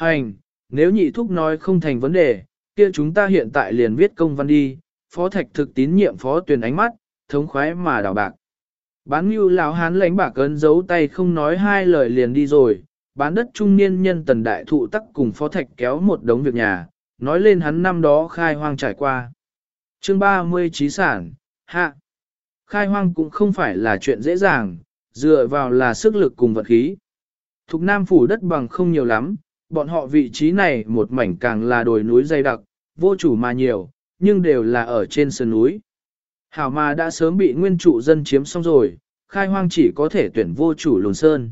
Hành, nếu nhị thúc nói không thành vấn đề, kia chúng ta hiện tại liền viết công văn đi, phó thạch thực tín nhiệm phó tuyển ánh mắt, thống khoái mà đào bạc. Bán như lão hán lãnh bạc ấn giấu tay không nói hai lời liền đi rồi, bán đất trung niên nhân tần đại thụ tắc cùng phó thạch kéo một đống việc nhà, nói lên hắn năm đó khai hoang trải qua. Chương 30 trí sản, hạ. Khai hoang cũng không phải là chuyện dễ dàng, dựa vào là sức lực cùng vật khí. Thục Nam phủ đất bằng không nhiều lắm, bọn họ vị trí này một mảnh càng là đồi núi dày đặc, vô chủ mà nhiều, nhưng đều là ở trên sườn núi. Hảo mà đã sớm bị nguyên trụ dân chiếm xong rồi, khai hoang chỉ có thể tuyển vô chủ lùn sơn.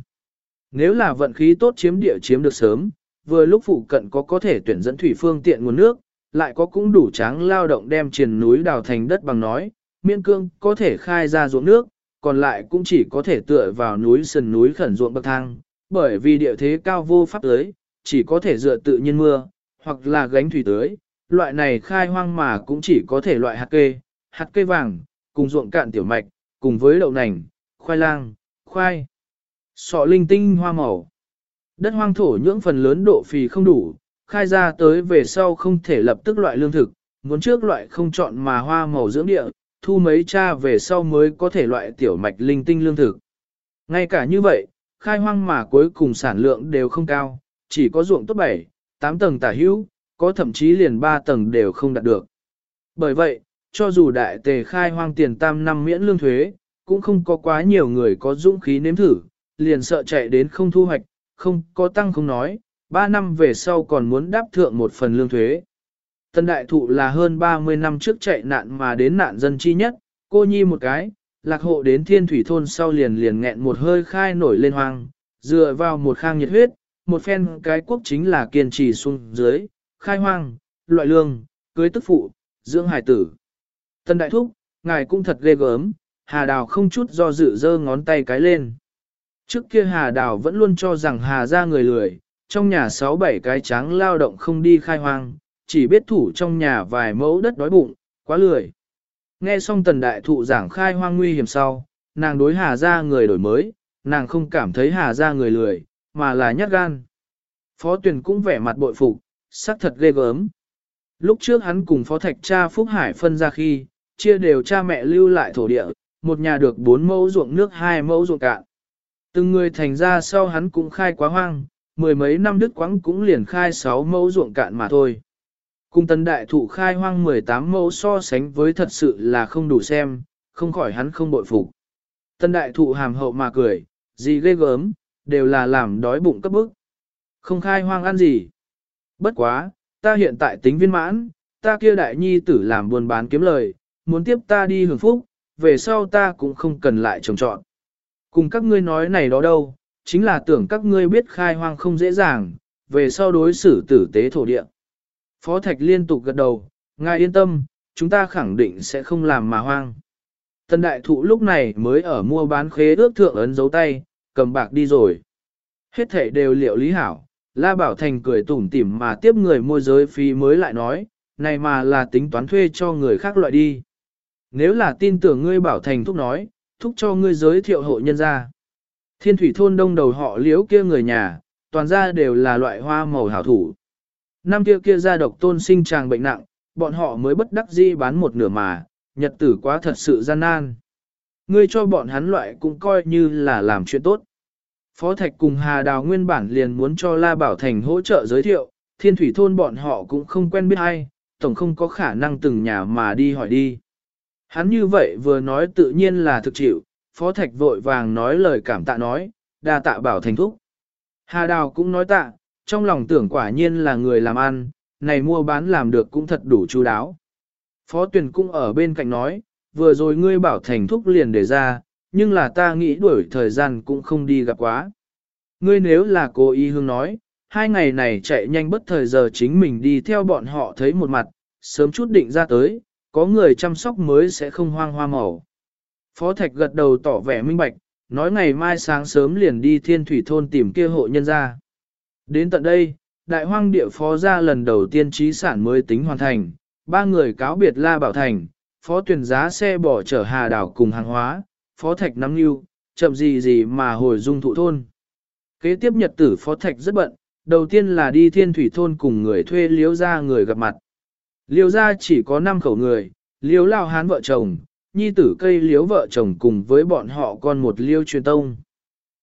Nếu là vận khí tốt chiếm địa chiếm được sớm, vừa lúc phụ cận có có thể tuyển dẫn thủy phương tiện nguồn nước, lại có cũng đủ tráng lao động đem triền núi đào thành đất bằng nói, miên cương có thể khai ra ruộng nước, còn lại cũng chỉ có thể tựa vào núi sườn núi khẩn ruộng bậc thang, bởi vì địa thế cao vô pháp tới, chỉ có thể dựa tự nhiên mưa, hoặc là gánh thủy tưới, loại này khai hoang mà cũng chỉ có thể loại hạt kê, hạt cây vàng, cùng ruộng cạn tiểu mạch, cùng với đậu nành, khoai lang, khoai, sọ linh tinh hoa màu. Đất hoang thổ nhưỡng phần lớn độ phì không đủ, khai ra tới về sau không thể lập tức loại lương thực, muốn trước loại không chọn mà hoa màu dưỡng địa, thu mấy cha về sau mới có thể loại tiểu mạch linh tinh lương thực. Ngay cả như vậy, khai hoang mà cuối cùng sản lượng đều không cao, chỉ có ruộng tốt 7, 8 tầng tả hữu, có thậm chí liền 3 tầng đều không đạt được. Bởi vậy, cho dù đại tề khai hoang tiền tam năm miễn lương thuế, cũng không có quá nhiều người có dũng khí nếm thử, liền sợ chạy đến không thu hoạch, không có tăng không nói, 3 năm về sau còn muốn đáp thượng một phần lương thuế. Tân đại thụ là hơn 30 năm trước chạy nạn mà đến nạn dân chi nhất, cô nhi một cái, lạc hộ đến thiên thủy thôn sau liền liền nghẹn một hơi khai nổi lên hoang, dựa vào một khang nhiệt huyết, một phen cái quốc chính là kiên trì xuống dưới, khai hoang, loại lương, cưới tức phụ, dưỡng hải tử. Tân đại thúc, ngài cũng thật ghê gớm, hà đào không chút do dự giơ ngón tay cái lên. Trước kia hà đào vẫn luôn cho rằng hà ra người lười, trong nhà sáu bảy cái tráng lao động không đi khai hoang, chỉ biết thủ trong nhà vài mẫu đất đói bụng, quá lười. Nghe xong tần đại thụ giảng khai hoang nguy hiểm sau, nàng đối hà ra người đổi mới, nàng không cảm thấy hà ra người lười, mà là nhát gan. Phó tuyển cũng vẻ mặt bội phục, sắc thật ghê gớm. Lúc trước hắn cùng phó thạch cha Phúc Hải phân ra khi, chia đều cha mẹ lưu lại thổ địa, một nhà được bốn mẫu ruộng nước hai mẫu ruộng cạn. Từng người thành ra sau hắn cũng khai quá hoang, mười mấy năm đức quãng cũng liền khai sáu mẫu ruộng cạn mà thôi. Cung tân đại thụ khai hoang 18 mẫu so sánh với thật sự là không đủ xem, không khỏi hắn không bội phục. Tân đại thụ hàm hậu mà cười, gì ghê gớm, đều là làm đói bụng cấp bức. Không khai hoang ăn gì. Bất quá, ta hiện tại tính viên mãn, ta kia đại nhi tử làm buôn bán kiếm lời, muốn tiếp ta đi hưởng phúc, về sau ta cũng không cần lại trồng trọn. Cùng các ngươi nói này đó đâu, chính là tưởng các ngươi biết khai hoang không dễ dàng, về sau đối xử tử tế thổ địa. Phó Thạch liên tục gật đầu, ngài yên tâm, chúng ta khẳng định sẽ không làm mà hoang. Tân đại thụ lúc này mới ở mua bán khế ước thượng ấn dấu tay, cầm bạc đi rồi. Hết thể đều liệu lý hảo, La Bảo Thành cười tủm tỉm mà tiếp người môi giới phí mới lại nói, này mà là tính toán thuê cho người khác loại đi. Nếu là tin tưởng ngươi Bảo Thành thúc nói, thúc cho ngươi giới thiệu hộ nhân ra. Thiên thủy thôn đông đầu họ liếu kia người nhà, toàn ra đều là loại hoa màu hảo thủ. Năm kia kia ra độc tôn sinh tràng bệnh nặng, bọn họ mới bất đắc dĩ bán một nửa mà, nhật tử quá thật sự gian nan. Ngươi cho bọn hắn loại cũng coi như là làm chuyện tốt. Phó Thạch cùng Hà Đào nguyên bản liền muốn cho La Bảo Thành hỗ trợ giới thiệu, thiên thủy thôn bọn họ cũng không quen biết ai, tổng không có khả năng từng nhà mà đi hỏi đi. Hắn như vậy vừa nói tự nhiên là thực chịu, Phó Thạch vội vàng nói lời cảm tạ nói, đa tạ Bảo Thành thúc. Hà Đào cũng nói tạ, trong lòng tưởng quả nhiên là người làm ăn, này mua bán làm được cũng thật đủ chú đáo. Phó Tuyền cũng ở bên cạnh nói, vừa rồi ngươi bảo thành thúc liền để ra, nhưng là ta nghĩ đuổi thời gian cũng không đi gặp quá. Ngươi nếu là cô y hương nói, hai ngày này chạy nhanh bất thời giờ chính mình đi theo bọn họ thấy một mặt, sớm chút định ra tới, có người chăm sóc mới sẽ không hoang hoa màu. Phó Thạch gật đầu tỏ vẻ minh bạch, nói ngày mai sáng sớm liền đi thiên thủy thôn tìm kia hộ nhân ra. Đến tận đây, đại hoang địa phó ra lần đầu tiên trí sản mới tính hoàn thành, ba người cáo biệt La Bảo Thành, phó tuyển giá xe bỏ chở hà đảo cùng hàng hóa, phó thạch nắm lưu, chậm gì gì mà hồi dung thụ thôn. Kế tiếp nhật tử phó thạch rất bận, đầu tiên là đi thiên thủy thôn cùng người thuê liếu ra người gặp mặt. Liêu ra chỉ có 5 khẩu người, liếu lao hán vợ chồng, nhi tử cây liếu vợ chồng cùng với bọn họ con một liêu truyền tông.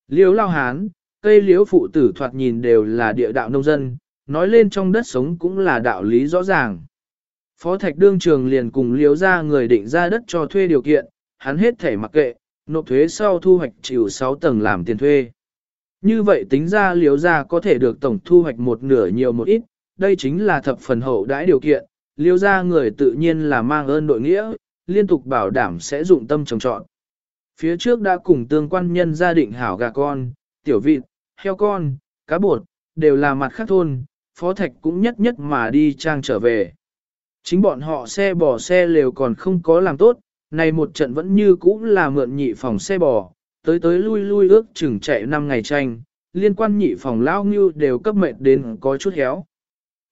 Liếu lao hán, cây liếu phụ tử thoạt nhìn đều là địa đạo nông dân, nói lên trong đất sống cũng là đạo lý rõ ràng. Phó Thạch Đương Trường liền cùng liếu ra người định ra đất cho thuê điều kiện, hắn hết thể mặc kệ, nộp thuế sau thu hoạch chịu 6 tầng làm tiền thuê. Như vậy tính ra liếu ra có thể được tổng thu hoạch một nửa nhiều một ít, đây chính là thập phần hậu đãi điều kiện, liếu ra người tự nhiên là mang ơn đội nghĩa, liên tục bảo đảm sẽ dụng tâm trồng trọn. Phía trước đã cùng tương quan nhân gia định hảo gà con, tiểu vịt, heo con, cá bột, đều là mặt khác thôn, phó thạch cũng nhất nhất mà đi trang trở về. Chính bọn họ xe bò xe lều còn không có làm tốt, này một trận vẫn như cũ là mượn nhị phòng xe bò, tới tới lui lui ước chừng chạy 5 ngày tranh, liên quan nhị phòng lao ngưu đều cấp mệt đến có chút héo.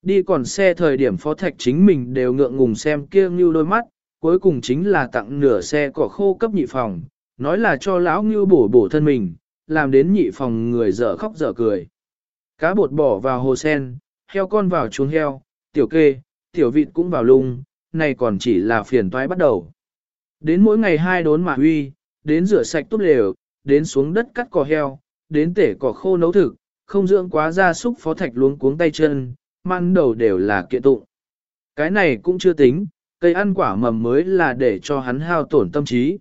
Đi còn xe thời điểm phó thạch chính mình đều ngượng ngùng xem kia ngưu đôi mắt, cuối cùng chính là tặng nửa xe cỏ khô cấp nhị phòng, nói là cho lão ngưu bổ bổ thân mình, làm đến nhị phòng người dở khóc dở cười. Cá bột bỏ vào hồ sen, heo con vào chuồng heo, tiểu kê, tiểu vịt cũng vào lung, này còn chỉ là phiền toái bắt đầu. Đến mỗi ngày hai đốn mà huy, đến rửa sạch tốt lều, đến xuống đất cắt cỏ heo, đến tể cỏ khô nấu thực, không dưỡng quá ra súc phó thạch luống cuống tay chân, man đầu đều là kiện tụng. Cái này cũng chưa tính, cây ăn quả mầm mới là để cho hắn hao tổn tâm trí.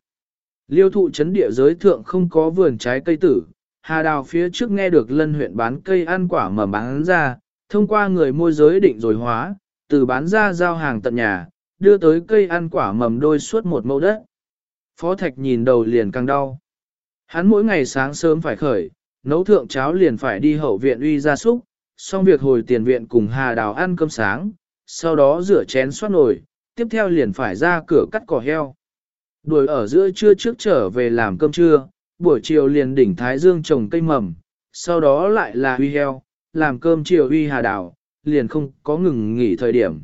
Liêu thụ chấn địa giới thượng không có vườn trái cây tử, hà đào phía trước nghe được lân huyện bán cây ăn quả mầm bán ra, thông qua người môi giới định rồi hóa, từ bán ra giao hàng tận nhà, đưa tới cây ăn quả mầm đôi suốt một mẫu đất. Phó Thạch nhìn đầu liền càng đau. Hắn mỗi ngày sáng sớm phải khởi, nấu thượng cháo liền phải đi hậu viện uy gia súc, xong việc hồi tiền viện cùng Hà Đào ăn cơm sáng, sau đó rửa chén xoát nồi, tiếp theo liền phải ra cửa cắt cỏ heo. Đuổi ở giữa trưa trước trở về làm cơm trưa, buổi chiều liền đỉnh Thái Dương trồng cây mầm, sau đó lại là uy heo, làm cơm chiều uy Hà Đào, liền không có ngừng nghỉ thời điểm.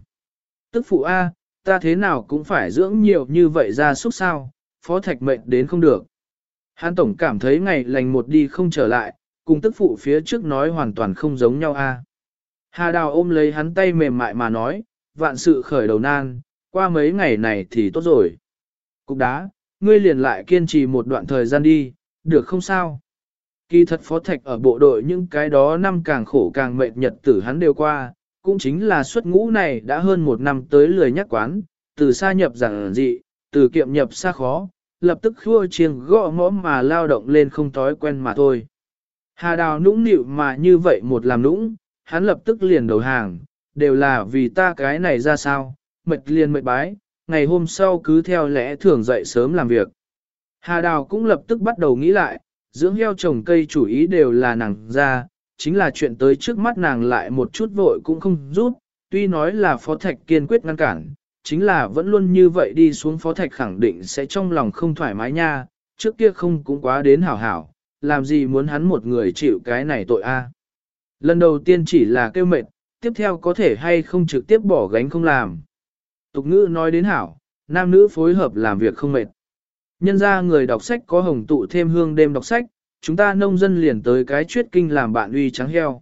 Tức phụ A, ta thế nào cũng phải dưỡng nhiều như vậy ra súc sao, phó thạch mệnh đến không được. Hán Tổng cảm thấy ngày lành một đi không trở lại, cùng tức phụ phía trước nói hoàn toàn không giống nhau a. Hà Đào ôm lấy hắn tay mềm mại mà nói, vạn sự khởi đầu nan, qua mấy ngày này thì tốt rồi. Cục đá, ngươi liền lại kiên trì một đoạn thời gian đi, được không sao? Kỳ thật phó thạch ở bộ đội những cái đó năm càng khổ càng mệt nhật tử hắn đều qua, cũng chính là xuất ngũ này đã hơn một năm tới lười nhắc quán, từ xa nhập giản dị, từ kiệm nhập xa khó, lập tức khua chiêng gõ ngõ mà lao động lên không thói quen mà thôi. Hà đào nũng nịu mà như vậy một làm nũng, hắn lập tức liền đầu hàng, đều là vì ta cái này ra sao, mệt liền mệt bái, ngày hôm sau cứ theo lẽ thường dậy sớm làm việc. Hà đào cũng lập tức bắt đầu nghĩ lại, dưỡng heo trồng cây chủ ý đều là nàng ra, chính là chuyện tới trước mắt nàng lại một chút vội cũng không rút, tuy nói là phó thạch kiên quyết ngăn cản, chính là vẫn luôn như vậy đi xuống phó thạch khẳng định sẽ trong lòng không thoải mái nha, trước kia không cũng quá đến hảo hảo, làm gì muốn hắn một người chịu cái này tội a? Lần đầu tiên chỉ là kêu mệt, tiếp theo có thể hay không trực tiếp bỏ gánh không làm. Tục ngữ nói đến hảo, nam nữ phối hợp làm việc không mệt. Nhân ra người đọc sách có hồng tụ thêm hương đêm đọc sách, chúng ta nông dân liền tới cái chuyết kinh làm bạn uy trắng heo.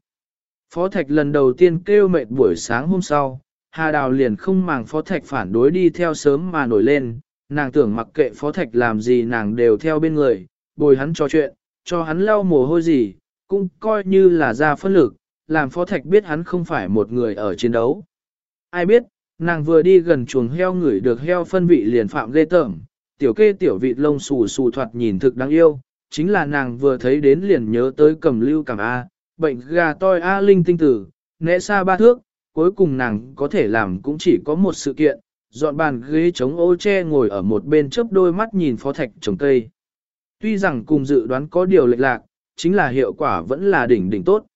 Phó Thạch lần đầu tiên kêu mệt buổi sáng hôm sau, Hà Đào liền không màng Phó Thạch phản đối đi theo sớm mà nổi lên, nàng tưởng mặc kệ Phó Thạch làm gì nàng đều theo bên người, bồi hắn trò chuyện, cho hắn lau mồ hôi gì, cũng coi như là ra phân lực, làm Phó Thạch biết hắn không phải một người ở chiến đấu. Ai biết, nàng vừa đi gần chuồng heo ngửi được heo phân vị liền phạm ghê tởm, tiểu kê tiểu vịt lông xù xù thoạt nhìn thực đáng yêu, chính là nàng vừa thấy đến liền nhớ tới cầm lưu cảm A, bệnh gà toi A linh tinh tử, nẽ xa ba thước, cuối cùng nàng có thể làm cũng chỉ có một sự kiện, dọn bàn ghế chống ô che ngồi ở một bên chớp đôi mắt nhìn phó thạch trồng cây. Tuy rằng cùng dự đoán có điều lệch lạc, chính là hiệu quả vẫn là đỉnh đỉnh tốt.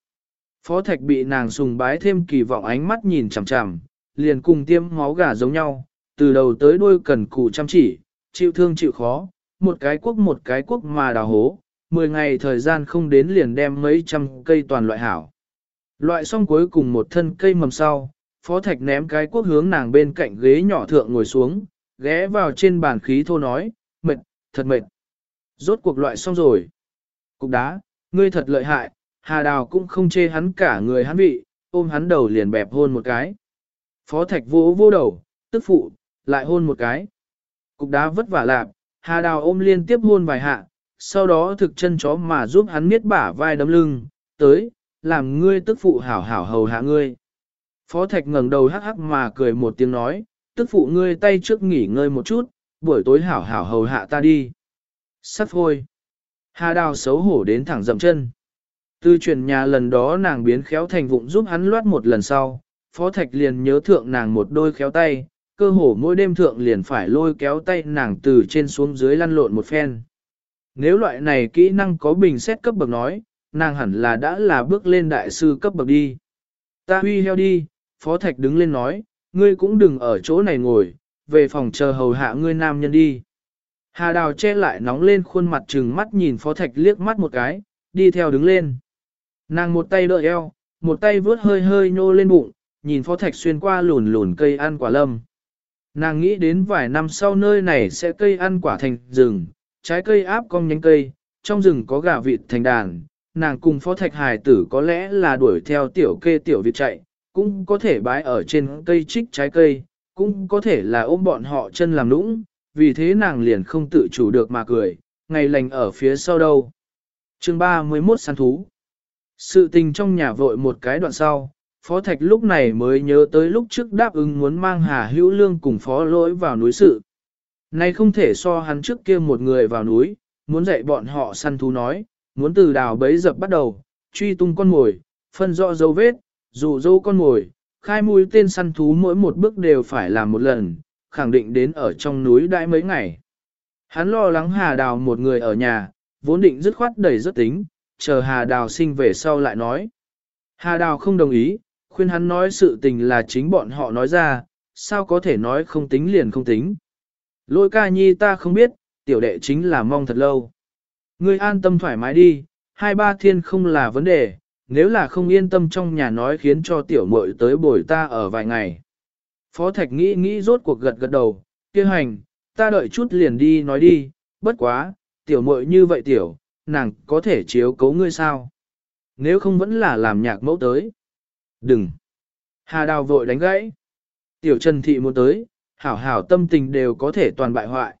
Phó thạch bị nàng sùng bái thêm kỳ vọng ánh mắt nhìn chằm chằm, liền cùng tiêm máu gà giống nhau, từ đầu tới đuôi cần cù chăm chỉ, chịu thương chịu khó, một cái quốc một cái quốc mà đào hố, 10 ngày thời gian không đến liền đem mấy trăm cây toàn loại hảo. Loại xong cuối cùng một thân cây mầm sau, phó thạch ném cái quốc hướng nàng bên cạnh ghế nhỏ thượng ngồi xuống, ghé vào trên bàn khí thô nói, mệt, thật mệt. Rốt cuộc loại xong rồi. Cục đá, ngươi thật lợi hại, Hà Đào cũng không chê hắn cả người hắn vị, ôm hắn đầu liền bẹp hôn một cái. Phó Thạch vỗ vô đầu, tức phụ, lại hôn một cái. Cục đá vất vả lạp, Hà Đào ôm liên tiếp hôn vài hạ, sau đó thực chân chó mà giúp hắn miết bả vai đấm lưng, tới, làm ngươi tức phụ hảo hảo hầu hạ ngươi. Phó Thạch ngẩng đầu hắc hắc mà cười một tiếng nói, tức phụ ngươi tay trước nghỉ ngơi một chút, buổi tối hảo hảo hầu hạ ta đi. Sắp thôi. Hà Đào xấu hổ đến thẳng dậm chân. Từ chuyển nhà lần đó nàng biến khéo thành vụng giúp hắn loát một lần sau, Phó Thạch liền nhớ thượng nàng một đôi khéo tay, cơ hồ mỗi đêm thượng liền phải lôi kéo tay nàng từ trên xuống dưới lăn lộn một phen. Nếu loại này kỹ năng có bình xét cấp bậc nói, nàng hẳn là đã là bước lên đại sư cấp bậc đi. Ta huy heo đi, Phó Thạch đứng lên nói, ngươi cũng đừng ở chỗ này ngồi, về phòng chờ hầu hạ ngươi nam nhân đi. Hà Đào che lại nóng lên khuôn mặt trừng mắt nhìn Phó Thạch liếc mắt một cái, đi theo đứng lên. Nàng một tay đỡ eo, một tay vướt hơi hơi nhô lên bụng, nhìn Phó Thạch xuyên qua lùn lùn cây ăn quả lâm. Nàng nghĩ đến vài năm sau nơi này sẽ cây ăn quả thành rừng, trái cây áp cong nhánh cây, trong rừng có gà vịt thành đàn, nàng cùng Phó Thạch hài tử có lẽ là đuổi theo tiểu kê tiểu vịt chạy, cũng có thể bái ở trên cây trích trái cây, cũng có thể là ôm bọn họ chân làm nũng, vì thế nàng liền không tự chủ được mà cười, ngày lành ở phía sau đâu. chương 31 săn thú Sự tình trong nhà vội một cái đoạn sau, Phó Thạch lúc này mới nhớ tới lúc trước đáp ứng muốn mang Hà Hữu Lương cùng Phó Lỗi vào núi sự. Này không thể so hắn trước kia một người vào núi, muốn dạy bọn họ săn thú nói, muốn từ đào bấy dập bắt đầu, truy tung con mồi, phân rõ dấu vết, dụ dỗ con mồi, khai mũi tên săn thú mỗi một bước đều phải làm một lần, khẳng định đến ở trong núi đãi mấy ngày. Hắn lo lắng Hà Đào một người ở nhà, vốn định dứt khoát đẩy rất tính, chờ Hà Đào sinh về sau lại nói. Hà Đào không đồng ý, khuyên hắn nói sự tình là chính bọn họ nói ra, sao có thể nói không tính liền không tính. Lôi ca nhi ta không biết, tiểu đệ chính là mong thật lâu. Ngươi an tâm thoải mái đi, hai ba thiên không là vấn đề, nếu là không yên tâm trong nhà nói khiến cho tiểu muội tới bồi ta ở vài ngày. Phó Thạch nghĩ nghĩ rốt cuộc gật gật đầu, kia hành, ta đợi chút liền đi nói đi, bất quá, tiểu muội như vậy tiểu, nàng có thể chiếu cấu ngươi sao? Nếu không vẫn là làm nhạc mẫu tới. Đừng. Hà Đào vội đánh gãy. Tiểu Trần Thị muốn tới, hảo hảo tâm tình đều có thể toàn bại hoại.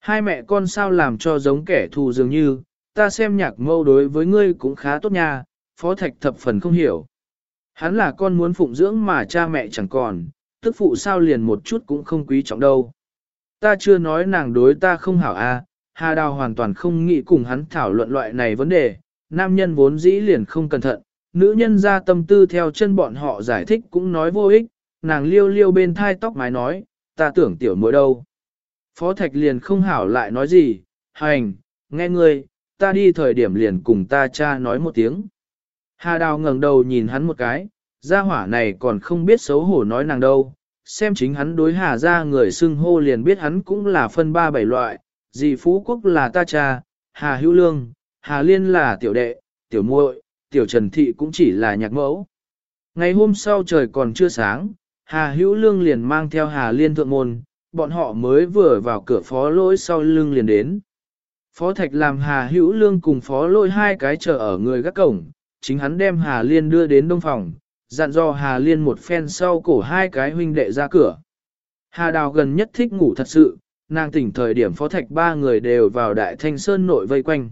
Hai mẹ con sao làm cho giống kẻ thù dường như, ta xem nhạc mâu đối với ngươi cũng khá tốt nha, Phó Thạch thập phần không hiểu. Hắn là con muốn phụng dưỡng mà cha mẹ chẳng còn, tức phụ sao liền một chút cũng không quý trọng đâu. Ta chưa nói nàng đối ta không hảo a, à, Hà Đào hoàn toàn không nghĩ cùng hắn thảo luận loại này vấn đề, nam nhân vốn dĩ liền không cẩn thận, nữ nhân ra tâm tư theo chân bọn họ giải thích cũng nói vô ích, nàng liêu liêu bên thai tóc mái nói, ta tưởng tiểu mỗi đâu. Phó Thạch liền không hảo lại nói gì, hành, nghe ngươi, ta đi thời điểm liền cùng ta cha nói một tiếng. Hà Đào ngẩng đầu nhìn hắn một cái, gia hỏa này còn không biết xấu hổ nói nàng đâu, xem chính hắn đối Hà ra người xưng hô liền biết hắn cũng là phân ba bảy loại, dì Phú Quốc là ta cha, Hà Hữu Lương, Hà Liên là tiểu đệ, tiểu muội, tiểu Trần Thị cũng chỉ là nhạc mẫu. Ngày hôm sau trời còn chưa sáng, Hà Hữu Lương liền mang theo Hà Liên thượng môn, bọn họ mới vừa vào cửa phó lỗi sau lưng liền đến. Phó Thạch làm Hà Hữu Lương cùng phó lỗi hai cái chờ ở người gác cổng, chính hắn đem Hà Liên đưa đến đông phòng, dặn dò Hà Liên một phen sau cổ hai cái huynh đệ ra cửa. Hà Đào gần nhất thích ngủ thật sự, nàng tỉnh thời điểm phó thạch ba người đều vào đại thanh sơn nội vây quanh.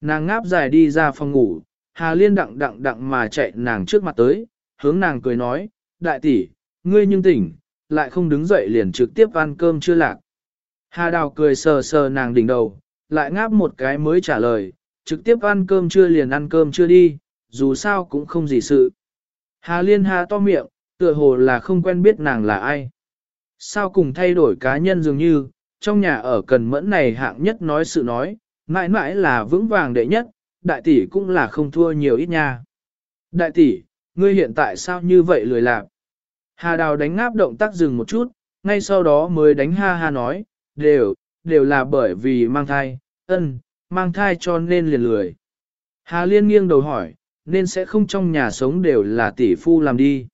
Nàng ngáp dài đi ra phòng ngủ, Hà Liên đặng đặng đặng mà chạy nàng trước mặt tới, hướng nàng cười nói, đại tỷ, ngươi nhưng tỉnh, lại không đứng dậy liền trực tiếp ăn cơm chưa lạc. Hà Đào cười sờ sờ nàng đỉnh đầu, lại ngáp một cái mới trả lời, trực tiếp ăn cơm chưa liền ăn cơm chưa đi, dù sao cũng không gì sự. Hà Liên hà to miệng, tựa hồ là không quen biết nàng là ai. Sao cùng thay đổi cá nhân dường như, trong nhà ở cần mẫn này hạng nhất nói sự nói, mãi mãi là vững vàng đệ nhất, đại tỷ cũng là không thua nhiều ít nha. Đại tỷ, ngươi hiện tại sao như vậy lười lạc? Hà Đào đánh ngáp động tác dừng một chút, ngay sau đó mới đánh ha ha nói, đều, đều là bởi vì mang thai, ân, mang thai cho nên liền lười. Hà Liên nghiêng đầu hỏi, nên sẽ không trong nhà sống đều là tỷ phu làm đi.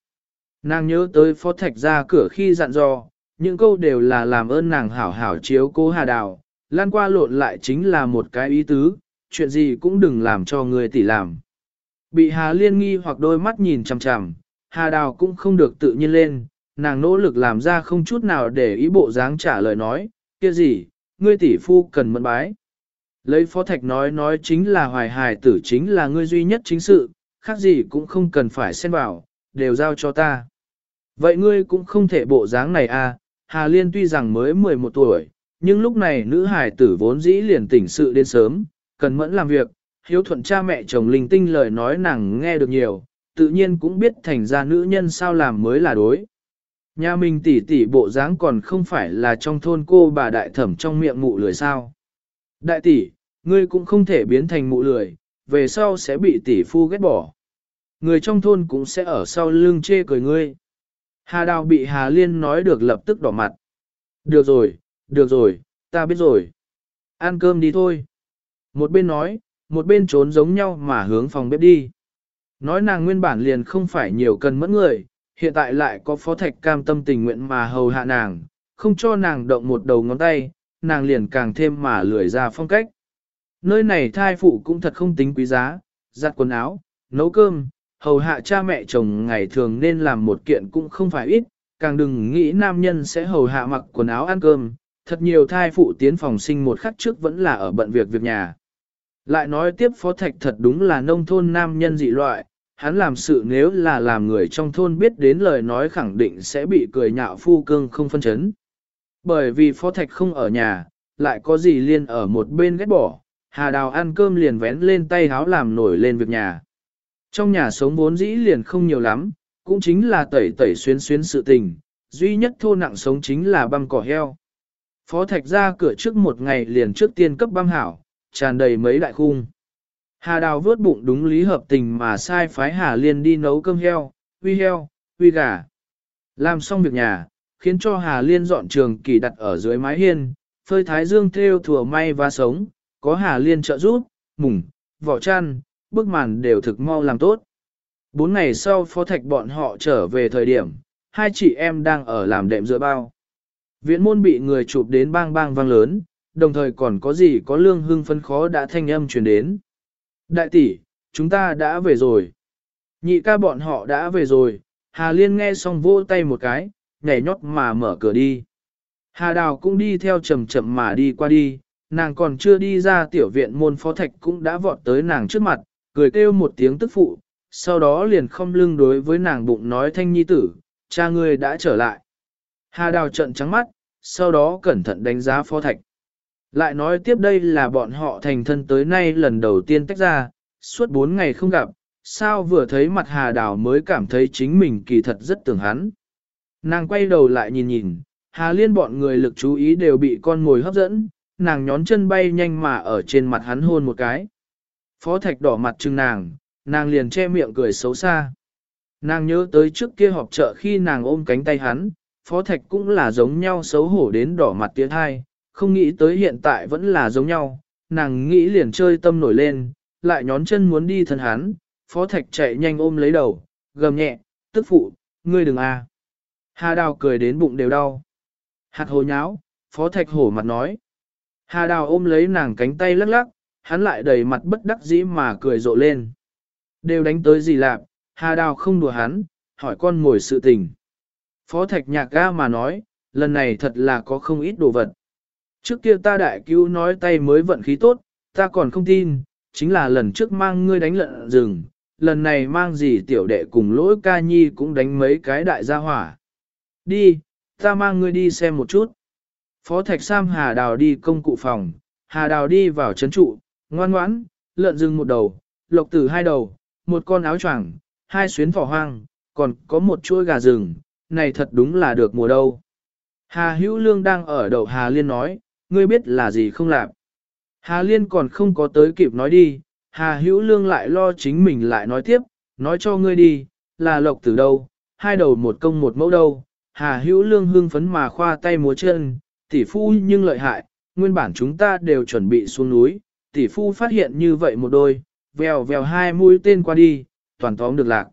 Nàng nhớ tới phó thạch ra cửa khi dặn dò, những câu đều là làm ơn nàng hảo hảo chiếu cố hà đào, lan qua lộn lại chính là một cái ý tứ, chuyện gì cũng đừng làm cho người tỷ làm. Bị Hà Liên nghi hoặc đôi mắt nhìn chằm chằm, Hà Đào cũng không được tự nhiên lên, nàng nỗ lực làm ra không chút nào để ý bộ dáng trả lời nói, kia gì, ngươi tỷ phu cần mẫn bái. Lấy phó thạch nói nói chính là hoài hài tử chính là ngươi duy nhất chính sự, khác gì cũng không cần phải xen vào, đều giao cho ta. Vậy ngươi cũng không thể bộ dáng này à, Hà Liên tuy rằng mới 11 tuổi, nhưng lúc này nữ hài tử vốn dĩ liền tỉnh sự đến sớm, cần mẫn làm việc, hiếu thuận cha mẹ chồng linh tinh lời nói nàng nghe được nhiều, tự nhiên cũng biết thành ra nữ nhân sao làm mới là đối. Nhà mình tỷ tỷ bộ dáng còn không phải là trong thôn cô bà đại thẩm trong miệng mụ lười sao. Đại tỷ, ngươi cũng không thể biến thành mụ lười, về sau sẽ bị tỷ phu ghét bỏ. Người trong thôn cũng sẽ ở sau lưng chê cười ngươi. Hà Đào bị Hà Liên nói được lập tức đỏ mặt. Được rồi, được rồi, ta biết rồi. Ăn cơm đi thôi. Một bên nói, một bên trốn giống nhau mà hướng phòng bếp đi. Nói nàng nguyên bản liền không phải nhiều cần mất người, hiện tại lại có phó thạch cam tâm tình nguyện mà hầu hạ nàng, không cho nàng động một đầu ngón tay, nàng liền càng thêm mà lười ra phong cách. Nơi này thai phụ cũng thật không tính quý giá, giặt quần áo, nấu cơm, hầu hạ cha mẹ chồng ngày thường nên làm một kiện cũng không phải ít, càng đừng nghĩ nam nhân sẽ hầu hạ mặc quần áo ăn cơm, thật nhiều thai phụ tiến phòng sinh một khắc trước vẫn là ở bận việc việc nhà. Lại nói tiếp phó thạch thật đúng là nông thôn nam nhân dị loại, hắn làm sự nếu là làm người trong thôn biết đến lời nói khẳng định sẽ bị cười nhạo phu cương không phân chấn. Bởi vì phó thạch không ở nhà, lại có gì liên ở một bên ghét bỏ, hà đào ăn cơm liền vén lên tay háo làm nổi lên việc nhà. Trong nhà sống vốn dĩ liền không nhiều lắm, cũng chính là tẩy tẩy xuyến xuyến sự tình, duy nhất thô nặng sống chính là băm cỏ heo. Phó thạch ra cửa trước một ngày liền trước tiên cấp băm hảo, tràn đầy mấy đại khung. Hà đào vớt bụng đúng lý hợp tình mà sai phái Hà Liên đi nấu cơm heo, huy heo, huy gà. Làm xong việc nhà, khiến cho Hà Liên dọn trường kỳ đặt ở dưới mái hiên, phơi thái dương theo thừa may và sống, có Hà Liên trợ giúp, mùng, vỏ chăn, bức màn đều thực mau làm tốt. Bốn ngày sau phó thạch bọn họ trở về thời điểm, hai chị em đang ở làm đệm giữa bao. Viện môn bị người chụp đến bang bang vang lớn, đồng thời còn có gì có lương hưng phân khó đã thanh âm truyền đến. Đại tỷ, chúng ta đã về rồi. Nhị ca bọn họ đã về rồi, Hà Liên nghe xong vỗ tay một cái, nhảy nhót mà mở cửa đi. Hà Đào cũng đi theo chậm chậm mà đi qua đi, nàng còn chưa đi ra tiểu viện môn phó thạch cũng đã vọt tới nàng trước mặt, cười kêu một tiếng tức phụ, sau đó liền không lưng đối với nàng bụng nói thanh nhi tử, cha ngươi đã trở lại. Hà Đào trận trắng mắt, sau đó cẩn thận đánh giá phó thạch. Lại nói tiếp đây là bọn họ thành thân tới nay lần đầu tiên tách ra, suốt bốn ngày không gặp, sao vừa thấy mặt Hà Đào mới cảm thấy chính mình kỳ thật rất tưởng hắn. Nàng quay đầu lại nhìn nhìn, Hà Liên bọn người lực chú ý đều bị con mồi hấp dẫn, nàng nhón chân bay nhanh mà ở trên mặt hắn hôn một cái. Phó Thạch đỏ mặt chừng nàng, nàng liền che miệng cười xấu xa. Nàng nhớ tới trước kia họp chợ khi nàng ôm cánh tay hắn, Phó Thạch cũng là giống nhau xấu hổ đến đỏ mặt tiếng hai, không nghĩ tới hiện tại vẫn là giống nhau, nàng nghĩ liền chơi tâm nổi lên, lại nhón chân muốn đi thân hắn, phó thạch chạy nhanh ôm lấy đầu, gầm nhẹ, tức phụ, ngươi đừng a. À. Hà đào cười đến bụng đều đau. Hạt hồ nháo, phó thạch hổ mặt nói. Hà đào ôm lấy nàng cánh tay lắc lắc, hắn lại đầy mặt bất đắc dĩ mà cười rộ lên. Đều đánh tới gì lạp, hà đào không đùa hắn, hỏi con ngồi sự tình. Phó thạch nhạc ga mà nói, lần này thật là có không ít đồ vật. Trước kia ta đại cứu nói tay mới vận khí tốt, ta còn không tin, chính là lần trước mang ngươi đánh lợn rừng, lần này mang gì tiểu đệ cùng lỗi ca nhi cũng đánh mấy cái đại gia hỏa. Đi, ta mang ngươi đi xem một chút. Phó Thạch Sam Hà Đào đi công cụ phòng, Hà Đào đi vào trấn trụ, ngoan ngoãn, lợn rừng một đầu, lộc tử hai đầu, một con áo choàng, hai xuyến vỏ hoang, còn có một chuỗi gà rừng, này thật đúng là được mùa đâu. Hà Hữu Lương đang ở đầu Hà Liên nói, ngươi biết là gì không làm. Hà Liên còn không có tới kịp nói đi, Hà Hữu Lương lại lo chính mình lại nói tiếp, nói cho ngươi đi, là lộc từ đâu, hai đầu một công một mẫu đâu. Hà Hữu Lương hưng phấn mà khoa tay múa chân, tỷ phu nhưng lợi hại, nguyên bản chúng ta đều chuẩn bị xuống núi, tỷ phu phát hiện như vậy một đôi, vèo vèo hai mũi tên qua đi, toàn tóm được lạc.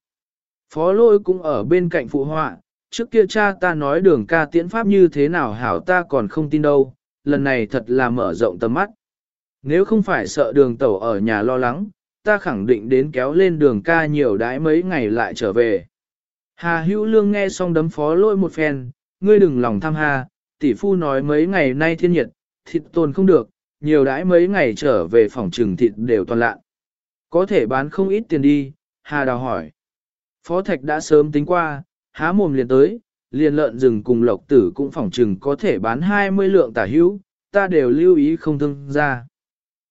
Phó lôi cũng ở bên cạnh phụ họa, trước kia cha ta nói đường ca tiễn pháp như thế nào hảo ta còn không tin đâu, lần này thật là mở rộng tầm mắt. Nếu không phải sợ đường tẩu ở nhà lo lắng, ta khẳng định đến kéo lên đường ca nhiều đãi mấy ngày lại trở về. Hà hữu lương nghe xong đấm phó lôi một phen, ngươi đừng lòng tham hà, tỷ phu nói mấy ngày nay thiên nhiệt, thịt tồn không được, nhiều đãi mấy ngày trở về phòng trừng thịt đều toàn lạ. Có thể bán không ít tiền đi, Hà đào hỏi. Phó Thạch đã sớm tính qua, há mồm liền tới, liền lợn rừng cùng lộc tử cũng phỏng chừng có thể bán 20 lượng tả hữu, ta đều lưu ý không thương ra.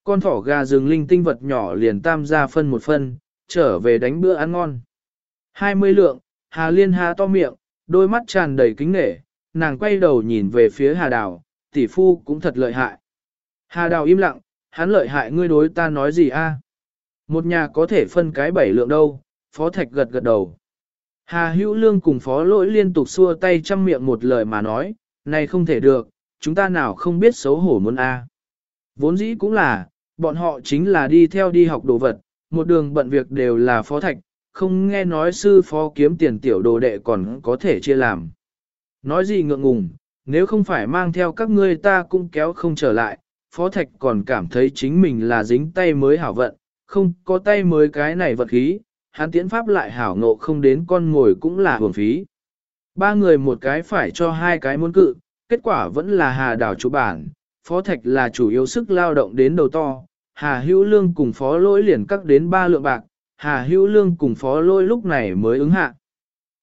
Con thỏ gà rừng linh tinh vật nhỏ liền tam ra phân một phân, trở về đánh bữa ăn ngon. 20 lượng, Hà Liên há to miệng, đôi mắt tràn đầy kính nể, nàng quay đầu nhìn về phía Hà Đào, tỷ phu cũng thật lợi hại. Hà Đào im lặng, hắn lợi hại ngươi đối ta nói gì a? Một nhà có thể phân cái bảy lượng đâu, Phó Thạch gật gật đầu. Hà Hữu Lương cùng Phó Lỗi liên tục xua tay chăm miệng một lời mà nói, này không thể được, chúng ta nào không biết xấu hổ muốn a. Vốn dĩ cũng là, bọn họ chính là đi theo đi học đồ vật, một đường bận việc đều là Phó Thạch, không nghe nói sư phó kiếm tiền tiểu đồ đệ còn có thể chia làm. Nói gì ngượng ngùng, nếu không phải mang theo các ngươi ta cũng kéo không trở lại, Phó Thạch còn cảm thấy chính mình là dính tay mới hảo vận, không có tay mới cái này vật khí, hắn tiễn pháp lại hảo ngộ không đến con ngồi cũng là hưởng phí. Ba người một cái phải cho hai cái muốn cự, kết quả vẫn là hà đảo chủ bản, phó thạch là chủ yếu sức lao động đến đầu to, hà hữu lương cùng phó lỗi liền cắt đến ba lượng bạc, hà hữu lương cùng phó lỗi lúc này mới ứng hạ.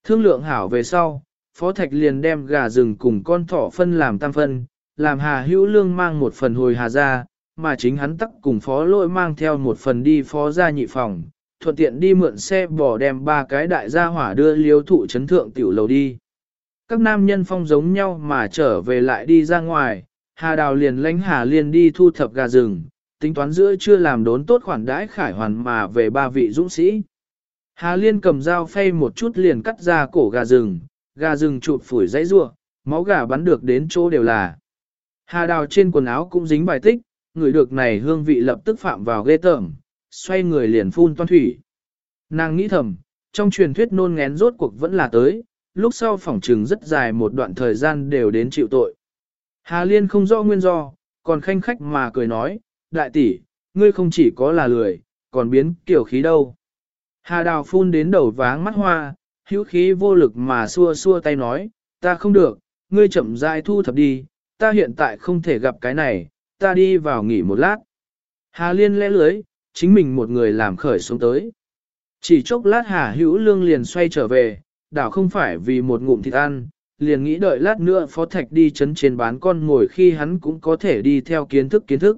Thương lượng hảo về sau, phó thạch liền đem gà rừng cùng con thỏ phân làm tam phân, làm hà hữu lương mang một phần hồi hà ra, mà chính hắn tắc cùng phó lỗi mang theo một phần đi phó ra nhị phòng, thuận tiện đi mượn xe bỏ đem ba cái đại gia hỏa đưa liêu thụ chấn thượng tiểu lầu đi. Các nam nhân phong giống nhau mà trở về lại đi ra ngoài, Hà Đào liền lánh Hà Liên đi thu thập gà rừng, tính toán giữa chưa làm đốn tốt khoản đãi khải hoàn mà về ba vị dũng sĩ. Hà Liên cầm dao phay một chút liền cắt ra cổ gà rừng, gà rừng chụp phủi dãy rua, máu gà bắn được đến chỗ đều là. Hà Đào trên quần áo cũng dính bài tích, người được này hương vị lập tức phạm vào ghê tởm, xoay người liền phun toan thủy. Nàng nghĩ thầm, trong truyền thuyết nôn ngén rốt cuộc vẫn là tới, lúc sau phỏng trừng rất dài một đoạn thời gian đều đến chịu tội. Hà Liên không rõ nguyên do, còn khanh khách mà cười nói, đại tỷ, ngươi không chỉ có là lười, còn biến kiểu khí đâu. Hà Đào phun đến đầu váng mắt hoa, hữu khí vô lực mà xua xua tay nói, ta không được, ngươi chậm rãi thu thập đi, ta hiện tại không thể gặp cái này, ta đi vào nghỉ một lát. Hà Liên lẽ lưới, chính mình một người làm khởi xuống tới. Chỉ chốc lát Hà Hữu Lương liền xoay trở về, đảo không phải vì một ngụm thịt ăn, liền nghĩ đợi lát nữa Phó Thạch đi chấn trên bán con ngồi khi hắn cũng có thể đi theo kiến thức kiến thức.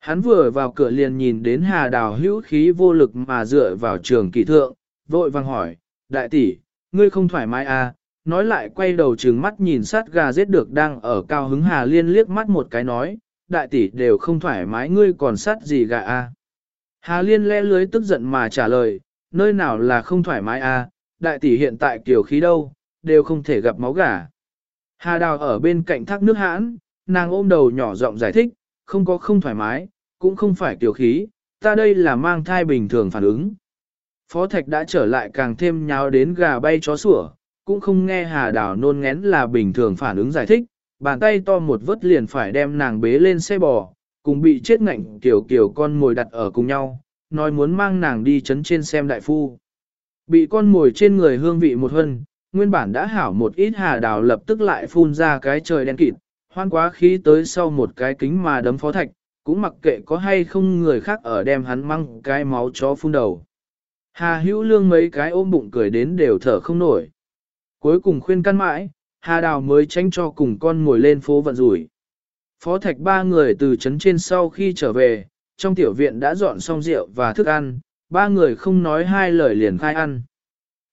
Hắn vừa vào cửa liền nhìn đến Hà Đào hữu khí vô lực mà dựa vào trường kỳ thượng, vội vang hỏi, đại tỷ, ngươi không thoải mái à, nói lại quay đầu trừng mắt nhìn sát gà giết được đang ở cao hứng Hà Liên liếc mắt một cái nói, đại tỷ đều không thoải mái ngươi còn sát gì gà à. Hà Liên le lưới tức giận mà trả lời, nơi nào là không thoải mái à, đại tỷ hiện tại kiểu khí đâu, đều không thể gặp máu gà. Hà Đào ở bên cạnh thác nước hãn, nàng ôm đầu nhỏ giọng giải thích, không có không thoải mái, cũng không phải kiểu khí, ta đây là mang thai bình thường phản ứng. Phó Thạch đã trở lại càng thêm nháo đến gà bay chó sủa, cũng không nghe Hà Đào nôn ngén là bình thường phản ứng giải thích, bàn tay to một vớt liền phải đem nàng bế lên xe bò, cùng bị chết ngạnh kiểu kiểu con mồi đặt ở cùng nhau, nói muốn mang nàng đi chấn trên xem đại phu. Bị con mồi trên người hương vị một hân, nguyên bản đã hảo một ít hà đào lập tức lại phun ra cái trời đen kịt, hoan quá khí tới sau một cái kính mà đấm phó thạch, cũng mặc kệ có hay không người khác ở đem hắn măng cái máu chó phun đầu. Hà hữu lương mấy cái ôm bụng cười đến đều thở không nổi. Cuối cùng khuyên căn mãi, Hà Đào mới tránh cho cùng con ngồi lên phố vận rủi. Phó Thạch ba người từ trấn trên sau khi trở về, trong tiểu viện đã dọn xong rượu và thức ăn, ba người không nói hai lời liền khai ăn.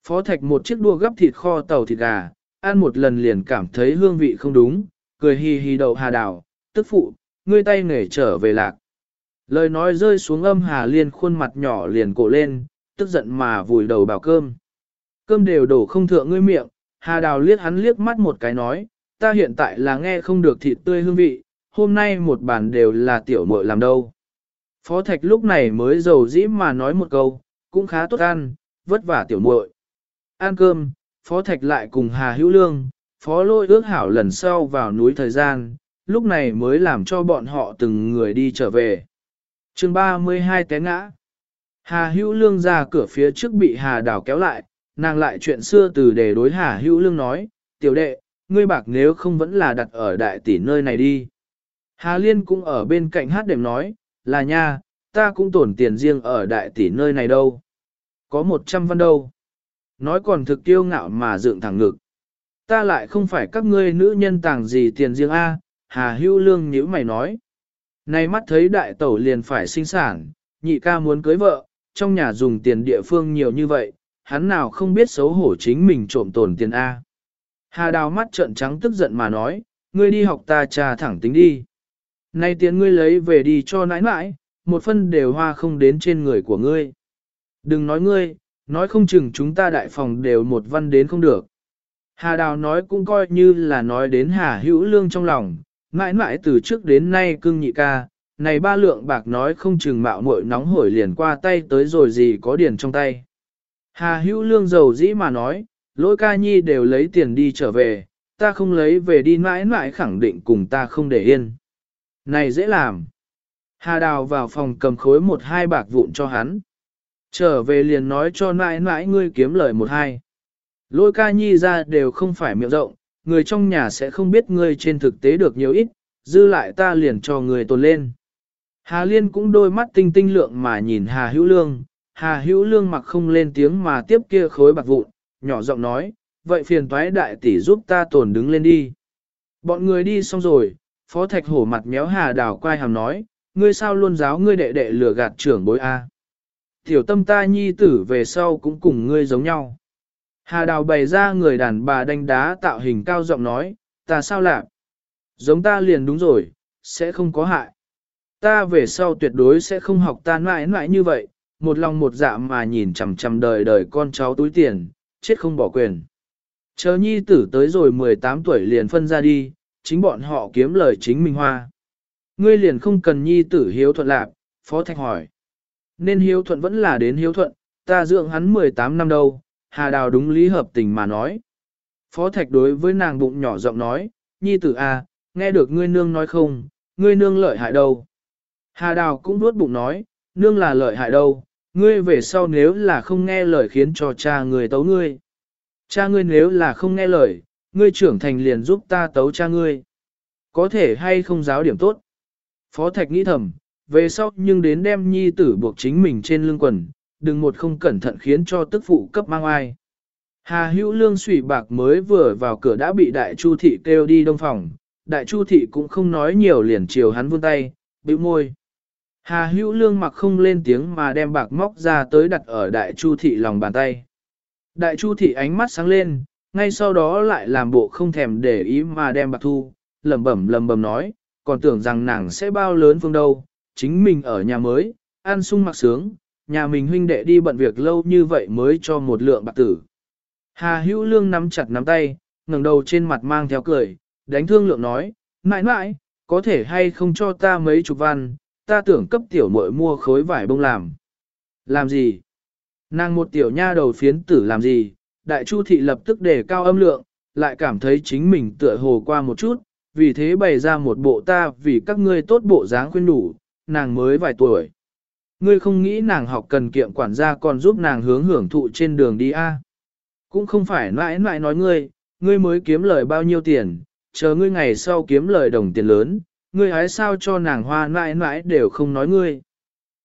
Phó Thạch một chiếc đua gấp thịt kho tàu thịt gà, ăn một lần liền cảm thấy hương vị không đúng, cười hì hì đầu Hà Đào, tức phụ, ngươi tay nghề trở về lạc. Lời nói rơi xuống âm Hà Liên khuôn mặt nhỏ liền cổ lên, tức giận mà vùi đầu bảo cơm. Cơm đều đổ không thượng ngươi miệng, Hà Đào liếc hắn liếc mắt một cái nói, ta hiện tại là nghe không được thịt tươi hương vị, hôm nay một bàn đều là tiểu muội làm đâu. Phó Thạch lúc này mới giàu dĩ mà nói một câu, cũng khá tốt ăn, vất vả tiểu muội. Ăn cơm, Phó Thạch lại cùng Hà Hữu Lương, Phó Lôi ước hảo lần sau vào núi thời gian, lúc này mới làm cho bọn họ từng người đi trở về. chương 32 té ngã. Hà Hữu Lương ra cửa phía trước bị Hà Đào kéo lại, nàng lại chuyện xưa từ để đối Hà Hữu Lương nói, tiểu đệ, ngươi bạc nếu không vẫn là đặt ở đại tỷ nơi này đi. Hà Liên cũng ở bên cạnh hát đềm nói, là nha, ta cũng tổn tiền riêng ở đại tỷ nơi này đâu. Có một trăm văn đâu. Nói còn thực tiêu ngạo mà dựng thẳng ngực. Ta lại không phải các ngươi nữ nhân tàng gì tiền riêng A, Hà Hữu Lương nhíu mày nói. Này mắt thấy đại tẩu liền phải sinh sản, nhị ca muốn cưới vợ, trong nhà dùng tiền địa phương nhiều như vậy, hắn nào không biết xấu hổ chính mình trộm tồn tiền A. Hà đào mắt trợn trắng tức giận mà nói, ngươi đi học ta trà thẳng tính đi. Nay tiền ngươi lấy về đi cho nãi nãi, một phân đều hoa không đến trên người của ngươi. Đừng nói ngươi, nói không chừng chúng ta đại phòng đều một văn đến không được. Hà đào nói cũng coi như là nói đến hà hữu lương trong lòng, mãi mãi từ trước đến nay cưng nhị ca, này ba lượng bạc nói không chừng mạo muội nóng hổi liền qua tay tới rồi gì có điền trong tay. Hà hữu lương giàu dĩ mà nói, lỗi ca nhi đều lấy tiền đi trở về, ta không lấy về đi mãi mãi khẳng định cùng ta không để yên. Này dễ làm. Hà đào vào phòng cầm khối một hai bạc vụn cho hắn. Trở về liền nói cho mãi mãi ngươi kiếm lời một hai. Lôi ca nhi ra đều không phải miệng rộng, người trong nhà sẽ không biết ngươi trên thực tế được nhiều ít, dư lại ta liền cho người tồn lên. Hà Liên cũng đôi mắt tinh tinh lượng mà nhìn Hà Hữu Lương, Hà Hữu Lương mặc không lên tiếng mà tiếp kia khối bạc vụn, nhỏ giọng nói, vậy phiền toái đại tỷ giúp ta tồn đứng lên đi. Bọn người đi xong rồi, Phó Thạch hổ mặt méo Hà Đào quay hàm nói, ngươi sao luôn giáo ngươi đệ đệ lừa gạt trưởng bối A. Tiểu tâm ta nhi tử về sau cũng cùng ngươi giống nhau. Hà Đào bày ra người đàn bà đánh đá tạo hình cao giọng nói, ta sao lạc? Giống ta liền đúng rồi, sẽ không có hại. Ta về sau tuyệt đối sẽ không học ta mãi mãi như vậy, một lòng một dạ mà nhìn chằm chằm đời đời con cháu túi tiền, chết không bỏ quyền. Chờ nhi tử tới rồi 18 tuổi liền phân ra đi, chính bọn họ kiếm lời chính mình hoa. Ngươi liền không cần nhi tử hiếu thuận lạc, phó thạch hỏi. Nên hiếu thuận vẫn là đến hiếu thuận, ta dưỡng hắn 18 năm đâu, hà đào đúng lý hợp tình mà nói. Phó thạch đối với nàng bụng nhỏ giọng nói, nhi tử a, à, nghe được ngươi nương nói không, ngươi nương lợi hại đâu. Hà đào cũng nuốt bụng nói, nương là lợi hại đâu, ngươi về sau nếu là không nghe lời khiến cho cha người tấu ngươi. Cha ngươi nếu là không nghe lời, ngươi trưởng thành liền giúp ta tấu cha ngươi. Có thể hay không giáo điểm tốt. Phó Thạch nghĩ thầm, về sau nhưng đến đem nhi tử buộc chính mình trên lưng quần, đừng một không cẩn thận khiến cho tức phụ cấp mang ai. Hà hữu lương sủy bạc mới vừa vào cửa đã bị đại chu thị kêu đi đông phòng, đại chu thị cũng không nói nhiều liền chiều hắn vươn tay, bĩu môi. Hà hữu lương mặc không lên tiếng mà đem bạc móc ra tới đặt ở đại chu thị lòng bàn tay. Đại chu thị ánh mắt sáng lên, ngay sau đó lại làm bộ không thèm để ý mà đem bạc thu, lẩm bẩm lẩm bẩm nói, còn tưởng rằng nàng sẽ bao lớn phương đâu, chính mình ở nhà mới, ăn sung mặc sướng, nhà mình huynh đệ đi bận việc lâu như vậy mới cho một lượng bạc tử. Hà hữu lương nắm chặt nắm tay, ngẩng đầu trên mặt mang theo cười, đánh thương lượng nói, mãi mãi, có thể hay không cho ta mấy chục văn, ta tưởng cấp tiểu muội mua khối vải bông làm. Làm gì? Nàng một tiểu nha đầu phiến tử làm gì? Đại chu thị lập tức đề cao âm lượng, lại cảm thấy chính mình tựa hồ qua một chút, vì thế bày ra một bộ ta vì các ngươi tốt bộ dáng khuyên đủ, nàng mới vài tuổi. Ngươi không nghĩ nàng học cần kiệm quản gia còn giúp nàng hướng hưởng thụ trên đường đi a? Cũng không phải mãi mãi nói ngươi, ngươi mới kiếm lời bao nhiêu tiền, chờ ngươi ngày sau kiếm lời đồng tiền lớn, ngươi hái sao cho nàng hoa mãi mãi đều không nói ngươi.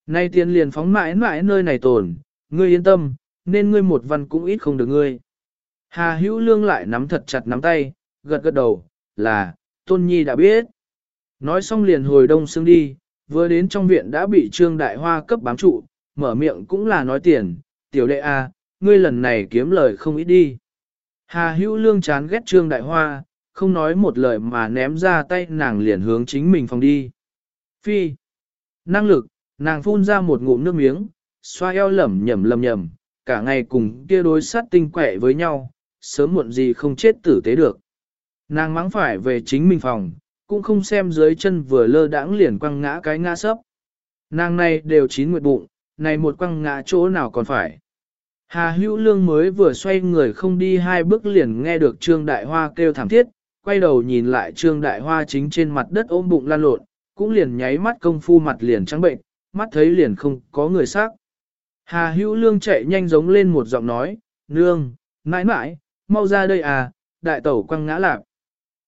Nay tiền liền phóng mãi mãi nơi này tồn, ngươi yên tâm, nên ngươi một văn cũng ít không được ngươi. Hà hữu lương lại nắm thật chặt nắm tay, gật gật đầu, là, tôn nhi đã biết. Nói xong liền hồi đông xương đi, vừa đến trong viện đã bị trương đại hoa cấp bám trụ, mở miệng cũng là nói tiền, tiểu đệ a, ngươi lần này kiếm lời không ít đi. Hà hữu lương chán ghét trương đại hoa, không nói một lời mà ném ra tay nàng liền hướng chính mình phòng đi. Phi. Năng lực, nàng phun ra một ngụm nước miếng, xoa eo lẩm nhẩm lẩm nhẩm, cả ngày cùng kia đối sát tinh quẻ với nhau, sớm muộn gì không chết tử tế được. Nàng mắng phải về chính mình phòng, cũng không xem dưới chân vừa lơ đãng liền quăng ngã cái ngã sấp. Nàng này đều chín nguyệt bụng, này một quăng ngã chỗ nào còn phải. Hà hữu lương mới vừa xoay người không đi hai bước liền nghe được Trương Đại Hoa kêu thảm thiết, quay đầu nhìn lại Trương Đại Hoa chính trên mặt đất ôm bụng lan lộn, cũng liền nháy mắt công phu mặt liền trắng bệnh, mắt thấy liền không có người xác. Hà hữu lương chạy nhanh giống lên một giọng nói, nương, mãi mãi, mau ra đây à, đại tẩu quăng ngã lạp.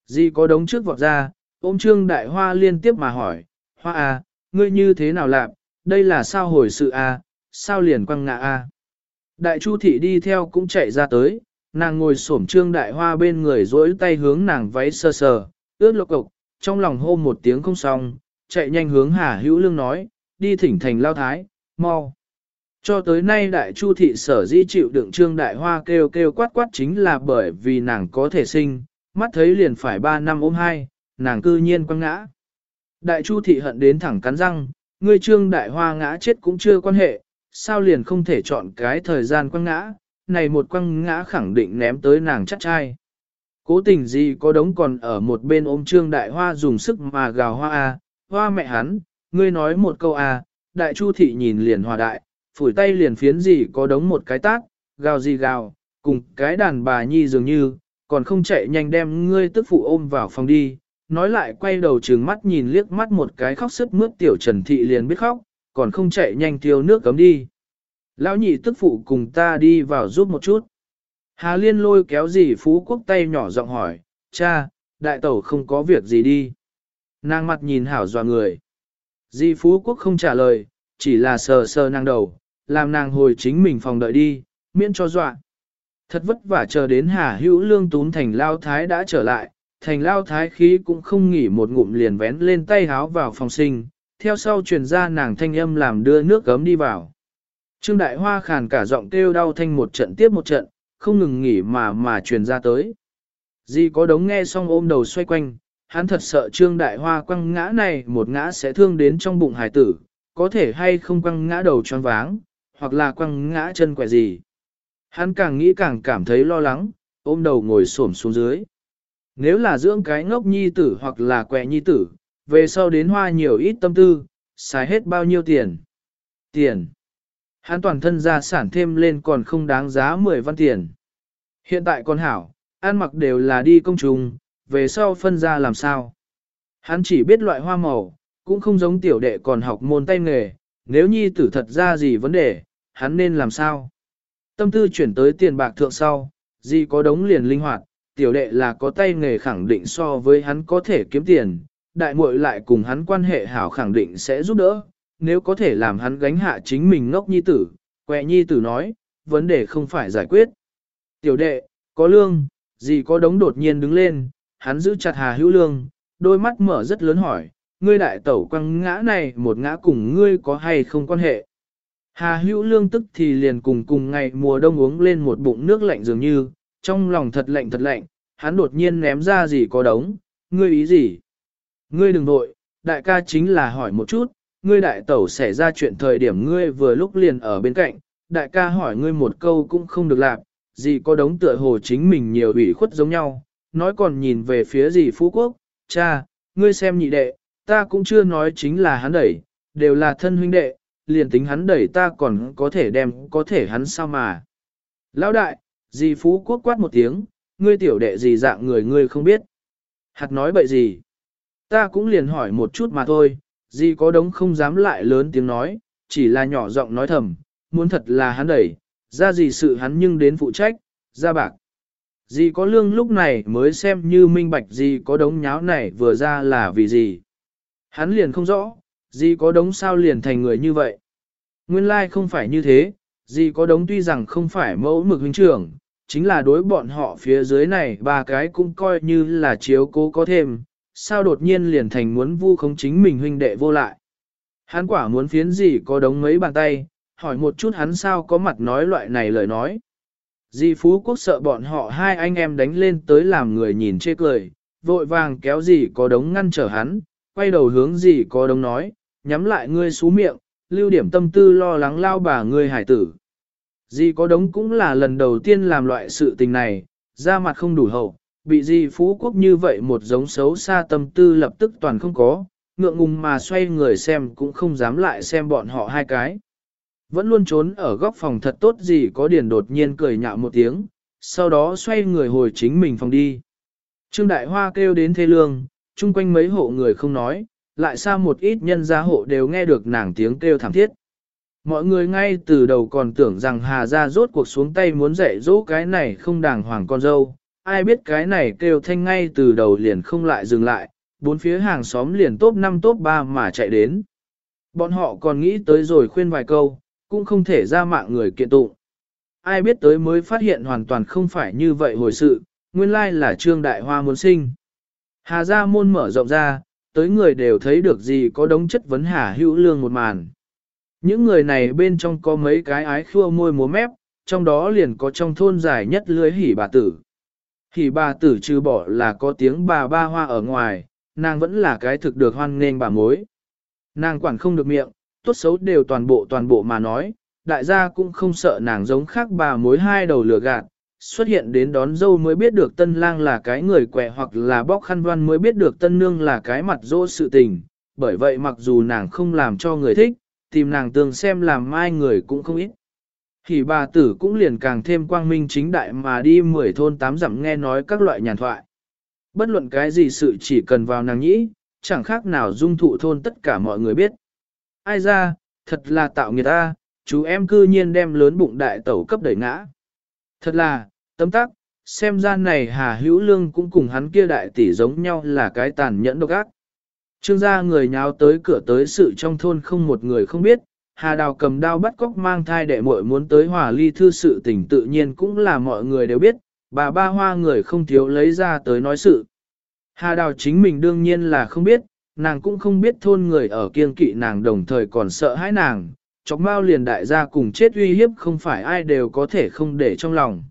Di có đống trước vọt ra, ôm trương đại hoa liên tiếp mà hỏi, hoa à, ngươi như thế nào lạp, đây là sao hồi sự à, sao liền quăng ngã à. Đại chu thị đi theo cũng chạy ra tới, nàng ngồi xổm trương đại hoa bên người dỗi tay hướng nàng váy sơ sờ, ướt lộc cộc, trong lòng hô một tiếng không xong, chạy nhanh hướng hà hữu lương nói, đi thỉnh thành lao thái, mau. Cho tới nay đại chu thị sở di chịu đựng trương đại hoa kêu kêu quát quát chính là bởi vì nàng có thể sinh, mắt thấy liền phải ba năm ôm hai, nàng cư nhiên quăng ngã. Đại chu thị hận đến thẳng cắn răng, ngươi trương đại hoa ngã chết cũng chưa quan hệ, sao liền không thể chọn cái thời gian quăng ngã, này một quăng ngã khẳng định ném tới nàng chắc trai. Cố tình gì có đống còn ở một bên ôm trương đại hoa dùng sức mà gào hoa a, hoa mẹ hắn, ngươi nói một câu a, đại chu thị nhìn liền hòa đại, phủi tay liền phiến gì có đống một cái tác, gào gì gào, cùng cái đàn bà nhi dường như, còn không chạy nhanh đem ngươi tức phụ ôm vào phòng đi, nói lại quay đầu trừng mắt nhìn liếc mắt một cái khóc sức mướt tiểu trần thị liền biết khóc, còn không chạy nhanh tiêu nước cấm đi. Lão nhị tức phụ cùng ta đi vào giúp một chút. Hà Liên lôi kéo dì Phú Quốc tay nhỏ giọng hỏi, cha, đại tẩu không có việc gì đi. Nàng mặt nhìn hảo dò người. Dì Phú Quốc không trả lời, chỉ là sờ sờ nàng đầu, làm nàng hồi chính mình phòng đợi đi, miễn cho dọa. Thật vất vả chờ đến Hà Hữu Lương tún thành lao thái đã trở lại, thành lao thái khí cũng không nghỉ một ngụm liền vén lên tay háo vào phòng sinh, theo sau truyền ra nàng thanh âm làm đưa nước gấm đi vào. Trương Đại Hoa khàn cả giọng kêu đau thanh một trận tiếp một trận, không ngừng nghỉ mà mà truyền ra tới. Di có đống nghe xong ôm đầu xoay quanh, hắn thật sợ Trương Đại Hoa quăng ngã này một ngã sẽ thương đến trong bụng hải tử, có thể hay không quăng ngã đầu tròn váng, hoặc là quăng ngã chân quẹ gì. Hắn càng nghĩ càng cảm thấy lo lắng, ôm đầu ngồi xổm xuống dưới. Nếu là dưỡng cái ngốc nhi tử hoặc là quẹ nhi tử, về sau đến hoa nhiều ít tâm tư, xài hết bao nhiêu tiền. Tiền. Hắn toàn thân gia sản thêm lên còn không đáng giá 10 văn tiền. Hiện tại con hảo, ăn mặc đều là đi công trùng, về sau phân ra làm sao. Hắn chỉ biết loại hoa màu, cũng không giống tiểu đệ còn học môn tay nghề, nếu nhi tử thật ra gì vấn đề, hắn nên làm sao. Tâm tư chuyển tới tiền bạc thượng sau, gì có đống liền linh hoạt, tiểu đệ là có tay nghề khẳng định so với hắn có thể kiếm tiền, đại muội lại cùng hắn quan hệ hảo khẳng định sẽ giúp đỡ, nếu có thể làm hắn gánh hạ chính mình ngốc nhi tử, quẹ nhi tử nói, vấn đề không phải giải quyết. Tiểu đệ, có lương, gì có đống đột nhiên đứng lên, hắn giữ chặt Hà Hữu Lương, đôi mắt mở rất lớn hỏi, ngươi đại tẩu quăng ngã này một ngã cùng ngươi có hay không quan hệ. Hà Hữu Lương tức thì liền cùng cùng ngày mùa đông uống lên một bụng nước lạnh dường như, trong lòng thật lạnh thật lạnh, hắn đột nhiên ném ra gì có đống, ngươi ý gì? Ngươi đừng nội, đại ca chính là hỏi một chút, ngươi đại tẩu xảy ra chuyện thời điểm ngươi vừa lúc liền ở bên cạnh, đại ca hỏi ngươi một câu cũng không được làm, gì có đống tựa hồ chính mình nhiều ủy khuất giống nhau, nói còn nhìn về phía gì phú quốc, cha, ngươi xem nhị đệ, ta cũng chưa nói chính là hắn đẩy, đều là thân huynh đệ, liền tính hắn đẩy ta còn có thể đem, có thể hắn sao mà. Lão đại, dì phú quốc quát một tiếng, ngươi tiểu đệ gì dạng người ngươi không biết. Hạt nói bậy gì? Ta cũng liền hỏi một chút mà thôi, dì có đống không dám lại lớn tiếng nói, chỉ là nhỏ giọng nói thầm, muốn thật là hắn đẩy, ra gì sự hắn nhưng đến phụ trách, ra bạc. dì có lương lúc này mới xem như minh bạch dì có đống nháo này vừa ra là vì gì. Hắn liền không rõ, gì có đống sao liền thành người như vậy. Nguyên lai like không phải như thế, gì có đống tuy rằng không phải mẫu mực huynh trưởng, chính là đối bọn họ phía dưới này ba cái cũng coi như là chiếu cố có thêm, sao đột nhiên liền thành muốn vu khống chính mình huynh đệ vô lại. Hắn quả muốn phiến gì có đống mấy bàn tay, hỏi một chút hắn sao có mặt nói loại này lời nói. Di Phú Quốc sợ bọn họ hai anh em đánh lên tới làm người nhìn chê cười, vội vàng kéo gì có đống ngăn trở hắn, quay đầu hướng gì có đống nói, nhắm lại ngươi xú miệng, lưu điểm tâm tư lo lắng lao bà ngươi hải tử. Dì có đống cũng là lần đầu tiên làm loại sự tình này, da mặt không đủ hậu, bị dì Phú Quốc như vậy một giống xấu xa tâm tư lập tức toàn không có, ngượng ngùng mà xoay người xem cũng không dám lại xem bọn họ hai cái. Vẫn luôn trốn ở góc phòng thật tốt gì có điền đột nhiên cười nhạo một tiếng, sau đó xoay người hồi chính mình phòng đi. Trương Đại Hoa kêu đến thê lương, chung quanh mấy hộ người không nói, lại xa một ít nhân gia hộ đều nghe được nàng tiếng kêu thảm thiết. Mọi người ngay từ đầu còn tưởng rằng Hà Gia rốt cuộc xuống tay muốn dạy dỗ cái này không đàng hoàng con dâu, ai biết cái này kêu thanh ngay từ đầu liền không lại dừng lại, bốn phía hàng xóm liền top 5 top 3 mà chạy đến. Bọn họ còn nghĩ tới rồi khuyên vài câu, cũng không thể ra mạng người kiện tụng. Ai biết tới mới phát hiện hoàn toàn không phải như vậy hồi sự, nguyên lai là Trương Đại Hoa muốn sinh. Hà Gia môn mở rộng ra, tới người đều thấy được gì có đống chất vấn Hà hữu lương một màn. Những người này bên trong có mấy cái ái khua môi múa mép, trong đó liền có trong thôn dài nhất lưới hỉ bà tử. Hỉ bà tử trừ bỏ là có tiếng bà ba hoa ở ngoài, nàng vẫn là cái thực được hoan nghênh bà mối. Nàng quản không được miệng, tốt xấu đều toàn bộ toàn bộ mà nói, đại gia cũng không sợ nàng giống khác bà mối hai đầu lửa gạt, xuất hiện đến đón dâu mới biết được tân lang là cái người quẹ hoặc là bóc khăn văn mới biết được tân nương là cái mặt dỗ sự tình, bởi vậy mặc dù nàng không làm cho người thích, tìm nàng tương xem làm mai người cũng không ít. Thì bà tử cũng liền càng thêm quang minh chính đại mà đi mười thôn tám dặm nghe nói các loại nhàn thoại. Bất luận cái gì sự chỉ cần vào nàng nhĩ, chẳng khác nào dung thụ thôn tất cả mọi người biết. Ai ra, thật là tạo người ta, chú em cư nhiên đem lớn bụng đại tẩu cấp đẩy ngã. Thật là, tấm tắc, xem ra này Hà Hữu Lương cũng cùng hắn kia đại tỷ giống nhau là cái tàn nhẫn độc ác. Trương gia người nháo tới cửa tới sự trong thôn không một người không biết, Hà Đào cầm đao bắt cóc mang thai đệ muội muốn tới hòa ly thư sự tình tự nhiên cũng là mọi người đều biết, bà ba hoa người không thiếu lấy ra tới nói sự. Hà Đào chính mình đương nhiên là không biết, nàng cũng không biết thôn người ở kiên kỵ nàng đồng thời còn sợ hãi nàng, chọc mau liền đại gia cùng chết uy hiếp không phải ai đều có thể không để trong lòng.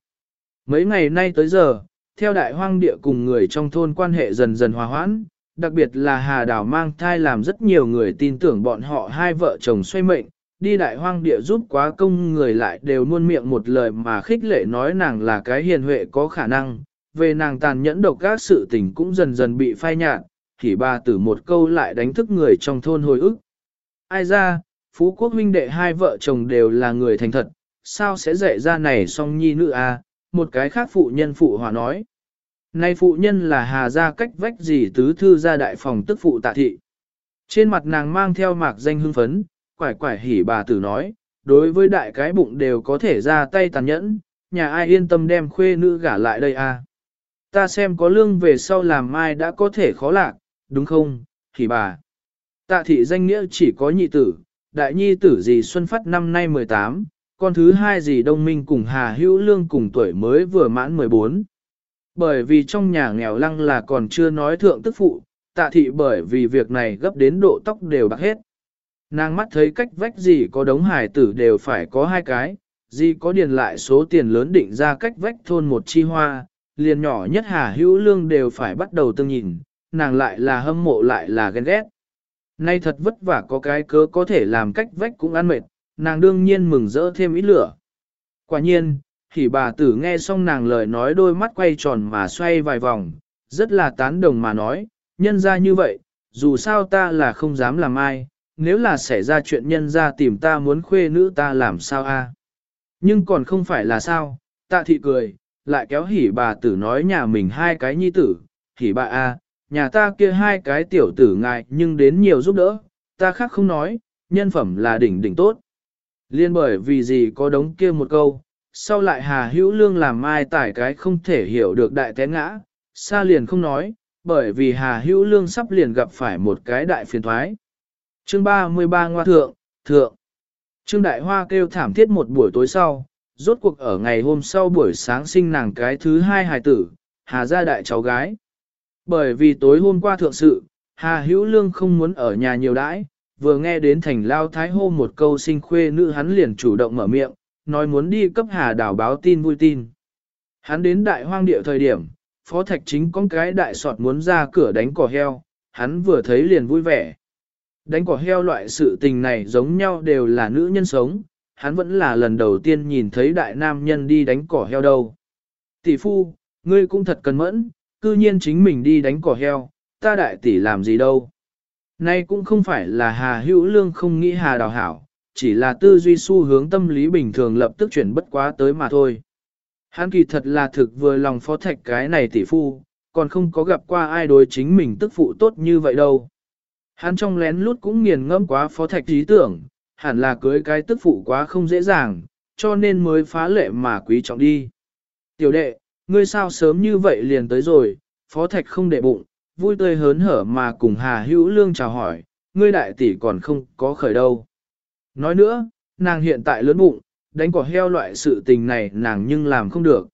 Mấy ngày nay tới giờ, theo đại hoang địa cùng người trong thôn quan hệ dần dần hòa hoãn, đặc biệt là Hà Đào mang thai làm rất nhiều người tin tưởng bọn họ hai vợ chồng xoay mệnh, đi đại hoang địa giúp quá công người lại đều nuôn miệng một lời mà khích lệ nói nàng là cái hiền huệ có khả năng, về nàng tàn nhẫn độc các sự tình cũng dần dần bị phai nhạt, thì bà tử một câu lại đánh thức người trong thôn hồi ức. Ai ra, Phú Quốc huynh đệ hai vợ chồng đều là người thành thật, sao sẽ dạy ra này song nhi nữ a? À? Một cái khác phụ nhân phụ hòa nói. Nay phụ nhân là hà gia cách vách gì tứ thư gia đại phòng tức phụ tạ thị. Trên mặt nàng mang theo mạc danh hưng phấn, quải quải hỉ bà tử nói, đối với đại cái bụng đều có thể ra tay tàn nhẫn, nhà ai yên tâm đem khuê nữ gả lại đây? À? Ta xem có lương về sau làm mai đã có thể khó lạc, đúng không, hỉ bà. Tạ thị danh nghĩa chỉ có nhị tử, đại nhi tử gì Xuân Phát năm nay 18, con thứ hai gì Đông Minh cùng Hà Hữu Lương cùng tuổi mới vừa mãn 14. Bởi vì trong nhà nghèo lăng là còn chưa nói thượng tức phụ, tạ thị bởi vì việc này gấp đến độ tóc đều bạc hết. Nàng mắt thấy cách vách gì có đống hải tử đều phải có hai cái, gì có điền lại số tiền lớn định ra cách vách thôn một chi hoa, liền nhỏ nhất Hà Hữu Lương đều phải bắt đầu tương nhìn, nàng lại là hâm mộ lại là ghen ghét. Nay thật vất vả có cái cớ có thể làm cách vách cũng ăn mệt, nàng đương nhiên mừng rỡ thêm ít lửa. Quả nhiên, thì bà tử nghe xong nàng lời nói đôi mắt quay tròn mà xoay vài vòng, rất là tán đồng mà nói, nhân ra như vậy, dù sao ta là không dám làm ai, nếu là xảy ra chuyện nhân ra tìm ta muốn khuê nữ ta làm sao a? Nhưng còn không phải là sao, tạ thị cười, lại kéo hỉ bà tử nói nhà mình hai cái nhi tử, hỉ bà a, nhà ta kia hai cái tiểu tử ngại nhưng đến nhiều giúp đỡ, ta khác không nói, nhân phẩm là đỉnh đỉnh tốt. Liên bởi vì gì có đống kia một câu, sau lại Hà Hữu Lương làm mai tải cái không thể hiểu được đại té ngã, xa liền không nói, bởi vì Hà Hữu Lương sắp liền gặp phải một cái đại phiền thoái. Chương 33 Ngoa Thượng, Thượng. Trương Đại Hoa kêu thảm thiết một buổi tối sau, rốt cuộc ở ngày hôm sau buổi sáng sinh nàng cái thứ hai hài tử, Hà gia đại cháu gái. Bởi vì tối hôm qua thượng sự, Hà Hữu Lương không muốn ở nhà nhiều đãi, vừa nghe đến thành lao thái hô một câu sinh khuê nữ hắn liền chủ động mở miệng, nói muốn đi cấp Hà đảo báo tin vui tin. Hắn đến đại hoang địa thời điểm, phó thạch chính con cái đại sọt muốn ra cửa đánh cỏ heo, hắn vừa thấy liền vui vẻ. Đánh cỏ heo loại sự tình này giống nhau đều là nữ nhân sống, hắn vẫn là lần đầu tiên nhìn thấy đại nam nhân đi đánh cỏ heo đâu. Tỷ phu, ngươi cũng thật cần mẫn, cư nhiên chính mình đi đánh cỏ heo, ta đại tỷ làm gì đâu. Nay cũng không phải là Hà Hữu Lương không nghĩ Hà Đào Hảo, chỉ là tư duy xu hướng tâm lý bình thường lập tức chuyển bất quá tới mà thôi. Hắn kỳ thật là thực vừa lòng phó thạch cái này tỷ phu, còn không có gặp qua ai đối chính mình tức phụ tốt như vậy đâu. Hắn trong lén lút cũng nghiền ngẫm quá phó thạch ý tưởng, hẳn là cưới cái tức phụ quá không dễ dàng, cho nên mới phá lệ mà quý trọng đi. Tiểu đệ, ngươi sao sớm như vậy liền tới rồi, phó thạch không để bụng, vui tươi hớn hở mà cùng Hà Hữu Lương chào hỏi, ngươi đại tỷ còn không có khởi đâu. Nói nữa, nàng hiện tại lớn bụng, đánh cỏ heo loại sự tình này nàng nhưng làm không được.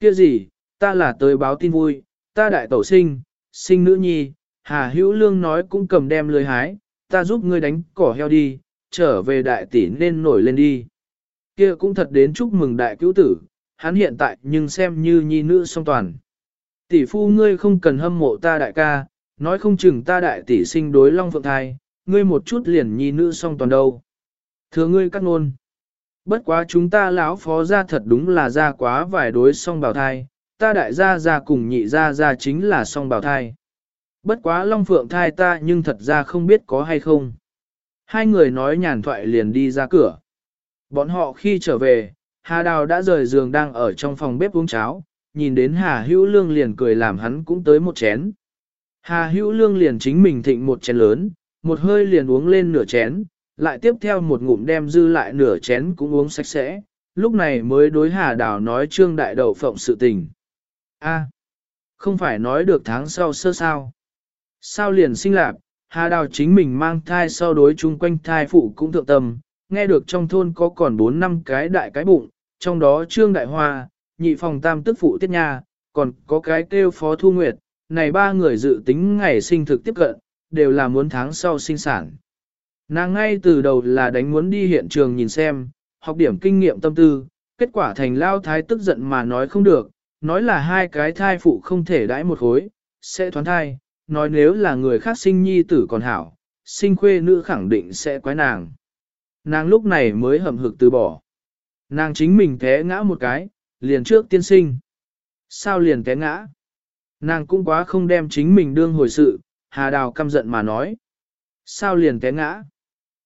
Kia gì, ta là tới báo tin vui, ta đại tẩu sinh, sinh nữ nhi, Hà Hữu Lương nói cũng cầm đem lưới hái, ta giúp ngươi đánh cỏ heo đi, trở về đại tỷ nên nổi lên đi. Kia cũng thật đến chúc mừng đại cứu tử, hắn hiện tại nhưng xem như nhi nữ song toàn. Tỷ phu ngươi không cần hâm mộ ta đại ca, nói không chừng ta đại tỷ sinh đối long phượng thai, ngươi một chút liền nhi nữ song toàn đâu. Thưa ngươi cắt ngôn. Bất quá chúng ta lão phó ra thật đúng là ra quá vài đối song bào thai, ta đại gia ra cùng nhị gia ra chính là song bào thai. Bất quá long phượng thai ta nhưng thật ra không biết có hay không. Hai người nói nhàn thoại liền đi ra cửa. Bọn họ khi trở về, Hà Đào đã rời giường đang ở trong phòng bếp uống cháo, nhìn đến Hà Hữu Lương liền cười làm hắn cũng tới một chén. Hà Hữu Lương liền chính mình thịnh một chén lớn, một hơi liền uống lên nửa chén, lại tiếp theo một ngụm đem dư lại nửa chén cũng uống sạch sẽ, lúc này mới đối Hà Đào nói trương đại đầu phộng sự tình. A, không phải nói được tháng sau sơ sao. Sao liền sinh lạc, Hà Đào chính mình mang thai sau đối chung quanh thai phụ cũng thượng tâm, nghe được trong thôn có còn 4 năm cái đại cái bụng, trong đó Trương Đại Hoa, nhị phòng tam tức phụ tiết nha, còn có cái kêu phó thu nguyệt, này ba người dự tính ngày sinh thực tiếp cận, đều là muốn tháng sau sinh sản. Nàng ngay từ đầu là đánh muốn đi hiện trường nhìn xem, học điểm kinh nghiệm tâm tư, kết quả thành lao thái tức giận mà nói không được, nói là hai cái thai phụ không thể đãi một khối, sẽ thoán thai, nói nếu là người khác sinh nhi tử còn hảo, sinh khuê nữ khẳng định sẽ quái nàng. Nàng lúc này mới hầm hực từ bỏ. Nàng chính mình té ngã một cái, liền trước tiên sinh. Sao liền té ngã? Nàng cũng quá không đem chính mình đương hồi sự, Hà Đào căm giận mà nói. Sao liền té ngã?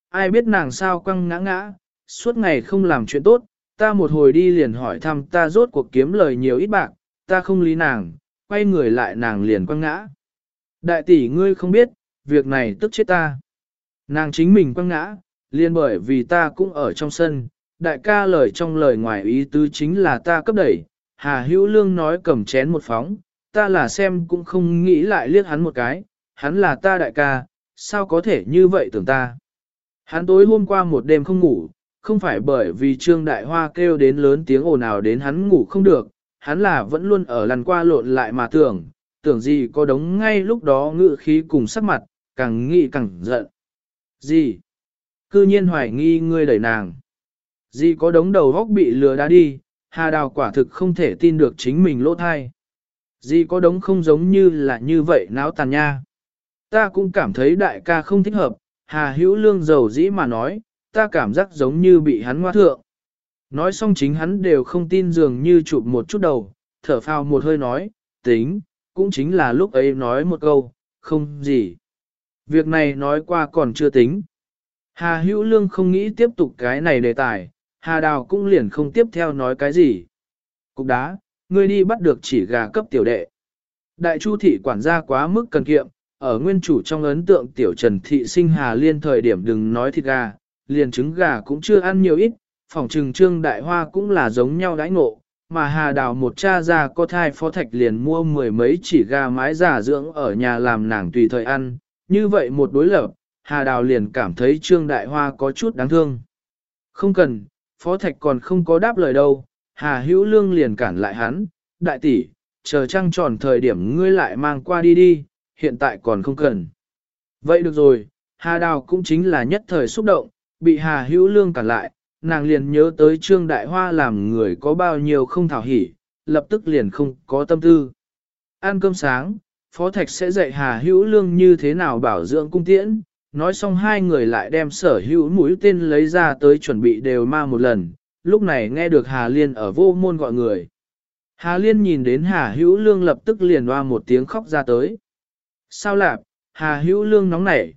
Ai biết nàng sao quăng ngã ngã, suốt ngày không làm chuyện tốt, ta một hồi đi liền hỏi thăm ta rốt cuộc kiếm lời nhiều ít bạc, ta không lý nàng, quay người lại nàng liền quăng ngã. Đại tỷ ngươi không biết, việc này tức chết ta. Nàng chính mình quăng ngã, liền bởi vì ta cũng ở trong sân, đại ca lời trong lời ngoài ý tứ chính là ta cấp đẩy, Hà Hữu Lương nói cầm chén một phóng, ta là xem cũng không nghĩ lại liếc hắn một cái, hắn là ta đại ca, sao có thể như vậy tưởng ta. Hắn tối hôm qua một đêm không ngủ, không phải bởi vì Trương Đại Hoa kêu đến lớn tiếng ồn ào đến hắn ngủ không được, hắn là vẫn luôn ở lần qua lộn lại mà tưởng, tưởng gì có đống ngay lúc đó ngự khí cùng sắc mặt, càng nghĩ càng giận. Gì? Cư nhiên hoài nghi ngươi đẩy nàng. Gì có đống đầu góc bị lừa đá đi, hà đào quả thực không thể tin được chính mình lỗ thai. Gì có đống không giống như là như vậy náo tàn nha. Ta cũng cảm thấy đại ca không thích hợp, hà hữu lương giàu dĩ mà nói, ta cảm giác giống như bị hắn ngoa thượng. Nói xong chính hắn đều không tin dường như chụp một chút đầu, thở phào một hơi nói, tính, cũng chính là lúc ấy nói một câu, không gì. Việc này nói qua còn chưa tính. Hà hữu lương không nghĩ tiếp tục cái này đề tài, Hà đào cũng liền không tiếp theo nói cái gì. Cục đá, ngươi đi bắt được chỉ gà cấp tiểu đệ. Đại chu thị quản gia quá mức cần kiệm, ở nguyên chủ trong ấn tượng tiểu trần thị sinh Hà liên thời điểm đừng nói thịt gà, liền trứng gà cũng chưa ăn nhiều ít, phòng trừng trương đại hoa cũng là giống nhau đãi ngộ, mà hà đào một cha già có thai phó thạch liền mua mười mấy chỉ gà mái giả dưỡng ở nhà làm nàng tùy thời ăn, như vậy một đối lập, hà đào liền cảm thấy trương đại hoa có chút đáng thương. Không cần, phó thạch còn không có đáp lời đâu, hà hữu lương liền cản lại hắn, đại tỷ, chờ trăng tròn thời điểm ngươi lại mang qua đi đi, hiện tại còn không cần. Vậy được rồi, hà đào cũng chính là nhất thời xúc động, bị hà hữu lương cản lại, nàng liền nhớ tới Trương Đại Hoa làm người có bao nhiêu không thảo hỉ, lập tức liền không có tâm tư. Ăn cơm sáng, Phó Thạch sẽ dạy Hà Hữu Lương như thế nào bảo dưỡng cung tiễn, nói xong hai người lại đem sở hữu mũi tên lấy ra tới chuẩn bị đều ma một lần, lúc này nghe được Hà Liên ở vô môn gọi người. Hà Liên nhìn đến Hà Hữu Lương lập tức liền hoa một tiếng khóc ra tới. Sao lạp, Hà Hữu Lương nóng nảy.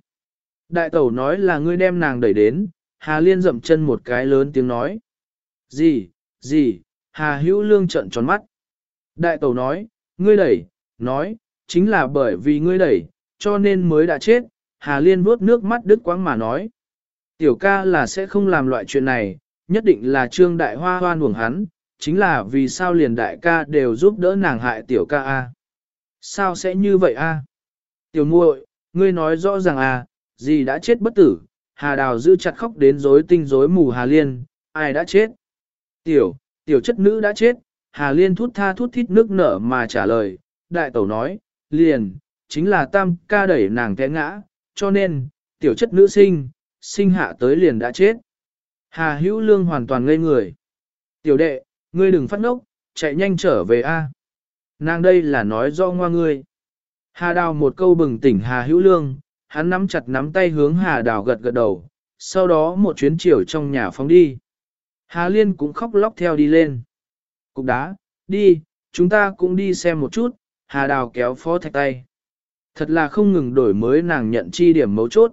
Đại tẩu nói là ngươi đem nàng đẩy đến, Hà Liên dậm chân một cái lớn tiếng nói. Gì, gì, Hà Hữu Lương trợn tròn mắt. Đại tẩu nói, ngươi đẩy, nói, chính là bởi vì ngươi đẩy, cho nên mới đã chết. Hà Liên vuốt nước mắt đứt quãng mà nói. Tiểu ca là sẽ không làm loại chuyện này, nhất định là trương đại hoa hoan uổng hắn, chính là vì sao liền đại ca đều giúp đỡ nàng hại tiểu ca a. Sao sẽ như vậy a? Tiểu muội, ngươi nói rõ ràng a, gì đã chết bất tử, Hà Đào giữ chặt khóc đến rối tinh rối mù Hà Liên, ai đã chết? Tiểu, tiểu chất nữ đã chết, Hà Liên thút tha thút thít nước nở mà trả lời, đại tẩu nói, liền, chính là tam ca đẩy nàng té ngã, cho nên, tiểu chất nữ sinh, sinh hạ tới liền đã chết. Hà hữu lương hoàn toàn ngây người. Tiểu đệ, ngươi đừng phát ngốc, chạy nhanh trở về a. Nàng đây là nói do ngoa ngươi. Hà đào một câu bừng tỉnh Hà hữu lương, hắn nắm chặt nắm tay hướng Hà đào gật gật đầu, sau đó một chuyến chiều trong nhà phóng đi. Hà liên cũng khóc lóc theo đi lên. Cục đá, đi, chúng ta cũng đi xem một chút, Hà đào kéo phó thạch tay. Thật là không ngừng đổi mới nàng nhận chi điểm mấu chốt.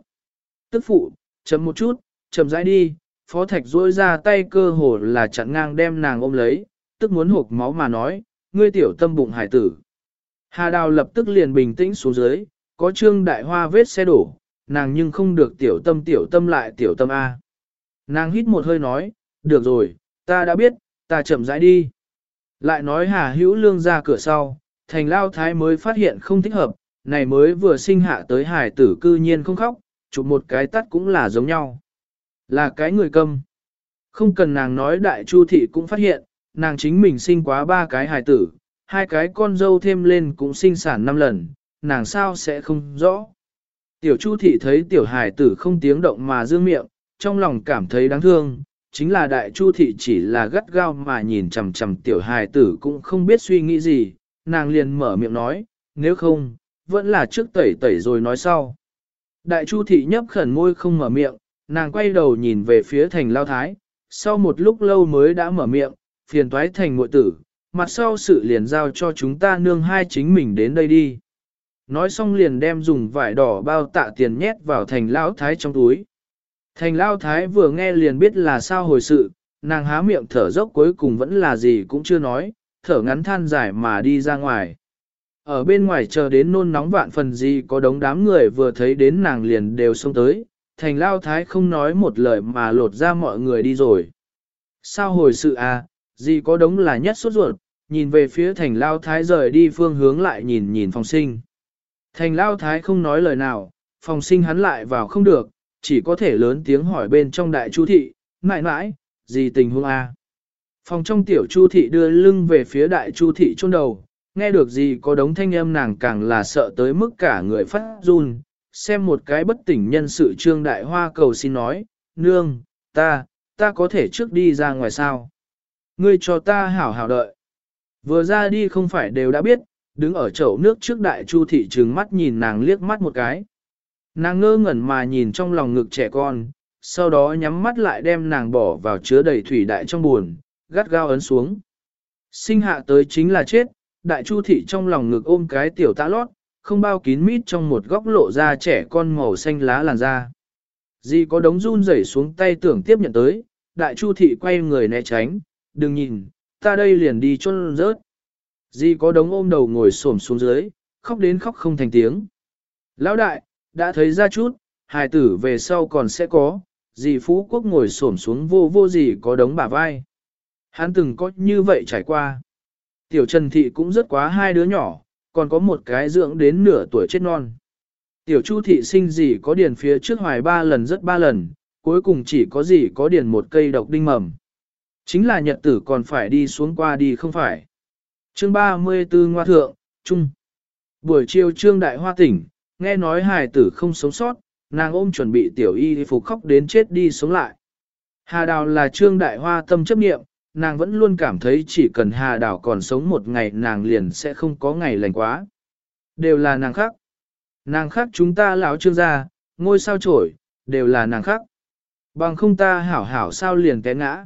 Tức phụ, chậm một chút, chậm rãi đi, phó thạch duỗi ra tay cơ hồ là chặn ngang đem nàng ôm lấy, tức muốn hộp máu mà nói, ngươi tiểu tâm bụng hải tử. Hà đào lập tức liền bình tĩnh xuống dưới, có trương đại hoa vết xe đổ, nàng nhưng không được tiểu tâm tiểu tâm lại tiểu tâm A. Nàng hít một hơi nói, được rồi, ta đã biết, ta chậm rãi đi. Lại nói hà hữu lương ra cửa sau, thành lao thái mới phát hiện không thích hợp, này mới vừa sinh hạ tới hải tử cư nhiên không khóc, chụp một cái tắt cũng là giống nhau. Là cái người câm. Không cần nàng nói đại chu thị cũng phát hiện, nàng chính mình sinh quá ba cái hài tử, hai cái con dâu thêm lên cũng sinh sản năm lần, nàng sao sẽ không rõ. Tiểu chu thị thấy tiểu hài tử không tiếng động mà dương miệng, trong lòng cảm thấy đáng thương, chính là đại chu thị chỉ là gắt gao mà nhìn chằm chằm tiểu hài tử cũng không biết suy nghĩ gì, nàng liền mở miệng nói, nếu không, vẫn là trước tẩy tẩy rồi nói sau. Đại chu thị nhấp khẩn môi không mở miệng, nàng quay đầu nhìn về phía thành lao thái, sau một lúc lâu mới đã mở miệng, phiền toái thành muội tử, mặt sau sự liền giao cho chúng ta nương hai chính mình đến đây đi. Nói xong liền đem dùng vải đỏ bao tạ tiền nhét vào thành lao thái trong túi. Thành lao thái vừa nghe liền biết là sao hồi sự, nàng há miệng thở dốc cuối cùng vẫn là gì cũng chưa nói, thở ngắn than dài mà đi ra ngoài. Ở bên ngoài chờ đến nôn nóng vạn phần gì có đống đám người vừa thấy đến nàng liền đều xông tới, thành lao thái không nói một lời mà lột ra mọi người đi rồi. Sao hồi sự à, gì có đống là nhất sốt ruột, nhìn về phía thành lao thái rời đi phương hướng lại nhìn nhìn phòng sinh. Thành lao thái không nói lời nào, phòng sinh hắn lại vào không được, chỉ có thể lớn tiếng hỏi bên trong đại chu thị, mãi mãi, gì tình huống à. Phòng trong tiểu chu thị đưa lưng về phía đại chu thị chôn đầu, nghe được gì có đống thanh âm nàng càng là sợ tới mức cả người phát run, xem một cái bất tỉnh nhân sự trương đại hoa cầu xin nói, nương, ta, ta có thể trước đi ra ngoài sao? Ngươi cho ta hảo hảo đợi. Vừa ra đi không phải đều đã biết, đứng ở chậu nước trước đại chu thị trừng mắt nhìn nàng liếc mắt một cái. Nàng ngơ ngẩn mà nhìn trong lòng ngực trẻ con, sau đó nhắm mắt lại đem nàng bỏ vào chứa đầy thủy đại trong buồn, gắt gao ấn xuống. Sinh hạ tới chính là chết, đại chu thị trong lòng ngực ôm cái tiểu tã lót, không bao kín mít trong một góc lộ ra trẻ con màu xanh lá làn da. Di có đống run rẩy xuống tay tưởng tiếp nhận tới, đại chu thị quay người né tránh, đừng nhìn, ta đây liền đi chôn rớt. Di có đống ôm đầu ngồi xổm xuống dưới, khóc đến khóc không thành tiếng. Lão đại, đã thấy ra chút, hài tử về sau còn sẽ có, dì Phú Quốc ngồi xổm xuống vô vô gì có đống bả vai. Hắn từng có như vậy trải qua. Tiểu Trần Thị cũng rất quá hai đứa nhỏ, còn có một cái dưỡng đến nửa tuổi chết non. Tiểu Chu Thị sinh gì có điền phía trước hoài ba lần rất ba lần, cuối cùng chỉ có gì có điền một cây độc đinh mầm. Chính là nhật tử còn phải đi xuống qua đi không phải. Chương 34 Ngoa Thượng, Trung. Buổi chiều Trương Đại Hoa tỉnh, nghe nói hài tử không sống sót, nàng ôm chuẩn bị tiểu y phục khóc đến chết đi sống lại. Hà Đào là Trương Đại Hoa tâm chấp nghiệm, nàng vẫn luôn cảm thấy chỉ cần Hà Đào còn sống một ngày nàng liền sẽ không có ngày lành quá. Đều là nàng khác. Nàng khác chúng ta lão trương gia, ngôi sao trổi, đều là nàng khác. Bằng không ta hảo hảo sao liền té ngã.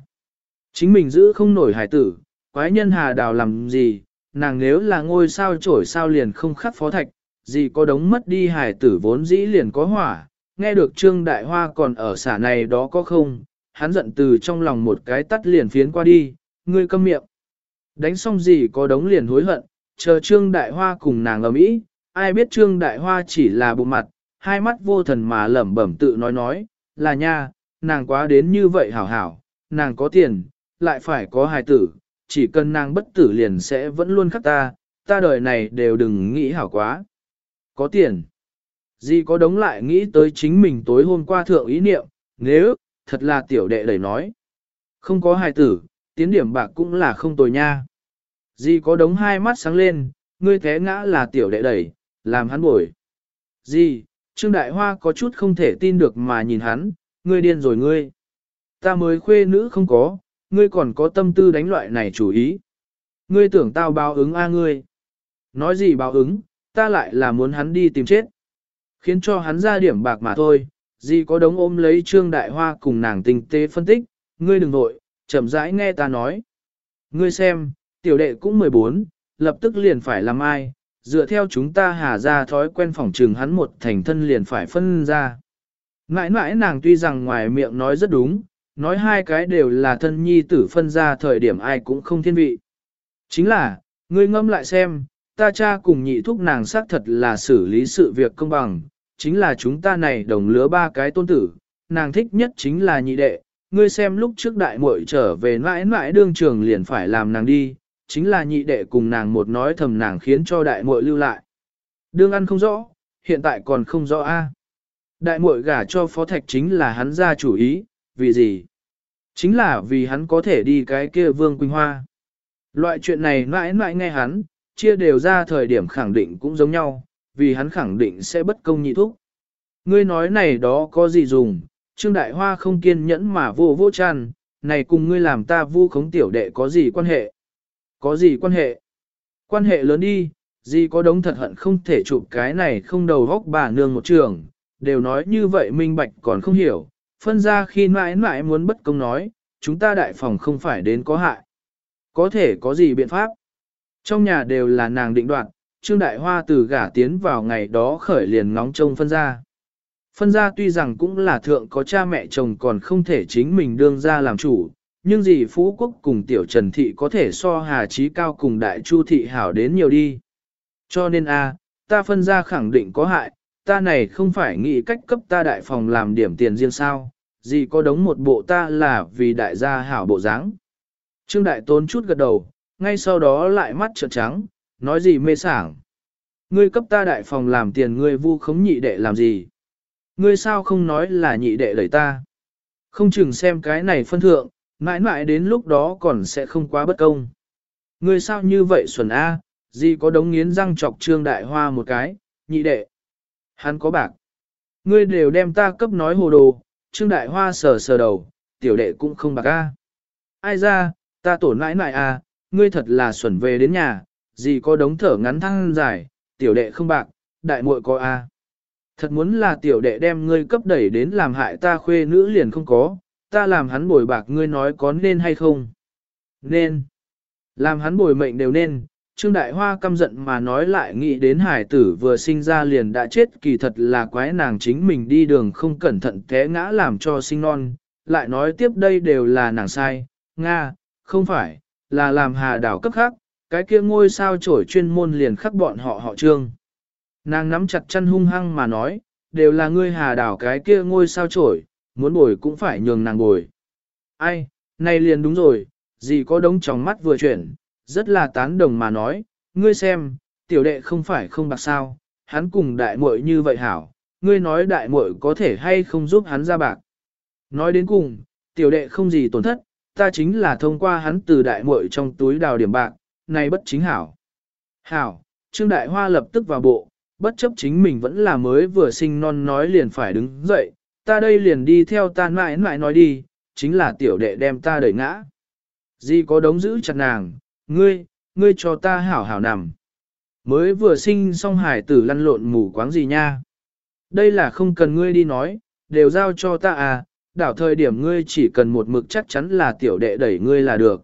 Chính mình giữ không nổi hải tử, quái nhân Hà Đào làm gì, nàng nếu là ngôi sao trổi sao liền không khắc phó thạch, gì có đống mất đi hải tử vốn dĩ liền có hỏa, nghe được Trương Đại Hoa còn ở xả này đó có không, hắn giận từ trong lòng một cái tắt liền phiến qua đi, ngươi câm miệng. Đánh xong gì có đống liền hối hận, chờ Trương Đại Hoa cùng nàng ở mỹ, ai biết Trương Đại Hoa chỉ là bụng mặt, hai mắt vô thần mà lẩm bẩm tự nói nói, là nha, nàng quá đến như vậy hảo hảo, nàng có tiền, lại phải có hài tử, chỉ cần nàng bất tử liền sẽ vẫn luôn khắc ta, ta đời này đều đừng nghĩ hảo quá. Có tiền. Di có đống lại nghĩ tới chính mình tối hôm qua thượng ý niệm, nếu, thật là tiểu đệ đẩy nói. Không có hài tử, tiến điểm bạc cũng là không tồi nha. Di có đống hai mắt sáng lên, ngươi thế ngã là tiểu đệ đẩy, làm hắn bổi. Di, Trương Đại Hoa có chút không thể tin được mà nhìn hắn, ngươi điên rồi ngươi. Ta mới khuê nữ không có, ngươi còn có tâm tư đánh loại này chủ ý. Ngươi tưởng tao báo ứng a ngươi. Nói gì báo ứng, ta lại là muốn hắn đi tìm chết. Khiến cho hắn ra điểm bạc mà thôi, Dì có đống ôm lấy Trương Đại Hoa cùng nàng tinh tế phân tích, ngươi đừng nội, chậm rãi nghe ta nói. Ngươi xem, tiểu đệ cũng 14, lập tức liền phải làm ai, dựa theo chúng ta hà ra thói quen phòng trừng hắn một thành thân liền phải phân ra. Mãi mãi nàng tuy rằng ngoài miệng nói rất đúng, nói hai cái đều là thân nhi tử phân ra thời điểm ai cũng không thiên vị. Chính là, ngươi ngâm lại xem, ta cha cùng nhị thúc nàng xác thật là xử lý sự việc công bằng, chính là chúng ta này đồng lứa ba cái tôn tử, nàng thích nhất chính là nhị đệ, ngươi xem lúc trước đại muội trở về mãi mãi đương trường liền phải làm nàng đi, chính là nhị đệ cùng nàng một nói thầm nàng khiến cho đại muội lưu lại. Đương ăn không rõ, hiện tại còn không rõ a. Đại muội gả cho phó thạch chính là hắn ra chủ ý, vì gì? Chính là vì hắn có thể đi cái kia vương quỳnh hoa. Loại chuyện này mãi mãi nghe hắn, chia đều ra thời điểm khẳng định cũng giống nhau, vì hắn khẳng định sẽ bất công nhị thúc. Ngươi nói này đó có gì dùng, Trương Đại Hoa không kiên nhẫn mà vô vô chăn, này cùng ngươi làm ta vu khống tiểu đệ có gì quan hệ? Có gì quan hệ? Quan hệ lớn đi, gì có đống thật hận không thể chụp cái này không đầu góc bà nương một trường, đều nói như vậy minh bạch còn không hiểu, phân ra khi mãi mãi muốn bất công nói, chúng ta đại phòng không phải đến có hại. Có thể có gì biện pháp? Trong nhà đều là nàng định đoạt, Trương Đại Hoa từ gả tiến vào ngày đó khởi liền ngóng trông phân ra. Phân ra tuy rằng cũng là thượng có cha mẹ chồng còn không thể chính mình đương ra làm chủ, nhưng gì Phú Quốc cùng Tiểu Trần Thị có thể so Hà Chí Cao cùng Đại Chu Thị hảo đến nhiều đi. Cho nên a, ta phân ra khẳng định có hại, ta này không phải nghĩ cách cấp ta đại phòng làm điểm tiền riêng sao, gì có đống một bộ ta là vì đại gia hảo bộ dáng. Trương Đại Tôn chút gật đầu, ngay sau đó lại mắt trợn trắng, nói gì mê sảng. Ngươi cấp ta đại phòng làm tiền ngươi vu khống nhị đệ làm gì? Ngươi sao không nói là nhị đệ đẩy ta? Không chừng xem cái này phân thượng, mãi mãi đến lúc đó còn sẽ không quá bất công. Ngươi sao như vậy xuẩn A, gì có đống nghiến răng chọc trương đại hoa một cái, nhị đệ. Hắn có bạc. Ngươi đều đem ta cấp nói hồ đồ, trương đại hoa sờ sờ đầu, tiểu đệ cũng không bạc A. Ai ra, ta tổn mãi mãi A, ngươi thật là xuẩn về đến nhà, gì có đống thở ngắn thăng dài, tiểu đệ không bạc, đại muội có A. Thật muốn là tiểu đệ đem ngươi cấp đẩy đến làm hại ta khuê nữ liền không có, ta làm hắn bồi bạc ngươi nói có nên hay không? Nên. Làm hắn bồi mệnh đều nên. Trương Đại Hoa căm giận mà nói lại nghĩ đến hải tử vừa sinh ra liền đã chết kỳ thật là quái nàng chính mình đi đường không cẩn thận té ngã làm cho sinh non, lại nói tiếp đây đều là nàng sai, Nga, không phải, là làm hà đảo cấp khác, cái kia ngôi sao trổi chuyên môn liền khắc bọn họ họ trương. Nàng nắm chặt chân hung hăng mà nói, đều là ngươi hà đảo cái kia ngôi sao trổi, muốn bồi cũng phải nhường nàng bồi. Ai, này liền đúng rồi, gì có đống tròng mắt vừa chuyển, rất là tán đồng mà nói, ngươi xem, tiểu đệ không phải không bạc sao, hắn cùng đại muội như vậy hảo, ngươi nói đại muội có thể hay không giúp hắn ra bạc. Nói đến cùng, tiểu đệ không gì tổn thất, ta chính là thông qua hắn từ đại muội trong túi đào điểm bạc, nay bất chính hảo. Hảo, Trương Đại Hoa lập tức vào bộ, bất chấp chính mình vẫn là mới vừa sinh non nói liền phải đứng dậy, ta đây liền đi theo ta mãi mãi nói đi, chính là tiểu đệ đem ta đẩy ngã. Di có đống giữ chặt nàng, ngươi, ngươi cho ta hảo hảo nằm. Mới vừa sinh xong hải tử lăn lộn mù quáng gì nha. Đây là không cần ngươi đi nói, đều giao cho ta à, đảo thời điểm ngươi chỉ cần một mực chắc chắn là tiểu đệ đẩy ngươi là được.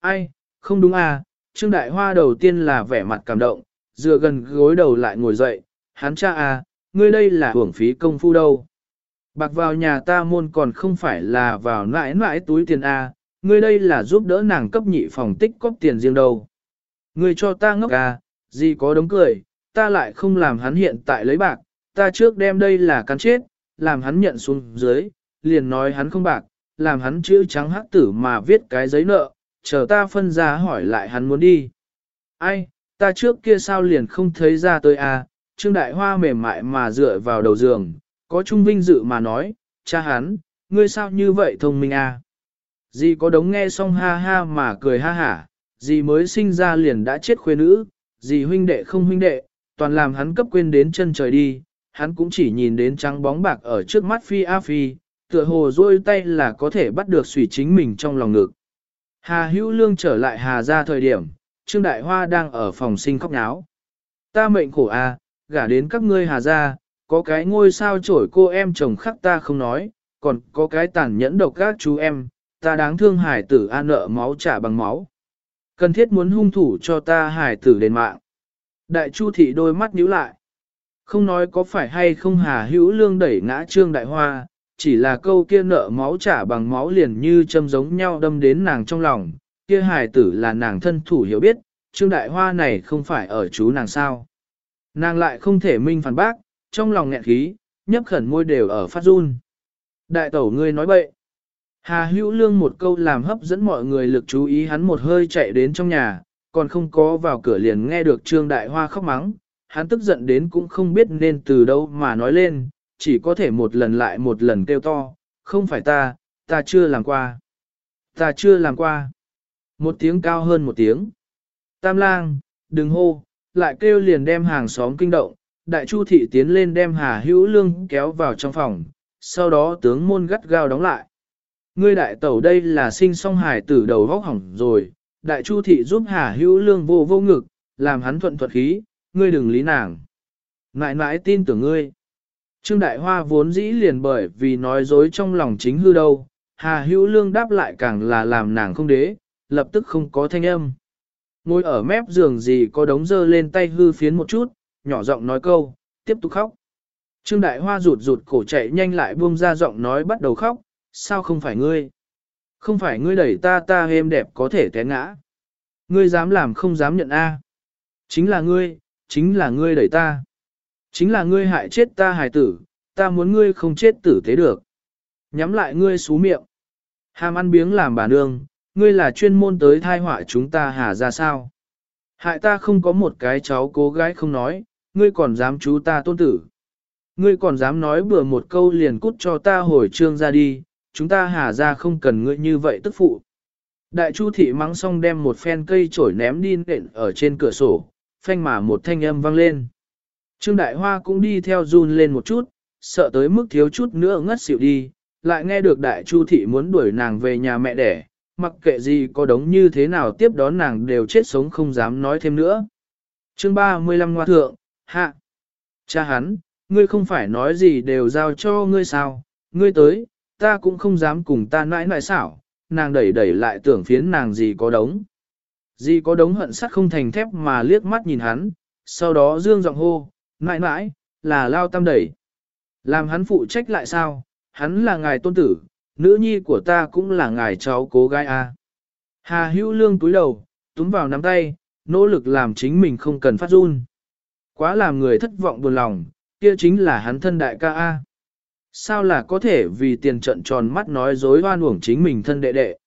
Ai, không đúng à, Trương Đại Hoa đầu tiên là vẻ mặt cảm động, dựa gần gối đầu lại ngồi dậy, hắn cha à, ngươi đây là hưởng phí công phu đâu. Bạc vào nhà ta môn còn không phải là vào nãi nãi túi tiền A, ngươi đây là giúp đỡ nàng cấp nhị phòng tích cóp tiền riêng đâu. Ngươi cho ta ngốc à, gì có đống cười, ta lại không làm hắn hiện tại lấy bạc, ta trước đem đây là cắn chết, làm hắn nhận xuống dưới, liền nói hắn không bạc, làm hắn chữ trắng hắc tử mà viết cái giấy nợ, chờ ta phân ra hỏi lại hắn muốn đi. Ai, ta trước kia sao liền không thấy ra tôi à, Trương Đại Hoa mềm mại mà dựa vào đầu giường, có trung vinh dự mà nói, cha hắn, ngươi sao như vậy thông minh à. Dì có đống nghe xong ha ha mà cười ha hả, dì mới sinh ra liền đã chết khuê nữ, dì huynh đệ không huynh đệ, toàn làm hắn cấp quên đến chân trời đi, hắn cũng chỉ nhìn đến trắng bóng bạc ở trước mắt phi a phi, tựa hồ rôi tay là có thể bắt được sủy chính mình trong lòng ngực. Hà hữu lương trở lại hà ra thời điểm, Trương Đại Hoa đang ở phòng sinh khóc náo. Ta mệnh khổ a, à, gả đến các ngươi hà ra, có cái ngôi sao trổi cô em chồng khắc ta không nói, còn có cái tàn nhẫn độc các chú em, ta đáng thương hải tử a nợ máu trả bằng máu. Cần thiết muốn hung thủ cho ta hải tử đền mạng. Đại chu thị đôi mắt nhíu lại. Không nói có phải hay không hà hữu lương đẩy ngã trương đại hoa, chỉ là câu kia nợ máu trả bằng máu liền như châm giống nhau đâm đến nàng trong lòng, kia hài tử là nàng thân thủ hiểu biết, trương đại hoa này không phải ở chú nàng sao. Nàng lại không thể minh phản bác, trong lòng nghẹn khí, nhấp khẩn môi đều ở phát run. Đại tẩu ngươi nói bậy. Hà hữu lương một câu làm hấp dẫn mọi người lực chú ý hắn một hơi chạy đến trong nhà, còn không có vào cửa liền nghe được trương đại hoa khóc mắng, hắn tức giận đến cũng không biết nên từ đâu mà nói lên, chỉ có thể một lần lại một lần kêu to, không phải ta, ta chưa làm qua. Ta chưa làm qua. Một tiếng cao hơn một tiếng. Tam lang, đừng hô, lại kêu liền đem hàng xóm kinh động, đại chu thị tiến lên đem hà hữu lương kéo vào trong phòng, sau đó tướng môn gắt gao đóng lại. Ngươi đại tẩu đây là sinh song hải tử đầu vóc hỏng rồi, đại chu thị giúp hà hữu lương vô vô ngực, làm hắn thuận thuật khí, ngươi đừng lý nàng. Ngại ngại tin tưởng ngươi. Trương Đại Hoa vốn dĩ liền bởi vì nói dối trong lòng chính hư đâu, Hà Hữu Lương đáp lại càng là làm nàng không đế, lập tức không có thanh âm. Ngồi ở mép giường gì có đống dơ lên tay hư phiến một chút, nhỏ giọng nói câu, tiếp tục khóc. Trương Đại Hoa rụt rụt cổ chạy nhanh lại buông ra giọng nói bắt đầu khóc, sao không phải ngươi? Không phải ngươi đẩy ta ta êm đẹp có thể té ngã. Ngươi dám làm không dám nhận A. Chính là ngươi, chính là ngươi đẩy ta. Chính là ngươi hại chết ta hài tử, ta muốn ngươi không chết tử thế được. Nhắm lại ngươi xú miệng. Hàm ăn biếng làm bà nương, ngươi là chuyên môn tới thai họa chúng ta hà ra sao. Hại ta không có một cái cháu cố gái không nói, ngươi còn dám chú ta tôn tử. Ngươi còn dám nói bừa một câu liền cút cho ta hồi trương ra đi, chúng ta hà ra không cần ngươi như vậy tức phụ. Đại chu thị mắng xong đem một phen cây chổi ném đi nện ở trên cửa sổ, phanh mà một thanh âm vang lên. Trương Đại Hoa cũng đi theo run lên một chút, sợ tới mức thiếu chút nữa ngất xỉu đi, lại nghe được Đại Chu Thị muốn đuổi nàng về nhà mẹ đẻ, mặc kệ gì có đống như thế nào tiếp đón nàng đều chết sống không dám nói thêm nữa. Chương 35 Ngoa Thượng, Hạ. Cha hắn, ngươi không phải nói gì đều giao cho ngươi sao, ngươi tới, ta cũng không dám cùng ta nãi nãi xảo, nàng đẩy đẩy lại tưởng phiến nàng gì có đống. Gì có đống hận sắt không thành thép mà liếc mắt nhìn hắn, sau đó dương giọng hô, mãi mãi, là lao tam đẩy. Làm hắn phụ trách lại sao, hắn là ngài tôn tử, nữ nhi của ta cũng là ngài cháu cố gái a. Hà hữu lương túi đầu, túm vào nắm tay, nỗ lực làm chính mình không cần phát run. Quá làm người thất vọng buồn lòng, kia chính là hắn thân đại ca A. Sao là có thể vì tiền trận tròn mắt nói dối hoan uổng chính mình thân đệ đệ.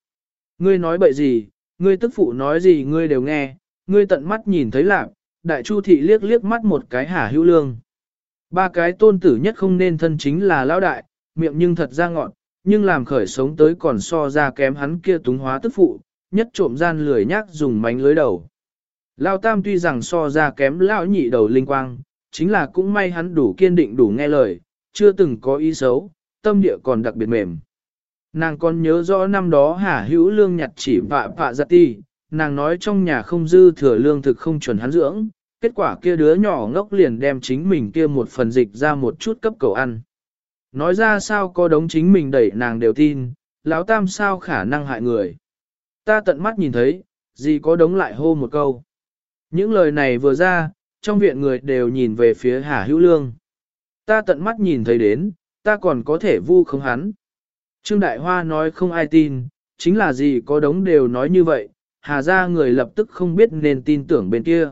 Ngươi nói bậy gì, ngươi tức phụ nói gì ngươi đều nghe, ngươi tận mắt nhìn thấy lạc, đại chu thị liếc liếc mắt một cái hà hữu lương. Ba cái tôn tử nhất không nên thân chính là lão đại, miệng nhưng thật ra ngọn, nhưng làm khởi sống tới còn so ra kém hắn kia túng hóa tức phụ, nhất trộm gian lười nhác dùng mánh lưới đầu. Lão tam tuy rằng so ra kém lão nhị đầu linh quang, chính là cũng may hắn đủ kiên định đủ nghe lời, chưa từng có ý xấu, tâm địa còn đặc biệt mềm. Nàng còn nhớ rõ năm đó Hà Hữu Lương nhặt chỉ vạ vạ giặt ti, nàng nói trong nhà không dư thừa lương thực không chuẩn hắn dưỡng, kết quả kia đứa nhỏ ngốc liền đem chính mình kia một phần dịch ra một chút cấp cầu ăn. Nói ra sao có đống chính mình đẩy nàng đều tin, lão tam sao khả năng hại người. Ta tận mắt nhìn thấy, gì có đống lại hô một câu. Những lời này vừa ra, trong viện người đều nhìn về phía Hà Hữu Lương. Ta tận mắt nhìn thấy đến, ta còn có thể vu không hắn. Trương Đại Hoa nói không ai tin, chính là gì có đống đều nói như vậy, Hà ra người lập tức không biết nên tin tưởng bên kia.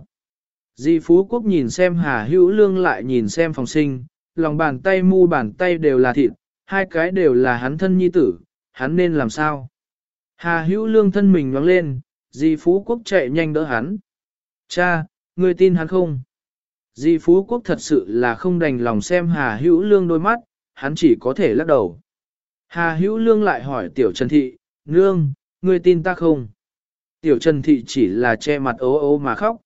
Di Phú Quốc nhìn xem Hà Hữu Lương lại nhìn xem phòng sinh, lòng bàn tay mu bàn tay đều là thịt, hai cái đều là hắn thân nhi tử, hắn nên làm sao? Hà hữu lương thân mình nhoáng lên, Di Phú Quốc chạy nhanh đỡ hắn. Cha, ngươi tin hắn không? Di Phú Quốc thật sự là không đành lòng xem Hà hữu lương đôi mắt, hắn chỉ có thể lắc đầu. Hà hữu lương lại hỏi tiểu Trần Thị, Nương, ngươi tin ta không? Tiểu Trần Thị chỉ là che mặt ố ố mà khóc.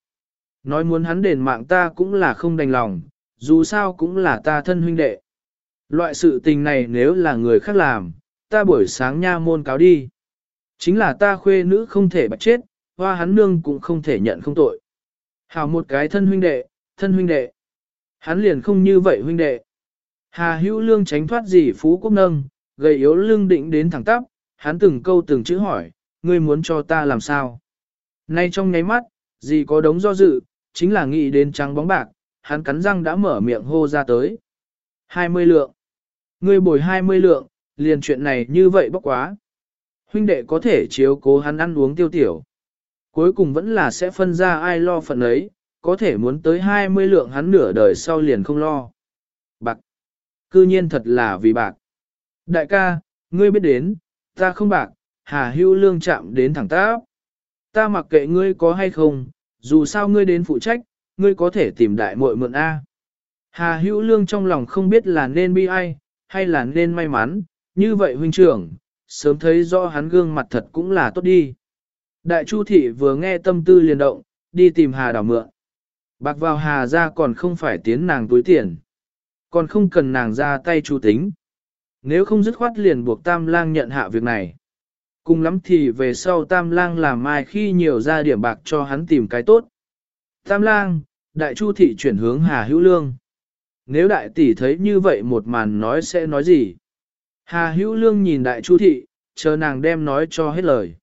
Nói muốn hắn đền mạng ta cũng là không đành lòng, dù sao cũng là ta thân huynh đệ. Loại sự tình này nếu là người khác làm, ta buổi sáng nha môn cáo đi. Chính là ta khuê nữ không thể bạch chết, hoa hắn nương cũng không thể nhận không tội. Hào một cái thân huynh đệ, thân huynh đệ. Hắn liền không như vậy huynh đệ. Hà hữu lương tránh thoát gì phú quốc nâng, gầy yếu lương định đến thẳng tắp, hắn từng câu từng chữ hỏi, ngươi muốn cho ta làm sao? Nay trong nháy mắt, gì có đống do dự, chính là nghĩ đến trắng bóng bạc, hắn cắn răng đã mở miệng hô ra tới. 20 lượng. Ngươi bồi 20 lượng, liền chuyện này như vậy bốc quá. Huynh đệ có thể chiếu cố hắn ăn uống tiêu tiểu. Cuối cùng vẫn là sẽ phân ra ai lo phần ấy, có thể muốn tới 20 lượng hắn nửa đời sau liền không lo. Bạc. Cư nhiên thật là vì bạc. Đại ca, ngươi biết đến, ta không bạc, hà hưu lương chạm đến thẳng táp. Ta mặc kệ ngươi có hay không, dù sao ngươi đến phụ trách, ngươi có thể tìm đại muội mượn A. Hà hữu lương trong lòng không biết là nên bi ai, hay là nên may mắn, như vậy huynh trưởng, sớm thấy rõ hắn gương mặt thật cũng là tốt đi. Đại chu thị vừa nghe tâm tư liền động, đi tìm hà đảo mượn. Bạc vào hà ra còn không phải tiến nàng túi tiền. Còn không cần nàng ra tay chu tính. Nếu không dứt khoát liền buộc tam lang nhận hạ việc này. Cùng lắm thì về sau tam lang làm mai khi nhiều ra điểm bạc cho hắn tìm cái tốt. Tam lang, đại chu thị chuyển hướng Hà Hữu Lương. Nếu đại tỷ thấy như vậy một màn nói sẽ nói gì? Hà Hữu Lương nhìn đại chu thị, chờ nàng đem nói cho hết lời.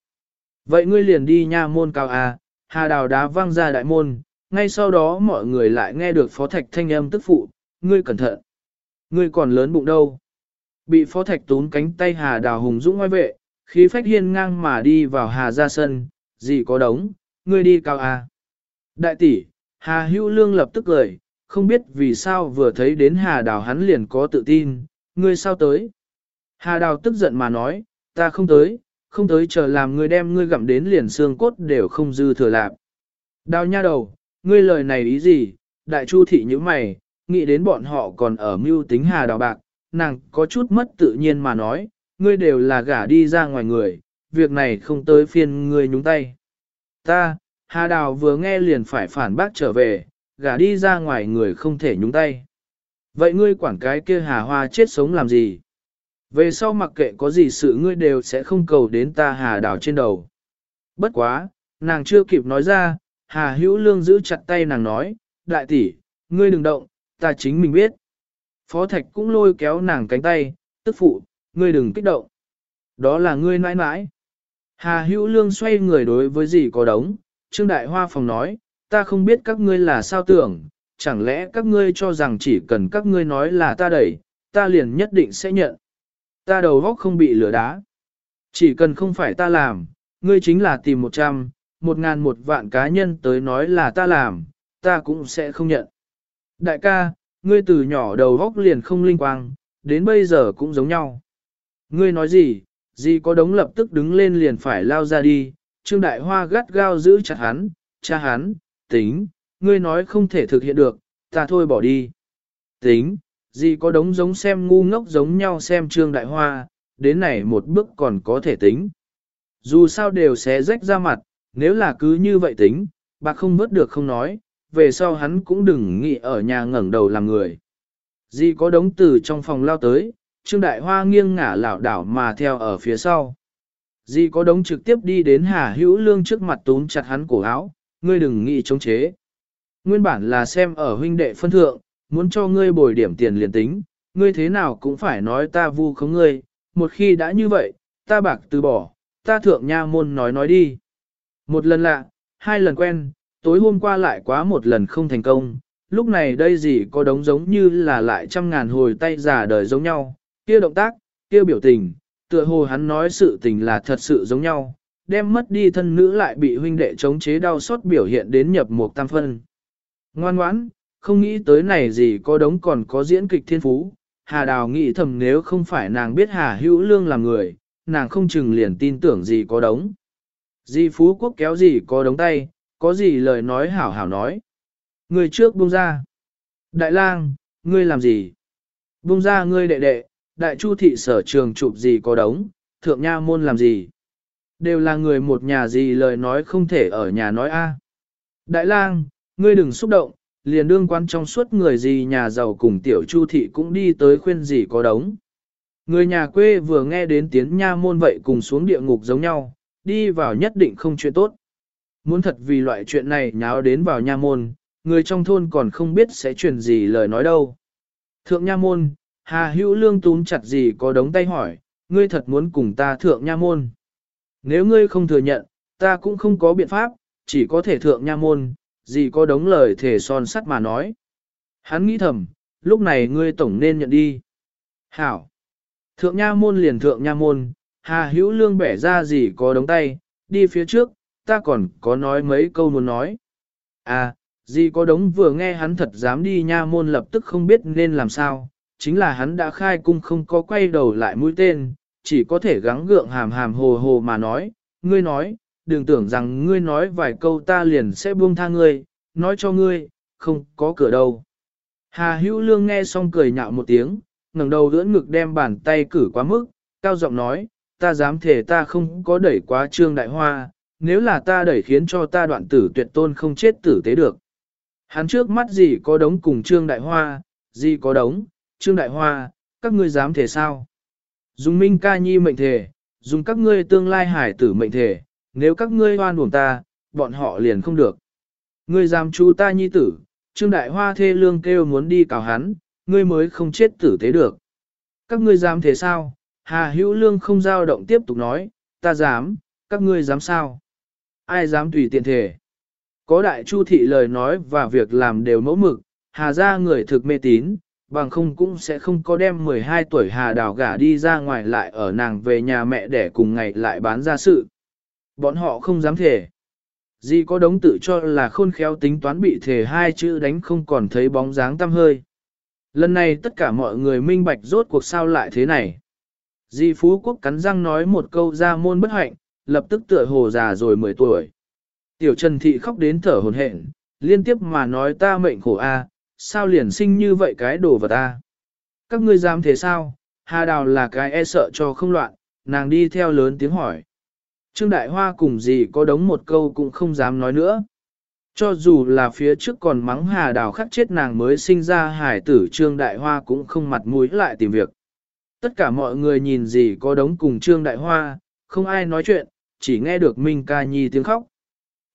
Vậy ngươi liền đi nha môn cao à, Hà đào đá văng ra đại môn, ngay sau đó mọi người lại nghe được phó thạch thanh âm tức phụ, ngươi cẩn thận. Ngươi còn lớn bụng đâu? Bị phó thạch tún cánh tay Hà đào hùng dũng ngoài vệ, khí phách hiên ngang mà đi vào Hà ra sân, gì có đống, ngươi đi cao à. Đại tỷ, Hà Hữu Lương lập tức cười, không biết vì sao vừa thấy đến Hà Đào hắn liền có tự tin, ngươi sao tới. Hà Đào tức giận mà nói, ta không tới, không tới chờ làm ngươi đem ngươi gặm đến liền xương cốt đều không dư thừa lạp. Đào nha đầu, ngươi lời này ý gì, đại chu thị như mày, nghĩ đến bọn họ còn ở mưu tính Hà Đào bạc, nàng có chút mất tự nhiên mà nói, ngươi đều là gả đi ra ngoài người, việc này không tới phiên ngươi nhúng tay. Ta, Hà Đào vừa nghe liền phải phản bác trở về, gả đi ra ngoài người không thể nhúng tay. Vậy ngươi quản cái kia Hà Hoa chết sống làm gì? Về sau mặc kệ có gì sự ngươi đều sẽ không cầu đến ta Hà Đào trên đầu. Bất quá, nàng chưa kịp nói ra, Hà Hữu Lương giữ chặt tay nàng nói, đại tỷ, ngươi đừng động, ta chính mình biết. Phó Thạch cũng lôi kéo nàng cánh tay, tức phụ, ngươi đừng kích động. Đó là ngươi nãi nãi. Hà Hữu Lương xoay người đối với gì có đống, Trương Đại Hoa Phòng nói, ta không biết các ngươi là sao tưởng, chẳng lẽ các ngươi cho rằng chỉ cần các ngươi nói là ta đẩy, ta liền nhất định sẽ nhận. Ta đầu góc không bị lửa đá. Chỉ cần không phải ta làm, ngươi chính là tìm một trăm, một ngàn một vạn cá nhân tới nói là ta làm, ta cũng sẽ không nhận. Đại ca, ngươi từ nhỏ đầu góc liền không linh quang, đến bây giờ cũng giống nhau. Ngươi nói gì, gì có đống lập tức đứng lên liền phải lao ra đi, Trương Đại Hoa gắt gao giữ chặt hắn, cha hắn, tính, ngươi nói không thể thực hiện được, ta thôi bỏ đi. Tính, gì có đống giống xem ngu ngốc giống nhau xem Trương Đại Hoa, đến này một bước còn có thể tính. Dù sao đều sẽ rách ra mặt, nếu là cứ như vậy tính, bà không vớt được không nói, về sau hắn cũng đừng nghĩ ở nhà ngẩng đầu làm người. Di có đống từ trong phòng lao tới, Trương Đại Hoa nghiêng ngả lảo đảo mà theo ở phía sau. Di có đống trực tiếp đi đến Hà Hữu Lương trước mặt túm chặt hắn cổ áo, ngươi đừng nghĩ chống chế. Nguyên bản là xem ở huynh đệ phân thượng, muốn cho ngươi bồi điểm tiền liền tính, ngươi thế nào cũng phải nói ta vu khống ngươi, một khi đã như vậy, ta bạc từ bỏ, ta thượng nha môn nói nói đi. Một lần lạ, hai lần quen, tối hôm qua lại quá một lần không thành công, lúc này đây gì có đống giống như là lại trăm ngàn hồi tay giả đời giống nhau, kia động tác, kia biểu tình, tựa hồ hắn nói sự tình là thật sự giống nhau, đem mất đi thân nữ lại bị huynh đệ chống chế đau xót biểu hiện đến nhập một tam phân. Ngoan ngoãn, không nghĩ tới này gì có đống còn có diễn kịch thiên phú, Hà Đào nghĩ thầm nếu không phải nàng biết Hà Hữu Lương là người, nàng không chừng liền tin tưởng gì có đống. Di Phú Quốc kéo gì có đống tay, có gì lời nói hảo hảo nói. Người trước buông ra. Đại lang, ngươi làm gì? Buông ra ngươi đệ đệ, đại chu thị sở trường chụp gì có đống, thượng nha môn làm gì? Đều là người một nhà gì lời nói không thể ở nhà nói a. Đại lang, ngươi đừng xúc động, liền đương quan trong suốt người gì nhà giàu cùng tiểu chu thị cũng đi tới khuyên gì có đống. Người nhà quê vừa nghe đến tiếng nha môn vậy cùng xuống địa ngục giống nhau, đi vào nhất định không chuyện tốt. Muốn thật vì loại chuyện này nháo đến vào nha môn, người trong thôn còn không biết sẽ truyền gì lời nói đâu. Thượng nha môn, Hà Hữu Lương túm chặt gì có đống tay hỏi, ngươi thật muốn cùng ta thượng nha môn. Nếu ngươi không thừa nhận, ta cũng không có biện pháp, chỉ có thể thượng nha môn, gì có đống lời thể son sắt mà nói. Hắn nghĩ thầm, lúc này ngươi tổng nên nhận đi. Hảo. Thượng nha môn liền thượng nha môn, Hà Hữu Lương bẻ ra gì có đống tay, đi phía trước, ta còn có nói mấy câu muốn nói. À, gì có đống vừa nghe hắn thật dám đi nha môn lập tức không biết nên làm sao, chính là hắn đã khai cung không có quay đầu lại mũi tên, chỉ có thể gắng gượng hàm hàm hồ hồ mà nói, ngươi nói, đừng tưởng rằng ngươi nói vài câu ta liền sẽ buông tha ngươi, nói cho ngươi, không có cửa đâu. Hà hữu lương nghe xong cười nhạo một tiếng, ngẩng đầu đưỡn ngực đem bàn tay cử quá mức, cao giọng nói, ta dám thể ta không có đẩy quá trương đại hoa, nếu là ta đẩy khiến cho ta đoạn tử tuyệt tôn không chết tử tế được. Hắn trước mắt gì có đống cùng trương đại hoa, gì có đống, trương đại hoa, các ngươi dám thể sao? Dùng minh ca nhi mệnh thể, dùng các ngươi tương lai hải tử mệnh thể, nếu các ngươi hoan buồn ta, bọn họ liền không được. Ngươi dám chú ta nhi tử, trương đại hoa thê lương kêu muốn đi cào hắn, ngươi mới không chết tử tế được. Các ngươi dám thế sao? Hà hữu lương không giao động tiếp tục nói, ta dám, các ngươi dám sao? Ai dám tùy tiện thể? Có đại chu thị lời nói và việc làm đều mẫu mực, hà ra người thực mê tín, bằng không cũng sẽ không có đem 12 tuổi hà đào gả đi ra ngoài lại ở nàng về nhà mẹ để cùng ngày lại bán ra sự. Bọn họ không dám thể. Di có đống tự cho là khôn khéo tính toán bị thể hai chữ đánh không còn thấy bóng dáng tăm hơi. Lần này tất cả mọi người minh bạch rốt cuộc sao lại thế này. Di Phú Quốc cắn răng nói một câu ra môn bất hạnh, lập tức tựa hồ già rồi 10 tuổi. Tiểu Trần Thị khóc đến thở hồn hển, liên tiếp mà nói ta mệnh khổ a, sao liền sinh như vậy cái đồ vật ta. Các ngươi dám thế sao, Hà Đào là cái e sợ cho không loạn, nàng đi theo lớn tiếng hỏi. Trương Đại Hoa cùng gì có đống một câu cũng không dám nói nữa. Cho dù là phía trước còn mắng Hà Đào khắc chết nàng mới sinh ra hải tử Trương Đại Hoa cũng không mặt mũi lại tìm việc. Tất cả mọi người nhìn gì có đống cùng Trương Đại Hoa, không ai nói chuyện, chỉ nghe được Minh Ca Nhi tiếng khóc.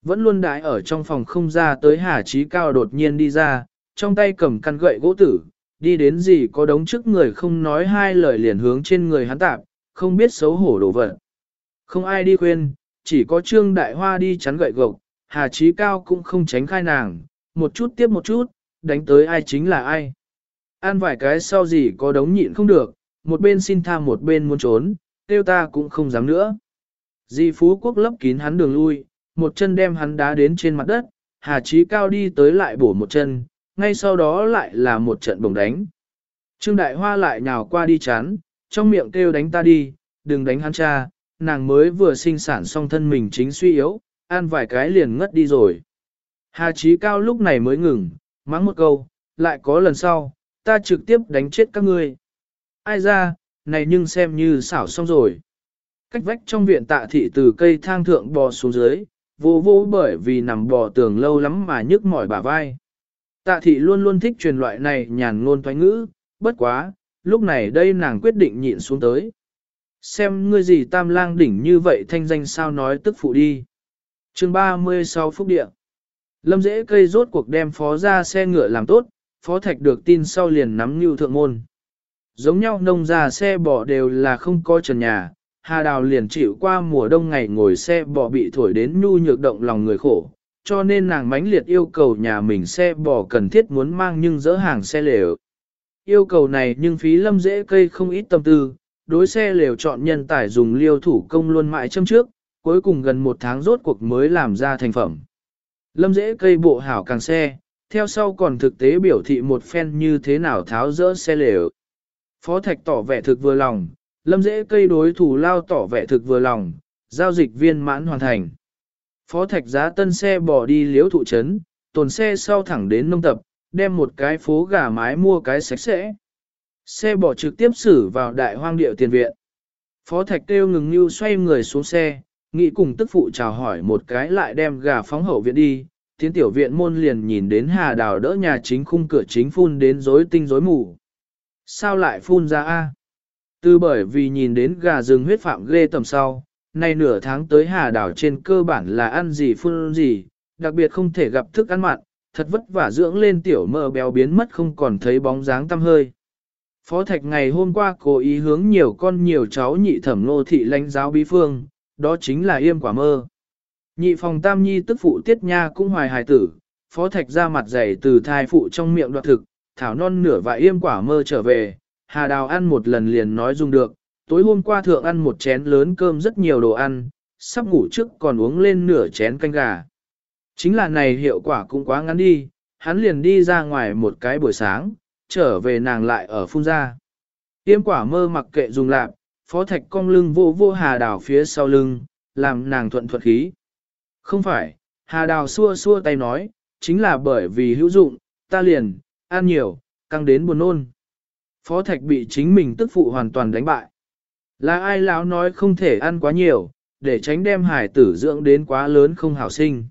Vẫn luôn đãi ở trong phòng không ra tới Hà Chí Cao đột nhiên đi ra, trong tay cầm căn gậy gỗ tử, đi đến gì có đống trước người không nói hai lời liền hướng trên người hắn tạp, không biết xấu hổ đổ vật. Không ai đi khuyên, chỉ có Trương Đại Hoa đi chắn gậy gộc, Hà Chí Cao cũng không tránh khai nàng, một chút tiếp một chút, đánh tới ai chính là ai. Ăn vài cái sau gì có đống nhịn không được, một bên xin tha một bên muốn trốn, tiêu ta cũng không dám nữa. Di Phú Quốc lấp kín hắn đường lui, một chân đem hắn đá đến trên mặt đất, Hà Chí Cao đi tới lại bổ một chân, ngay sau đó lại là một trận bổng đánh. Trương Đại Hoa lại nhào qua đi chán, trong miệng kêu đánh ta đi, đừng đánh hắn cha, nàng mới vừa sinh sản xong thân mình chính suy yếu, ăn vài cái liền ngất đi rồi. Hà Chí Cao lúc này mới ngừng, mắng một câu, lại có lần sau, ta trực tiếp đánh chết các ngươi. Ai ra, này nhưng xem như xảo xong rồi. Cách vách trong viện tạ thị từ cây thang thượng bò xuống dưới, vô vô bởi vì nằm bò tường lâu lắm mà nhức mỏi bả vai. Tạ thị luôn luôn thích truyền loại này nhàn ngôn thoái ngữ, bất quá, lúc này đây nàng quyết định nhịn xuống tới. Xem ngươi gì tam lang đỉnh như vậy thanh danh sao nói tức phụ đi. chương 36 phúc địa. Lâm dễ cây rốt cuộc đem phó ra xe ngựa làm tốt, phó thạch được tin sau liền nắm như thượng môn. Giống nhau nông già xe bò đều là không có trần nhà, Hà Đào liền chịu qua mùa đông ngày ngồi xe bò bị thổi đến nhu nhược động lòng người khổ, cho nên nàng mãnh liệt yêu cầu nhà mình xe bò cần thiết muốn mang nhưng dỡ hàng xe lều. Yêu cầu này nhưng phí lâm dễ cây không ít tâm tư, đối xe lều chọn nhân tải dùng liêu thủ công luôn mãi châm trước, cuối cùng gần một tháng rốt cuộc mới làm ra thành phẩm. Lâm dễ cây bộ hảo càng xe, theo sau còn thực tế biểu thị một phen như thế nào tháo dỡ xe lều. Phó Thạch tỏ vẻ thực vừa lòng, lâm dễ cây đối thủ lao tỏ vẻ thực vừa lòng, giao dịch viên mãn hoàn thành. Phó Thạch giá tân xe bỏ đi liếu thụ trấn, tồn xe sau thẳng đến nông tập, đem một cái phố gà mái mua cái sạch sẽ. Xe bỏ trực tiếp xử vào đại hoang điệu tiền viện. Phó Thạch kêu ngừng như xoay người xuống xe, nghĩ cùng tức phụ chào hỏi một cái lại đem gà phóng hậu viện đi. Tiến tiểu viện môn liền nhìn đến hà đào đỡ nhà chính khung cửa chính phun đến rối tinh rối mù. Sao lại phun ra a? Từ bởi vì nhìn đến gà rừng huyết phạm ghê tầm sau, nay nửa tháng tới hà đảo trên cơ bản là ăn gì phun gì, đặc biệt không thể gặp thức ăn mặn, thật vất vả dưỡng lên tiểu mơ béo biến mất không còn thấy bóng dáng tăm hơi. Phó Thạch ngày hôm qua cố ý hướng nhiều con nhiều cháu nhị thẩm nô thị lãnh giáo bí phương, đó chính là yêm quả mơ. Nhị phòng tam nhi tức phụ tiết nha cũng hoài hài tử, Phó Thạch ra mặt dày từ thai phụ trong miệng đoạt thực, thảo non nửa và yêm quả mơ trở về, Hà Đào ăn một lần liền nói dùng được, tối hôm qua thượng ăn một chén lớn cơm rất nhiều đồ ăn, sắp ngủ trước còn uống lên nửa chén canh gà. Chính là này hiệu quả cũng quá ngắn đi, hắn liền đi ra ngoài một cái buổi sáng, trở về nàng lại ở phun ra. Tiêm quả mơ mặc kệ dùng lạp, phó thạch cong lưng vô vô hà đào phía sau lưng, làm nàng thuận thuận khí. Không phải, hà đào xua xua tay nói, chính là bởi vì hữu dụng, ta liền, ăn nhiều, căng đến buồn nôn. Phó thạch bị chính mình tức phụ hoàn toàn đánh bại. Là ai lão nói không thể ăn quá nhiều, để tránh đem hải tử dưỡng đến quá lớn không hảo sinh.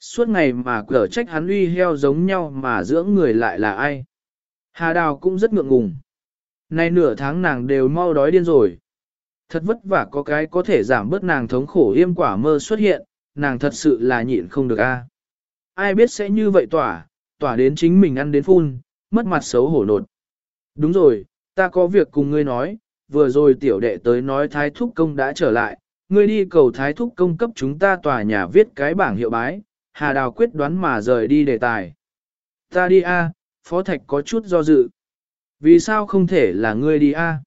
Suốt ngày mà cở trách hắn uy heo giống nhau mà dưỡng người lại là ai. Hà Đào cũng rất ngượng ngùng. Nay nửa tháng nàng đều mau đói điên rồi. Thật vất vả có cái có thể giảm bớt nàng thống khổ yêm quả mơ xuất hiện, nàng thật sự là nhịn không được a. Ai biết sẽ như vậy tỏa, tỏa đến chính mình ăn đến phun, mất mặt xấu hổ nột. Đúng rồi, ta có việc cùng ngươi nói, vừa rồi tiểu đệ tới nói thái thúc công đã trở lại, ngươi đi cầu thái thúc công cấp chúng ta tòa nhà viết cái bảng hiệu bái, Hà Đào quyết đoán mà rời đi đề tài. Ta đi a, Phó Thạch có chút do dự. Vì sao không thể là ngươi đi a?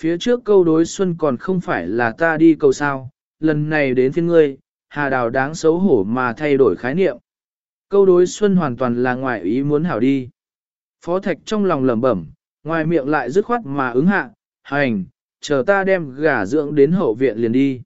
Phía trước câu đối xuân còn không phải là ta đi cầu sao, lần này đến phiên ngươi, Hà Đào đáng xấu hổ mà thay đổi khái niệm. Câu đối xuân hoàn toàn là ngoại ý muốn hảo đi. Phó Thạch trong lòng lẩm bẩm, ngoài miệng lại dứt khoát mà ứng hạ, hành, chờ ta đem gà dưỡng đến hậu viện liền đi.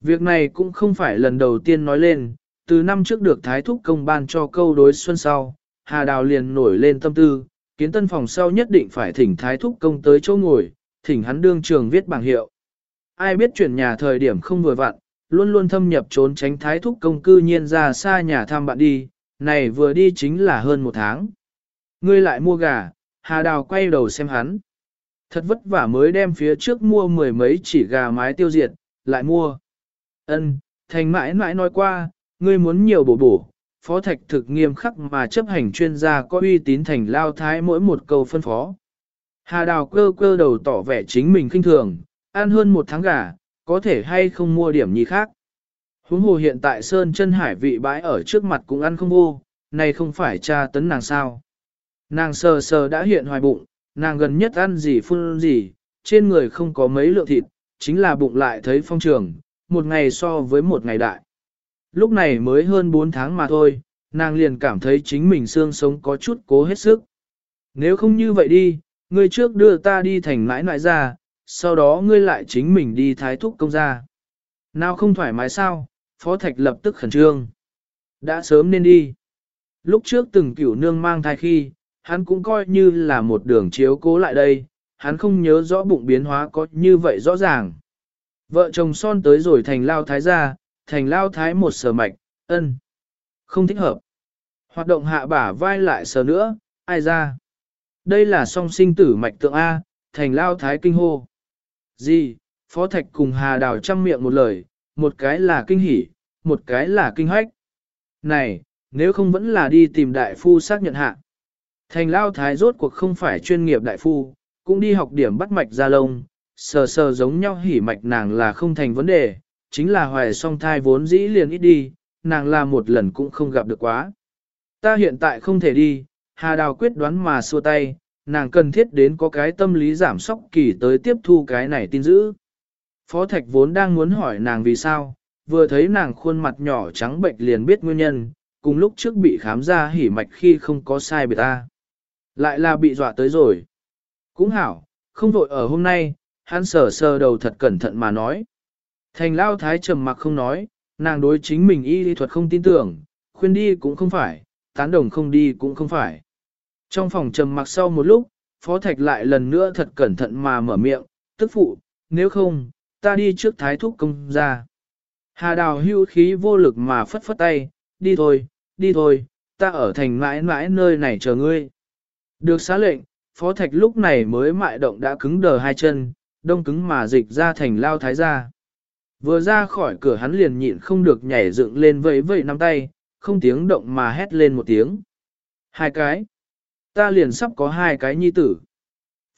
Việc này cũng không phải lần đầu tiên nói lên, từ năm trước được thái thúc công ban cho câu đối xuân sau, Hà Đào liền nổi lên tâm tư, kiến tân phòng sau nhất định phải thỉnh thái thúc công tới chỗ ngồi, thỉnh hắn đương trường viết bảng hiệu. Ai biết chuyển nhà thời điểm không vừa vặn, luôn luôn thâm nhập trốn tránh thái thúc công cư nhiên ra xa nhà thăm bạn đi, này vừa đi chính là hơn một tháng. Ngươi lại mua gà, Hà Đào quay đầu xem hắn. Thật vất vả mới đem phía trước mua mười mấy chỉ gà mái tiêu diệt, lại mua. Ân, thành mãi mãi nói qua, ngươi muốn nhiều bổ bổ, phó thạch thực nghiêm khắc mà chấp hành chuyên gia có uy tín thành lao thái mỗi một câu phân phó. Hà đào cơ cơ đầu tỏ vẻ chính mình kinh thường, ăn hơn một tháng gà, có thể hay không mua điểm gì khác. Huống hồ hiện tại sơn chân hải vị bãi ở trước mặt cũng ăn không vô, này không phải cha tấn nàng sao. Nàng sờ sờ đã hiện hoài bụng, nàng gần nhất ăn gì phun gì, trên người không có mấy lượng thịt, chính là bụng lại thấy phong trường, một ngày so với một ngày đại. Lúc này mới hơn 4 tháng mà thôi, nàng liền cảm thấy chính mình xương sống có chút cố hết sức. Nếu không như vậy đi, ngươi trước đưa ta đi thành mãi nại ra, sau đó ngươi lại chính mình đi thái thúc công ra. Nào không thoải mái sao, Phó Thạch lập tức khẩn trương. Đã sớm nên đi. Lúc trước từng cửu nương mang thai khi, hắn cũng coi như là một đường chiếu cố lại đây, hắn không nhớ rõ bụng biến hóa có như vậy rõ ràng. Vợ chồng son tới rồi thành lao thái gia, thành lao thái một sờ mạch, ân. Không thích hợp. Hoạt động hạ bả vai lại sờ nữa, ai ra. Đây là song sinh tử mạch tượng A, thành lao thái kinh hô. Gì, phó thạch cùng hà đào chăm miệng một lời, một cái là kinh hỉ, một cái là kinh hách. Này, nếu không vẫn là đi tìm đại phu xác nhận hạ. Thành lao thái rốt cuộc không phải chuyên nghiệp đại phu, cũng đi học điểm bắt mạch ra lông, sờ sờ giống nhau hỉ mạch nàng là không thành vấn đề, chính là hoài song thai vốn dĩ liền ít đi, nàng là một lần cũng không gặp được quá. Ta hiện tại không thể đi, Hà Đào quyết đoán mà xua tay, nàng cần thiết đến có cái tâm lý giảm sóc kỳ tới tiếp thu cái này tin dữ. Phó Thạch vốn đang muốn hỏi nàng vì sao, vừa thấy nàng khuôn mặt nhỏ trắng bệnh liền biết nguyên nhân, cùng lúc trước bị khám ra hỉ mạch khi không có sai biệt ta. Lại là bị dọa tới rồi. Cũng hảo, không vội ở hôm nay, hắn sờ sờ đầu thật cẩn thận mà nói. Thành lao thái trầm mặc không nói, nàng đối chính mình y lý thuật không tin tưởng, khuyên đi cũng không phải, tán đồng không đi cũng không phải. Trong phòng trầm mặc sau một lúc, Phó Thạch lại lần nữa thật cẩn thận mà mở miệng, tức phụ, nếu không, ta đi trước thái thúc công ra. Hà đào hưu khí vô lực mà phất phất tay, đi thôi, đi thôi, ta ở thành mãi mãi nơi này chờ ngươi. Được xá lệnh, Phó Thạch lúc này mới mại động đã cứng đờ hai chân, đông cứng mà dịch ra thành lao thái ra. Vừa ra khỏi cửa hắn liền nhịn không được nhảy dựng lên vẫy vẫy nắm tay, không tiếng động mà hét lên một tiếng. Hai cái. Ta liền sắp có hai cái nhi tử.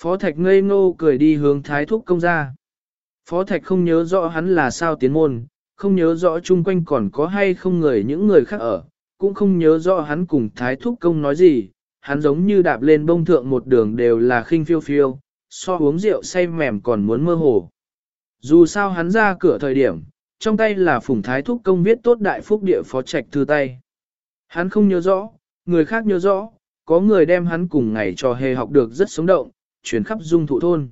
Phó Thạch ngây ngô cười đi hướng thái thúc công ra. Phó Thạch không nhớ rõ hắn là sao tiến môn, không nhớ rõ chung quanh còn có hay không người những người khác ở, cũng không nhớ rõ hắn cùng thái thúc công nói gì, hắn giống như đạp lên bông thượng một đường đều là khinh phiêu phiêu, so uống rượu say mềm còn muốn mơ hồ. Dù sao hắn ra cửa thời điểm, trong tay là phùng thái thúc công viết tốt đại phúc địa phó trạch thư tay. Hắn không nhớ rõ, người khác nhớ rõ, có người đem hắn cùng ngày trò hề học được rất sống động, chuyển khắp dung thụ thôn.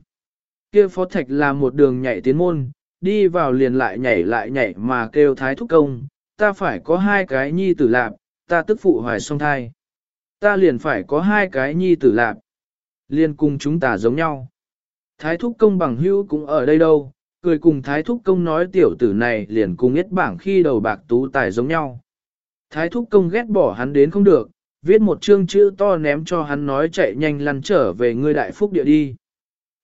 Kia phó thạch là một đường nhảy tiến môn, đi vào liền lại nhảy lại nhảy mà kêu thái thúc công, ta phải có hai cái nhi tử lạp, ta tức phụ hoài song thai. Ta liền phải có hai cái nhi tử lạp, liền cùng chúng ta giống nhau. Thái thúc công bằng hữu cũng ở đây đâu, cười cùng thái thúc công nói tiểu tử này liền cùng ít bảng khi đầu bạc tú tài giống nhau. Thái thúc công ghét bỏ hắn đến không được, viết một chương chữ to ném cho hắn nói chạy nhanh lăn trở về ngươi đại phúc địa đi.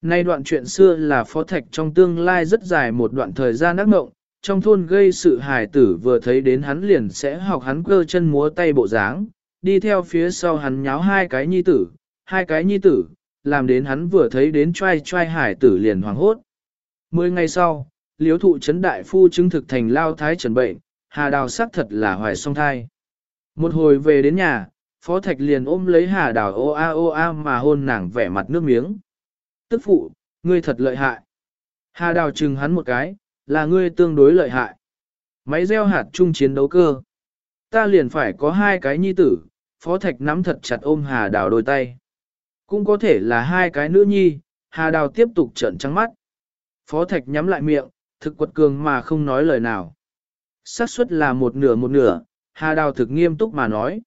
Nay đoạn chuyện xưa là phó thạch trong tương lai rất dài một đoạn thời gian ác mộng, trong thôn gây sự hài tử vừa thấy đến hắn liền sẽ học hắn cơ chân múa tay bộ dáng, đi theo phía sau hắn nháo hai cái nhi tử, hai cái nhi tử, làm đến hắn vừa thấy đến trai trai hải tử liền hoàng hốt. Mười ngày sau, liếu thụ chấn đại phu chứng thực thành lao thái trần bệnh, hà đào xác thật là hoài song thai. Một hồi về đến nhà, phó thạch liền ôm lấy hà đào ô a ô a mà hôn nàng vẻ mặt nước miếng. Tức phụ, ngươi thật lợi hại. Hà đào chừng hắn một cái, là ngươi tương đối lợi hại. Máy gieo hạt chung chiến đấu cơ. Ta liền phải có hai cái nhi tử, phó thạch nắm thật chặt ôm hà đào đôi tay. Cũng có thể là hai cái nữ nhi, hà đào tiếp tục trợn trắng mắt. Phó thạch nhắm lại miệng, thực quật cường mà không nói lời nào. xác suất là một nửa một nửa, hà đào thực nghiêm túc mà nói.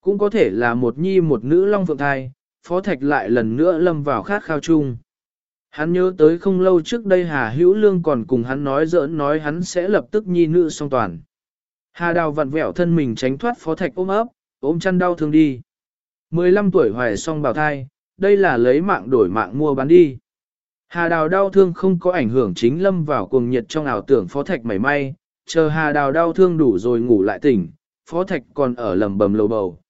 Cũng có thể là một nhi một nữ long phượng thai, phó thạch lại lần nữa lâm vào khát khao chung. Hắn nhớ tới không lâu trước đây Hà Hữu Lương còn cùng hắn nói giỡn nói hắn sẽ lập tức nhi nữ song toàn. Hà Đào vặn vẹo thân mình tránh thoát phó thạch ôm ấp, ôm chăn đau thương đi. 15 tuổi hoài song bào thai, đây là lấy mạng đổi mạng mua bán đi. Hà Đào đau thương không có ảnh hưởng chính lâm vào cuồng nhiệt trong ảo tưởng phó thạch mảy may, chờ Hà Đào đau thương đủ rồi ngủ lại tỉnh, phó thạch còn ở lầm bầm lầu bầu.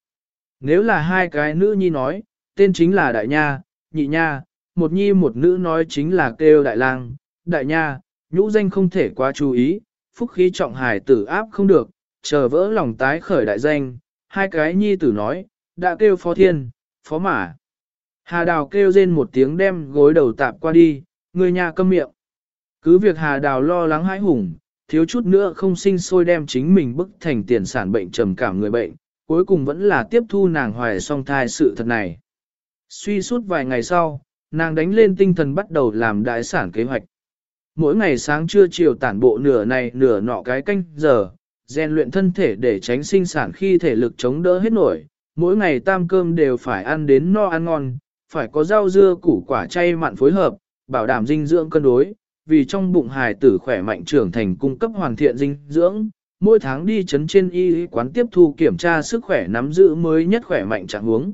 Nếu là hai cái nữ nhi nói, tên chính là Đại Nha, Nhị Nha, một nhi một nữ nói chính là kêu Đại Lang, Đại Nha, nhũ danh không thể quá chú ý, phúc khí trọng hài tử áp không được, chờ vỡ lòng tái khởi đại danh, hai cái nhi tử nói, đã kêu phó thiên, phó mã. Hà đào kêu rên một tiếng đem gối đầu tạp qua đi, người nhà câm miệng. Cứ việc hà đào lo lắng hãi hùng, thiếu chút nữa không sinh sôi đem chính mình bức thành tiền sản bệnh trầm cảm người bệnh, cuối cùng vẫn là tiếp thu nàng hoài song thai sự thật này. Suy suốt vài ngày sau, nàng đánh lên tinh thần bắt đầu làm đại sản kế hoạch. Mỗi ngày sáng trưa chiều tản bộ nửa này nửa nọ cái canh giờ, rèn luyện thân thể để tránh sinh sản khi thể lực chống đỡ hết nổi. Mỗi ngày tam cơm đều phải ăn đến no ăn ngon, phải có rau dưa củ quả chay mặn phối hợp, bảo đảm dinh dưỡng cân đối, vì trong bụng hài tử khỏe mạnh trưởng thành cung cấp hoàn thiện dinh dưỡng. Mỗi tháng đi chấn trên y quán tiếp thu kiểm tra sức khỏe nắm giữ mới nhất khỏe mạnh trạng huống.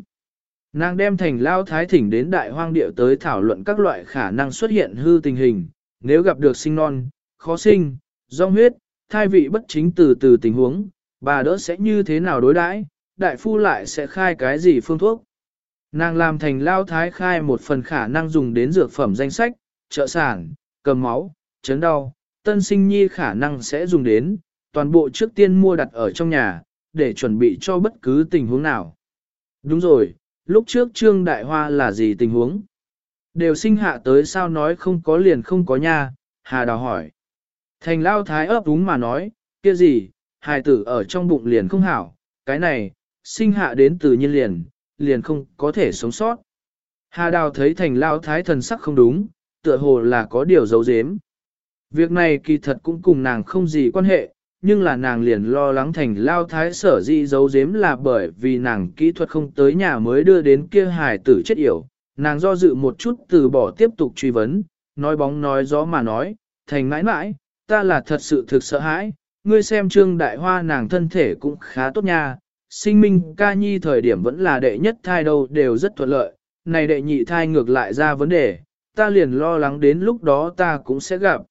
Nàng đem thành lao thái thỉnh đến đại hoang địa tới thảo luận các loại khả năng xuất hiện hư tình hình, nếu gặp được sinh non, khó sinh, do huyết, thai vị bất chính từ từ tình huống, bà đỡ sẽ như thế nào đối đãi, đại phu lại sẽ khai cái gì phương thuốc. Nàng làm thành lao thái khai một phần khả năng dùng đến dược phẩm danh sách, trợ sản, cầm máu, chấn đau, tân sinh nhi khả năng sẽ dùng đến, toàn bộ trước tiên mua đặt ở trong nhà, để chuẩn bị cho bất cứ tình huống nào. Đúng rồi, lúc trước Trương Đại Hoa là gì tình huống? Đều sinh hạ tới sao nói không có liền không có nha, Hà Đào hỏi. Thành lao thái ấp đúng mà nói, kia gì, hài tử ở trong bụng liền không hảo, cái này, sinh hạ đến từ nhiên liền, liền không có thể sống sót. Hà Đào thấy thành lao thái thần sắc không đúng, tựa hồ là có điều giấu giếm. Việc này kỳ thật cũng cùng nàng không gì quan hệ, nhưng là nàng liền lo lắng thành lao thái sở di giấu giếm là bởi vì nàng kỹ thuật không tới nhà mới đưa đến kia hài tử chết yểu. Nàng do dự một chút từ bỏ tiếp tục truy vấn, nói bóng nói gió mà nói, thành mãi mãi, ta là thật sự thực sợ hãi, ngươi xem trương đại hoa nàng thân thể cũng khá tốt nha, sinh minh ca nhi thời điểm vẫn là đệ nhất thai đâu đều rất thuận lợi, này đệ nhị thai ngược lại ra vấn đề, ta liền lo lắng đến lúc đó ta cũng sẽ gặp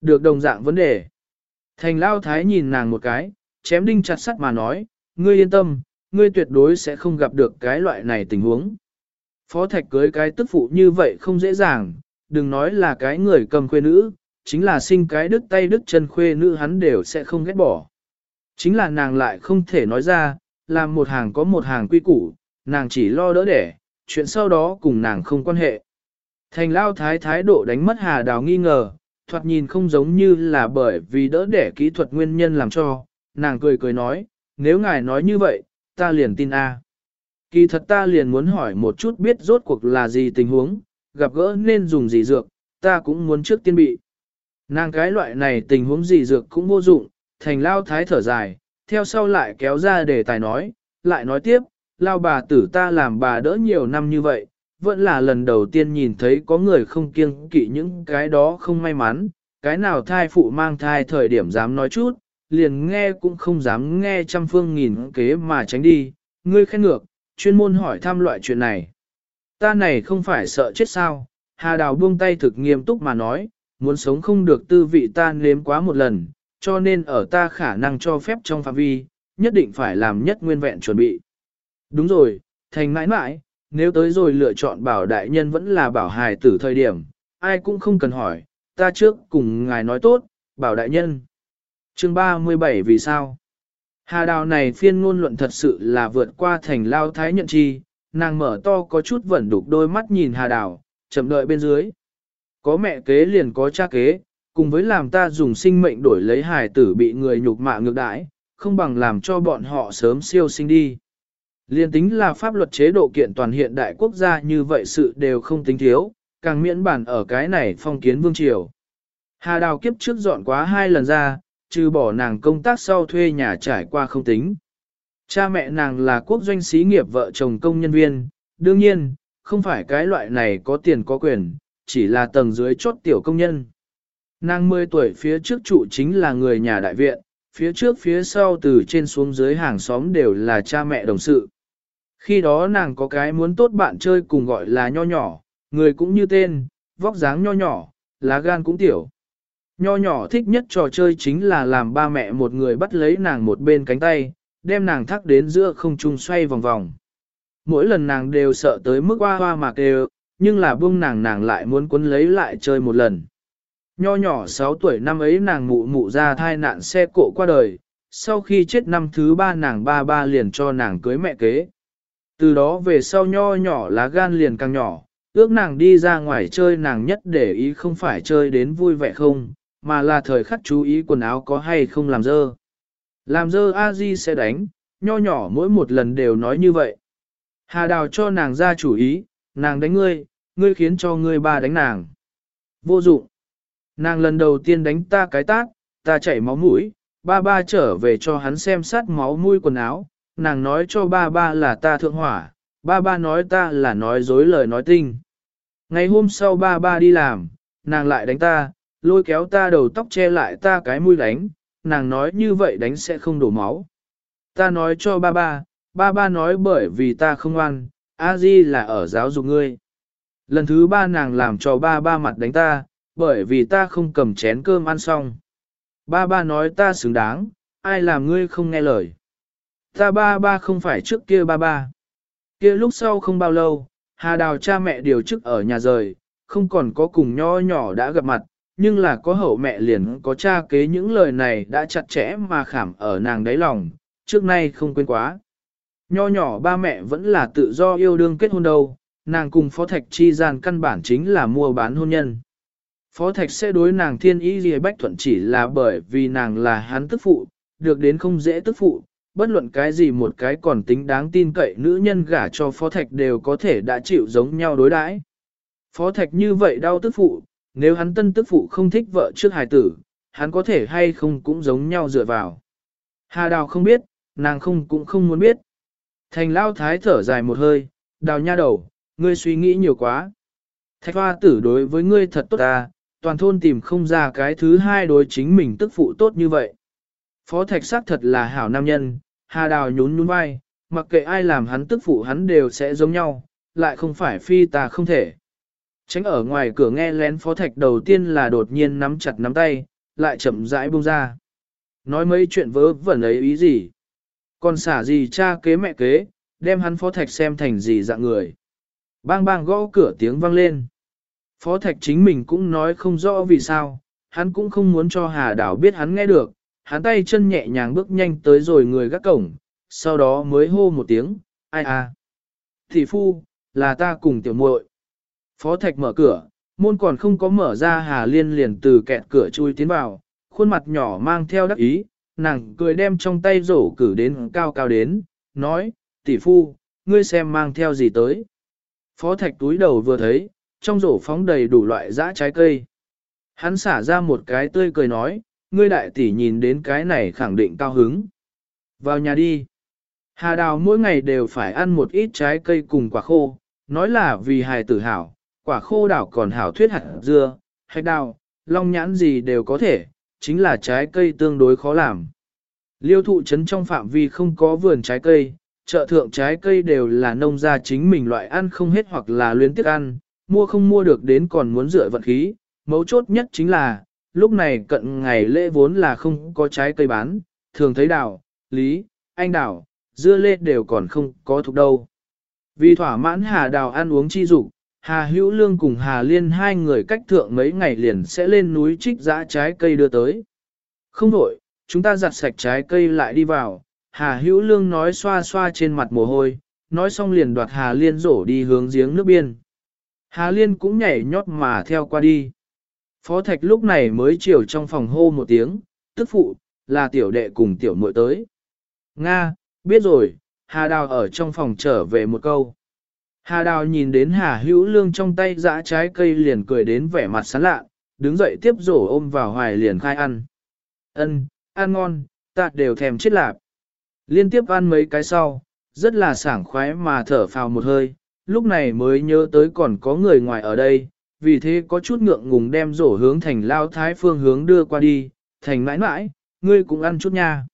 được đồng dạng vấn đề. Thành lao thái nhìn nàng một cái, chém đinh chặt sắt mà nói, ngươi yên tâm, ngươi tuyệt đối sẽ không gặp được cái loại này tình huống. Phó thạch cưới cái tức phụ như vậy không dễ dàng, đừng nói là cái người cầm quê nữ, chính là sinh cái đứt tay đứt chân khuê nữ hắn đều sẽ không ghét bỏ. Chính là nàng lại không thể nói ra, làm một hàng có một hàng quy củ, nàng chỉ lo đỡ đẻ, chuyện sau đó cùng nàng không quan hệ. Thành lao thái thái độ đánh mất hà đào nghi ngờ, thoạt nhìn không giống như là bởi vì đỡ đẻ kỹ thuật nguyên nhân làm cho, nàng cười cười nói, nếu ngài nói như vậy, ta liền tin A. Kỳ thật ta liền muốn hỏi một chút biết rốt cuộc là gì tình huống, gặp gỡ nên dùng gì dược, ta cũng muốn trước tiên bị. Nàng cái loại này tình huống gì dược cũng vô dụng, thành lao thái thở dài, theo sau lại kéo ra để tài nói, lại nói tiếp, lao bà tử ta làm bà đỡ nhiều năm như vậy, vẫn là lần đầu tiên nhìn thấy có người không kiêng kỵ những cái đó không may mắn, cái nào thai phụ mang thai thời điểm dám nói chút, liền nghe cũng không dám nghe trăm phương nghìn kế mà tránh đi, ngươi khen ngược, chuyên môn hỏi thăm loại chuyện này. Ta này không phải sợ chết sao, Hà Đào buông tay thực nghiêm túc mà nói, muốn sống không được tư vị ta nếm quá một lần, cho nên ở ta khả năng cho phép trong phạm vi, nhất định phải làm nhất nguyên vẹn chuẩn bị. Đúng rồi, thành mãi mãi, nếu tới rồi lựa chọn bảo đại nhân vẫn là bảo hài tử thời điểm, ai cũng không cần hỏi, ta trước cùng ngài nói tốt, bảo đại nhân. Chương 37 vì sao? Hà đào này phiên ngôn luận thật sự là vượt qua thành lao thái nhận chi, nàng mở to có chút vẩn đục đôi mắt nhìn hà đào, chậm đợi bên dưới. Có mẹ kế liền có cha kế, cùng với làm ta dùng sinh mệnh đổi lấy hài tử bị người nhục mạ ngược đãi, không bằng làm cho bọn họ sớm siêu sinh đi. Liên tính là pháp luật chế độ kiện toàn hiện đại quốc gia như vậy sự đều không tính thiếu, càng miễn bản ở cái này phong kiến vương triều. Hà đào kiếp trước dọn quá hai lần ra, trừ bỏ nàng công tác sau thuê nhà trải qua không tính. Cha mẹ nàng là quốc doanh xí nghiệp vợ chồng công nhân viên, đương nhiên, không phải cái loại này có tiền có quyền, chỉ là tầng dưới chốt tiểu công nhân. Nàng 10 tuổi phía trước trụ chính là người nhà đại viện, phía trước phía sau từ trên xuống dưới hàng xóm đều là cha mẹ đồng sự. Khi đó nàng có cái muốn tốt bạn chơi cùng gọi là nho nhỏ, người cũng như tên, vóc dáng nho nhỏ, lá gan cũng tiểu. Nho nhỏ thích nhất trò chơi chính là làm ba mẹ một người bắt lấy nàng một bên cánh tay, đem nàng thắc đến giữa không trung xoay vòng vòng. Mỗi lần nàng đều sợ tới mức hoa hoa mạc đều nhưng là buông nàng nàng lại muốn cuốn lấy lại chơi một lần. Nho nhỏ 6 tuổi năm ấy nàng mụ mụ ra thai nạn xe cộ qua đời, sau khi chết năm thứ ba nàng ba ba liền cho nàng cưới mẹ kế. Từ đó về sau nho nhỏ lá gan liền càng nhỏ, ước nàng đi ra ngoài chơi nàng nhất để ý không phải chơi đến vui vẻ không, mà là thời khắc chú ý quần áo có hay không làm dơ. Làm dơ a di sẽ đánh, nho nhỏ mỗi một lần đều nói như vậy. Hà đào cho nàng ra chủ ý, nàng đánh ngươi, ngươi khiến cho ngươi ba đánh nàng. Vô dụng. Nàng lần đầu tiên đánh ta cái tát, ta chảy máu mũi, ba ba trở về cho hắn xem sát máu mũi quần áo, nàng nói cho ba ba là ta thượng hỏa, ba ba nói ta là nói dối lời nói tinh. Ngày hôm sau ba ba đi làm, nàng lại đánh ta, lôi kéo ta đầu tóc che lại ta cái mũi đánh, nàng nói như vậy đánh sẽ không đổ máu. Ta nói cho ba ba, ba ba nói bởi vì ta không ăn, a di là ở giáo dục ngươi. Lần thứ ba nàng làm cho ba ba mặt đánh ta, bởi vì ta không cầm chén cơm ăn xong. Ba ba nói ta xứng đáng, ai làm ngươi không nghe lời. Ta ba ba không phải trước kia ba ba. Kia lúc sau không bao lâu, Hà Đào cha mẹ điều chức ở nhà rời, không còn có cùng nho nhỏ đã gặp mặt, nhưng là có hậu mẹ liền có cha kế những lời này đã chặt chẽ mà khảm ở nàng đáy lòng, trước nay không quên quá. Nho nhỏ ba mẹ vẫn là tự do yêu đương kết hôn đâu, nàng cùng Phó Thạch chi gian căn bản chính là mua bán hôn nhân. Phó Thạch sẽ đối nàng thiên ý gì bách thuận chỉ là bởi vì nàng là hắn tức phụ, được đến không dễ tức phụ, bất luận cái gì một cái còn tính đáng tin cậy nữ nhân gả cho Phó Thạch đều có thể đã chịu giống nhau đối đãi. Phó Thạch như vậy đau tức phụ, nếu hắn tân tức phụ không thích vợ trước hài tử, hắn có thể hay không cũng giống nhau dựa vào. Hà Đào không biết, nàng không cũng không muốn biết. Thành lao thái thở dài một hơi, đào nha đầu, ngươi suy nghĩ nhiều quá. Thạch hoa tử đối với ngươi thật tốt ta, toàn thôn tìm không ra cái thứ hai đối chính mình tức phụ tốt như vậy. Phó thạch sắc thật là hảo nam nhân, hà đào nhún nhún vai, mặc kệ ai làm hắn tức phụ hắn đều sẽ giống nhau, lại không phải phi ta không thể. Tránh ở ngoài cửa nghe lén phó thạch đầu tiên là đột nhiên nắm chặt nắm tay, lại chậm rãi buông ra. Nói mấy chuyện vớ vẩn ấy ý gì. Còn xả gì cha kế mẹ kế, đem hắn phó thạch xem thành gì dạng người. Bang bang gõ cửa tiếng vang lên. Phó thạch chính mình cũng nói không rõ vì sao, hắn cũng không muốn cho Hà Đảo biết hắn nghe được, hắn tay chân nhẹ nhàng bước nhanh tới rồi người gác cổng, sau đó mới hô một tiếng, ai à. Thị phu, là ta cùng tiểu muội. Phó thạch mở cửa, môn còn không có mở ra Hà Liên liền từ kẹt cửa chui tiến vào, khuôn mặt nhỏ mang theo đắc ý, nàng cười đem trong tay rổ cử đến cao cao đến, nói, tỷ phu, ngươi xem mang theo gì tới. Phó thạch túi đầu vừa thấy, trong rổ phóng đầy đủ loại dã trái cây. Hắn xả ra một cái tươi cười nói, ngươi đại tỷ nhìn đến cái này khẳng định cao hứng. Vào nhà đi. Hà đào mỗi ngày đều phải ăn một ít trái cây cùng quả khô, nói là vì hài tử hảo, quả khô đảo còn hảo thuyết hạt dưa, hạch đào, long nhãn gì đều có thể, chính là trái cây tương đối khó làm. Liêu thụ trấn trong phạm vi không có vườn trái cây, chợ thượng trái cây đều là nông gia chính mình loại ăn không hết hoặc là luyến tiếc ăn, mua không mua được đến còn muốn dựa vận khí. Mấu chốt nhất chính là, lúc này cận ngày lễ vốn là không có trái cây bán, thường thấy đào, lý, anh đào, dưa lê đều còn không có thuộc đâu. Vì thỏa mãn hà đào ăn uống chi dục Hà Hữu Lương cùng Hà Liên hai người cách thượng mấy ngày liền sẽ lên núi trích dã trái cây đưa tới. Không đổi, chúng ta giặt sạch trái cây lại đi vào, Hà Hữu Lương nói xoa xoa trên mặt mồ hôi, nói xong liền đoạt Hà Liên rổ đi hướng giếng nước biên. Hà Liên cũng nhảy nhót mà theo qua đi. Phó Thạch lúc này mới chiều trong phòng hô một tiếng, tức phụ, là tiểu đệ cùng tiểu muội tới. Nga, biết rồi, Hà Đào ở trong phòng trở về một câu. Hà Đào nhìn đến Hà Hữu Lương trong tay dã trái cây liền cười đến vẻ mặt sán lạ, đứng dậy tiếp rổ ôm vào hoài liền khai ăn. Ân, ăn ngon, ta đều thèm chết lạp. Liên tiếp ăn mấy cái sau, rất là sảng khoái mà thở phào một hơi, lúc này mới nhớ tới còn có người ngoài ở đây, vì thế có chút ngượng ngùng đem rổ hướng thành lao thái phương hướng đưa qua đi, thành mãi mãi, ngươi cũng ăn chút nha.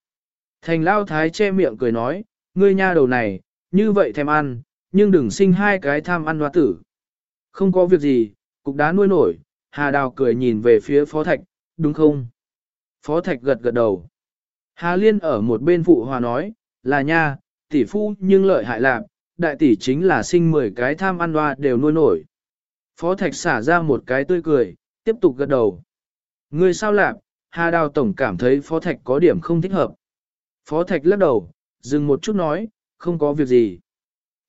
Thành lao thái che miệng cười nói, ngươi nha đầu này, như vậy thèm ăn, nhưng đừng sinh hai cái tham ăn hoa tử. Không có việc gì, cục đá nuôi nổi, Hà Đào cười nhìn về phía Phó Thạch, đúng không? Phó Thạch gật gật đầu. Hà Liên ở một bên phụ hòa nói, là nha, tỷ phu nhưng lợi hại lạc, đại tỷ chính là sinh 10 cái tham ăn hoa đều nuôi nổi. Phó Thạch xả ra một cái tươi cười, tiếp tục gật đầu. người sao lạc, Hà Đào Tổng cảm thấy Phó Thạch có điểm không thích hợp. Phó Thạch lắc đầu, dừng một chút nói, không có việc gì.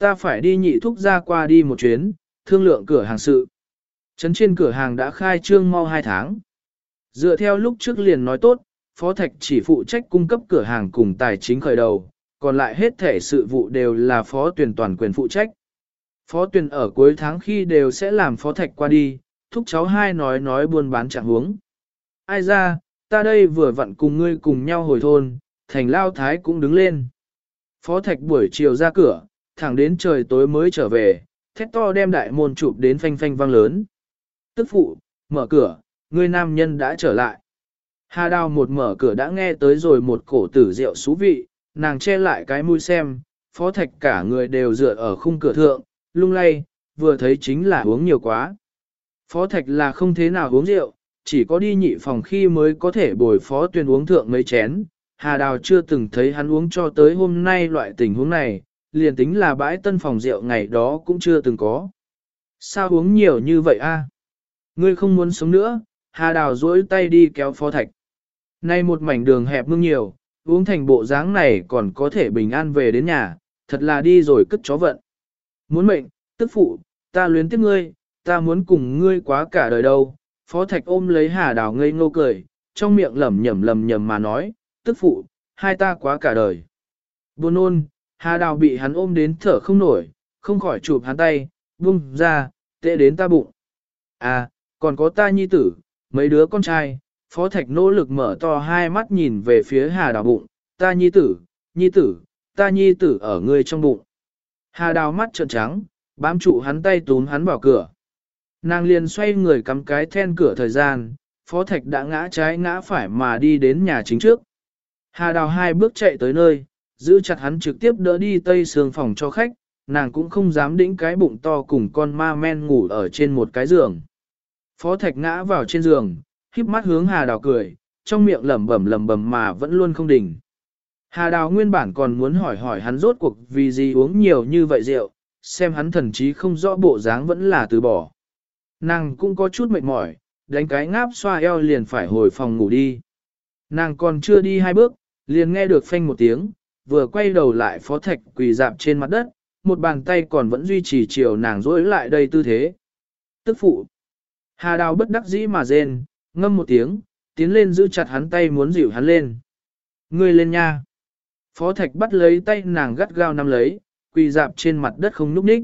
Ta phải đi nhị thúc ra qua đi một chuyến, thương lượng cửa hàng sự. Trấn trên cửa hàng đã khai trương mau 2 tháng. Dựa theo lúc trước liền nói tốt, Phó Thạch chỉ phụ trách cung cấp cửa hàng cùng tài chính khởi đầu, còn lại hết thể sự vụ đều là Phó Tuyền toàn quyền phụ trách. Phó Tuyền ở cuối tháng khi đều sẽ làm Phó Thạch qua đi, thúc cháu hai nói nói buôn bán chẳng huống. Ai ra, ta đây vừa vặn cùng ngươi cùng nhau hồi thôn, thành lao thái cũng đứng lên. Phó Thạch buổi chiều ra cửa, thẳng đến trời tối mới trở về, thét to đem đại môn chụp đến phanh phanh vang lớn. Tức phụ, mở cửa, người nam nhân đã trở lại. Hà đào một mở cửa đã nghe tới rồi một cổ tử rượu xú vị, nàng che lại cái mũi xem, phó thạch cả người đều dựa ở khung cửa thượng, lung lay, vừa thấy chính là uống nhiều quá. Phó thạch là không thế nào uống rượu, chỉ có đi nhị phòng khi mới có thể bồi phó tuyên uống thượng mấy chén. Hà đào chưa từng thấy hắn uống cho tới hôm nay loại tình huống này, liền tính là bãi tân phòng rượu ngày đó cũng chưa từng có. Sao uống nhiều như vậy a? Ngươi không muốn sống nữa, Hà Đào duỗi tay đi kéo phó thạch. Nay một mảnh đường hẹp mương nhiều, uống thành bộ dáng này còn có thể bình an về đến nhà, thật là đi rồi cất chó vận. Muốn mệnh, tức phụ, ta luyến tiếc ngươi, ta muốn cùng ngươi quá cả đời đâu. Phó thạch ôm lấy Hà Đào ngây ngô cười, trong miệng lẩm nhẩm lẩm nhẩm mà nói, tức phụ, hai ta quá cả đời. Buồn ôn, Hà Đào bị hắn ôm đến thở không nổi, không khỏi chụp hắn tay, buông ra, tệ đến ta bụng. À, còn có ta nhi tử, mấy đứa con trai, Phó Thạch nỗ lực mở to hai mắt nhìn về phía Hà Đào bụng, ta nhi tử, nhi tử, ta nhi tử ở ngươi trong bụng. Hà Đào mắt trợn trắng, bám trụ hắn tay túm hắn vào cửa. Nàng liền xoay người cắm cái then cửa thời gian, Phó Thạch đã ngã trái ngã phải mà đi đến nhà chính trước. Hà Đào hai bước chạy tới nơi, giữ chặt hắn trực tiếp đỡ đi tây sương phòng cho khách, nàng cũng không dám đĩnh cái bụng to cùng con ma men ngủ ở trên một cái giường. Phó Thạch ngã vào trên giường, híp mắt hướng Hà Đào cười, trong miệng lẩm bẩm lẩm bẩm mà vẫn luôn không đỉnh. Hà Đào nguyên bản còn muốn hỏi hỏi hắn rốt cuộc vì gì uống nhiều như vậy rượu, xem hắn thần chí không rõ bộ dáng vẫn là từ bỏ. Nàng cũng có chút mệt mỏi, đánh cái ngáp xoa eo liền phải hồi phòng ngủ đi. Nàng còn chưa đi hai bước, liền nghe được phanh một tiếng, vừa quay đầu lại phó thạch quỳ dạp trên mặt đất, một bàn tay còn vẫn duy trì chiều nàng dối lại đây tư thế. Tức phụ. Hà đào bất đắc dĩ mà rên, ngâm một tiếng, tiến lên giữ chặt hắn tay muốn dịu hắn lên. Ngươi lên nha. Phó thạch bắt lấy tay nàng gắt gao nắm lấy, quỳ dạp trên mặt đất không nhúc nhích.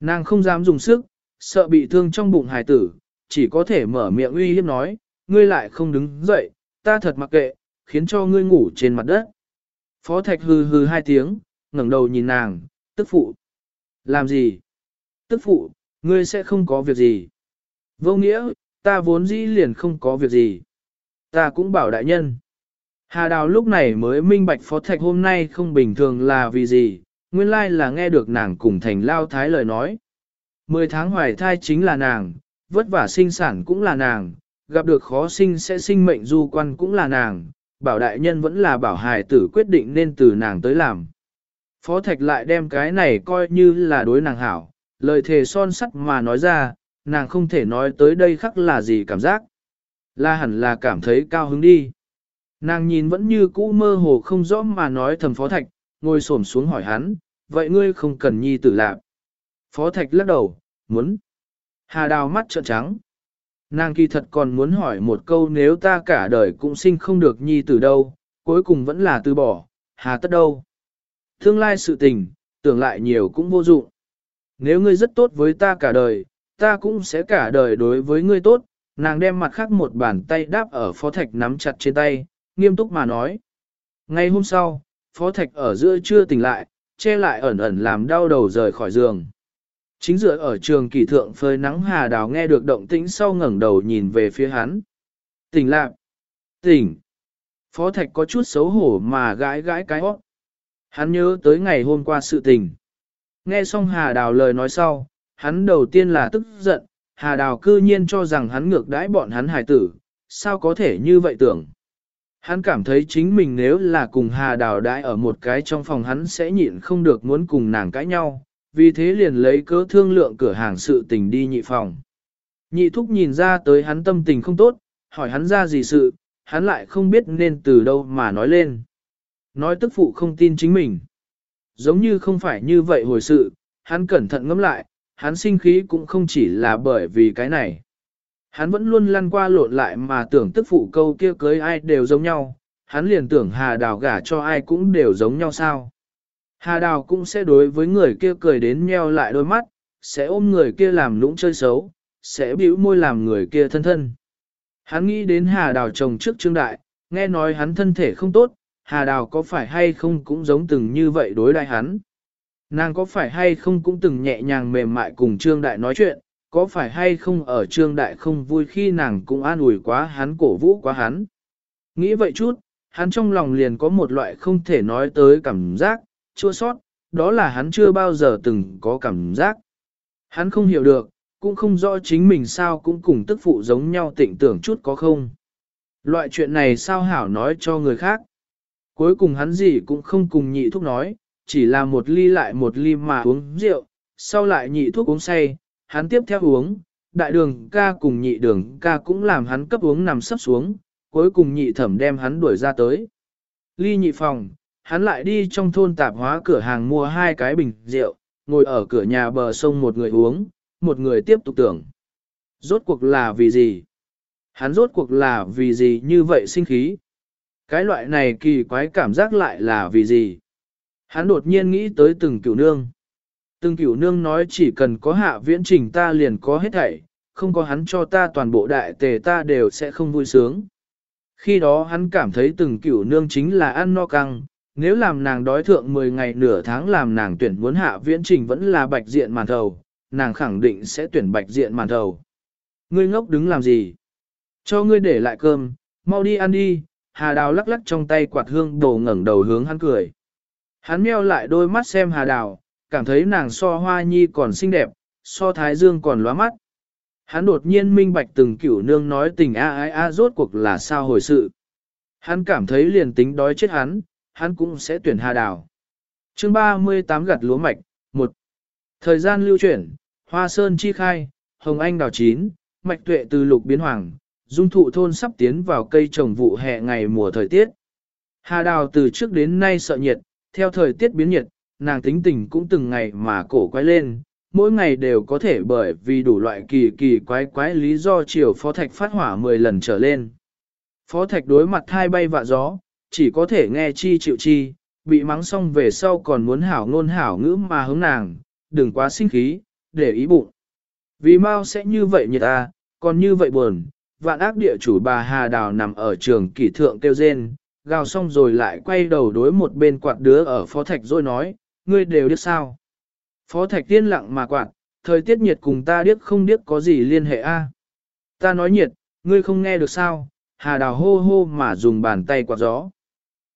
Nàng không dám dùng sức, sợ bị thương trong bụng hài tử, chỉ có thể mở miệng uy hiếp nói, ngươi lại không đứng dậy, ta thật mặc kệ, khiến cho ngươi ngủ trên mặt đất. Phó Thạch hừ hừ hai tiếng, ngẩng đầu nhìn nàng, tức phụ. Làm gì? Tức phụ, ngươi sẽ không có việc gì. Vô nghĩa, ta vốn dĩ liền không có việc gì. Ta cũng bảo đại nhân. Hà Đào lúc này mới minh bạch Phó Thạch hôm nay không bình thường là vì gì, nguyên lai là nghe được nàng cùng thành lao thái lời nói. Mười tháng hoài thai chính là nàng, vất vả sinh sản cũng là nàng, gặp được khó sinh sẽ sinh mệnh du quan cũng là nàng, bảo đại nhân vẫn là bảo hài tử quyết định nên từ nàng tới làm. Phó Thạch lại đem cái này coi như là đối nàng hảo, lời thề son sắt mà nói ra, nàng không thể nói tới đây khắc là gì cảm giác. La hẳn là cảm thấy cao hứng đi. Nàng nhìn vẫn như cũ mơ hồ không rõ mà nói thầm Phó Thạch, ngồi xổm xuống hỏi hắn, vậy ngươi không cần nhi tử lạc. Phó Thạch lắc đầu, muốn. Hà đào mắt trợn trắng. Nàng kỳ thật còn muốn hỏi một câu nếu ta cả đời cũng sinh không được nhi tử đâu, cuối cùng vẫn là từ bỏ, hà tất đâu. Tương lai sự tình, tưởng lại nhiều cũng vô dụng. Nếu ngươi rất tốt với ta cả đời, ta cũng sẽ cả đời đối với ngươi tốt. Nàng đem mặt khác một bàn tay đáp ở phó thạch nắm chặt trên tay, nghiêm túc mà nói. Ngay hôm sau, phó thạch ở giữa trưa tỉnh lại, che lại ẩn ẩn làm đau đầu rời khỏi giường. Chính dựa ở trường kỳ thượng phơi nắng hà đào nghe được động tĩnh sau ngẩng đầu nhìn về phía hắn. Tỉnh lạc. Tỉnh. Phó Thạch có chút xấu hổ mà gãi gãi cái hót. Hắn nhớ tới ngày hôm qua sự tình. Nghe xong Hà Đào lời nói sau, hắn đầu tiên là tức giận, Hà Đào cư nhiên cho rằng hắn ngược đãi bọn hắn hài tử, sao có thể như vậy tưởng. Hắn cảm thấy chính mình nếu là cùng Hà Đào đãi ở một cái trong phòng hắn sẽ nhịn không được muốn cùng nàng cãi nhau, vì thế liền lấy cớ thương lượng cửa hàng sự tình đi nhị phòng. Nhị thúc nhìn ra tới hắn tâm tình không tốt, hỏi hắn ra gì sự, hắn lại không biết nên từ đâu mà nói lên. Nói tức phụ không tin chính mình. Giống như không phải như vậy hồi sự, hắn cẩn thận ngẫm lại, hắn sinh khí cũng không chỉ là bởi vì cái này. Hắn vẫn luôn lăn qua lộn lại mà tưởng tức phụ câu kia cưới ai đều giống nhau, hắn liền tưởng hà đào gả cho ai cũng đều giống nhau sao. Hà Đào cũng sẽ đối với người kia cười đến nheo lại đôi mắt, sẽ ôm người kia làm lũng chơi xấu, sẽ bĩu môi làm người kia thân thân. Hắn nghĩ đến Hà Đào chồng trước Trương Đại, nghe nói hắn thân thể không tốt, Hà Đào có phải hay không cũng giống từng như vậy đối đại hắn. Nàng có phải hay không cũng từng nhẹ nhàng mềm mại cùng Trương Đại nói chuyện, có phải hay không ở Trương Đại không vui khi nàng cũng an ủi quá hắn cổ vũ quá hắn. Nghĩ vậy chút, hắn trong lòng liền có một loại không thể nói tới cảm giác, chua sót, đó là hắn chưa bao giờ từng có cảm giác. Hắn không hiểu được, cũng không rõ chính mình sao cũng cùng tức phụ giống nhau tịnh tưởng chút có không. Loại chuyện này sao hảo nói cho người khác. Cuối cùng hắn gì cũng không cùng nhị thuốc nói, chỉ là một ly lại một ly mà uống rượu, sau lại nhị thuốc uống say, hắn tiếp theo uống, đại đường ca cùng nhị đường ca cũng làm hắn cấp uống nằm sấp xuống, cuối cùng nhị thẩm đem hắn đuổi ra tới. Ly nhị phòng, hắn lại đi trong thôn tạp hóa cửa hàng mua hai cái bình rượu, ngồi ở cửa nhà bờ sông một người uống, một người tiếp tục tưởng. Rốt cuộc là vì gì? Hắn rốt cuộc là vì gì như vậy sinh khí? Cái loại này kỳ quái cảm giác lại là vì gì? Hắn đột nhiên nghĩ tới từng cửu nương. Từng cửu nương nói chỉ cần có hạ viễn trình ta liền có hết thảy, không có hắn cho ta toàn bộ đại tề ta đều sẽ không vui sướng. Khi đó hắn cảm thấy từng cửu nương chính là ăn no căng, nếu làm nàng đói thượng 10 ngày nửa tháng làm nàng tuyển muốn hạ viễn trình vẫn là bạch diện màn thầu, nàng khẳng định sẽ tuyển bạch diện màn thầu. Ngươi ngốc đứng làm gì? Cho ngươi để lại cơm, mau đi ăn đi, Hà Đào lắc lắc trong tay quạt hương đồ ngẩng đầu hướng hắn cười. Hắn meo lại đôi mắt xem Hà Đào, cảm thấy nàng so hoa nhi còn xinh đẹp, so thái dương còn lóa mắt. Hắn đột nhiên minh bạch từng cửu nương nói tình a ai a rốt cuộc là sao hồi sự. Hắn cảm thấy liền tính đói chết hắn, hắn cũng sẽ tuyển Hà Đào. chương 38 gặt lúa mạch, 1. Thời gian lưu chuyển, hoa sơn chi khai, hồng anh đào chín, mạch tuệ từ lục biến hoàng, dung thụ thôn sắp tiến vào cây trồng vụ hè ngày mùa thời tiết. Hà đào từ trước đến nay sợ nhiệt, theo thời tiết biến nhiệt, nàng tính tình cũng từng ngày mà cổ quay lên, mỗi ngày đều có thể bởi vì đủ loại kỳ kỳ quái quái lý do chiều phó thạch phát hỏa 10 lần trở lên. Phó thạch đối mặt hai bay vạ gió, chỉ có thể nghe chi chịu chi, bị mắng xong về sau còn muốn hảo ngôn hảo ngữ mà hướng nàng, đừng quá sinh khí, để ý bụng. Vì mau sẽ như vậy nhiệt à, còn như vậy buồn, vạn ác địa chủ bà Hà Đào nằm ở trường kỷ thượng kêu rên, gào xong rồi lại quay đầu đối một bên quạt đứa ở phó thạch rồi nói, ngươi đều biết sao. Phó thạch tiên lặng mà quạt, thời tiết nhiệt cùng ta điếc không điếc có gì liên hệ a? Ta nói nhiệt, ngươi không nghe được sao, Hà Đào hô hô mà dùng bàn tay quạt gió.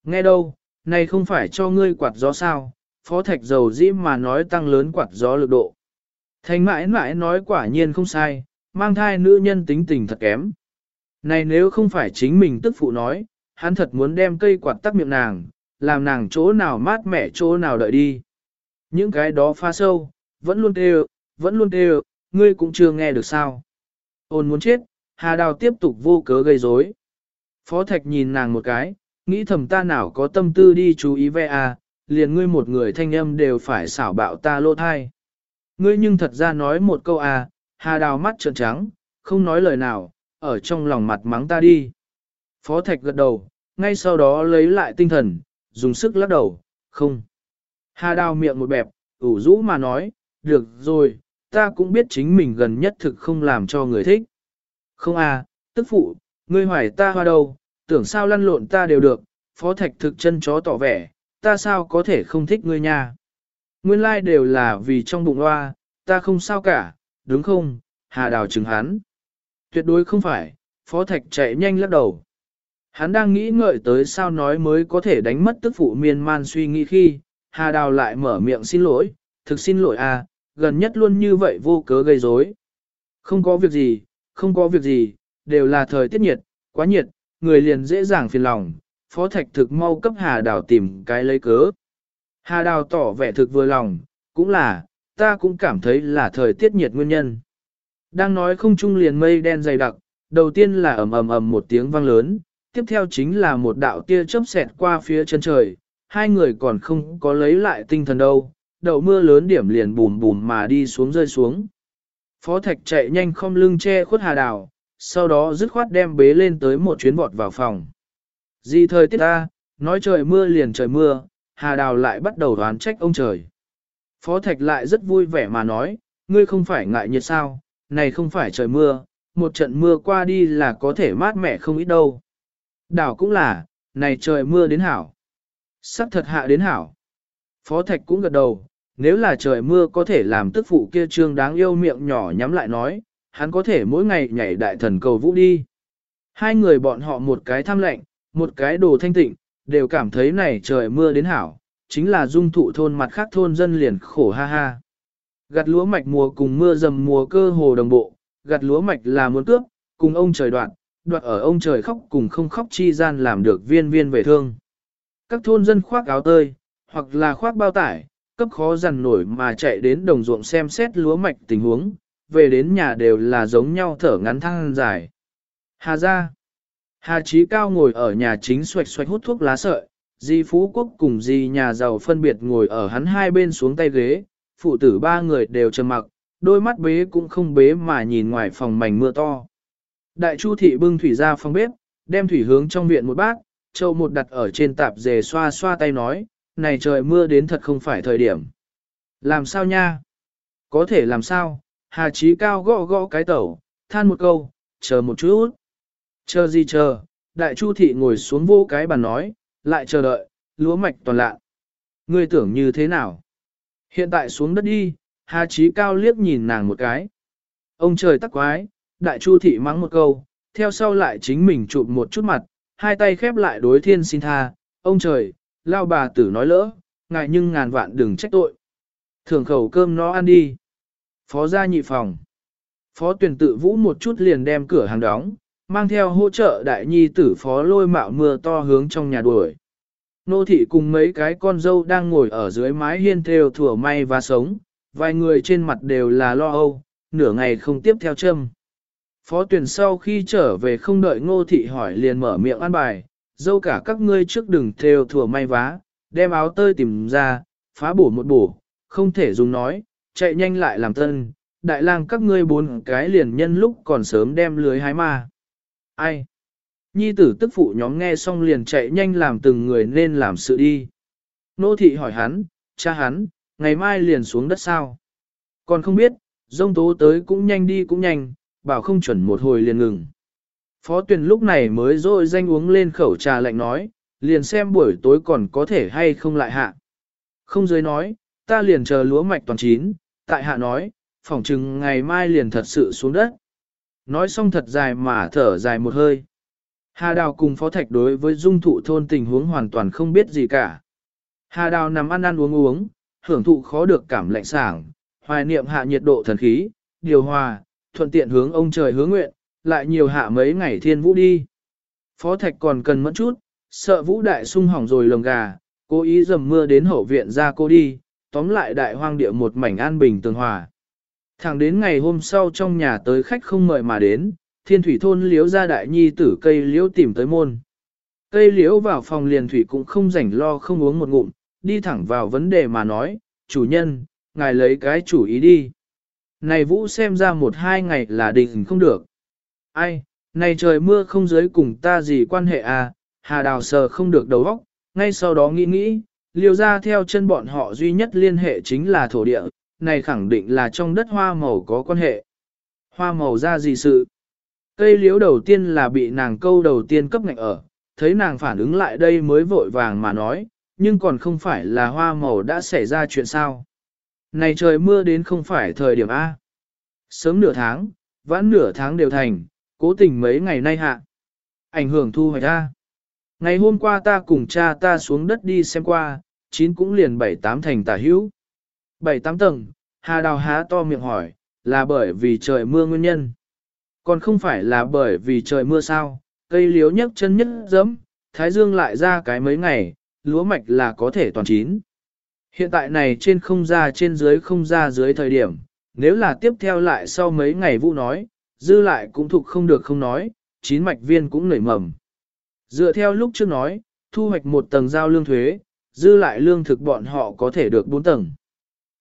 Nghe đâu, này không phải cho ngươi quạt gió sao, phó thạch dầu dĩ mà nói tăng lớn quạt gió lực độ. Thành mãi mãi nói quả nhiên không sai, mang thai nữ nhân tính tình thật kém. Này nếu không phải chính mình tức phụ nói, hắn thật muốn đem cây quạt tắt miệng nàng, làm nàng chỗ nào mát mẻ chỗ nào đợi đi. Những cái đó pha sâu, vẫn luôn đều, vẫn luôn đều, ngươi cũng chưa nghe được sao. Ôn muốn chết, Hà Đào tiếp tục vô cớ gây rối. Phó Thạch nhìn nàng một cái, nghĩ thầm ta nào có tâm tư đi chú ý ve à, liền ngươi một người thanh âm đều phải xảo bạo ta lô thai. Ngươi nhưng thật ra nói một câu à, Hà Đào mắt trợn trắng, không nói lời nào, ở trong lòng mặt mắng ta đi. Phó Thạch gật đầu, ngay sau đó lấy lại tinh thần, dùng sức lắc đầu, không. Hà Đào miệng một bẹp, ủ rũ mà nói, được rồi, ta cũng biết chính mình gần nhất thực không làm cho người thích. Không à, tức phụ, ngươi hoài ta hoa đâu, tưởng sao lăn lộn ta đều được, phó thạch thực chân chó tỏ vẻ, ta sao có thể không thích ngươi nha. Nguyên lai like đều là vì trong bụng loa, ta không sao cả, đúng không, hà đào chứng hắn. Tuyệt đối không phải, phó thạch chạy nhanh lắc đầu. Hắn đang nghĩ ngợi tới sao nói mới có thể đánh mất tức phụ miên man suy nghĩ khi, hà đào lại mở miệng xin lỗi, thực xin lỗi à, gần nhất luôn như vậy vô cớ gây rối. Không có việc gì, không có việc gì, đều là thời tiết nhiệt, quá nhiệt, người liền dễ dàng phiền lòng, phó thạch thực mau cấp hà đào tìm cái lấy cớ. Hà đào tỏ vẻ thực vừa lòng, cũng là, ta cũng cảm thấy là thời tiết nhiệt nguyên nhân. Đang nói không trung liền mây đen dày đặc, đầu tiên là ầm ầm ầm một tiếng vang lớn, tiếp theo chính là một đạo tia chớp xẹt qua phía chân trời, hai người còn không có lấy lại tinh thần đâu, đậu mưa lớn điểm liền bùm bùm mà đi xuống rơi xuống. Phó Thạch chạy nhanh không lưng che khuất hà đào, sau đó dứt khoát đem bế lên tới một chuyến vọt vào phòng. Gì thời tiết ta, nói trời mưa liền trời mưa, hà đào lại bắt đầu đoán trách ông trời. Phó Thạch lại rất vui vẻ mà nói, ngươi không phải ngại nhiệt sao, này không phải trời mưa, một trận mưa qua đi là có thể mát mẻ không ít đâu. Đảo cũng là, này trời mưa đến hảo. Sắc thật hạ đến hảo. Phó Thạch cũng gật đầu, nếu là trời mưa có thể làm tức phụ kia trương đáng yêu miệng nhỏ nhắm lại nói, hắn có thể mỗi ngày nhảy đại thần cầu vũ đi. Hai người bọn họ một cái tham lệnh, một cái đồ thanh tịnh, đều cảm thấy này trời mưa đến hảo, chính là dung thụ thôn mặt khác thôn dân liền khổ ha ha. Gặt lúa mạch mùa cùng mưa dầm mùa cơ hồ đồng bộ, gặt lúa mạch là muốn cướp, cùng ông trời đoạn, đoạn ở ông trời khóc cùng không khóc chi gian làm được viên viên về thương. Các thôn dân khoác áo tơi, hoặc là khoác bao tải, cấp khó dằn nổi mà chạy đến đồng ruộng xem xét lúa mạch tình huống, về đến nhà đều là giống nhau thở ngắn thăng dài. Hà ra, Hà Chí Cao ngồi ở nhà chính xoạch xoạch hút thuốc lá sợi, Di Phú Quốc cùng Di nhà giàu phân biệt ngồi ở hắn hai bên xuống tay ghế, phụ tử ba người đều trầm mặc, đôi mắt bế cũng không bế mà nhìn ngoài phòng mảnh mưa to. Đại Chu thị bưng thủy ra phòng bếp, đem thủy hướng trong viện một bát, châu một đặt ở trên tạp dề xoa xoa tay nói, này trời mưa đến thật không phải thời điểm. Làm sao nha? Có thể làm sao? Hà Chí Cao gõ gõ cái tẩu, than một câu, chờ một chút. Chờ gì chờ? Đại Chu Thị ngồi xuống vô cái bàn nói, lại chờ đợi, lúa mạch toàn lạ. Ngươi tưởng như thế nào? Hiện tại xuống đất đi, Hà Chí Cao liếc nhìn nàng một cái. Ông trời tắc quái, Đại Chu Thị mắng một câu, theo sau lại chính mình chụp một chút mặt, hai tay khép lại đối thiên xin tha, ông trời, lao bà tử nói lỡ, ngại nhưng ngàn vạn đừng trách tội. Thường khẩu cơm nó ăn đi. Phó gia nhị phòng. Phó tuyển tự vũ một chút liền đem cửa hàng đóng, mang theo hỗ trợ đại nhi tử phó lôi mạo mưa to hướng trong nhà đuổi. Nô thị cùng mấy cái con dâu đang ngồi ở dưới mái hiên theo thủa may và sống, vài người trên mặt đều là lo âu, nửa ngày không tiếp theo châm. Phó tuyển sau khi trở về không đợi ngô thị hỏi liền mở miệng ăn bài, dâu cả các ngươi trước đừng theo thủa may vá, đem áo tơi tìm ra, phá bổ một bổ, không thể dùng nói, chạy nhanh lại làm tân, đại lang các ngươi bốn cái liền nhân lúc còn sớm đem lưới hái ma. Ai? Nhi tử tức phụ nhóm nghe xong liền chạy nhanh làm từng người nên làm sự đi. Nô thị hỏi hắn, cha hắn, ngày mai liền xuống đất sao? Còn không biết, dông tố tới cũng nhanh đi cũng nhanh, bảo không chuẩn một hồi liền ngừng. Phó tuyển lúc này mới rồi danh uống lên khẩu trà lạnh nói, liền xem buổi tối còn có thể hay không lại hạ. Không dưới nói, ta liền chờ lúa mạch toàn chín, tại hạ nói, phỏng chừng ngày mai liền thật sự xuống đất. Nói xong thật dài mà thở dài một hơi. Hà Đào cùng Phó Thạch đối với dung thụ thôn tình huống hoàn toàn không biết gì cả. Hà Đào nằm ăn ăn uống uống, hưởng thụ khó được cảm lạnh sảng, hoài niệm hạ nhiệt độ thần khí, điều hòa, thuận tiện hướng ông trời hướng nguyện, lại nhiều hạ mấy ngày thiên vũ đi. Phó Thạch còn cần mất chút, sợ vũ đại sung hỏng rồi lồng gà, cố ý dầm mưa đến hậu viện ra cô đi, tóm lại đại hoang địa một mảnh an bình tường hòa. Thẳng đến ngày hôm sau trong nhà tới khách không mời mà đến, thiên thủy thôn liếu ra đại nhi tử cây liễu tìm tới môn. Cây liễu vào phòng liền thủy cũng không rảnh lo không uống một ngụm, đi thẳng vào vấn đề mà nói, chủ nhân, ngài lấy cái chủ ý đi. Này vũ xem ra một hai ngày là định không được. Ai, này trời mưa không giới cùng ta gì quan hệ à, hà đào sờ không được đầu óc, ngay sau đó nghĩ nghĩ, liều ra theo chân bọn họ duy nhất liên hệ chính là thổ địa, này khẳng định là trong đất hoa màu có quan hệ. Hoa màu ra gì sự? Cây liếu đầu tiên là bị nàng câu đầu tiên cấp ngạnh ở, thấy nàng phản ứng lại đây mới vội vàng mà nói, nhưng còn không phải là hoa màu đã xảy ra chuyện sao. Này trời mưa đến không phải thời điểm A. Sớm nửa tháng, vãn nửa tháng đều thành, cố tình mấy ngày nay hạ. Ảnh hưởng thu hoạch A. Ngày hôm qua ta cùng cha ta xuống đất đi xem qua, chín cũng liền bảy tám thành tả hữu. Bảy tám tầng, Hà Đào há to miệng hỏi, là bởi vì trời mưa nguyên nhân. Còn không phải là bởi vì trời mưa sao, cây liếu nhấc chân nhất dẫm, thái dương lại ra cái mấy ngày, lúa mạch là có thể toàn chín. Hiện tại này trên không ra trên dưới không ra dưới thời điểm, nếu là tiếp theo lại sau mấy ngày vụ nói, dư lại cũng thuộc không được không nói, chín mạch viên cũng nảy mầm. Dựa theo lúc trước nói, thu hoạch một tầng giao lương thuế, dư lại lương thực bọn họ có thể được bốn tầng.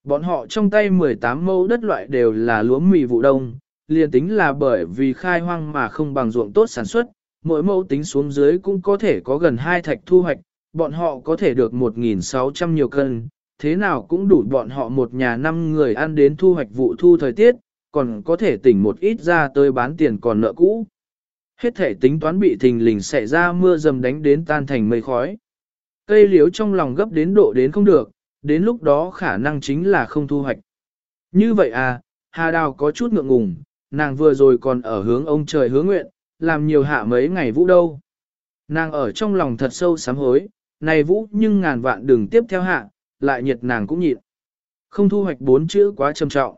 Bọn họ trong tay 18 mẫu đất loại đều là lúa mì vụ đông, liền tính là bởi vì khai hoang mà không bằng ruộng tốt sản xuất, mỗi mẫu tính xuống dưới cũng có thể có gần hai thạch thu hoạch, bọn họ có thể được 1.600 nhiều cân, thế nào cũng đủ bọn họ một nhà năm người ăn đến thu hoạch vụ thu thời tiết, còn có thể tỉnh một ít ra tới bán tiền còn nợ cũ. Hết thể tính toán bị thình lình xảy ra mưa dầm đánh đến tan thành mây khói. Cây liếu trong lòng gấp đến độ đến không được, đến lúc đó khả năng chính là không thu hoạch. Như vậy à, Hà Đào có chút ngượng ngùng, nàng vừa rồi còn ở hướng ông trời hướng nguyện, làm nhiều hạ mấy ngày vũ đâu. Nàng ở trong lòng thật sâu sám hối, này vũ nhưng ngàn vạn đừng tiếp theo hạ, lại nhiệt nàng cũng nhịn. Không thu hoạch bốn chữ quá trầm trọng.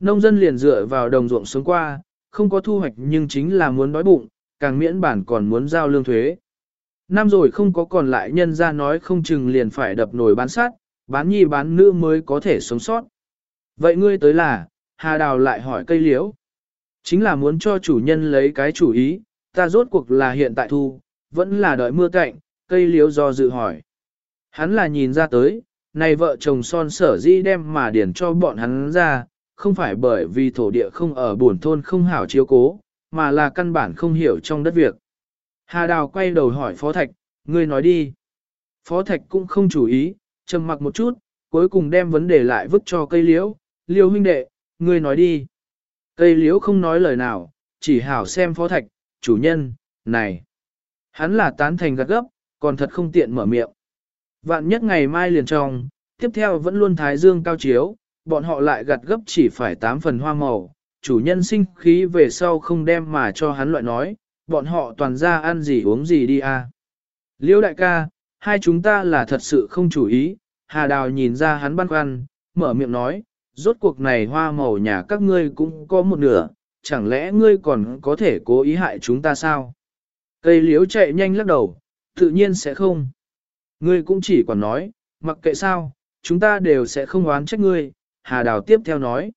Nông dân liền dựa vào đồng ruộng xuống qua, không có thu hoạch nhưng chính là muốn đói bụng, càng miễn bản còn muốn giao lương thuế. Năm rồi không có còn lại nhân ra nói không chừng liền phải đập nồi bán sát, bán nhi bán nữ mới có thể sống sót. Vậy ngươi tới là, Hà Đào lại hỏi cây liễu. Chính là muốn cho chủ nhân lấy cái chủ ý, ta rốt cuộc là hiện tại thu, vẫn là đợi mưa cạnh, cây liễu do dự hỏi. Hắn là nhìn ra tới, này vợ chồng son sở di đem mà điển cho bọn hắn ra, không phải bởi vì thổ địa không ở buồn thôn không hảo chiếu cố, mà là căn bản không hiểu trong đất việc. Hà Đào quay đầu hỏi Phó Thạch, ngươi nói đi. Phó Thạch cũng không chủ ý, trầm mặc một chút, cuối cùng đem vấn đề lại vứt cho cây liễu, liễu huynh đệ, ngươi nói đi. Cây liễu không nói lời nào, chỉ hảo xem phó thạch, chủ nhân, này. Hắn là tán thành gật gấp, còn thật không tiện mở miệng. Vạn nhất ngày mai liền trong, tiếp theo vẫn luôn thái dương cao chiếu, bọn họ lại gặt gấp chỉ phải 8 phần hoa màu, chủ nhân sinh khí về sau không đem mà cho hắn loại nói, bọn họ toàn ra ăn gì uống gì đi à. Liêu đại ca, hai chúng ta là thật sự không chủ ý, Hà Đào nhìn ra hắn băn khoăn, mở miệng nói, rốt cuộc này hoa màu nhà các ngươi cũng có một nửa, chẳng lẽ ngươi còn có thể cố ý hại chúng ta sao? Cây liếu chạy nhanh lắc đầu, tự nhiên sẽ không. Ngươi cũng chỉ còn nói, mặc kệ sao, chúng ta đều sẽ không oán trách ngươi, Hà Đào tiếp theo nói.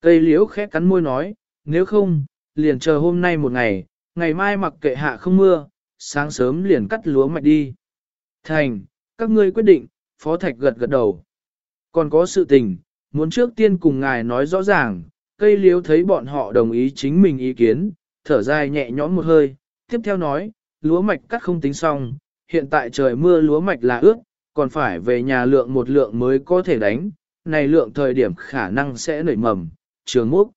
Cây liễu khẽ cắn môi nói, nếu không, liền chờ hôm nay một ngày, ngày mai mặc kệ hạ không mưa, sáng sớm liền cắt lúa mạch đi. Thành, các ngươi quyết định, Phó Thạch gật gật đầu. Còn có sự tình, muốn trước tiên cùng ngài nói rõ ràng, cây liếu thấy bọn họ đồng ý chính mình ý kiến, thở dài nhẹ nhõm một hơi, tiếp theo nói, lúa mạch cắt không tính xong, hiện tại trời mưa lúa mạch là ướt, còn phải về nhà lượng một lượng mới có thể đánh, này lượng thời điểm khả năng sẽ nảy mầm, trường múc.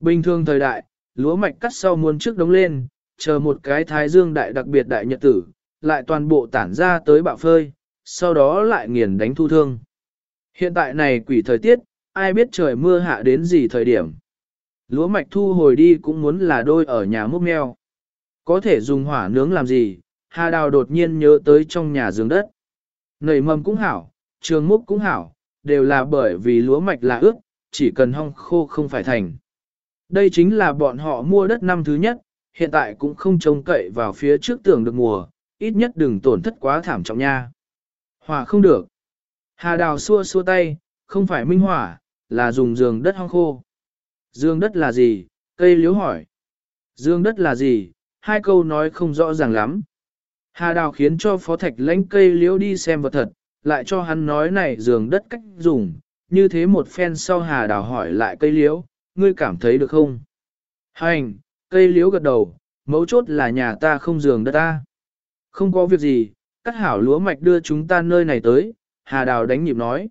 Bình thường thời đại, lúa mạch cắt sau muôn trước đống lên, chờ một cái thái dương đại đặc biệt đại nhật tử, lại toàn bộ tản ra tới bạo phơi, sau đó lại nghiền đánh thu thương. Hiện tại này quỷ thời tiết, ai biết trời mưa hạ đến gì thời điểm. Lúa mạch thu hồi đi cũng muốn là đôi ở nhà múc meo. Có thể dùng hỏa nướng làm gì, Hà Đào đột nhiên nhớ tới trong nhà giường đất. Nảy mầm cũng hảo, trường múc cũng hảo, đều là bởi vì lúa mạch là ướt, chỉ cần hong khô không phải thành. Đây chính là bọn họ mua đất năm thứ nhất, hiện tại cũng không trông cậy vào phía trước tường được mùa, ít nhất đừng tổn thất quá thảm trọng nha. Hỏa không được. Hà đào xua xua tay, không phải minh hỏa, là dùng giường đất hong khô. Dương đất là gì? Cây liếu hỏi. Dương đất là gì? Hai câu nói không rõ ràng lắm. Hà đào khiến cho phó thạch lãnh cây liếu đi xem vật thật, lại cho hắn nói này giường đất cách dùng. Như thế một phen sau hà đào hỏi lại cây liễu ngươi cảm thấy được không? Hành, cây liễu gật đầu, mấu chốt là nhà ta không giường đất ta. Không có việc gì, cắt hảo lúa mạch đưa chúng ta nơi này tới, Hà Đào đánh nhịp nói.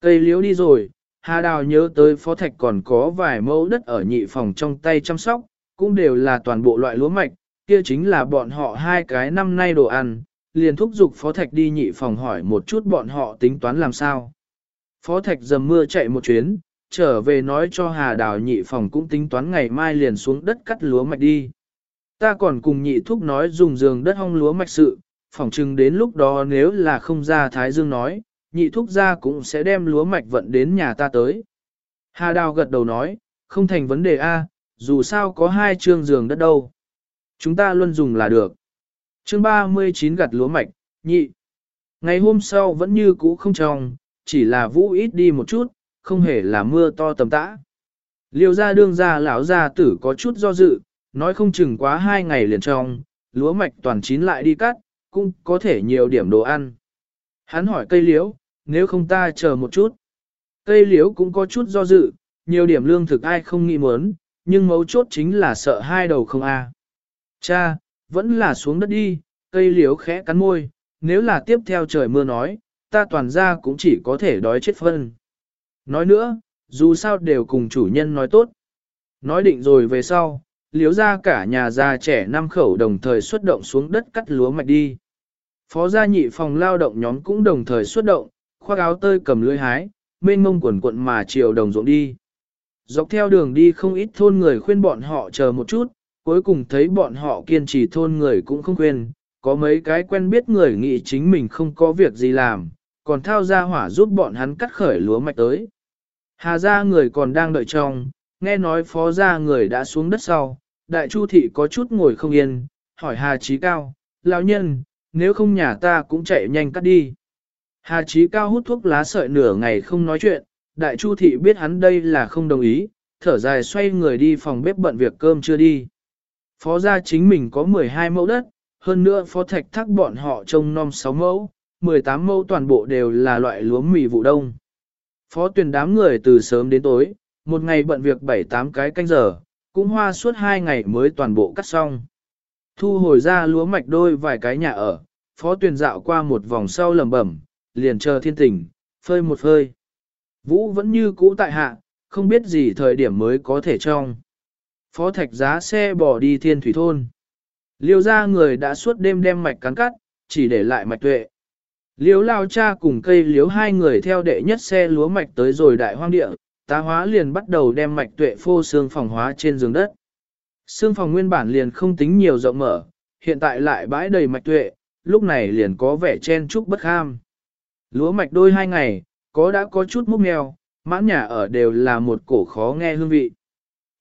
Cây liễu đi rồi, Hà Đào nhớ tới phó thạch còn có vài mẫu đất ở nhị phòng trong tay chăm sóc, cũng đều là toàn bộ loại lúa mạch, kia chính là bọn họ hai cái năm nay đồ ăn, liền thúc giục phó thạch đi nhị phòng hỏi một chút bọn họ tính toán làm sao. Phó thạch dầm mưa chạy một chuyến, trở về nói cho Hà Đào nhị phòng cũng tính toán ngày mai liền xuống đất cắt lúa mạch đi. Ta còn cùng nhị thúc nói dùng giường đất hong lúa mạch sự, phỏng chừng đến lúc đó nếu là không ra Thái Dương nói, nhị thúc ra cũng sẽ đem lúa mạch vận đến nhà ta tới. Hà Đào gật đầu nói, không thành vấn đề A, dù sao có hai chương giường đất đâu. Chúng ta luôn dùng là được. Chương 39 gặt lúa mạch, nhị. Ngày hôm sau vẫn như cũ không trong, chỉ là vũ ít đi một chút, không hề là mưa to tầm tã. Liêu ra đương ra lão gia tử có chút do dự, nói không chừng quá hai ngày liền trong, lúa mạch toàn chín lại đi cắt, cũng có thể nhiều điểm đồ ăn. Hắn hỏi cây liễu, nếu không ta chờ một chút. Cây liễu cũng có chút do dự, nhiều điểm lương thực ai không nghĩ muốn, nhưng mấu chốt chính là sợ hai đầu không a. Cha, vẫn là xuống đất đi, cây liễu khẽ cắn môi, nếu là tiếp theo trời mưa nói, ta toàn ra cũng chỉ có thể đói chết phân. Nói nữa, dù sao đều cùng chủ nhân nói tốt. Nói định rồi về sau, liếu ra cả nhà già trẻ năm khẩu đồng thời xuất động xuống đất cắt lúa mạch đi. Phó gia nhị phòng lao động nhóm cũng đồng thời xuất động, khoác áo tơi cầm lưới hái, mênh mông quần quận mà chiều đồng ruộng đi. Dọc theo đường đi không ít thôn người khuyên bọn họ chờ một chút, cuối cùng thấy bọn họ kiên trì thôn người cũng không quên, có mấy cái quen biết người nghĩ chính mình không có việc gì làm, còn thao ra hỏa giúp bọn hắn cắt khởi lúa mạch tới. Hà gia người còn đang đợi trong, nghe nói phó gia người đã xuống đất sau, đại chu thị có chút ngồi không yên, hỏi Hà Chí Cao, lão nhân, nếu không nhà ta cũng chạy nhanh cắt đi. Hà Chí Cao hút thuốc lá sợi nửa ngày không nói chuyện, đại chu thị biết hắn đây là không đồng ý, thở dài xoay người đi phòng bếp bận việc cơm chưa đi. Phó gia chính mình có 12 mẫu đất, hơn nữa phó thạch thác bọn họ trông nom 6 mẫu, 18 mẫu toàn bộ đều là loại lúa mì vụ đông. Phó tuyển đám người từ sớm đến tối, một ngày bận việc 7-8 cái canh giờ, cũng hoa suốt hai ngày mới toàn bộ cắt xong. Thu hồi ra lúa mạch đôi vài cái nhà ở, phó tuyển dạo qua một vòng sau lầm bẩm, liền chờ thiên tình, phơi một phơi. Vũ vẫn như cũ tại hạ, không biết gì thời điểm mới có thể trong. Phó thạch giá xe bỏ đi thiên thủy thôn. Liêu ra người đã suốt đêm đem mạch cắn cắt, chỉ để lại mạch tuệ. Liêu lao cha cùng cây liếu hai người theo đệ nhất xe lúa mạch tới rồi đại hoang địa, tá hóa liền bắt đầu đem mạch tuệ phô xương phòng hóa trên giường đất. Xương phòng nguyên bản liền không tính nhiều rộng mở, hiện tại lại bãi đầy mạch tuệ, lúc này liền có vẻ chen chúc bất kham. Lúa mạch đôi hai ngày, có đã có chút múc mèo, mãn nhà ở đều là một cổ khó nghe hương vị.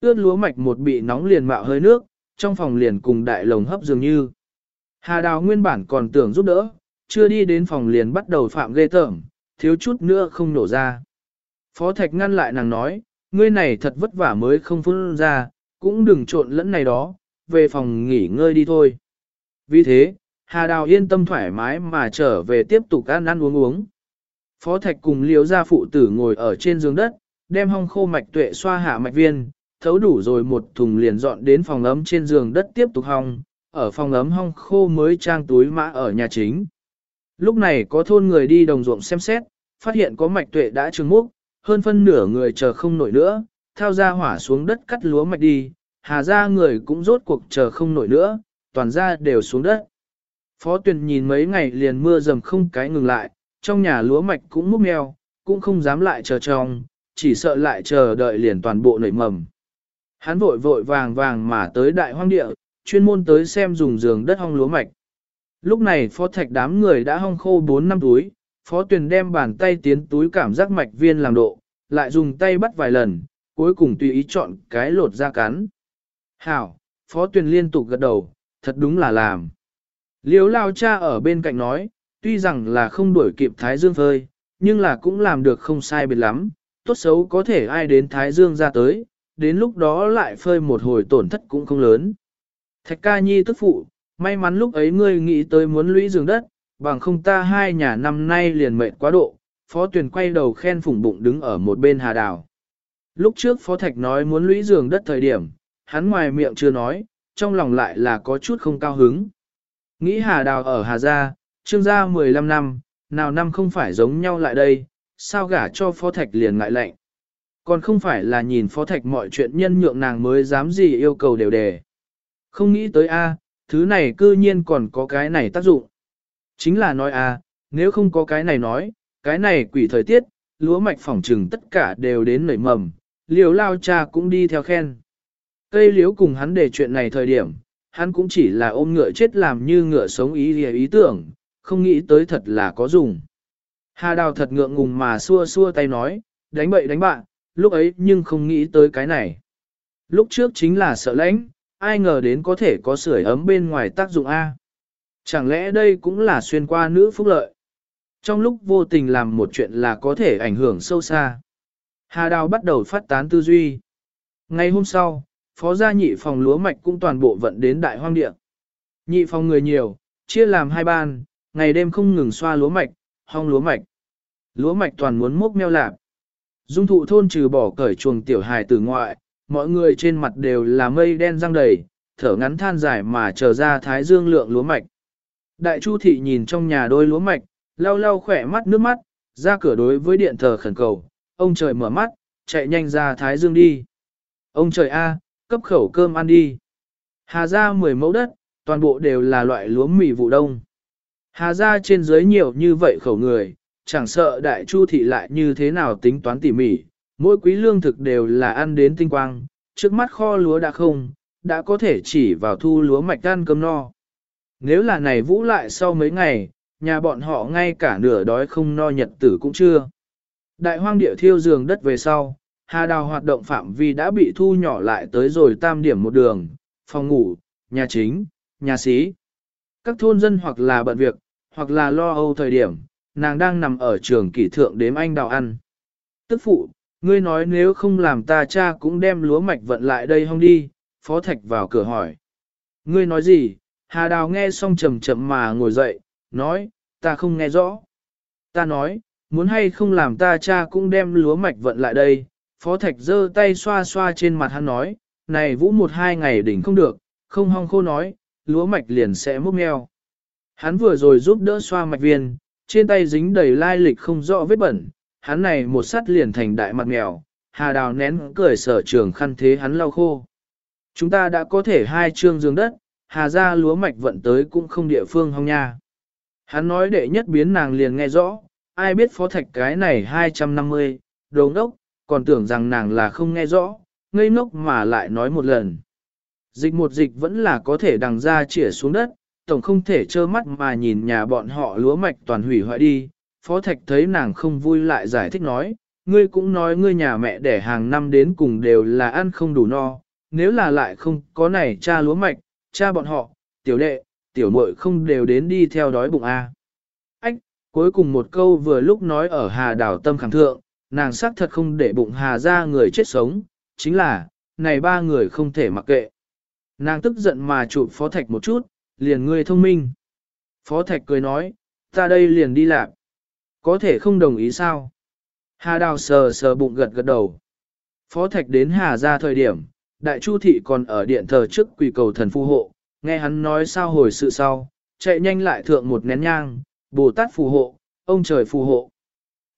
Ướt lúa mạch một bị nóng liền mạo hơi nước, trong phòng liền cùng đại lồng hấp dường như. Hà đào nguyên bản còn tưởng giúp đỡ, chưa đi đến phòng liền bắt đầu phạm ghê tởm, thiếu chút nữa không nổ ra. Phó Thạch ngăn lại nàng nói, ngươi này thật vất vả mới không phun ra, cũng đừng trộn lẫn này đó, về phòng nghỉ ngơi đi thôi. Vì thế, Hà Đào yên tâm thoải mái mà trở về tiếp tục ăn ăn uống uống. Phó Thạch cùng liếu gia phụ tử ngồi ở trên giường đất, đem hong khô mạch tuệ xoa hạ mạch viên, thấu đủ rồi một thùng liền dọn đến phòng ấm trên giường đất tiếp tục hong, ở phòng ấm hong khô mới trang túi mã ở nhà chính. Lúc này có thôn người đi đồng ruộng xem xét, phát hiện có mạch tuệ đã trừng múc, hơn phân nửa người chờ không nổi nữa, thao ra hỏa xuống đất cắt lúa mạch đi, hà ra người cũng rốt cuộc chờ không nổi nữa, toàn ra đều xuống đất. Phó tuyển nhìn mấy ngày liền mưa dầm không cái ngừng lại, trong nhà lúa mạch cũng múc mèo, cũng không dám lại chờ trong, chỉ sợ lại chờ đợi liền toàn bộ nảy mầm. Hắn vội vội vàng vàng mà tới đại hoang địa, chuyên môn tới xem dùng giường đất hong lúa mạch. Lúc này phó thạch đám người đã hong khô 4 năm túi, phó tuyển đem bàn tay tiến túi cảm giác mạch viên làm độ, lại dùng tay bắt vài lần, cuối cùng tùy ý chọn cái lột ra cắn. Hảo, phó tuyển liên tục gật đầu, thật đúng là làm. Liếu lao cha ở bên cạnh nói, tuy rằng là không đuổi kịp Thái Dương phơi, nhưng là cũng làm được không sai biệt lắm, tốt xấu có thể ai đến Thái Dương ra tới, đến lúc đó lại phơi một hồi tổn thất cũng không lớn. Thạch ca nhi tức phụ, may mắn lúc ấy ngươi nghĩ tới muốn lũy giường đất, bằng không ta hai nhà năm nay liền mệt quá độ, phó tuyển quay đầu khen phủng bụng đứng ở một bên hà đào. Lúc trước phó thạch nói muốn lũy giường đất thời điểm, hắn ngoài miệng chưa nói, trong lòng lại là có chút không cao hứng. Nghĩ hà đào ở hà gia, trương gia 15 năm, nào năm không phải giống nhau lại đây, sao gả cho phó thạch liền ngại lạnh. Còn không phải là nhìn phó thạch mọi chuyện nhân nhượng nàng mới dám gì yêu cầu đều đề. Không nghĩ tới a, thứ này cư nhiên còn có cái này tác dụng. Chính là nói a, nếu không có cái này nói, cái này quỷ thời tiết, lúa mạch phỏng trừng tất cả đều đến nảy mầm, liều lao cha cũng đi theo khen. Cây liếu cùng hắn để chuyện này thời điểm, hắn cũng chỉ là ôm ngựa chết làm như ngựa sống ý lìa ý tưởng, không nghĩ tới thật là có dùng. Hà đào thật ngượng ngùng mà xua xua tay nói, đánh bậy đánh bạn, lúc ấy nhưng không nghĩ tới cái này. Lúc trước chính là sợ lãnh, ai ngờ đến có thể có sưởi ấm bên ngoài tác dụng A. Chẳng lẽ đây cũng là xuyên qua nữ phúc lợi? Trong lúc vô tình làm một chuyện là có thể ảnh hưởng sâu xa. Hà Đào bắt đầu phát tán tư duy. Ngày hôm sau, phó gia nhị phòng lúa mạch cũng toàn bộ vận đến đại hoang địa. Nhị phòng người nhiều, chia làm hai ban, ngày đêm không ngừng xoa lúa mạch, hong lúa mạch. Lúa mạch toàn muốn mốc meo lạp. Dung thụ thôn trừ bỏ cởi chuồng tiểu hài từ ngoại, mọi người trên mặt đều là mây đen răng đầy, thở ngắn than dài mà chờ ra thái dương lượng lúa mạch. Đại chu thị nhìn trong nhà đôi lúa mạch, lau lau khỏe mắt nước mắt, ra cửa đối với điện thờ khẩn cầu, ông trời mở mắt, chạy nhanh ra thái dương đi. Ông trời A, cấp khẩu cơm ăn đi. Hà ra 10 mẫu đất, toàn bộ đều là loại lúa mì vụ đông. Hà ra trên dưới nhiều như vậy khẩu người, chẳng sợ đại chu thị lại như thế nào tính toán tỉ mỉ, mỗi quý lương thực đều là ăn đến tinh quang, trước mắt kho lúa đã không, đã có thể chỉ vào thu lúa mạch ăn cơm no. Nếu là này vũ lại sau mấy ngày, nhà bọn họ ngay cả nửa đói không no nhật tử cũng chưa. Đại hoang địa thiêu giường đất về sau, Hà Đào hoạt động phạm vi đã bị thu nhỏ lại tới rồi tam điểm một đường, phòng ngủ, nhà chính, nhà xí. Các thôn dân hoặc là bận việc, hoặc là lo âu thời điểm, nàng đang nằm ở trường kỷ thượng đếm anh đào ăn. Tức phụ, ngươi nói nếu không làm ta cha cũng đem lúa mạch vận lại đây không đi, phó thạch vào cửa hỏi. Ngươi nói gì? Hà đào nghe xong chậm chậm mà ngồi dậy, nói, ta không nghe rõ. Ta nói, muốn hay không làm ta cha cũng đem lúa mạch vận lại đây, phó thạch giơ tay xoa xoa trên mặt hắn nói, này vũ một hai ngày đỉnh không được, không hong khô nói, lúa mạch liền sẽ múc meo. Hắn vừa rồi giúp đỡ xoa mạch viên, trên tay dính đầy lai lịch không rõ vết bẩn, hắn này một sắt liền thành đại mặt mèo, hà đào nén cười sở trường khăn thế hắn lau khô. Chúng ta đã có thể hai chương giường đất, hà ra lúa mạch vận tới cũng không địa phương hong nha. Hắn nói đệ nhất biến nàng liền nghe rõ, ai biết phó thạch cái này 250, đồ ngốc, còn tưởng rằng nàng là không nghe rõ, ngây ngốc mà lại nói một lần. Dịch một dịch vẫn là có thể đằng ra chỉa xuống đất, tổng không thể trơ mắt mà nhìn nhà bọn họ lúa mạch toàn hủy hoại đi. Phó Thạch thấy nàng không vui lại giải thích nói, ngươi cũng nói ngươi nhà mẹ đẻ hàng năm đến cùng đều là ăn không đủ no, nếu là lại không có này cha lúa mạch, cha bọn họ, tiểu đệ, tiểu muội không đều đến đi theo đói bụng a. Ách, cuối cùng một câu vừa lúc nói ở Hà Đảo Tâm khẳng thượng, nàng xác thật không để bụng Hà ra người chết sống, chính là, này ba người không thể mặc kệ. Nàng tức giận mà chụp Phó Thạch một chút, liền ngươi thông minh. Phó Thạch cười nói, ta đây liền đi làm. Có thể không đồng ý sao? Hà Đào sờ sờ bụng gật gật đầu. Phó Thạch đến Hà ra thời điểm, Đại Chu Thị còn ở điện thờ trước quỳ cầu thần phù hộ, nghe hắn nói sao hồi sự sau, chạy nhanh lại thượng một nén nhang, Bồ Tát phù hộ, ông trời phù hộ.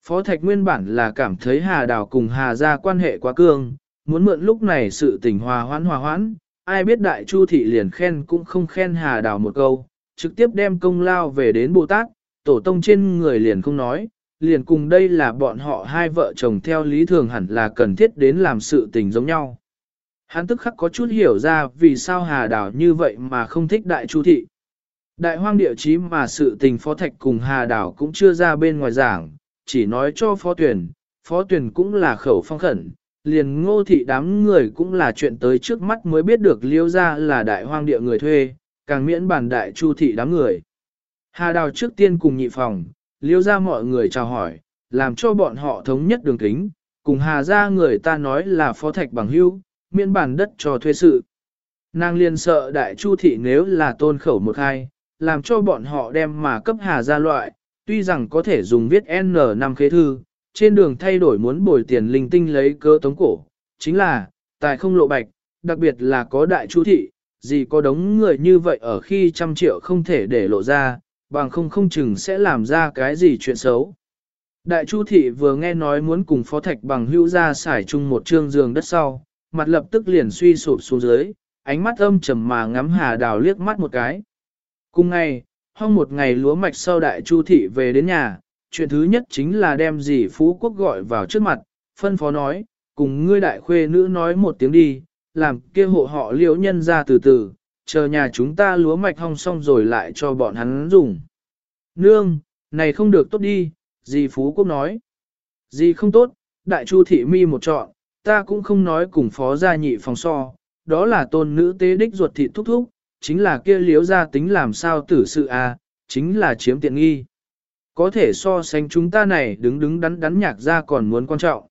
Phó Thạch nguyên bản là cảm thấy Hà Đào cùng Hà ra quan hệ quá cương, muốn mượn lúc này sự tình hòa hoãn hòa hoãn, ai biết Đại Chu Thị liền khen cũng không khen Hà Đào một câu, trực tiếp đem công lao về đến Bồ Tát, tổ tông trên người liền không nói, liền cùng đây là bọn họ hai vợ chồng theo lý thường hẳn là cần thiết đến làm sự tình giống nhau. Hắn tức khắc có chút hiểu ra vì sao Hà Đào như vậy mà không thích Đại Chu Thị. Đại hoang địa chí mà sự tình phó thạch cùng Hà Đào cũng chưa ra bên ngoài giảng, chỉ nói cho phó tuyển, phó tuyển cũng là khẩu phong khẩn, liền ngô thị đám người cũng là chuyện tới trước mắt mới biết được liêu ra là đại hoang địa người thuê, càng miễn bản đại chu thị đám người. Hà đào trước tiên cùng nhị phòng, liêu ra mọi người chào hỏi, làm cho bọn họ thống nhất đường kính, cùng hà ra người ta nói là phó thạch bằng hưu, miễn bản đất cho thuê sự. Nàng liền sợ đại chu thị nếu là tôn khẩu một hai, làm cho bọn họ đem mà cấp hà ra loại, tuy rằng có thể dùng viết N năm khế thư, trên đường thay đổi muốn bồi tiền linh tinh lấy cơ tống cổ, chính là, tài không lộ bạch, đặc biệt là có đại chu thị, gì có đống người như vậy ở khi trăm triệu không thể để lộ ra, bằng không không chừng sẽ làm ra cái gì chuyện xấu. Đại chu thị vừa nghe nói muốn cùng phó thạch bằng hữu ra xài chung một trương giường đất sau, mặt lập tức liền suy sụp xuống dưới, ánh mắt âm trầm mà ngắm hà đào liếc mắt một cái. Cùng ngày, hôm một ngày lúa mạch sau đại chu thị về đến nhà, chuyện thứ nhất chính là đem dì Phú Quốc gọi vào trước mặt, phân phó nói, cùng ngươi đại khuê nữ nói một tiếng đi, làm kia hộ họ liễu nhân ra từ từ, chờ nhà chúng ta lúa mạch hong xong rồi lại cho bọn hắn dùng. Nương, này không được tốt đi, dì Phú Quốc nói. Dì không tốt, đại chu thị mi một trọn, ta cũng không nói cùng phó gia nhị phòng so, đó là tôn nữ tế đích ruột thị thúc thúc, chính là kia liếu gia tính làm sao tử sự à, chính là chiếm tiện nghi. Có thể so sánh chúng ta này đứng đứng đắn đắn nhạc ra còn muốn quan trọng.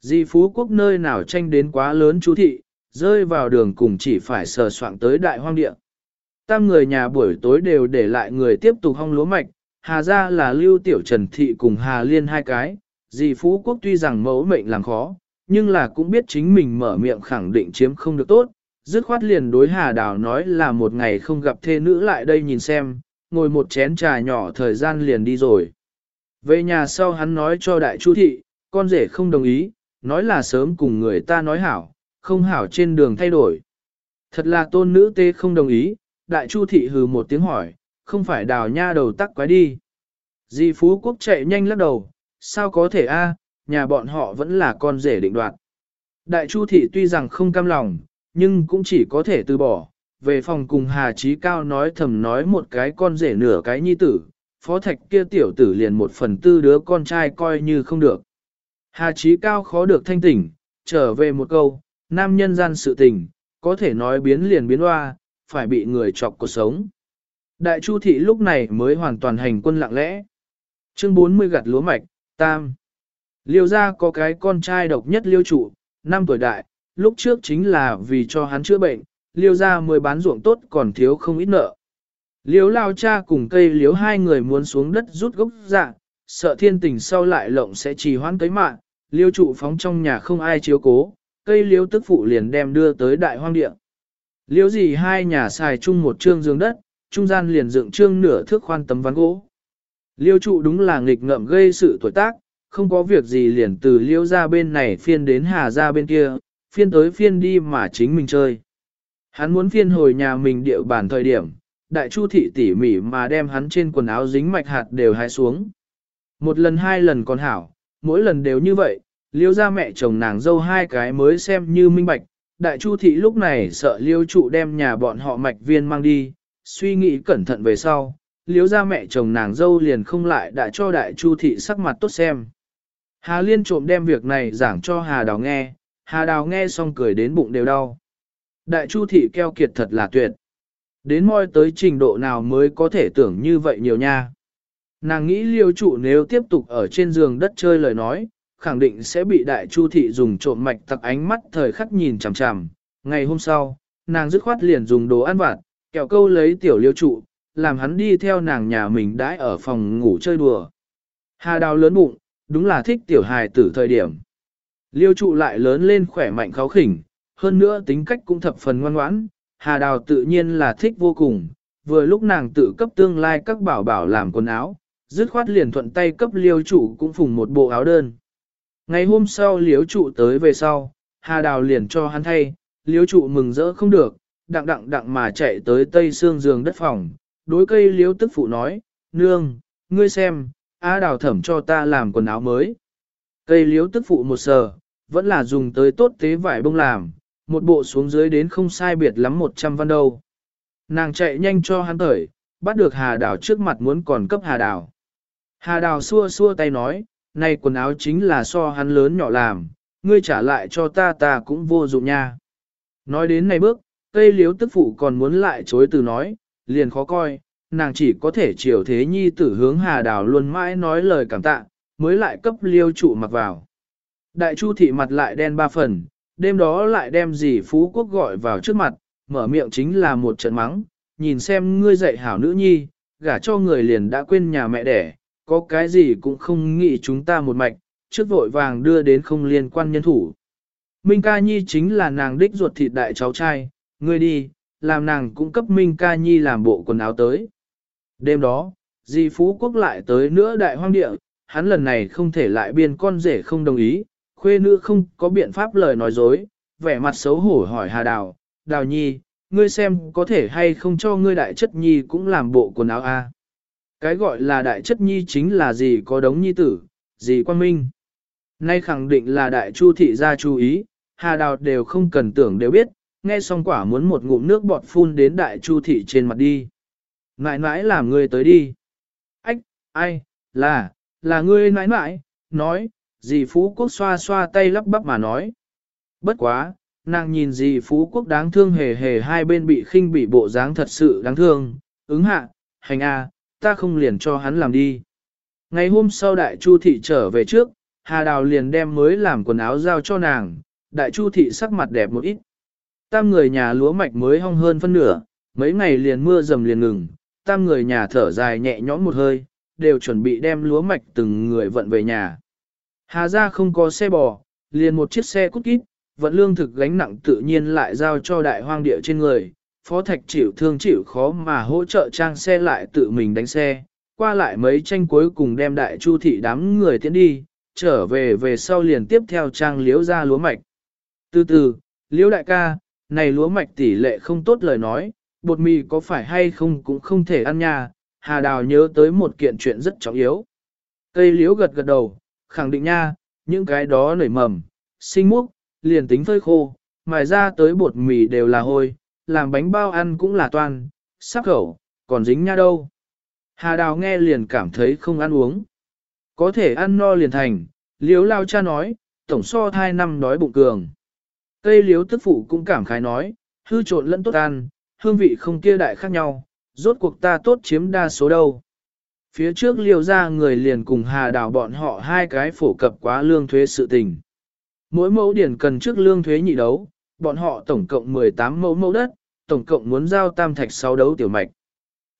Di Phú Quốc nơi nào tranh đến quá lớn chú thị, rơi vào đường cùng chỉ phải sờ soạn tới đại hoang địa. Tam người nhà buổi tối đều để lại người tiếp tục hong lúa mạch, Hà ra là Lưu Tiểu Trần Thị cùng Hà Liên hai cái. Di Phú Quốc tuy rằng mẫu mệnh làm khó, nhưng là cũng biết chính mình mở miệng khẳng định chiếm không được tốt. Dứt khoát liền đối Hà Đào nói là một ngày không gặp thê nữ lại đây nhìn xem, ngồi một chén trà nhỏ thời gian liền đi rồi. Về nhà sau hắn nói cho đại chu thị, con rể không đồng ý, nói là sớm cùng người ta nói hảo, không hảo trên đường thay đổi. Thật là tôn nữ tê không đồng ý, đại chu thị hừ một tiếng hỏi, không phải đào nha đầu tắc quái đi. Di Phú Quốc chạy nhanh lắc đầu, sao có thể a? nhà bọn họ vẫn là con rể định đoạt. Đại chu thị tuy rằng không cam lòng, nhưng cũng chỉ có thể từ bỏ, về phòng cùng Hà Chí Cao nói thầm nói một cái con rể nửa cái nhi tử, phó thạch kia tiểu tử liền một phần tư đứa con trai coi như không được. Hà Chí Cao khó được thanh tỉnh, trở về một câu, nam nhân gian sự tình, có thể nói biến liền biến hoa, phải bị người chọc cuộc sống. Đại Chu Thị lúc này mới hoàn toàn hành quân lặng lẽ. Chương 40 gặt lúa mạch, tam. Liêu gia có cái con trai độc nhất liêu trụ, năm tuổi đại, lúc trước chính là vì cho hắn chữa bệnh, liêu ra mới bán ruộng tốt còn thiếu không ít nợ. Liêu lao cha cùng cây liếu hai người muốn xuống đất rút gốc dạ, sợ thiên tình sau lại lộng sẽ trì hoãn tới mạng, liêu trụ phóng trong nhà không ai chiếu cố, cây liếu tức phụ liền đem đưa tới đại hoang địa. Liêu gì hai nhà xài chung một trương giường đất, trung gian liền dựng trương nửa thước khoan tấm ván gỗ. Liêu trụ đúng là nghịch ngợm gây sự tuổi tác, không có việc gì liền từ liêu ra bên này phiên đến hà ra bên kia, phiên tới phiên đi mà chính mình chơi. Hắn muốn phiên hồi nhà mình điệu bản thời điểm, đại chu thị tỉ mỉ mà đem hắn trên quần áo dính mạch hạt đều hái xuống. Một lần hai lần còn hảo, mỗi lần đều như vậy, liêu ra mẹ chồng nàng dâu hai cái mới xem như minh bạch. Đại chu thị lúc này sợ liêu trụ đem nhà bọn họ mạch viên mang đi, suy nghĩ cẩn thận về sau, liếu ra mẹ chồng nàng dâu liền không lại đã cho đại chu thị sắc mặt tốt xem. Hà liên trộm đem việc này giảng cho Hà Đào nghe, Hà Đào nghe xong cười đến bụng đều đau. Đại chu thị keo kiệt thật là tuyệt. Đến moi tới trình độ nào mới có thể tưởng như vậy nhiều nha. Nàng nghĩ liêu trụ nếu tiếp tục ở trên giường đất chơi lời nói, khẳng định sẽ bị đại chu thị dùng trộm mạch tặc ánh mắt thời khắc nhìn chằm chằm. Ngày hôm sau, nàng dứt khoát liền dùng đồ ăn vặt, kẹo câu lấy tiểu liêu trụ, làm hắn đi theo nàng nhà mình đãi ở phòng ngủ chơi đùa. Hà đào lớn bụng, đúng là thích tiểu hài tử thời điểm. Liêu trụ lại lớn lên khỏe mạnh kháo khỉnh, hơn nữa tính cách cũng thập phần ngoan ngoãn, hà đào tự nhiên là thích vô cùng, vừa lúc nàng tự cấp tương lai các bảo bảo làm quần áo, dứt khoát liền thuận tay cấp liêu trụ cũng phùng một bộ áo đơn. Ngày hôm sau liếu trụ tới về sau, hà đào liền cho hắn thay, liếu trụ mừng rỡ không được, đặng đặng đặng mà chạy tới tây xương giường đất phòng, đối cây liếu tức phụ nói, nương, ngươi xem, á đào thẩm cho ta làm quần áo mới. Cây liếu tức phụ một sờ, vẫn là dùng tới tốt tế vải bông làm, một bộ xuống dưới đến không sai biệt lắm 100 văn đâu. Nàng chạy nhanh cho hắn thời, bắt được hà đào trước mặt muốn còn cấp hà đào. Hà đào xua xua tay nói, này quần áo chính là so hắn lớn nhỏ làm, ngươi trả lại cho ta ta cũng vô dụng nha. Nói đến này bước, cây liếu tức phụ còn muốn lại chối từ nói, liền khó coi, nàng chỉ có thể chiều thế nhi tử hướng hà đào luôn mãi nói lời cảm tạ, mới lại cấp liêu trụ mặc vào. Đại chu thị mặt lại đen ba phần, đêm đó lại đem dì phú quốc gọi vào trước mặt, mở miệng chính là một trận mắng, nhìn xem ngươi dạy hảo nữ nhi, gả cho người liền đã quên nhà mẹ đẻ, có cái gì cũng không nghĩ chúng ta một mạch, trước vội vàng đưa đến không liên quan nhân thủ. Minh ca nhi chính là nàng đích ruột thịt đại cháu trai, ngươi đi, làm nàng cũng cấp Minh ca nhi làm bộ quần áo tới. Đêm đó, Dì phú quốc lại tới nữa đại hoang địa, hắn lần này không thể lại biên con rể không đồng ý, khuê nữ không có biện pháp lời nói dối, vẻ mặt xấu hổ hỏi Hà Đào, Đào Nhi, ngươi xem có thể hay không cho ngươi đại chất nhi cũng làm bộ quần áo a Cái gọi là đại chất nhi chính là gì có đống nhi tử, gì quan minh. Nay khẳng định là đại chu thị gia chú ý, Hà Đào đều không cần tưởng đều biết, nghe xong quả muốn một ngụm nước bọt phun đến đại chu thị trên mặt đi. Nãi nãi làm ngươi tới đi. Ách, ai, là, là ngươi nãi nãi, nói, dì Phú Quốc xoa xoa tay lắp bắp mà nói. Bất quá, nàng nhìn dì Phú Quốc đáng thương hề hề hai bên bị khinh bị bộ dáng thật sự đáng thương, ứng hạ, hành a, ta không liền cho hắn làm đi. Ngày hôm sau đại chu thị trở về trước, Hà Đào liền đem mới làm quần áo giao cho nàng, đại chu thị sắc mặt đẹp một ít. Tam người nhà lúa mạch mới hong hơn phân nửa, mấy ngày liền mưa dầm liền ngừng, tam người nhà thở dài nhẹ nhõm một hơi, đều chuẩn bị đem lúa mạch từng người vận về nhà. Hà ra không có xe bò, liền một chiếc xe cút kít, vận lương thực gánh nặng tự nhiên lại giao cho đại hoang địa trên người. Phó Thạch chịu thương chịu khó mà hỗ trợ trang xe lại tự mình đánh xe, qua lại mấy tranh cuối cùng đem đại chu thị đám người tiến đi, trở về về sau liền tiếp theo trang liếu ra lúa mạch. Từ từ, liếu đại ca, này lúa mạch tỷ lệ không tốt lời nói, bột mì có phải hay không cũng không thể ăn nha, Hà Đào nhớ tới một kiện chuyện rất trọng yếu. Cây liễu gật gật đầu, khẳng định nha, những cái đó nảy mầm, sinh múc, liền tính phơi khô, mài ra tới bột mì đều là hôi, làm bánh bao ăn cũng là toan, sắc khẩu, còn dính nha đâu. Hà Đào nghe liền cảm thấy không ăn uống. Có thể ăn no liền thành, liếu lao cha nói, tổng so thai năm đói bụng cường. Cây liếu tức phụ cũng cảm khái nói, hư trộn lẫn tốt ăn, hương vị không kia đại khác nhau, rốt cuộc ta tốt chiếm đa số đâu. Phía trước liều ra người liền cùng hà Đào bọn họ hai cái phổ cập quá lương thuế sự tình. Mỗi mẫu điển cần trước lương thuế nhị đấu, bọn họ tổng cộng 18 mẫu mẫu đất, tổng cộng muốn giao tam thạch 6 đấu tiểu mạch.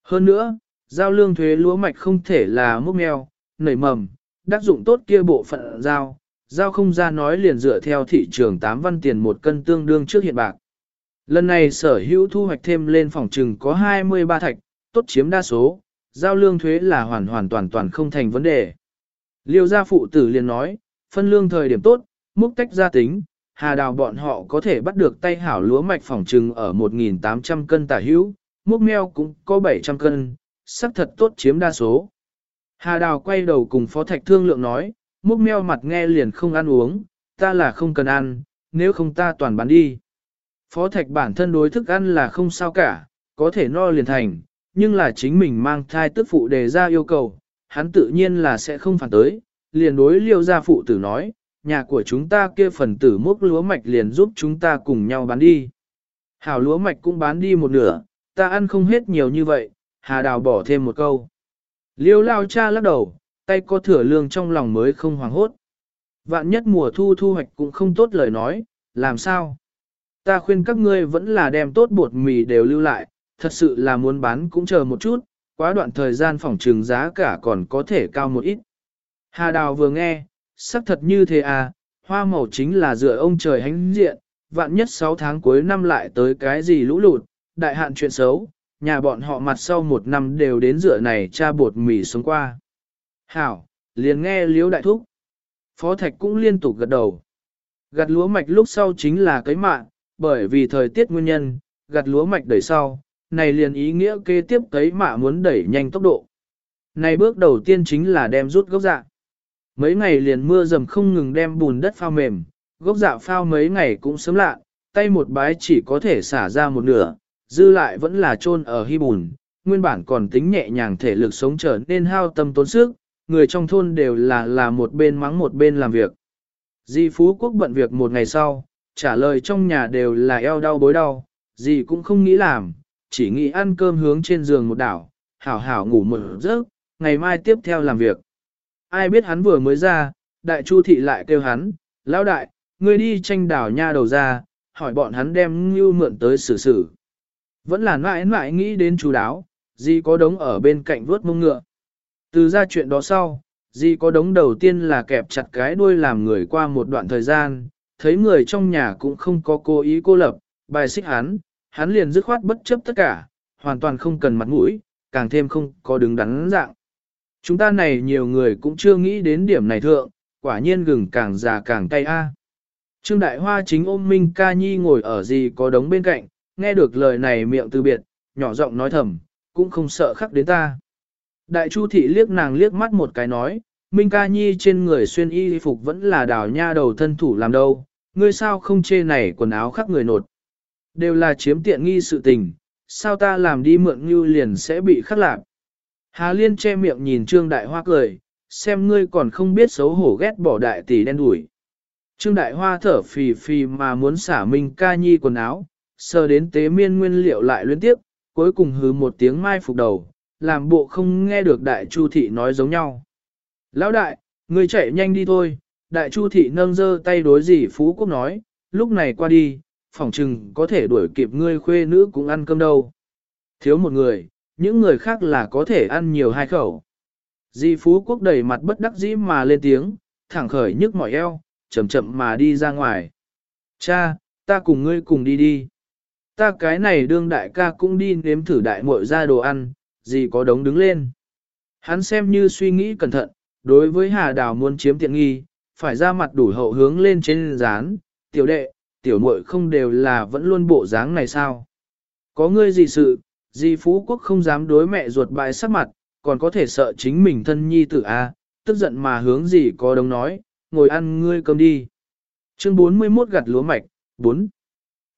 Hơn nữa, giao lương thuế lúa mạch không thể là múc mèo, nảy mầm, đắc dụng tốt kia bộ phận giao, giao không ra nói liền dựa theo thị trường 8 văn tiền một cân tương đương trước hiện bạc. Lần này sở hữu thu hoạch thêm lên phòng trừng có 23 thạch, tốt chiếm đa số, giao lương thuế là hoàn hoàn toàn toàn không thành vấn đề. Liêu gia phụ tử liền nói, phân lương thời điểm tốt, múc tách gia tính, hà đào bọn họ có thể bắt được tay hảo lúa mạch phòng trừng ở 1.800 cân tả hữu, múc meo cũng có 700 cân, sắc thật tốt chiếm đa số. Hà đào quay đầu cùng phó thạch thương lượng nói, múc meo mặt nghe liền không ăn uống, ta là không cần ăn, nếu không ta toàn bán đi. Phó thạch bản thân đối thức ăn là không sao cả, có thể no liền thành, nhưng là chính mình mang thai tức phụ đề ra yêu cầu, hắn tự nhiên là sẽ không phản tới, liền đối liêu gia phụ tử nói, nhà của chúng ta kia phần tử mốc lúa mạch liền giúp chúng ta cùng nhau bán đi. Hảo lúa mạch cũng bán đi một nửa, ta ăn không hết nhiều như vậy, hà đào bỏ thêm một câu. Liêu lao cha lắc đầu, tay có thửa lương trong lòng mới không hoàng hốt. Vạn nhất mùa thu thu hoạch cũng không tốt lời nói, làm sao? Ta khuyên các ngươi vẫn là đem tốt bột mì đều lưu lại, thật sự là muốn bán cũng chờ một chút, quá đoạn thời gian phòng trừng giá cả còn có thể cao một ít. Hà Đào vừa nghe, sắc thật như thế à, hoa màu chính là dựa ông trời hánh diện, vạn nhất 6 tháng cuối năm lại tới cái gì lũ lụt, đại hạn chuyện xấu, nhà bọn họ mặt sau một năm đều đến dựa này cha bột mì xuống qua. Hảo, liền nghe liếu đại thúc. Phó Thạch cũng liên tục gật đầu. Gặt lúa mạch lúc sau chính là cấy mạng, bởi vì thời tiết nguyên nhân, gặt lúa mạch đẩy sau, này liền ý nghĩa kế tiếp cấy mạ muốn đẩy nhanh tốc độ. Này bước đầu tiên chính là đem rút gốc dạ. Mấy ngày liền mưa dầm không ngừng đem bùn đất phao mềm, gốc dạ phao mấy ngày cũng sớm lạ, tay một bái chỉ có thể xả ra một nửa, dư lại vẫn là chôn ở hy bùn, nguyên bản còn tính nhẹ nhàng thể lực sống trở nên hao tâm tốn sức, người trong thôn đều là là một bên mắng một bên làm việc. Di Phú Quốc bận việc một ngày sau, trả lời trong nhà đều là eo đau bối đau, gì cũng không nghĩ làm, chỉ nghĩ ăn cơm hướng trên giường một đảo, hảo hảo ngủ một giấc, ngày mai tiếp theo làm việc. Ai biết hắn vừa mới ra, đại chu thị lại kêu hắn, lão đại, ngươi đi tranh đảo nha đầu ra, hỏi bọn hắn đem ngưu mượn tới xử xử. Vẫn là mãi mãi nghĩ đến chú đáo, gì có đống ở bên cạnh vớt mông ngựa. Từ ra chuyện đó sau, Di có đống đầu tiên là kẹp chặt cái đuôi làm người qua một đoạn thời gian, thấy người trong nhà cũng không có cố ý cô lập, bài xích hắn, hắn liền dứt khoát bất chấp tất cả, hoàn toàn không cần mặt mũi, càng thêm không có đứng đắn dạng. Chúng ta này nhiều người cũng chưa nghĩ đến điểm này thượng, quả nhiên gừng càng già càng cay a. À. Trương Đại Hoa chính ôm Minh Ca Nhi ngồi ở gì có đống bên cạnh, nghe được lời này miệng từ biệt, nhỏ giọng nói thầm, cũng không sợ khắc đến ta. Đại Chu thị liếc nàng liếc mắt một cái nói, Minh ca nhi trên người xuyên y phục vẫn là đào nha đầu thân thủ làm đâu, ngươi sao không chê này quần áo khác người nột. Đều là chiếm tiện nghi sự tình, sao ta làm đi mượn như liền sẽ bị khắc lạc. Hà Liên che miệng nhìn Trương Đại Hoa cười, xem ngươi còn không biết xấu hổ ghét bỏ đại tỷ đen đuổi. Trương Đại Hoa thở phì phì mà muốn xả mình ca nhi quần áo, sờ đến tế miên nguyên liệu lại liên tiếp, cuối cùng hứ một tiếng mai phục đầu, làm bộ không nghe được đại chu thị nói giống nhau. Lão đại, người chạy nhanh đi thôi, đại chu thị nâng dơ tay đối dì Phú Quốc nói, lúc này qua đi, phỏng chừng có thể đuổi kịp ngươi khuê nữ cũng ăn cơm đâu. Thiếu một người, những người khác là có thể ăn nhiều hai khẩu. Di Phú Quốc đầy mặt bất đắc dĩ mà lên tiếng, thẳng khởi nhức mỏi eo, chậm chậm mà đi ra ngoài. Cha, ta cùng ngươi cùng đi đi. Ta cái này đương đại ca cũng đi nếm thử đại muội ra đồ ăn, gì có đống đứng lên. Hắn xem như suy nghĩ cẩn thận, đối với Hà Đào muốn chiếm tiện nghi, phải ra mặt đủ hậu hướng lên trên dán, tiểu đệ, tiểu muội không đều là vẫn luôn bộ dáng này sao. Có ngươi gì sự, Di phú quốc không dám đối mẹ ruột bại sắc mặt, còn có thể sợ chính mình thân nhi tử a, tức giận mà hướng gì có đồng nói, ngồi ăn ngươi cơm đi. Chương 41 gặt lúa mạch, 4.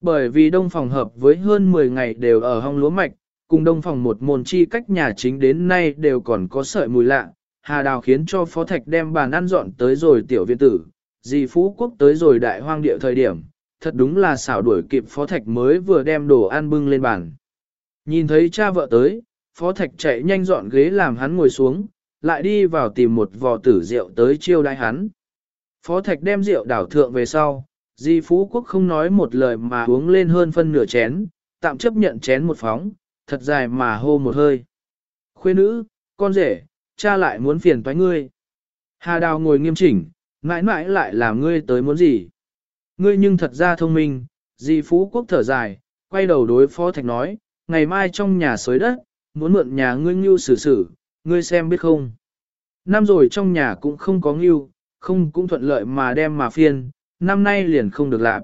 Bởi vì đông phòng hợp với hơn 10 ngày đều ở hong lúa mạch, cùng đông phòng một môn chi cách nhà chính đến nay đều còn có sợi mùi lạ. Hà Đào khiến cho Phó Thạch đem bàn ăn dọn tới rồi tiểu viện tử, dì Phú Quốc tới rồi đại hoang địa thời điểm, thật đúng là xảo đuổi kịp Phó Thạch mới vừa đem đồ ăn bưng lên bàn. Nhìn thấy cha vợ tới, Phó Thạch chạy nhanh dọn ghế làm hắn ngồi xuống, lại đi vào tìm một vò tử rượu tới chiêu đãi hắn. Phó Thạch đem rượu đảo thượng về sau, Di Phú Quốc không nói một lời mà uống lên hơn phân nửa chén, tạm chấp nhận chén một phóng, thật dài mà hô một hơi. Khuê nữ, con rể, cha lại muốn phiền toái ngươi. Hà Đào ngồi nghiêm chỉnh, mãi mãi lại làm ngươi tới muốn gì. Ngươi nhưng thật ra thông minh, Di Phú Quốc thở dài, quay đầu đối phó thạch nói, ngày mai trong nhà xới đất, muốn mượn nhà ngươi ngưu xử xử, ngươi xem biết không. Năm rồi trong nhà cũng không có ngưu, không cũng thuận lợi mà đem mà phiên, năm nay liền không được làm.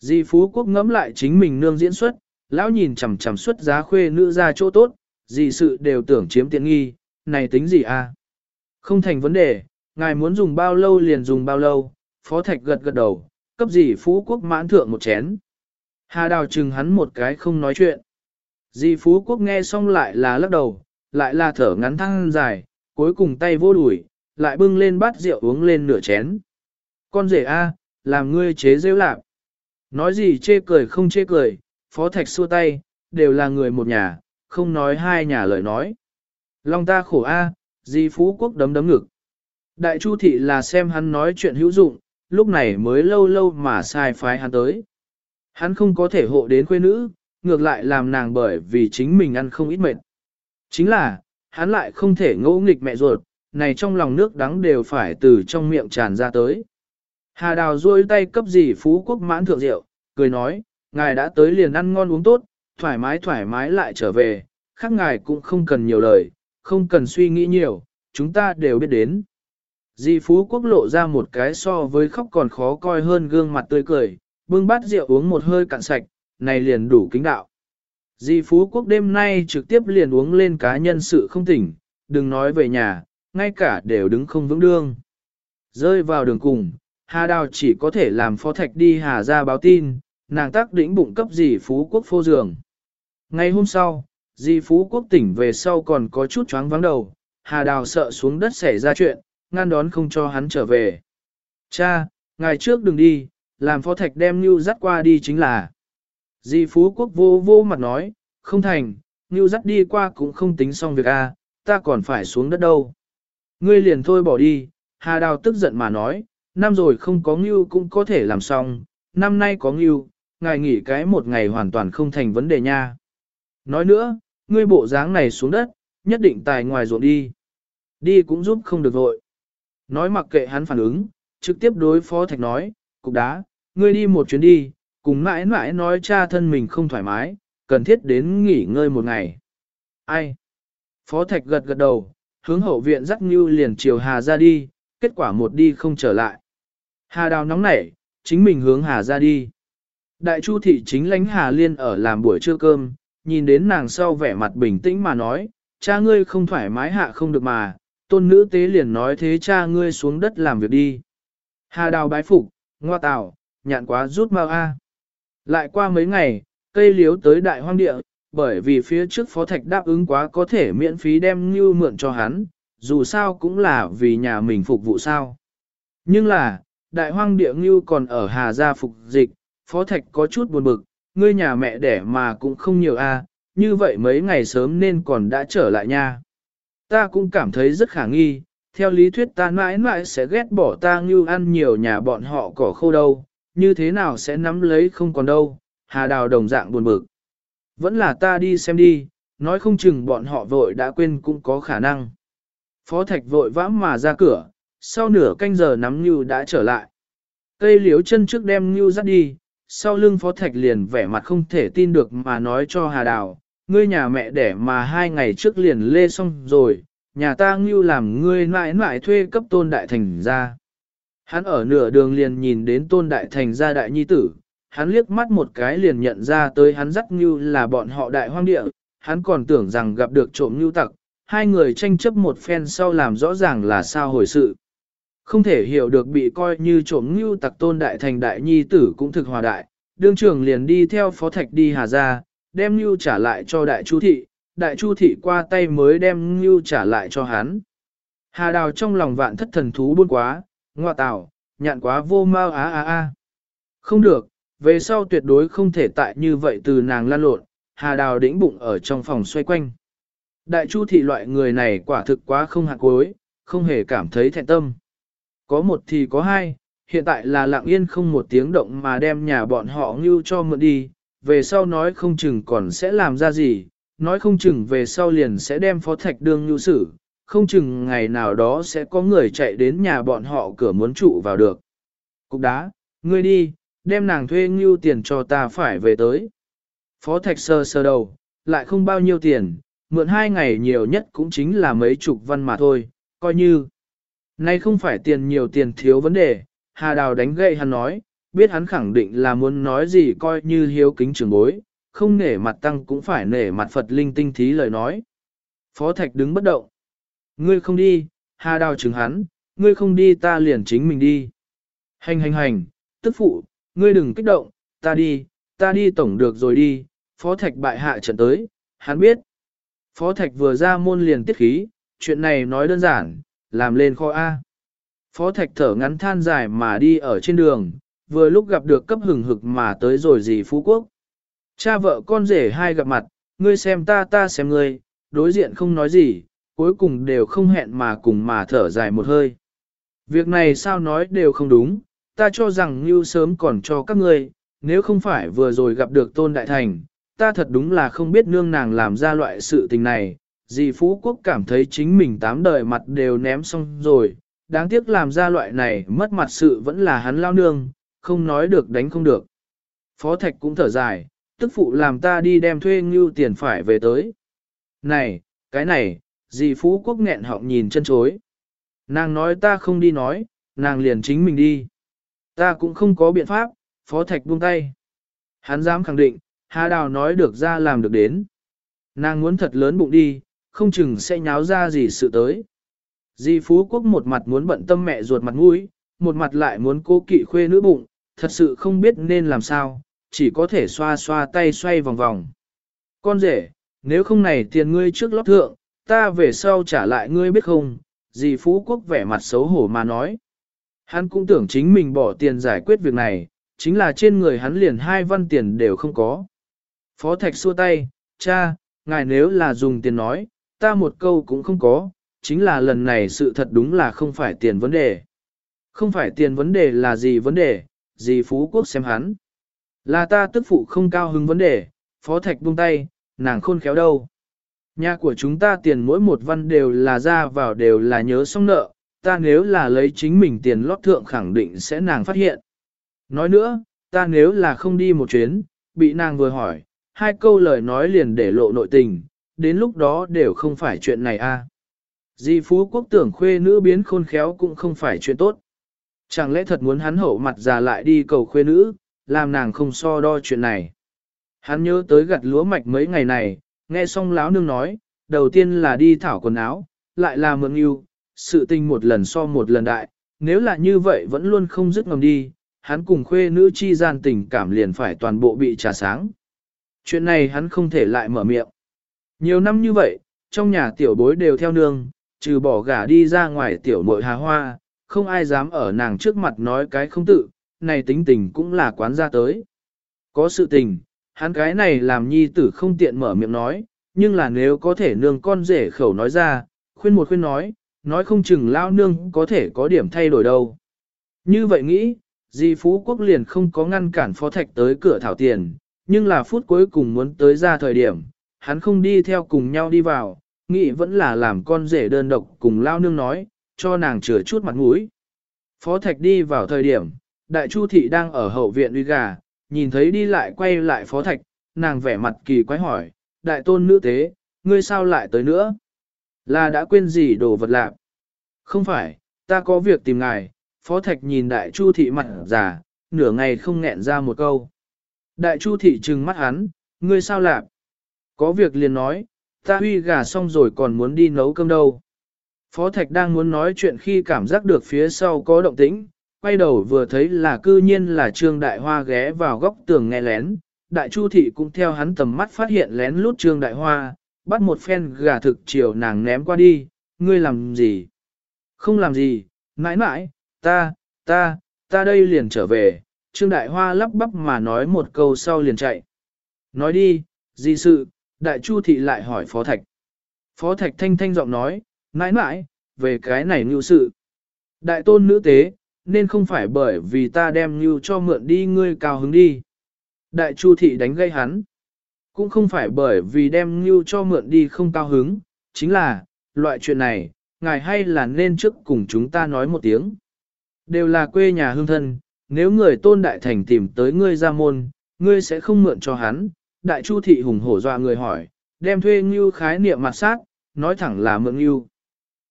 Di Phú Quốc ngẫm lại chính mình nương diễn xuất, lão nhìn chằm chằm xuất giá khuê nữ ra chỗ tốt, gì sự đều tưởng chiếm tiện nghi, này tính gì à? Không thành vấn đề, ngài muốn dùng bao lâu liền dùng bao lâu, phó thạch gật gật đầu, cấp gì Phú Quốc mãn thượng một chén. Hà đào chừng hắn một cái không nói chuyện. Di Phú Quốc nghe xong lại là lắc đầu, lại là thở ngắn thăng dài, cuối cùng tay vô đuổi, lại bưng lên bát rượu uống lên nửa chén. Con rể a, làm ngươi chế rêu lạp. Nói gì chê cười không chê cười, phó thạch xua tay, đều là người một nhà, không nói hai nhà lời nói. Long ta khổ a, di phú quốc đấm đấm ngực. Đại chu thị là xem hắn nói chuyện hữu dụng, lúc này mới lâu lâu mà sai phái hắn tới. Hắn không có thể hộ đến quê nữ, ngược lại làm nàng bởi vì chính mình ăn không ít mệt. Chính là, hắn lại không thể ngỗ nghịch mẹ ruột, này trong lòng nước đắng đều phải từ trong miệng tràn ra tới. Hà đào duỗi tay cấp gì phú quốc mãn thượng rượu, cười nói, ngài đã tới liền ăn ngon uống tốt, thoải mái thoải mái lại trở về, khác ngài cũng không cần nhiều lời, không cần suy nghĩ nhiều, chúng ta đều biết đến. Di Phú Quốc lộ ra một cái so với khóc còn khó coi hơn gương mặt tươi cười, bưng bát rượu uống một hơi cạn sạch, này liền đủ kính đạo. Di Phú Quốc đêm nay trực tiếp liền uống lên cá nhân sự không tỉnh, đừng nói về nhà, ngay cả đều đứng không vững đương. Rơi vào đường cùng, Hà Đào chỉ có thể làm phó thạch đi Hà ra báo tin, nàng tác đỉnh bụng cấp Di Phú Quốc phô giường. Ngày hôm sau, Di Phú Quốc tỉnh về sau còn có chút choáng vắng đầu, Hà Đào sợ xuống đất xảy ra chuyện, ngăn đón không cho hắn trở về. Cha, ngày trước đừng đi, làm phó thạch đem Ngưu dắt qua đi chính là. Di Phú Quốc vô vô mặt nói, không thành, Ngưu dắt đi qua cũng không tính xong việc a, ta còn phải xuống đất đâu. Ngươi liền thôi bỏ đi, Hà Đào tức giận mà nói, năm rồi không có Ngưu cũng có thể làm xong, năm nay có Ngưu, ngài nghỉ cái một ngày hoàn toàn không thành vấn đề nha. Nói nữa, ngươi bộ dáng này xuống đất, nhất định tài ngoài ruộng đi. Đi cũng giúp không được vội. Nói mặc kệ hắn phản ứng, trực tiếp đối phó thạch nói, cục đá, ngươi đi một chuyến đi, cùng mãi mãi nói cha thân mình không thoải mái, cần thiết đến nghỉ ngơi một ngày. Ai? Phó thạch gật gật đầu, hướng hậu viện dắt như liền chiều Hà ra đi, kết quả một đi không trở lại. Hà đào nóng nảy, chính mình hướng Hà ra đi. Đại chu thị chính lãnh Hà Liên ở làm buổi trưa cơm, nhìn đến nàng sau vẻ mặt bình tĩnh mà nói, cha ngươi không thoải mái hạ không được mà, tôn nữ tế liền nói thế cha ngươi xuống đất làm việc đi. Hà đào bái phục, ngoa tảo, nhạn quá rút mau a. Lại qua mấy ngày, cây liếu tới đại hoang địa, bởi vì phía trước phó thạch đáp ứng quá có thể miễn phí đem như mượn cho hắn, dù sao cũng là vì nhà mình phục vụ sao. Nhưng là, đại hoang địa ngưu còn ở Hà Gia phục dịch, phó thạch có chút buồn bực, ngươi nhà mẹ đẻ mà cũng không nhiều a, như vậy mấy ngày sớm nên còn đã trở lại nha. Ta cũng cảm thấy rất khả nghi, theo lý thuyết ta mãi mãi sẽ ghét bỏ ta như ăn nhiều nhà bọn họ cỏ khô đâu, như thế nào sẽ nắm lấy không còn đâu, hà đào đồng dạng buồn bực. Vẫn là ta đi xem đi, nói không chừng bọn họ vội đã quên cũng có khả năng. Phó thạch vội vã mà ra cửa, sau nửa canh giờ nắm như đã trở lại. Cây liếu chân trước đem như dắt đi, sau lưng phó thạch liền vẻ mặt không thể tin được mà nói cho hà đào, ngươi nhà mẹ đẻ mà hai ngày trước liền lê xong rồi, nhà ta ngưu làm ngươi mãi mãi thuê cấp tôn đại thành ra. Hắn ở nửa đường liền nhìn đến tôn đại thành ra đại nhi tử, hắn liếc mắt một cái liền nhận ra tới hắn dắt ngưu là bọn họ đại hoang địa, hắn còn tưởng rằng gặp được trộm ngưu tặc, hai người tranh chấp một phen sau làm rõ ràng là sao hồi sự. Không thể hiểu được bị coi như trộm ngưu tặc tôn đại thành đại nhi tử cũng thực hòa đại, đương trưởng liền đi theo phó thạch đi hà ra, đem ngưu trả lại cho đại chu thị, đại chu thị qua tay mới đem ngưu trả lại cho hắn. Hà đào trong lòng vạn thất thần thú buôn quá, ngoa tảo, nhạn quá vô mau á á á. Không được, về sau tuyệt đối không thể tại như vậy từ nàng lan lộn, hà đào đĩnh bụng ở trong phòng xoay quanh. Đại chu thị loại người này quả thực quá không hạt cối, không hề cảm thấy thẹn tâm. Có một thì có hai, hiện tại là lặng yên không một tiếng động mà đem nhà bọn họ ngưu cho mượn đi, về sau nói không chừng còn sẽ làm ra gì, nói không chừng về sau liền sẽ đem phó thạch đương nhu xử, không chừng ngày nào đó sẽ có người chạy đến nhà bọn họ cửa muốn trụ vào được. Cục đá, ngươi đi, đem nàng thuê nhu tiền cho ta phải về tới. Phó thạch sơ sơ đầu, lại không bao nhiêu tiền, mượn hai ngày nhiều nhất cũng chính là mấy chục văn mà thôi, coi như. Nay không phải tiền nhiều tiền thiếu vấn đề, Hà Đào đánh gậy hắn nói, biết hắn khẳng định là muốn nói gì coi như hiếu kính trường bối, không nể mặt tăng cũng phải nể mặt Phật linh tinh thí lời nói. Phó Thạch đứng bất động. Ngươi không đi, Hà Đào chứng hắn, ngươi không đi ta liền chính mình đi. Hành hành hành, tức phụ, ngươi đừng kích động, ta đi, ta đi tổng được rồi đi, Phó Thạch bại hạ trận tới, hắn biết. Phó Thạch vừa ra môn liền tiết khí, chuyện này nói đơn giản, làm lên kho A. Phó Thạch thở ngắn than dài mà đi ở trên đường, vừa lúc gặp được cấp hừng hực mà tới rồi gì Phú Quốc. Cha vợ con rể hai gặp mặt, ngươi xem ta ta xem ngươi, đối diện không nói gì, cuối cùng đều không hẹn mà cùng mà thở dài một hơi. Việc này sao nói đều không đúng, ta cho rằng như sớm còn cho các ngươi, nếu không phải vừa rồi gặp được Tôn Đại Thành, ta thật đúng là không biết nương nàng làm ra loại sự tình này, dì Phú Quốc cảm thấy chính mình tám đời mặt đều ném xong rồi, đáng tiếc làm ra loại này mất mặt sự vẫn là hắn lao nương, không nói được đánh không được. Phó Thạch cũng thở dài, tức phụ làm ta đi đem thuê ngưu tiền phải về tới. Này, cái này, dì Phú Quốc nghẹn họng nhìn chân chối. Nàng nói ta không đi nói, nàng liền chính mình đi. Ta cũng không có biện pháp, Phó Thạch buông tay. Hắn dám khẳng định, Hà Đào nói được ra làm được đến. Nàng muốn thật lớn bụng đi, không chừng sẽ nháo ra gì sự tới. Di Phú Quốc một mặt muốn bận tâm mẹ ruột mặt mũi, một mặt lại muốn cố kỵ khuê nữ bụng, thật sự không biết nên làm sao, chỉ có thể xoa xoa tay xoay vòng vòng. Con rể, nếu không này tiền ngươi trước lót thượng, ta về sau trả lại ngươi biết không, dì Phú Quốc vẻ mặt xấu hổ mà nói. Hắn cũng tưởng chính mình bỏ tiền giải quyết việc này, chính là trên người hắn liền hai văn tiền đều không có. Phó Thạch xua tay, cha, ngài nếu là dùng tiền nói, ta một câu cũng không có, chính là lần này sự thật đúng là không phải tiền vấn đề. Không phải tiền vấn đề là gì vấn đề, gì Phú Quốc xem hắn. Là ta tức phụ không cao hứng vấn đề, Phó Thạch buông tay, nàng khôn khéo đâu. Nhà của chúng ta tiền mỗi một văn đều là ra vào đều là nhớ xong nợ, ta nếu là lấy chính mình tiền lót thượng khẳng định sẽ nàng phát hiện. Nói nữa, ta nếu là không đi một chuyến, bị nàng vừa hỏi, hai câu lời nói liền để lộ nội tình, đến lúc đó đều không phải chuyện này a. À. Di Phú Quốc tưởng khuê nữ biến khôn khéo cũng không phải chuyện tốt. Chẳng lẽ thật muốn hắn hậu mặt già lại đi cầu khuê nữ, làm nàng không so đo chuyện này. Hắn nhớ tới gặt lúa mạch mấy ngày này, nghe xong láo nương nói, đầu tiên là đi thảo quần áo, lại là mượn yêu, sự tình một lần so một lần đại, nếu là như vậy vẫn luôn không dứt ngầm đi, hắn cùng khuê nữ chi gian tình cảm liền phải toàn bộ bị trả sáng. Chuyện này hắn không thể lại mở miệng. Nhiều năm như vậy, trong nhà tiểu bối đều theo nương, trừ bỏ gả đi ra ngoài tiểu muội hà hoa, không ai dám ở nàng trước mặt nói cái không tự, này tính tình cũng là quán ra tới. Có sự tình, hắn cái này làm nhi tử không tiện mở miệng nói, nhưng là nếu có thể nương con rể khẩu nói ra, khuyên một khuyên nói, nói không chừng lao nương có thể có điểm thay đổi đâu. Như vậy nghĩ, Di Phú Quốc liền không có ngăn cản Phó Thạch tới cửa thảo tiền, nhưng là phút cuối cùng muốn tới ra thời điểm, hắn không đi theo cùng nhau đi vào, nghĩ vẫn là làm con rể đơn độc cùng lao nương nói, cho nàng chừa chút mặt mũi. Phó Thạch đi vào thời điểm, Đại Chu Thị đang ở hậu viện uy gà, nhìn thấy đi lại quay lại Phó Thạch, nàng vẻ mặt kỳ quái hỏi, Đại tôn nữ tế, ngươi sao lại tới nữa? Là đã quên gì đồ vật lạc? Không phải, ta có việc tìm ngài, Phó Thạch nhìn Đại Chu Thị mặt già, nửa ngày không nghẹn ra một câu. Đại Chu Thị trừng mắt hắn, ngươi sao lạc? Có việc liền nói, ta uy gà xong rồi còn muốn đi nấu cơm đâu. Phó Thạch đang muốn nói chuyện khi cảm giác được phía sau có động tĩnh, quay đầu vừa thấy là cư nhiên là Trương Đại Hoa ghé vào góc tường nghe lén. Đại Chu Thị cũng theo hắn tầm mắt phát hiện lén lút Trương Đại Hoa, bắt một phen gà thực chiều nàng ném qua đi, ngươi làm gì? Không làm gì, mãi mãi, ta, ta, ta đây liền trở về, Trương Đại Hoa lắp bắp mà nói một câu sau liền chạy. Nói đi, gì sự, Đại Chu Thị lại hỏi Phó Thạch. Phó Thạch thanh thanh giọng nói, mãi mãi, về cái này ngưu sự. Đại tôn nữ tế, nên không phải bởi vì ta đem ngưu cho mượn đi ngươi cao hứng đi. Đại Chu Thị đánh gây hắn. Cũng không phải bởi vì đem ngưu cho mượn đi không cao hứng, chính là, loại chuyện này, ngài hay là nên trước cùng chúng ta nói một tiếng. Đều là quê nhà hương thân, nếu người tôn đại thành tìm tới ngươi ra môn, ngươi sẽ không mượn cho hắn. Đại Chu Thị hùng hổ dọa người hỏi, đem thuê ngưu khái niệm mặt sát, nói thẳng là mượn ngưu.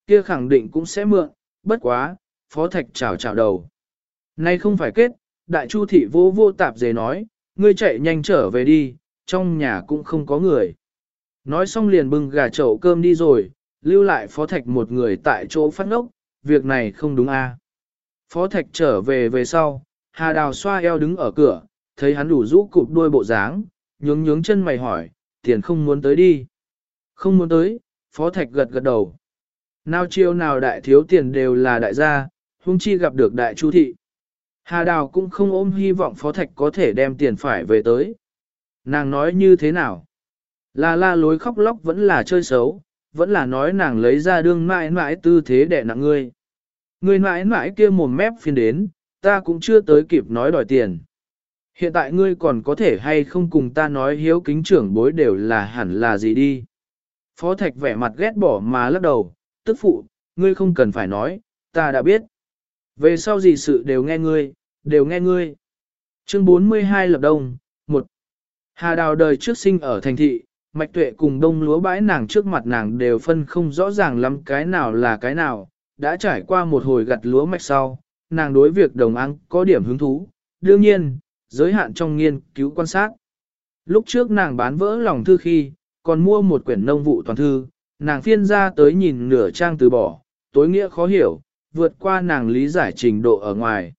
Kia khẳng định cũng sẽ mượn, bất quá, phó thạch chào chào đầu. Nay không phải kết, đại chu thị vô vô tạp dề nói, ngươi chạy nhanh trở về đi, trong nhà cũng không có người. Nói xong liền bưng gà chậu cơm đi rồi, lưu lại phó thạch một người tại chỗ phát ngốc, việc này không đúng a. À. Phó thạch trở về về sau, hà đào xoa eo đứng ở cửa, thấy hắn đủ rũ cụp đuôi bộ dáng, nhướng nhướng chân mày hỏi, tiền không muốn tới đi. Không muốn tới, phó thạch gật gật đầu. Nào chiêu nào đại thiếu tiền đều là đại gia, hung chi gặp được đại chu thị. Hà Đào cũng không ôm hy vọng Phó Thạch có thể đem tiền phải về tới. Nàng nói như thế nào? Là la lối khóc lóc vẫn là chơi xấu, vẫn là nói nàng lấy ra đương mãi mãi tư thế đẻ nặng ngươi. Ngươi mãi mãi kia mồm mép phiên đến, ta cũng chưa tới kịp nói đòi tiền. Hiện tại ngươi còn có thể hay không cùng ta nói hiếu kính trưởng bối đều là hẳn là gì đi. Phó Thạch vẻ mặt ghét bỏ mà lắc đầu, tức phụ, ngươi không cần phải nói, ta đã biết. Về sau gì sự đều nghe ngươi, đều nghe ngươi. Chương 42 lập đông, 1. Hà đào đời trước sinh ở thành thị, mạch tuệ cùng đông lúa bãi nàng trước mặt nàng đều phân không rõ ràng lắm cái nào là cái nào, đã trải qua một hồi gặt lúa mạch sau, nàng đối việc đồng ăn có điểm hứng thú, đương nhiên, giới hạn trong nghiên cứu quan sát. Lúc trước nàng bán vỡ lòng thư khi, còn mua một quyển nông vụ toàn thư, nàng phiên ra tới nhìn nửa trang từ bỏ, tối nghĩa khó hiểu, vượt qua nàng lý giải trình độ ở ngoài.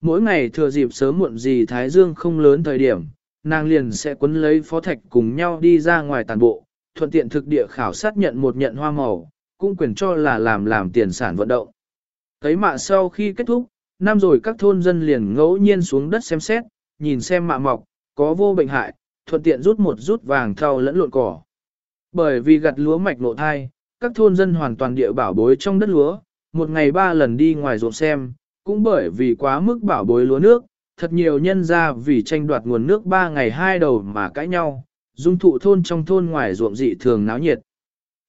Mỗi ngày thừa dịp sớm muộn gì Thái Dương không lớn thời điểm, nàng liền sẽ quấn lấy phó thạch cùng nhau đi ra ngoài tàn bộ, thuận tiện thực địa khảo sát nhận một nhận hoa màu, cũng quyền cho là làm làm tiền sản vận động. Thấy mạ sau khi kết thúc, năm rồi các thôn dân liền ngẫu nhiên xuống đất xem xét, nhìn xem mạ mọc, có vô bệnh hại, thuận tiện rút một rút vàng thau lẫn lộn cỏ. Bởi vì gặt lúa mạch nộ thai, các thôn dân hoàn toàn địa bảo bối trong đất lúa, một ngày ba lần đi ngoài ruộng xem, cũng bởi vì quá mức bảo bối lúa nước, thật nhiều nhân ra vì tranh đoạt nguồn nước ba ngày hai đầu mà cãi nhau, dung thụ thôn trong thôn ngoài ruộng dị thường náo nhiệt.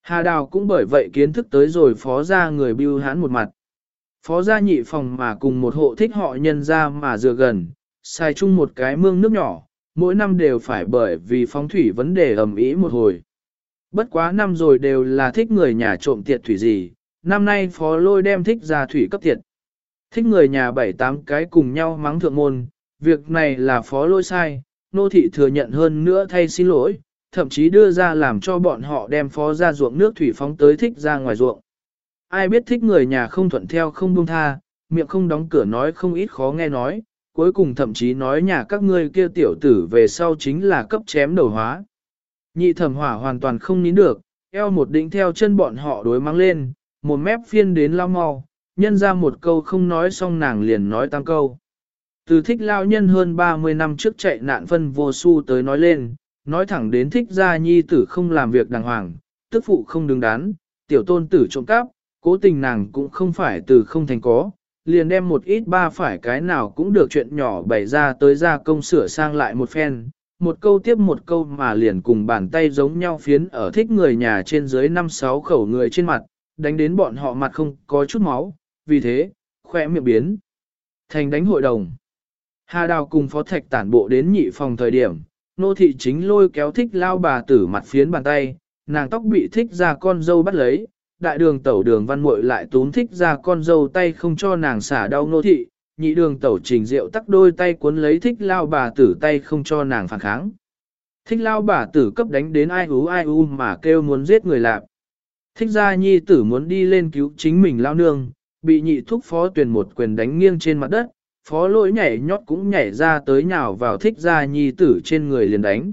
Hà Đào cũng bởi vậy kiến thức tới rồi phó ra người bưu hán một mặt. Phó gia nhị phòng mà cùng một hộ thích họ nhân ra mà dựa gần, xài chung một cái mương nước nhỏ, mỗi năm đều phải bởi vì phóng thủy vấn đề ầm ĩ một hồi. Bất quá năm rồi đều là thích người nhà trộm tiệt thủy gì, năm nay phó lôi đem thích ra thủy cấp tiệt. Thích người nhà bảy tám cái cùng nhau mắng thượng môn, việc này là phó lôi sai, nô thị thừa nhận hơn nữa thay xin lỗi, thậm chí đưa ra làm cho bọn họ đem phó ra ruộng nước thủy phóng tới thích ra ngoài ruộng. Ai biết thích người nhà không thuận theo không buông tha, miệng không đóng cửa nói không ít khó nghe nói, cuối cùng thậm chí nói nhà các ngươi kia tiểu tử về sau chính là cấp chém đầu hóa. Nhị thẩm hỏa hoàn toàn không nín được, eo một đỉnh theo chân bọn họ đối mang lên, một mép phiên đến lao mau, nhân ra một câu không nói xong nàng liền nói tam câu. Từ thích lao nhân hơn 30 năm trước chạy nạn phân vô su tới nói lên, nói thẳng đến thích gia nhi tử không làm việc đàng hoàng, tức phụ không đứng đắn, tiểu tôn tử trộm cắp, cố tình nàng cũng không phải từ không thành có, liền đem một ít ba phải cái nào cũng được chuyện nhỏ bày ra tới ra công sửa sang lại một phen, một câu tiếp một câu mà liền cùng bàn tay giống nhau phiến ở thích người nhà trên dưới năm sáu khẩu người trên mặt, đánh đến bọn họ mặt không có chút máu, vì thế, khỏe miệng biến. Thành đánh hội đồng. Hà Đào cùng Phó Thạch tản bộ đến nhị phòng thời điểm, nô thị chính lôi kéo thích lao bà tử mặt phiến bàn tay, nàng tóc bị thích ra con dâu bắt lấy, đại đường tẩu đường văn muội lại tún thích ra con dâu tay không cho nàng xả đau nô thị, nhị đường tẩu trình rượu tắc đôi tay cuốn lấy thích lao bà tử tay không cho nàng phản kháng. Thích lao bà tử cấp đánh đến ai ú ai u mà kêu muốn giết người lạp. Thích ra nhi tử muốn đi lên cứu chính mình lao nương, bị nhị thúc phó tuyển một quyền đánh nghiêng trên mặt đất, phó lỗi nhảy nhót cũng nhảy ra tới nhào vào thích ra nhi tử trên người liền đánh.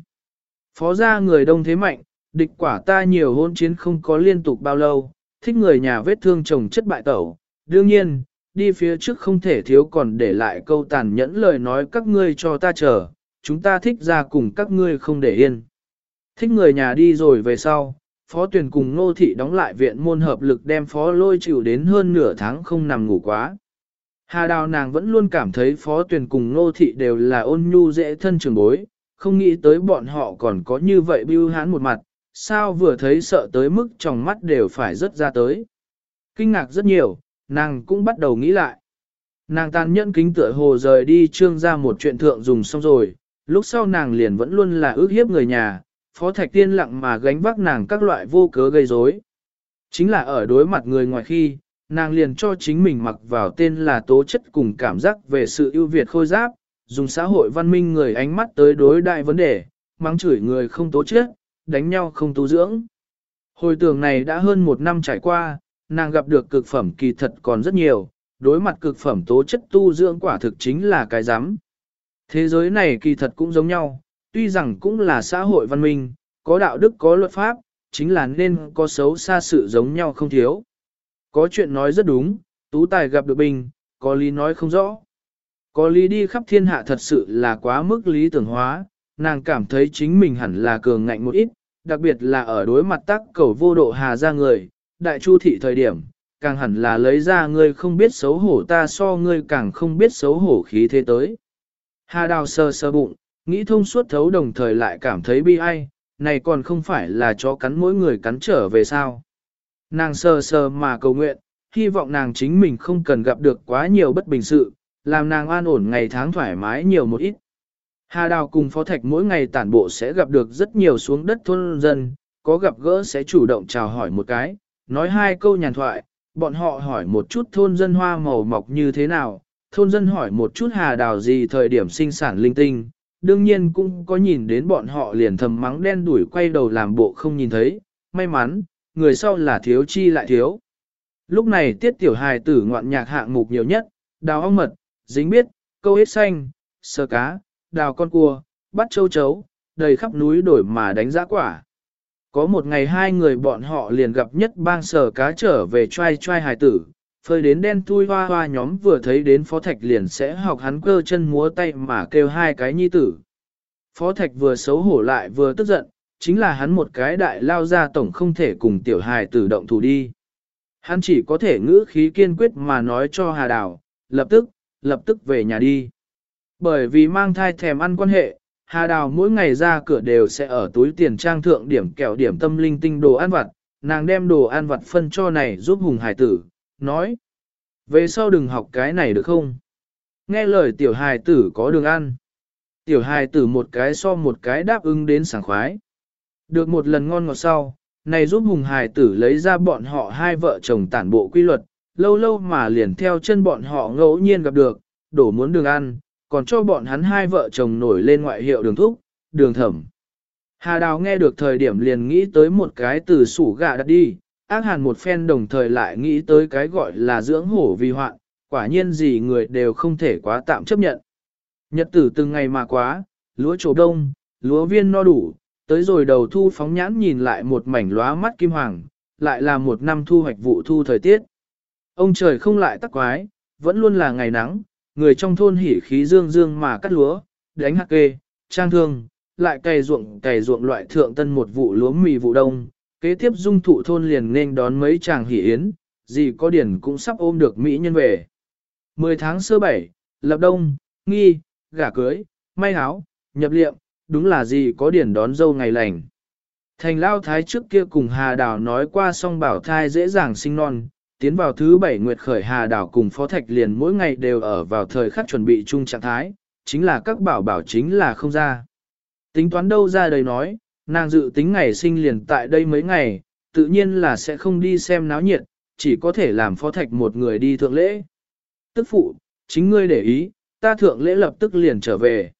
Phó ra người đông thế mạnh, địch quả ta nhiều hôn chiến không có liên tục bao lâu, thích người nhà vết thương chồng chất bại tẩu. Đương nhiên, đi phía trước không thể thiếu còn để lại câu tàn nhẫn lời nói các ngươi cho ta chờ, chúng ta thích ra cùng các ngươi không để yên. Thích người nhà đi rồi về sau, phó tuyển cùng nô thị đóng lại viện môn hợp lực đem phó lôi chịu đến hơn nửa tháng không nằm ngủ quá. Hà đào nàng vẫn luôn cảm thấy phó tuyển cùng nô thị đều là ôn nhu dễ thân trường bối, không nghĩ tới bọn họ còn có như vậy bưu hán một mặt, sao vừa thấy sợ tới mức trong mắt đều phải rớt ra tới. Kinh ngạc rất nhiều, nàng cũng bắt đầu nghĩ lại. Nàng tàn nhẫn kính tựa hồ rời đi trương ra một chuyện thượng dùng xong rồi, lúc sau nàng liền vẫn luôn là ước hiếp người nhà, Phó Thạch Tiên lặng mà gánh vác nàng các loại vô cớ gây rối. Chính là ở đối mặt người ngoài khi, nàng liền cho chính mình mặc vào tên là tố chất cùng cảm giác về sự ưu việt khôi giáp, dùng xã hội văn minh người ánh mắt tới đối đại vấn đề, mắng chửi người không tố chất, đánh nhau không tu dưỡng. Hồi tưởng này đã hơn một năm trải qua, nàng gặp được cực phẩm kỳ thật còn rất nhiều, đối mặt cực phẩm tố chất tu dưỡng quả thực chính là cái giám. Thế giới này kỳ thật cũng giống nhau, tuy rằng cũng là xã hội văn minh, có đạo đức có luật pháp, chính là nên có xấu xa sự giống nhau không thiếu. Có chuyện nói rất đúng, tú tài gặp được bình, có lý nói không rõ. Có lý đi khắp thiên hạ thật sự là quá mức lý tưởng hóa, nàng cảm thấy chính mình hẳn là cường ngạnh một ít, đặc biệt là ở đối mặt tác cầu vô độ hà ra người, đại chu thị thời điểm, càng hẳn là lấy ra ngươi không biết xấu hổ ta so ngươi càng không biết xấu hổ khí thế tới. Hà đào sơ sơ bụng, nghĩ thông suốt thấu đồng thời lại cảm thấy bi ai, này còn không phải là chó cắn mỗi người cắn trở về sao. Nàng sơ sơ mà cầu nguyện, hy vọng nàng chính mình không cần gặp được quá nhiều bất bình sự, làm nàng an ổn ngày tháng thoải mái nhiều một ít. Hà Đào cùng Phó Thạch mỗi ngày tản bộ sẽ gặp được rất nhiều xuống đất thôn dân, có gặp gỡ sẽ chủ động chào hỏi một cái, nói hai câu nhàn thoại, bọn họ hỏi một chút thôn dân hoa màu mọc như thế nào, thôn dân hỏi một chút Hà Đào gì thời điểm sinh sản linh tinh, đương nhiên cũng có nhìn đến bọn họ liền thầm mắng đen đuổi quay đầu làm bộ không nhìn thấy, may mắn, người sau là thiếu chi lại thiếu. Lúc này tiết tiểu hài tử ngoạn nhạc hạng mục nhiều nhất, đào ong mật, dính biết, câu hết xanh, sơ cá, đào con cua, bắt châu chấu, đầy khắp núi đổi mà đánh giá quả. Có một ngày hai người bọn họ liền gặp nhất bang sở cá trở về trai trai hài tử, phơi đến đen thui hoa hoa nhóm vừa thấy đến phó thạch liền sẽ học hắn cơ chân múa tay mà kêu hai cái nhi tử. Phó thạch vừa xấu hổ lại vừa tức giận, chính là hắn một cái đại lao ra tổng không thể cùng tiểu hài tử động thủ đi. Hắn chỉ có thể ngữ khí kiên quyết mà nói cho Hà Đào, lập tức, lập tức về nhà đi. Bởi vì mang thai thèm ăn quan hệ, Hà Đào mỗi ngày ra cửa đều sẽ ở túi tiền trang thượng điểm kẹo điểm tâm linh tinh đồ ăn vặt, nàng đem đồ ăn vặt phân cho này giúp hùng hải tử, nói. Về sau đừng học cái này được không? Nghe lời tiểu hài tử có đường ăn. Tiểu hài tử một cái so một cái đáp ứng đến sảng khoái. Được một lần ngon ngọt sau, này giúp hùng hài tử lấy ra bọn họ hai vợ chồng tản bộ quy luật, lâu lâu mà liền theo chân bọn họ ngẫu nhiên gặp được, đổ muốn đường ăn, còn cho bọn hắn hai vợ chồng nổi lên ngoại hiệu đường thúc, đường thẩm. Hà Đào nghe được thời điểm liền nghĩ tới một cái từ sủ gà đặt đi, ác hàn một phen đồng thời lại nghĩ tới cái gọi là dưỡng hổ vì hoạn, quả nhiên gì người đều không thể quá tạm chấp nhận. Nhật tử từng ngày mà quá, lúa trổ đông, lúa viên no đủ, tới rồi đầu thu phóng nhãn nhìn lại một mảnh lóa mắt kim hoàng, lại là một năm thu hoạch vụ thu thời tiết. Ông trời không lại tắc quái, vẫn luôn là ngày nắng, người trong thôn hỉ khí dương dương mà cắt lúa, đánh hạt kê, trang thương, lại cày ruộng cày ruộng loại thượng tân một vụ lúa mì vụ đông. Kế tiếp dung thụ thôn liền nên đón mấy chàng hỉ yến, gì có điển cũng sắp ôm được Mỹ nhân về. 10 tháng sơ bảy, lập đông, nghi, gả cưới, may áo, nhập liệm, đúng là gì có điển đón dâu ngày lành. Thành lao thái trước kia cùng Hà Đào nói qua xong bảo thai dễ dàng sinh non, tiến vào thứ bảy nguyệt khởi Hà đảo cùng Phó Thạch liền mỗi ngày đều ở vào thời khắc chuẩn bị chung trạng thái, chính là các bảo bảo chính là không ra. Tính toán đâu ra đời nói, nàng dự tính ngày sinh liền tại đây mấy ngày, tự nhiên là sẽ không đi xem náo nhiệt, chỉ có thể làm Phó Thạch một người đi thượng lễ. Tức phụ, chính ngươi để ý, ta thượng lễ lập tức liền trở về.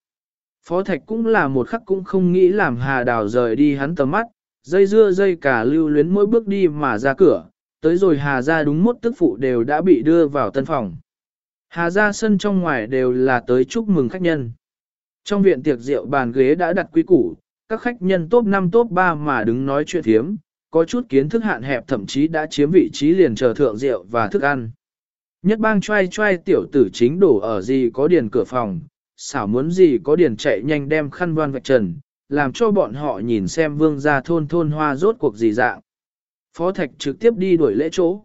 Phó Thạch cũng là một khắc cũng không nghĩ làm Hà Đào rời đi hắn tầm mắt, dây dưa dây cả lưu luyến mỗi bước đi mà ra cửa, tới rồi Hà ra đúng mốt tức phụ đều đã bị đưa vào tân phòng. Hà ra sân trong ngoài đều là tới chúc mừng khách nhân. Trong viện tiệc rượu bàn ghế đã đặt quý củ, các khách nhân top 5 top 3 mà đứng nói chuyện thiếm, có chút kiến thức hạn hẹp thậm chí đã chiếm vị trí liền chờ thượng rượu và thức ăn. Nhất bang trai trai tiểu tử chính đổ ở gì có điền cửa phòng, xảo muốn gì có điền chạy nhanh đem khăn voan vạch trần, làm cho bọn họ nhìn xem vương gia thôn thôn hoa rốt cuộc gì dạng. Phó Thạch trực tiếp đi đuổi lễ chỗ.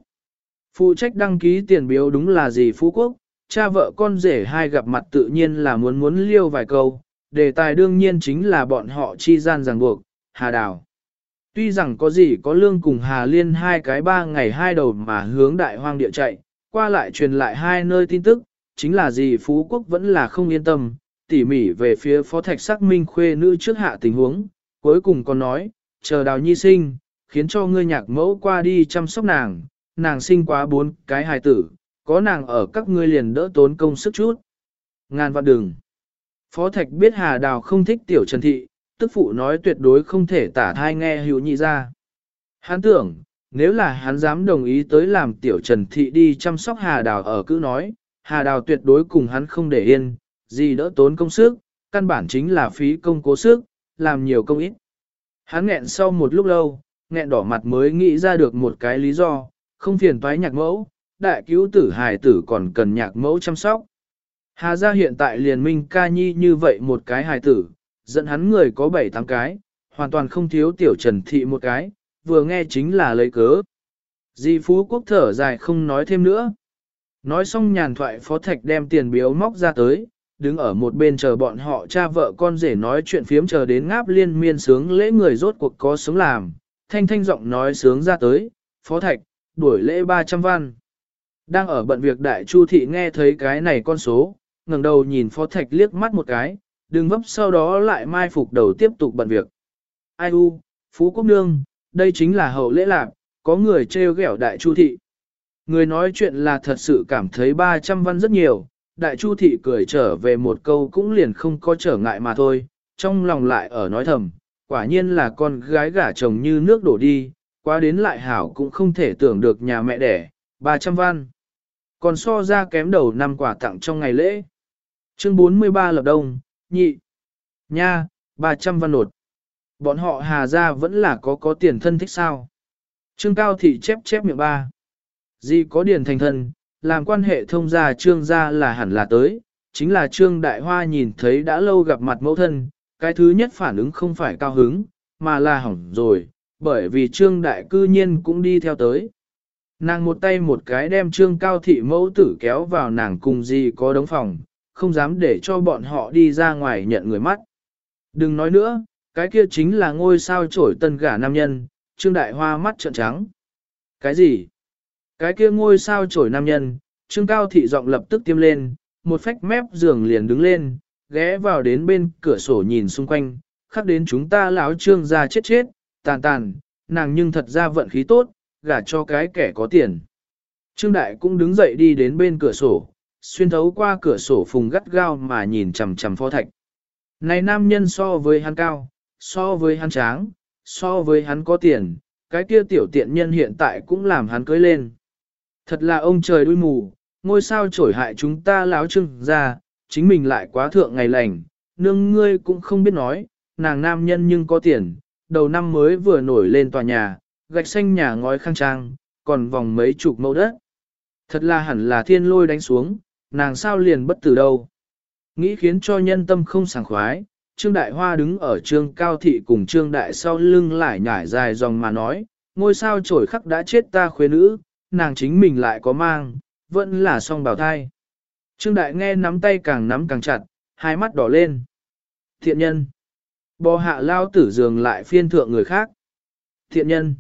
Phụ trách đăng ký tiền biếu đúng là gì Phú Quốc, cha vợ con rể hai gặp mặt tự nhiên là muốn muốn liêu vài câu, đề tài đương nhiên chính là bọn họ chi gian ràng buộc, Hà Đào. Tuy rằng có gì có lương cùng Hà Liên hai cái ba ngày hai đầu mà hướng đại hoang địa chạy, qua lại truyền lại hai nơi tin tức, chính là gì Phú Quốc vẫn là không yên tâm, tỉ mỉ về phía Phó Thạch xác minh khuê nữ trước hạ tình huống, cuối cùng còn nói, chờ đào nhi sinh, khiến cho ngươi nhạc mẫu qua đi chăm sóc nàng, nàng sinh quá bốn cái hài tử, có nàng ở các ngươi liền đỡ tốn công sức chút. Ngàn vạn đường. Phó Thạch biết Hà Đào không thích tiểu Trần Thị, tức phụ nói tuyệt đối không thể tả thai nghe hữu nhị ra. Hắn tưởng, nếu là hắn dám đồng ý tới làm tiểu Trần Thị đi chăm sóc Hà Đào ở cứ nói, Hà Đào tuyệt đối cùng hắn không để yên, gì đỡ tốn công sức, căn bản chính là phí công cố sức, làm nhiều công ít. Hắn nghẹn sau một lúc lâu, nghẹn đỏ mặt mới nghĩ ra được một cái lý do, không phiền toái nhạc mẫu, đại cứu tử hài tử còn cần nhạc mẫu chăm sóc. Hà gia hiện tại liền minh ca nhi như vậy một cái hài tử, dẫn hắn người có bảy tám cái, hoàn toàn không thiếu tiểu trần thị một cái, vừa nghe chính là lấy cớ. Di Phú Quốc thở dài không nói thêm nữa. Nói xong nhàn thoại phó thạch đem tiền biếu móc ra tới, đứng ở một bên chờ bọn họ cha vợ con rể nói chuyện phiếm chờ đến ngáp liên miên sướng lễ người rốt cuộc có sống làm, thanh thanh giọng nói sướng ra tới, phó thạch, đuổi lễ 300 văn. Đang ở bận việc đại chu thị nghe thấy cái này con số, ngẩng đầu nhìn phó thạch liếc mắt một cái, đừng vấp sau đó lại mai phục đầu tiếp tục bận việc. Ai u, Phú Quốc Nương, đây chính là hậu lễ lạc, có người trêu ghẹo đại chu thị. Người nói chuyện là thật sự cảm thấy 300 văn rất nhiều, đại chu thị cười trở về một câu cũng liền không có trở ngại mà thôi, trong lòng lại ở nói thầm, quả nhiên là con gái gả chồng như nước đổ đi, qua đến lại hảo cũng không thể tưởng được nhà mẹ đẻ, 300 văn. Còn so ra kém đầu năm quả tặng trong ngày lễ. Chương 43 lập đông, nhị, nha, 300 văn nột. Bọn họ hà ra vẫn là có có tiền thân thích sao. Trương Cao Thị chép chép miệng ba. Gì có điền thành thân, làm quan hệ thông gia trương gia là hẳn là tới, chính là trương đại hoa nhìn thấy đã lâu gặp mặt mẫu thân, cái thứ nhất phản ứng không phải cao hứng, mà là hỏng rồi, bởi vì trương đại cư nhiên cũng đi theo tới. Nàng một tay một cái đem trương cao thị mẫu tử kéo vào nàng cùng gì có đống phòng, không dám để cho bọn họ đi ra ngoài nhận người mắt. Đừng nói nữa, cái kia chính là ngôi sao trổi tân gả nam nhân, trương đại hoa mắt trợn trắng. Cái gì? Cái kia ngôi sao trổi nam nhân, trương cao thị giọng lập tức tiêm lên, một phách mép giường liền đứng lên, ghé vào đến bên cửa sổ nhìn xung quanh, khắc đến chúng ta lão trương ra chết chết, tàn tàn, nàng nhưng thật ra vận khí tốt, gả cho cái kẻ có tiền. Trương Đại cũng đứng dậy đi đến bên cửa sổ, xuyên thấu qua cửa sổ phùng gắt gao mà nhìn chằm chằm phó thạch. Này nam nhân so với hắn cao, so với hắn tráng, so với hắn có tiền, cái kia tiểu tiện nhân hiện tại cũng làm hắn cưới lên. Thật là ông trời đuôi mù, ngôi sao trổi hại chúng ta láo trưng ra, chính mình lại quá thượng ngày lành, nương ngươi cũng không biết nói, nàng nam nhân nhưng có tiền, đầu năm mới vừa nổi lên tòa nhà, gạch xanh nhà ngói khang trang, còn vòng mấy chục mẫu đất. Thật là hẳn là thiên lôi đánh xuống, nàng sao liền bất tử đâu. Nghĩ khiến cho nhân tâm không sảng khoái, Trương Đại Hoa đứng ở Trương Cao Thị cùng Trương Đại sau lưng lại nhải dài dòng mà nói, ngôi sao trổi khắc đã chết ta khuê nữ, nàng chính mình lại có mang, vẫn là song bào thai. Trương Đại nghe nắm tay càng nắm càng chặt, hai mắt đỏ lên. Thiện nhân. Bò hạ lao tử giường lại phiên thượng người khác. Thiện nhân.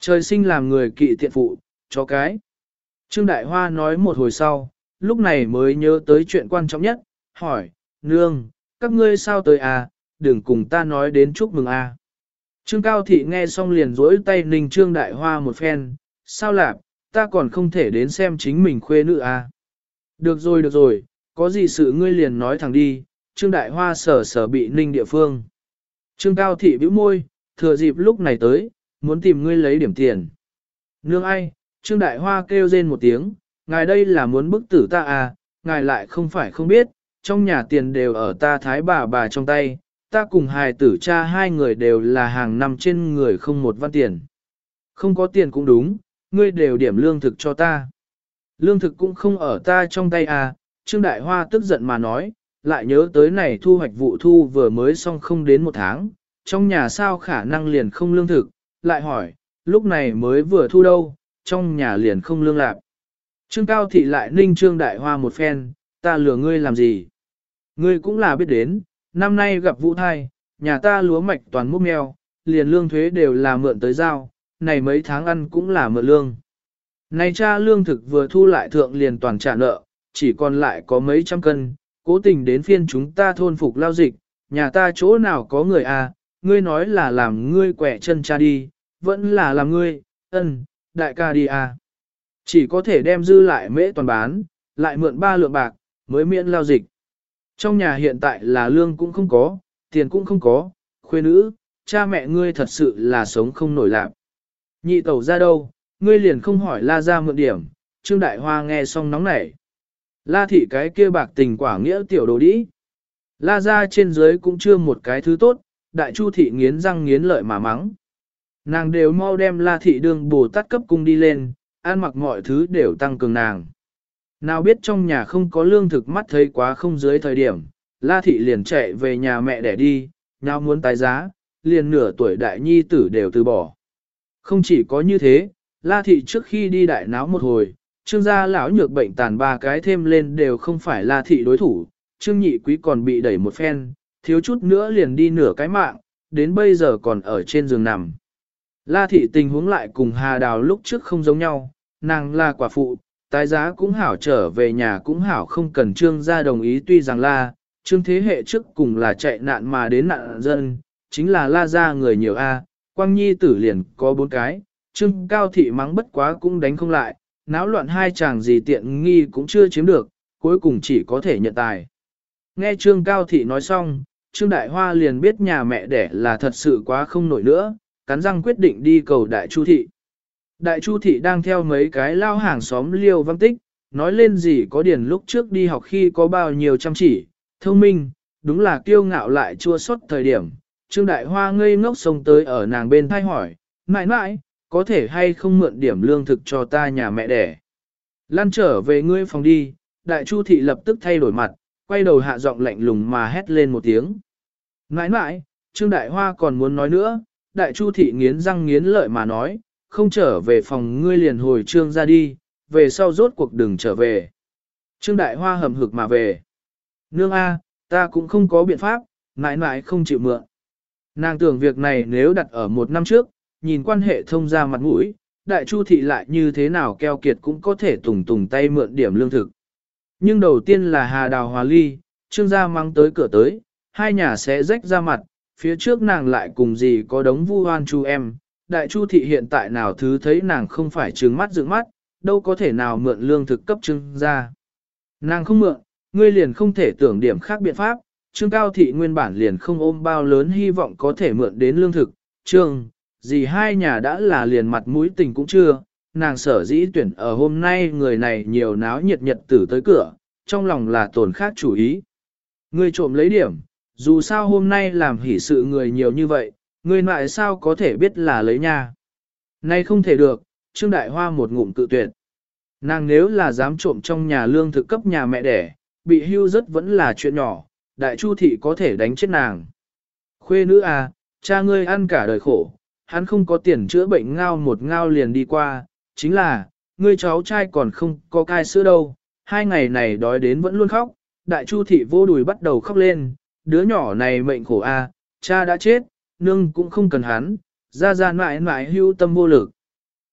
Trời sinh làm người kỵ thiện phụ, cho cái. Trương Đại Hoa nói một hồi sau, lúc này mới nhớ tới chuyện quan trọng nhất, hỏi, nương, các ngươi sao tới à, đừng cùng ta nói đến chúc mừng à. Trương Cao Thị nghe xong liền rỗi tay ninh Trương Đại Hoa một phen, sao lạp, ta còn không thể đến xem chính mình khuê nữ à. Được rồi được rồi, có gì sự ngươi liền nói thẳng đi, Trương Đại Hoa sở sở bị ninh địa phương. Trương Cao Thị bĩu môi, thừa dịp lúc này tới, muốn tìm ngươi lấy điểm tiền. Nương ai, Trương Đại Hoa kêu rên một tiếng, ngài đây là muốn bức tử ta à, ngài lại không phải không biết, trong nhà tiền đều ở ta thái bà bà trong tay, ta cùng hài tử cha hai người đều là hàng năm trên người không một văn tiền. Không có tiền cũng đúng, ngươi đều điểm lương thực cho ta. Lương thực cũng không ở ta trong tay à, Trương Đại Hoa tức giận mà nói, lại nhớ tới này thu hoạch vụ thu vừa mới xong không đến một tháng, trong nhà sao khả năng liền không lương thực, lại hỏi, lúc này mới vừa thu đâu, trong nhà liền không lương lạc. Trương Cao Thị lại ninh Trương Đại Hoa một phen, ta lừa ngươi làm gì? Ngươi cũng là biết đến, năm nay gặp vụ thai, nhà ta lúa mạch toàn múc mèo, liền lương thuế đều là mượn tới giao, này mấy tháng ăn cũng là mượn lương. Này cha lương thực vừa thu lại thượng liền toàn trả nợ, chỉ còn lại có mấy trăm cân, cố tình đến phiên chúng ta thôn phục lao dịch, nhà ta chỗ nào có người à, ngươi nói là làm ngươi quẻ chân cha đi, vẫn là làm ngươi, ân, đại ca đi à. Chỉ có thể đem dư lại mễ toàn bán, lại mượn ba lượng bạc, mới miễn lao dịch. Trong nhà hiện tại là lương cũng không có, tiền cũng không có, khuê nữ, cha mẹ ngươi thật sự là sống không nổi lạc. Nhị tẩu ra đâu, ngươi liền không hỏi la ra mượn điểm, Trương Đại Hoa nghe xong nóng nảy. La thị cái kia bạc tình quả nghĩa tiểu đồ đĩ. La ra trên dưới cũng chưa một cái thứ tốt, đại chu thị nghiến răng nghiến lợi mà mắng. Nàng đều mau đem la thị đương bồ tát cấp cung đi lên, ăn mặc mọi thứ đều tăng cường nàng. Nào biết trong nhà không có lương thực mắt thấy quá không dưới thời điểm, la thị liền chạy về nhà mẹ để đi, nào muốn tái giá, liền nửa tuổi đại nhi tử đều từ bỏ. Không chỉ có như thế, la thị trước khi đi đại náo một hồi, trương gia lão nhược bệnh tàn ba cái thêm lên đều không phải la thị đối thủ, trương nhị quý còn bị đẩy một phen, thiếu chút nữa liền đi nửa cái mạng, đến bây giờ còn ở trên giường nằm. La thị tình huống lại cùng Hà Đào lúc trước không giống nhau, nàng là quả phụ, tái giá cũng hảo trở về nhà cũng hảo không cần trương gia đồng ý tuy rằng la, trương thế hệ trước cùng là chạy nạn mà đến nạn dân, chính là la gia người nhiều a, quang nhi tử liền có bốn cái, trương cao thị mắng bất quá cũng đánh không lại, náo loạn hai chàng gì tiện nghi cũng chưa chiếm được, cuối cùng chỉ có thể nhận tài. Nghe trương cao thị nói xong, trương đại hoa liền biết nhà mẹ đẻ là thật sự quá không nổi nữa, cắn răng quyết định đi cầu đại chu thị. Đại chu thị đang theo mấy cái lao hàng xóm liêu văn tích, nói lên gì có điển lúc trước đi học khi có bao nhiêu chăm chỉ, thông minh, đúng là kiêu ngạo lại chua xót thời điểm. Trương Đại Hoa ngây ngốc sông tới ở nàng bên thay hỏi, mãi mãi, có thể hay không mượn điểm lương thực cho ta nhà mẹ đẻ. Lan trở về ngươi phòng đi, đại chu thị lập tức thay đổi mặt, quay đầu hạ giọng lạnh lùng mà hét lên một tiếng. Nãi nãi, Trương Đại Hoa còn muốn nói nữa, đại chu thị nghiến răng nghiến lợi mà nói, không trở về phòng ngươi liền hồi trương ra đi, về sau rốt cuộc đừng trở về. Trương Đại Hoa hầm hực mà về. Nương A, ta cũng không có biện pháp, nãi nãi không chịu mượn. Nàng tưởng việc này nếu đặt ở một năm trước, nhìn quan hệ thông ra mặt mũi, đại chu thị lại như thế nào keo kiệt cũng có thể tùng tùng tay mượn điểm lương thực. Nhưng đầu tiên là Hà Đào Hòa Ly, trương gia mang tới cửa tới, hai nhà sẽ rách ra mặt, phía trước nàng lại cùng gì có đống vu hoan chu em, đại chu thị hiện tại nào thứ thấy nàng không phải trừng mắt dựng mắt, đâu có thể nào mượn lương thực cấp trương gia. Nàng không mượn, ngươi liền không thể tưởng điểm khác biện pháp, trương cao thị nguyên bản liền không ôm bao lớn hy vọng có thể mượn đến lương thực, trương, gì hai nhà đã là liền mặt mũi tình cũng chưa, nàng sở dĩ tuyển ở hôm nay người này nhiều náo nhiệt nhật tử tới cửa, trong lòng là tổn khác chủ ý. Ngươi trộm lấy điểm, dù sao hôm nay làm hỷ sự người nhiều như vậy, người lại sao có thể biết là lấy nha. Nay không thể được, Trương Đại Hoa một ngụm tự tuyệt. Nàng nếu là dám trộm trong nhà lương thực cấp nhà mẹ đẻ, bị hưu rất vẫn là chuyện nhỏ, đại chu thị có thể đánh chết nàng. Khuê nữ à, cha ngươi ăn cả đời khổ, hắn không có tiền chữa bệnh ngao một ngao liền đi qua, chính là, ngươi cháu trai còn không có cai sữa đâu, hai ngày này đói đến vẫn luôn khóc, đại chu thị vô đùi bắt đầu khóc lên, đứa nhỏ này mệnh khổ a, cha đã chết, nương cũng không cần hắn, ra ra mãi mãi hưu tâm vô lực.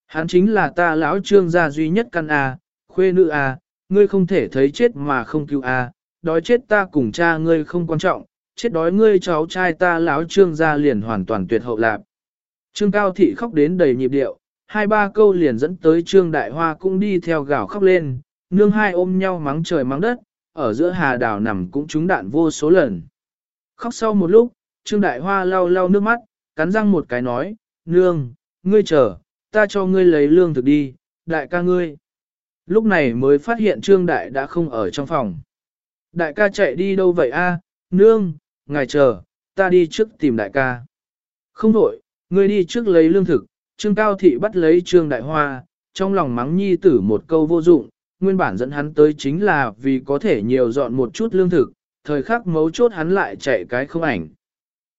Hắn chính là ta lão trương gia duy nhất căn a, khuê nữ a, ngươi không thể thấy chết mà không cứu a, đói chết ta cùng cha ngươi không quan trọng, chết đói ngươi cháu trai ta lão trương gia liền hoàn toàn tuyệt hậu lạc. Trương Cao Thị khóc đến đầy nhịp điệu, hai ba câu liền dẫn tới Trương Đại Hoa cũng đi theo gào khóc lên, nương hai ôm nhau mắng trời mắng đất, ở giữa hà đào nằm cũng trúng đạn vô số lần. Khóc sau một lúc, Trương Đại Hoa lau lau nước mắt, cắn răng một cái nói, nương, ngươi chờ, ta cho ngươi lấy lương thực đi, đại ca ngươi. Lúc này mới phát hiện Trương Đại đã không ở trong phòng. Đại ca chạy đi đâu vậy a? nương, ngài chờ, ta đi trước tìm đại ca. Không đổi, ngươi đi trước lấy lương thực, Trương Cao Thị bắt lấy Trương Đại Hoa, trong lòng mắng nhi tử một câu vô dụng, nguyên bản dẫn hắn tới chính là vì có thể nhiều dọn một chút lương thực, thời khắc mấu chốt hắn lại chạy cái không ảnh.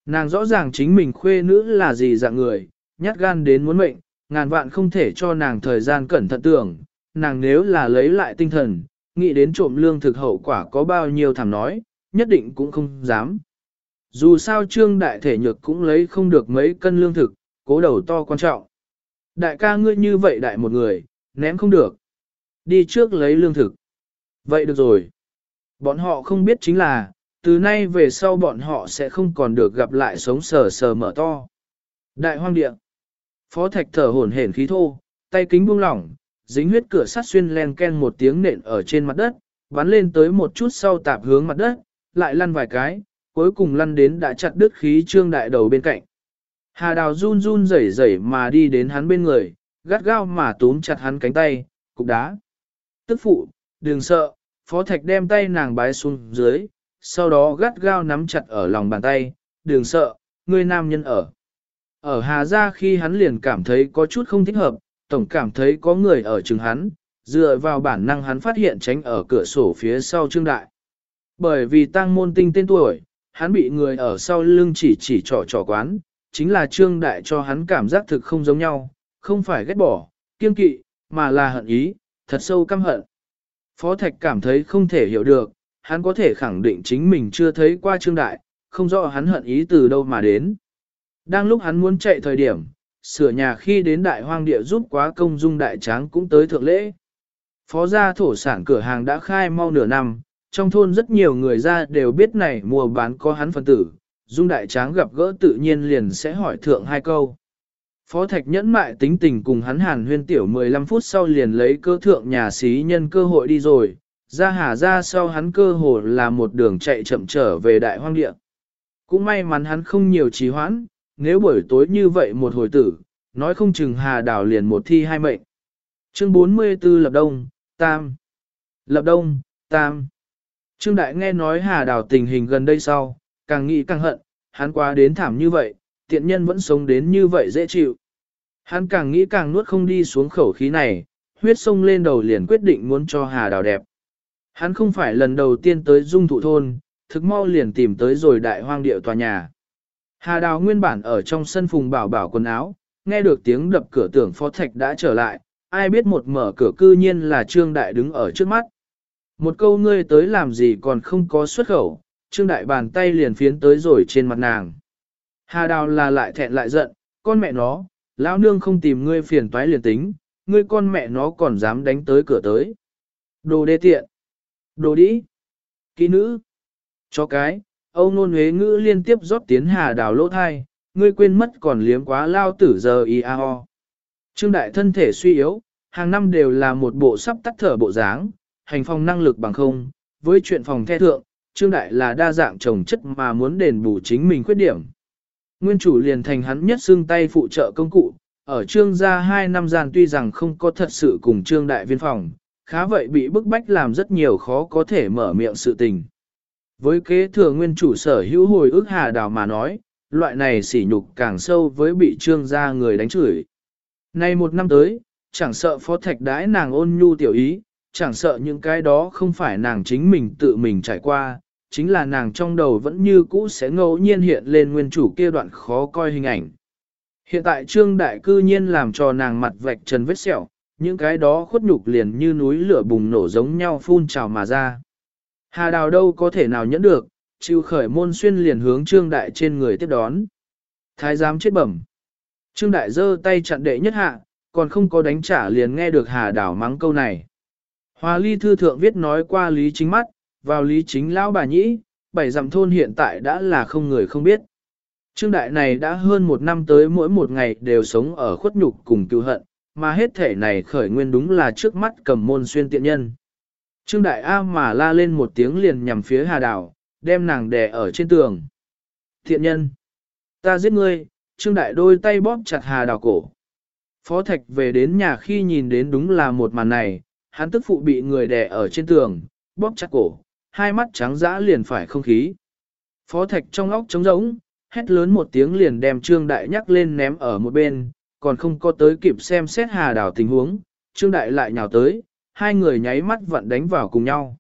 Nàng rõ ràng chính mình khuê nữ là gì dạng người, nhát gan đến muốn mệnh, ngàn vạn không thể cho nàng thời gian cẩn thận tưởng, nàng nếu là lấy lại tinh thần, nghĩ đến trộm lương thực hậu quả có bao nhiêu thảm nói, nhất định cũng không dám. Dù sao trương đại thể nhược cũng lấy không được mấy cân lương thực, cố đầu to quan trọng. Đại ca ngươi như vậy đại một người, ném không được. Đi trước lấy lương thực. Vậy được rồi. Bọn họ không biết chính là, từ nay về sau bọn họ sẽ không còn được gặp lại sống sờ sờ mở to. Đại hoang địa. Phó thạch thở hổn hển khí thô, tay kính buông lỏng, dính huyết cửa sắt xuyên len ken một tiếng nện ở trên mặt đất, bắn lên tới một chút sau tạp hướng mặt đất, lại lăn vài cái, cuối cùng lăn đến đã chặt đứt khí trương đại đầu bên cạnh. Hà đào run run rẩy rẩy mà đi đến hắn bên người, gắt gao mà túm chặt hắn cánh tay, cục đá. Tức phụ, đừng sợ, phó thạch đem tay nàng bái xuống dưới, sau đó gắt gao nắm chặt ở lòng bàn tay, đừng sợ, người nam nhân ở. Ở Hà Gia khi hắn liền cảm thấy có chút không thích hợp, tổng cảm thấy có người ở chừng hắn, dựa vào bản năng hắn phát hiện tránh ở cửa sổ phía sau Trương Đại. Bởi vì tăng môn tinh tên tuổi, hắn bị người ở sau lưng chỉ chỉ trỏ trỏ quán, chính là Trương Đại cho hắn cảm giác thực không giống nhau, không phải ghét bỏ, kiên kỵ, mà là hận ý, thật sâu căm hận. Phó Thạch cảm thấy không thể hiểu được, hắn có thể khẳng định chính mình chưa thấy qua Trương Đại, không rõ hắn hận ý từ đâu mà đến. Đang lúc hắn muốn chạy thời điểm, sửa nhà khi đến đại hoang địa giúp quá công dung đại tráng cũng tới thượng lễ. Phó gia thổ sản cửa hàng đã khai mau nửa năm, trong thôn rất nhiều người ra đều biết này mua bán có hắn phân tử, dung đại tráng gặp gỡ tự nhiên liền sẽ hỏi thượng hai câu. Phó Thạch nhẫn mại tính tình cùng hắn hàn huyên tiểu 15 phút sau liền lấy cơ thượng nhà xí nhân cơ hội đi rồi, ra hà ra sau hắn cơ hồ là một đường chạy chậm trở về đại hoang địa. Cũng may mắn hắn không nhiều trì hoãn, nếu buổi tối như vậy một hồi tử, nói không chừng hà đảo liền một thi hai mệnh. Chương 44 Lập Đông, Tam Lập Đông, Tam Trương Đại nghe nói hà Đào tình hình gần đây sau, càng nghĩ càng hận, hắn quá đến thảm như vậy, tiện nhân vẫn sống đến như vậy dễ chịu. Hắn càng nghĩ càng nuốt không đi xuống khẩu khí này, huyết sông lên đầu liền quyết định muốn cho hà đào đẹp. Hắn không phải lần đầu tiên tới dung thụ thôn, thực mau liền tìm tới rồi đại hoang điệu tòa nhà. Hà đào nguyên bản ở trong sân phùng bảo bảo quần áo, nghe được tiếng đập cửa tưởng phó thạch đã trở lại, ai biết một mở cửa cư nhiên là trương đại đứng ở trước mắt. Một câu ngươi tới làm gì còn không có xuất khẩu, trương đại bàn tay liền phiến tới rồi trên mặt nàng. Hà đào là lại thẹn lại giận, con mẹ nó, lão nương không tìm ngươi phiền toái liền tính, ngươi con mẹ nó còn dám đánh tới cửa tới. Đồ đê tiện, đồ đĩ, kỹ nữ, cho cái, Âu nôn huế ngữ liên tiếp rót tiến hà đào lỗ thai, ngươi quên mất còn liếm quá lao tử giờ y a ho. Trương đại thân thể suy yếu, hàng năm đều là một bộ sắp tắt thở bộ dáng, hành phong năng lực bằng không, với chuyện phòng the thượng, Trương đại là đa dạng trồng chất mà muốn đền bù chính mình khuyết điểm. Nguyên chủ liền thành hắn nhất xương tay phụ trợ công cụ, ở trương gia hai năm gian tuy rằng không có thật sự cùng trương đại viên phòng, khá vậy bị bức bách làm rất nhiều khó có thể mở miệng sự tình. Với kế thừa nguyên chủ sở hữu hồi ức hà đào mà nói, loại này sỉ nhục càng sâu với bị trương gia người đánh chửi. Nay một năm tới, chẳng sợ phó thạch đãi nàng ôn nhu tiểu ý, chẳng sợ những cái đó không phải nàng chính mình tự mình trải qua, chính là nàng trong đầu vẫn như cũ sẽ ngẫu nhiên hiện lên nguyên chủ kia đoạn khó coi hình ảnh. Hiện tại trương đại cư nhiên làm cho nàng mặt vạch trần vết sẹo, những cái đó khuất nhục liền như núi lửa bùng nổ giống nhau phun trào mà ra. Hà đào đâu có thể nào nhẫn được, chịu khởi môn xuyên liền hướng trương đại trên người tiếp đón. Thái giám chết bẩm. Trương đại giơ tay chặn đệ nhất hạ, còn không có đánh trả liền nghe được hà đào mắng câu này. Hòa ly thư thượng viết nói qua lý chính mắt, vào lý chính lão bà nhĩ, bảy dặm thôn hiện tại đã là không người không biết. Trương đại này đã hơn một năm tới mỗi một ngày đều sống ở khuất nhục cùng cứu hận, mà hết thể này khởi nguyên đúng là trước mắt cầm môn xuyên tiện nhân. Trương đại A mà la lên một tiếng liền nhằm phía hà đảo, đem nàng đè ở trên tường. Thiện nhân! Ta giết ngươi! Trương đại đôi tay bóp chặt hà đảo cổ. Phó thạch về đến nhà khi nhìn đến đúng là một màn này, hắn tức phụ bị người đè ở trên tường, bóp chặt cổ, hai mắt trắng dã liền phải không khí. Phó thạch trong óc trống rỗng, hét lớn một tiếng liền đem Trương Đại nhắc lên ném ở một bên, còn không có tới kịp xem xét hà đảo tình huống, Trương Đại lại nhào tới, hai người nháy mắt vặn đánh vào cùng nhau.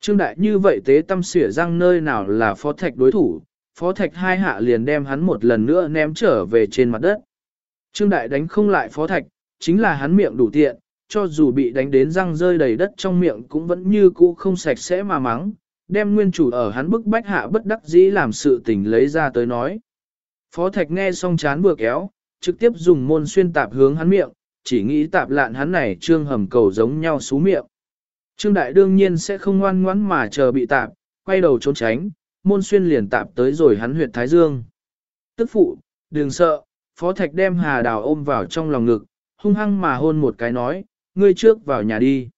Trương Đại như vậy tế tâm xỉa răng nơi nào là phó thạch đối thủ, phó thạch hai hạ liền đem hắn một lần nữa ném trở về trên mặt đất. Trương Đại đánh không lại phó thạch, chính là hắn miệng đủ tiện, cho dù bị đánh đến răng rơi đầy đất trong miệng cũng vẫn như cũ không sạch sẽ mà mắng, đem nguyên chủ ở hắn bức bách hạ bất đắc dĩ làm sự tình lấy ra tới nói. Phó Thạch nghe xong chán vừa kéo, trực tiếp dùng môn xuyên tạp hướng hắn miệng, chỉ nghĩ tạp lạn hắn này trương hầm cầu giống nhau xú miệng. Trương Đại đương nhiên sẽ không ngoan ngoãn mà chờ bị tạp, quay đầu trốn tránh, môn xuyên liền tạp tới rồi hắn huyệt thái dương. Tức phụ, đừng sợ, phó thạch đem hà đào ôm vào trong lòng ngực, hung hăng mà hôn một cái nói, ngươi trước vào nhà đi.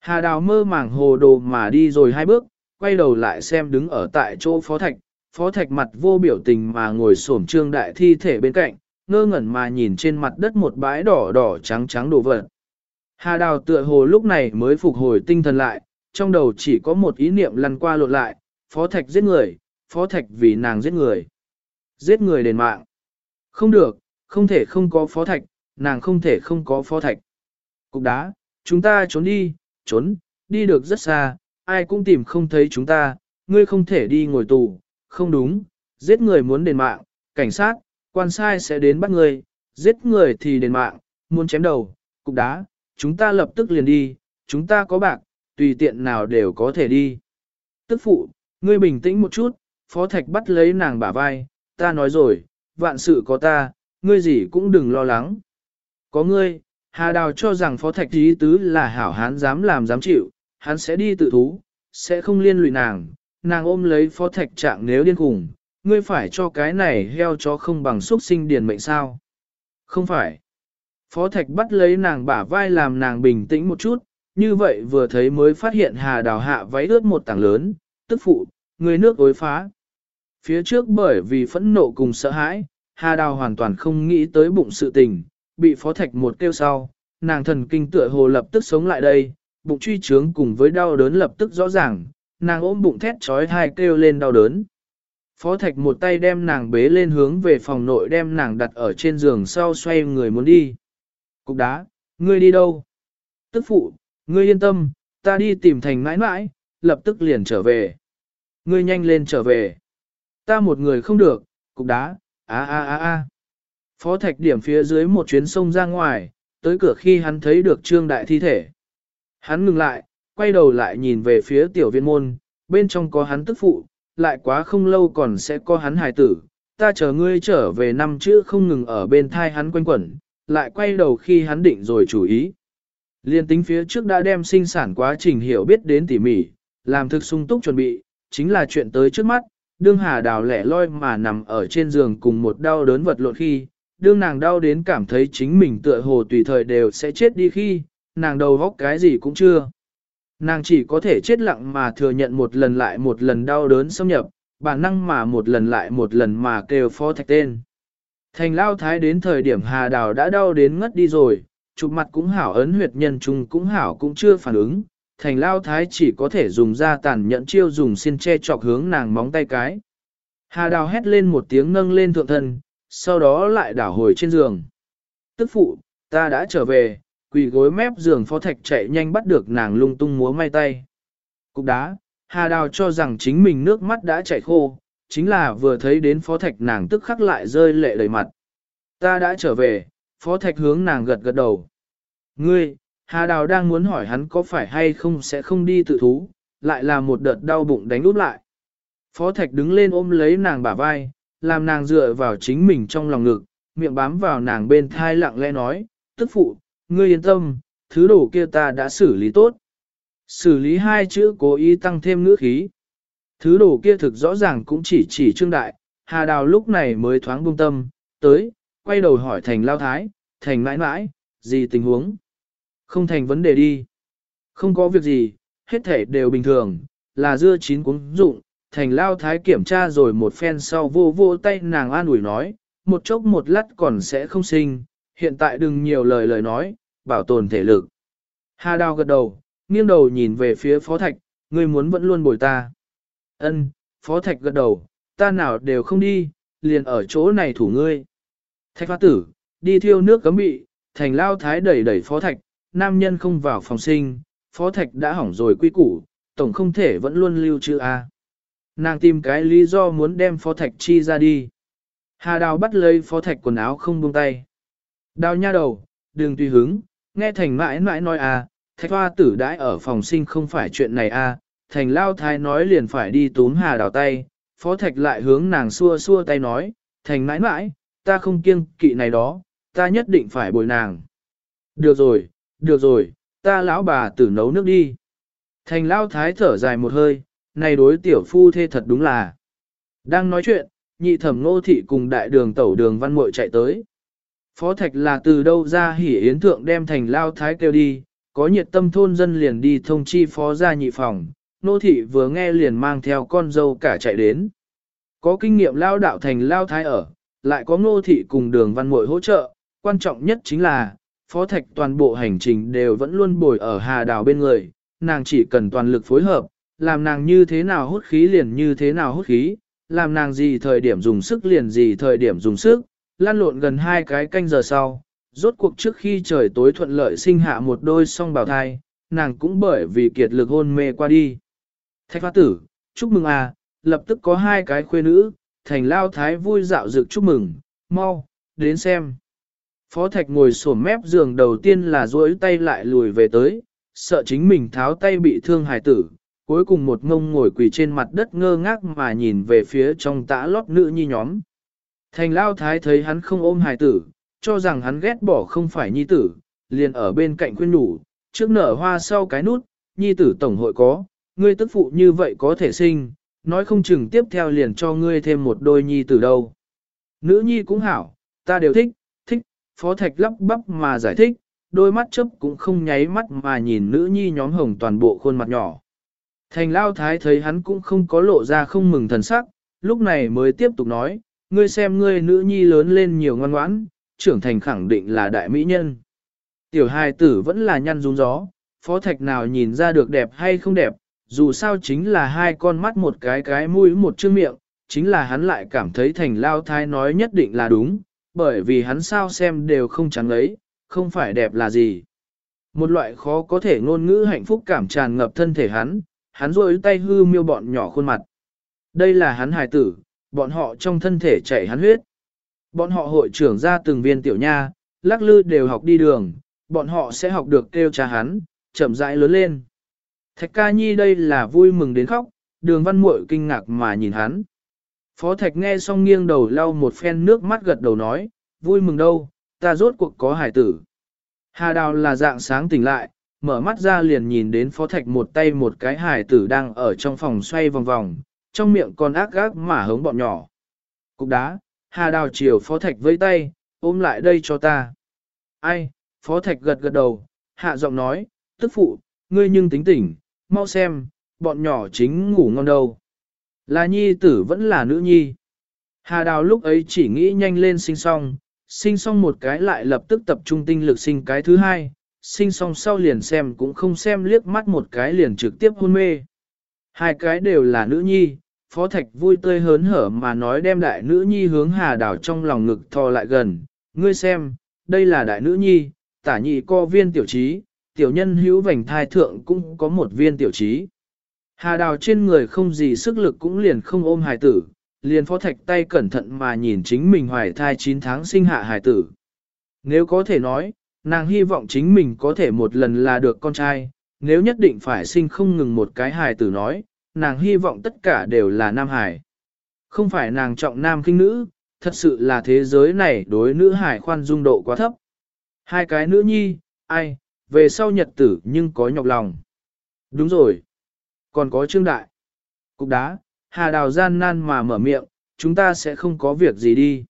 Hà đào mơ màng hồ đồ mà đi rồi hai bước, quay đầu lại xem đứng ở tại chỗ phó thạch, phó thạch mặt vô biểu tình mà ngồi xổm trương đại thi thể bên cạnh, ngơ ngẩn mà nhìn trên mặt đất một bãi đỏ đỏ trắng trắng đồ vật. Hà đào tựa hồ lúc này mới phục hồi tinh thần lại, trong đầu chỉ có một ý niệm lăn qua lộn lại, phó thạch giết người, phó thạch vì nàng giết người. Giết người đền mạng. Không được, không thể không có phó thạch, nàng không thể không có phó thạch. Cục đá, chúng ta trốn đi, trốn, đi được rất xa, ai cũng tìm không thấy chúng ta, ngươi không thể đi ngồi tù, không đúng, giết người muốn đền mạng, cảnh sát, quan sai sẽ đến bắt ngươi, giết người thì đền mạng, muốn chém đầu, cục đá, chúng ta lập tức liền đi, chúng ta có bạc, tùy tiện nào đều có thể đi. Tức phụ, ngươi bình tĩnh một chút, phó thạch bắt lấy nàng bả vai, ta nói rồi, vạn sự có ta, ngươi gì cũng đừng lo lắng. Có ngươi, Hà Đào cho rằng phó thạch ý tứ là hảo hán dám làm dám chịu, hắn sẽ đi tự thú, sẽ không liên lụy nàng, nàng ôm lấy phó thạch trạng nếu điên khủng, ngươi phải cho cái này heo chó không bằng xuất sinh điền mệnh sao. Không phải. Phó thạch bắt lấy nàng bả vai làm nàng bình tĩnh một chút, như vậy vừa thấy mới phát hiện hà đào hạ váy ướt một tảng lớn, tức phụ, người nước ối phá. Phía trước bởi vì phẫn nộ cùng sợ hãi, hà đào hoàn toàn không nghĩ tới bụng sự tình, bị phó thạch một kêu sau, nàng thần kinh tựa hồ lập tức sống lại đây, bụng truy trướng cùng với đau đớn lập tức rõ ràng, nàng ôm bụng thét trói hai kêu lên đau đớn. Phó thạch một tay đem nàng bế lên hướng về phòng nội đem nàng đặt ở trên giường sau xoay người muốn đi. Cục đá, ngươi đi đâu? Tức phụ, ngươi yên tâm, ta đi tìm thành mãi mãi, lập tức liền trở về. Ngươi nhanh lên trở về. Ta một người không được, cục đá, a a a a. Phó thạch điểm phía dưới một chuyến sông ra ngoài, tới cửa khi hắn thấy được trương đại thi thể. Hắn ngừng lại, quay đầu lại nhìn về phía tiểu viên môn, bên trong có hắn tức phụ, lại quá không lâu còn sẽ có hắn hài tử. Ta chờ ngươi trở về năm chữ không ngừng ở bên thai hắn quanh quẩn, lại quay đầu khi hắn định rồi chủ ý. Liên tính phía trước đã đem sinh sản quá trình hiểu biết đến tỉ mỉ, làm thực sung túc chuẩn bị, chính là chuyện tới trước mắt, đương hà đào lẻ loi mà nằm ở trên giường cùng một đau đớn vật lộn khi, đương nàng đau đến cảm thấy chính mình tựa hồ tùy thời đều sẽ chết đi khi, nàng đầu góc cái gì cũng chưa. Nàng chỉ có thể chết lặng mà thừa nhận một lần lại một lần đau đớn xâm nhập, bản năng mà một lần lại một lần mà kêu phó thạch tên. Thành lao thái đến thời điểm hà đào đã đau đến ngất đi rồi, chụp mặt cũng hảo ấn huyệt nhân trung cũng hảo cũng chưa phản ứng. Thành lao thái chỉ có thể dùng ra tàn nhẫn chiêu dùng xin che chọc hướng nàng móng tay cái. Hà đào hét lên một tiếng nâng lên thượng thân, sau đó lại đảo hồi trên giường. Tức phụ, ta đã trở về, quỳ gối mép giường phó thạch chạy nhanh bắt được nàng lung tung múa may tay. Cục đá, hà đào cho rằng chính mình nước mắt đã chảy khô, chính là vừa thấy đến phó thạch nàng tức khắc lại rơi lệ đầy mặt. Ta đã trở về, phó thạch hướng nàng gật gật đầu. Ngươi, hà đào đang muốn hỏi hắn có phải hay không sẽ không đi tự thú, lại là một đợt đau bụng đánh úp lại. Phó thạch đứng lên ôm lấy nàng bả vai, làm nàng dựa vào chính mình trong lòng ngực, miệng bám vào nàng bên thai lặng lẽ nói, tức phụ, ngươi yên tâm, thứ đồ kia ta đã xử lý tốt. Xử lý hai chữ cố ý tăng thêm ngữ khí. Thứ đồ kia thực rõ ràng cũng chỉ chỉ trương đại, hà đào lúc này mới thoáng buông tâm, tới, quay đầu hỏi thành lao thái, thành mãi mãi, gì tình huống? Không thành vấn đề đi. Không có việc gì, hết thể đều bình thường, là dưa chín cuống dụng, thành lao thái kiểm tra rồi một phen sau vô vô tay nàng an ủi nói, một chốc một lát còn sẽ không sinh, hiện tại đừng nhiều lời lời nói, bảo tồn thể lực. Hà đào gật đầu, nghiêng đầu nhìn về phía phó thạch, ngươi muốn vẫn luôn bồi ta. Ân, phó thạch gật đầu, ta nào đều không đi, liền ở chỗ này thủ ngươi. Thạch phá tử, đi thiêu nước cấm bị, thành lao thái đẩy đẩy phó thạch, nam nhân không vào phòng sinh, phó thạch đã hỏng rồi quy củ, tổng không thể vẫn luôn lưu trữ A. Nàng tìm cái lý do muốn đem phó thạch chi ra đi. Hà đào bắt lấy phó thạch quần áo không buông tay. Đào nha đầu, đừng tùy hứng, nghe thành mãi mãi nói à, thạch hoa tử đãi ở phòng sinh không phải chuyện này à, thành lao thái nói liền phải đi túm hà đào tay, phó thạch lại hướng nàng xua xua tay nói, thành mãi mãi, ta không kiêng kỵ này đó, ta nhất định phải bồi nàng. Được rồi, được rồi, ta lão bà tử nấu nước đi. Thành lao thái thở dài một hơi, này đối tiểu phu thê thật đúng là. Đang nói chuyện, nhị thẩm nô thị cùng đại đường tẩu đường văn muội chạy tới. Phó thạch là từ đâu ra hỉ yến thượng đem thành lao thái kêu đi, có nhiệt tâm thôn dân liền đi thông chi phó gia nhị phòng, nô thị vừa nghe liền mang theo con dâu cả chạy đến. Có kinh nghiệm lao đạo thành lao thái ở, lại có nô thị cùng đường văn muội hỗ trợ, quan trọng nhất chính là, phó thạch toàn bộ hành trình đều vẫn luôn bồi ở hà đào bên người, nàng chỉ cần toàn lực phối hợp, làm nàng như thế nào hút khí liền như thế nào hút khí, làm nàng gì thời điểm dùng sức liền gì thời điểm dùng sức, lan lộn gần hai cái canh giờ sau, rốt cuộc trước khi trời tối thuận lợi sinh hạ một đôi song bào thai, nàng cũng bởi vì kiệt lực hôn mê qua đi. Thạch hoa tử, chúc mừng à, lập tức có hai cái khuê nữ, thành lao thái vui dạo dực chúc mừng, mau, đến xem. Phó thạch ngồi sổm mép giường đầu tiên là duỗi tay lại lùi về tới, sợ chính mình tháo tay bị thương hài tử, cuối cùng một ngông ngồi quỳ trên mặt đất ngơ ngác mà nhìn về phía trong tã lót nữ nhi nhóm. Thành lao thái thấy hắn không ôm hài tử, cho rằng hắn ghét bỏ không phải nhi tử, liền ở bên cạnh khuyên nhủ, trước nở hoa sau cái nút, nhi tử tổng hội có, ngươi tức phụ như vậy có thể sinh, nói không chừng tiếp theo liền cho ngươi thêm một đôi nhi tử đâu. Nữ nhi cũng hảo, ta đều thích, thích, phó thạch lắp bắp mà giải thích, đôi mắt chớp cũng không nháy mắt mà nhìn nữ nhi nhóm hồng toàn bộ khuôn mặt nhỏ. Thành lao thái thấy hắn cũng không có lộ ra không mừng thần sắc, lúc này mới tiếp tục nói, ngươi xem ngươi nữ nhi lớn lên nhiều ngoan ngoãn, trưởng thành khẳng định là đại mỹ nhân. Tiểu hài tử vẫn là nhăn rung gió, phó thạch nào nhìn ra được đẹp hay không đẹp, dù sao chính là hai con mắt một cái cái mũi một chương miệng, chính là hắn lại cảm thấy thành lao thái nói nhất định là đúng, bởi vì hắn sao xem đều không trắng lấy, không phải đẹp là gì. Một loại khó có thể ngôn ngữ hạnh phúc cảm tràn ngập thân thể hắn, hắn rôi tay hư miêu bọn nhỏ khuôn mặt. Đây là hắn hài tử, bọn họ trong thân thể chảy hắn huyết. Bọn họ hội trưởng ra từng viên tiểu nha, lắc lư đều học đi đường, bọn họ sẽ học được kêu cha hắn, chậm rãi lớn lên. Thạch ca nhi đây là vui mừng đến khóc, đường văn muội kinh ngạc mà nhìn hắn. Phó thạch nghe xong nghiêng đầu lau một phen nước mắt gật đầu nói, vui mừng đâu, ta rốt cuộc có hải tử. Hà đào là dạng sáng tỉnh lại, mở mắt ra liền nhìn đến phó thạch một tay một cái hải tử đang ở trong phòng xoay vòng vòng, trong miệng còn ác gác mà hống bọn nhỏ. Cục đá, hà đào chiều phó thạch vây tay, ôm lại đây cho ta. Ai, phó thạch gật gật đầu, hạ giọng nói, tức phụ, ngươi nhưng tính tỉnh, mau xem, bọn nhỏ chính ngủ ngon đâu. Là nhi tử vẫn là nữ nhi. Hà đào lúc ấy chỉ nghĩ nhanh lên sinh xong, sinh xong một cái lại lập tức tập trung tinh lực sinh cái thứ hai, sinh xong sau liền xem cũng không xem liếc mắt một cái liền trực tiếp hôn mê. Hai cái đều là nữ nhi, phó thạch vui tươi hớn hở mà nói đem đại nữ nhi hướng hà đào trong lòng ngực thò lại gần, ngươi xem, đây là đại nữ nhi, tả nhị co viên tiểu trí, tiểu nhân hữu vành thai thượng cũng có một viên tiểu trí. Hà đào trên người không gì sức lực cũng liền không ôm hài tử, liền phó thạch tay cẩn thận mà nhìn chính mình hoài thai 9 tháng sinh hạ hài tử. Nếu có thể nói, nàng hy vọng chính mình có thể một lần là được con trai, nếu nhất định phải sinh không ngừng một cái hài tử nói, nàng hy vọng tất cả đều là nam hài. Không phải nàng trọng nam kinh nữ, thật sự là thế giới này đối nữ hài khoan dung độ quá thấp. Hai cái nữ nhi, ai, về sau nhật tử nhưng có nhọc lòng. Đúng rồi. Còn có trương đại. Cục đá, hà đào gian nan mà mở miệng, chúng ta sẽ không có việc gì đi.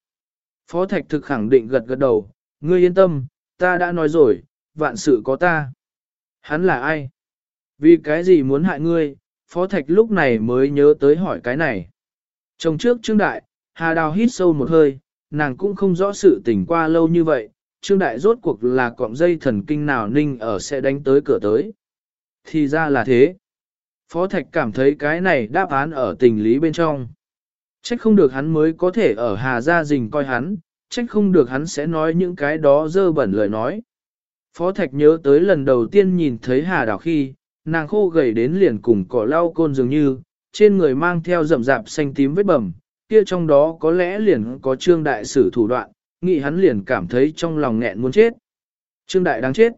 Phó Thạch thực khẳng định gật gật đầu, ngươi yên tâm, ta đã nói rồi, vạn sự có ta. Hắn là ai? Vì cái gì muốn hại ngươi? Phó Thạch lúc này mới nhớ tới hỏi cái này. Trong trước Trương Đại, Hà Đào hít sâu một hơi, nàng cũng không rõ sự tình qua lâu như vậy, Trương Đại rốt cuộc là cọng dây thần kinh nào ninh ở sẽ đánh tới cửa tới. Thì ra là thế. Phó Thạch cảm thấy cái này đáp án ở tình lý bên trong. Trách không được hắn mới có thể ở Hà Gia Dình coi hắn, trách không được hắn sẽ nói những cái đó dơ bẩn lời nói. Phó Thạch nhớ tới lần đầu tiên nhìn thấy Hà Đào khi, nàng khô gầy đến liền cùng cỏ lau côn dường như, trên người mang theo rậm rạp xanh tím vết bầm, kia trong đó có lẽ liền có trương đại sử thủ đoạn, nghĩ hắn liền cảm thấy trong lòng nghẹn muốn chết. Trương đại đáng chết.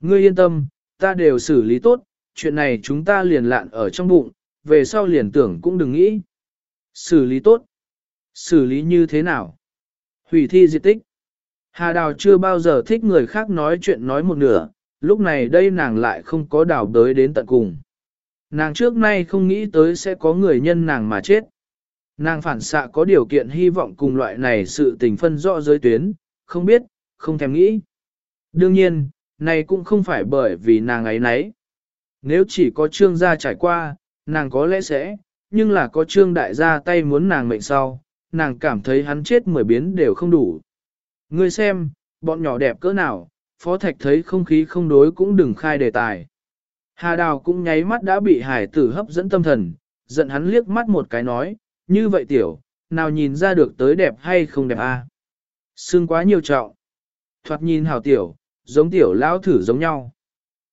Ngươi yên tâm, ta đều xử lý tốt, chuyện này chúng ta liền lạn ở trong bụng, về sau liền tưởng cũng đừng nghĩ. Xử lý tốt. Xử lý như thế nào? Hủy thi diệt tích. Hà Đào chưa bao giờ thích người khác nói chuyện nói một nửa, lúc này đây nàng lại không có đào tới đến tận cùng. Nàng trước nay không nghĩ tới sẽ có người nhân nàng mà chết. Nàng phản xạ có điều kiện hy vọng cùng loại này sự tình phân rõ giới tuyến, không biết, không thèm nghĩ. Đương nhiên, này cũng không phải bởi vì nàng ấy nấy. Nếu chỉ có trương gia trải qua, nàng có lẽ sẽ, nhưng là có trương đại gia tay muốn nàng mệnh sau, nàng cảm thấy hắn chết mười biến đều không đủ. Ngươi xem, bọn nhỏ đẹp cỡ nào, phó thạch thấy không khí không đối cũng đừng khai đề tài. Hà đào cũng nháy mắt đã bị hải tử hấp dẫn tâm thần, giận hắn liếc mắt một cái nói, như vậy tiểu, nào nhìn ra được tới đẹp hay không đẹp a? À? Quá nhiều trọng. Thoạt nhìn hào tiểu, giống tiểu lão thử giống nhau.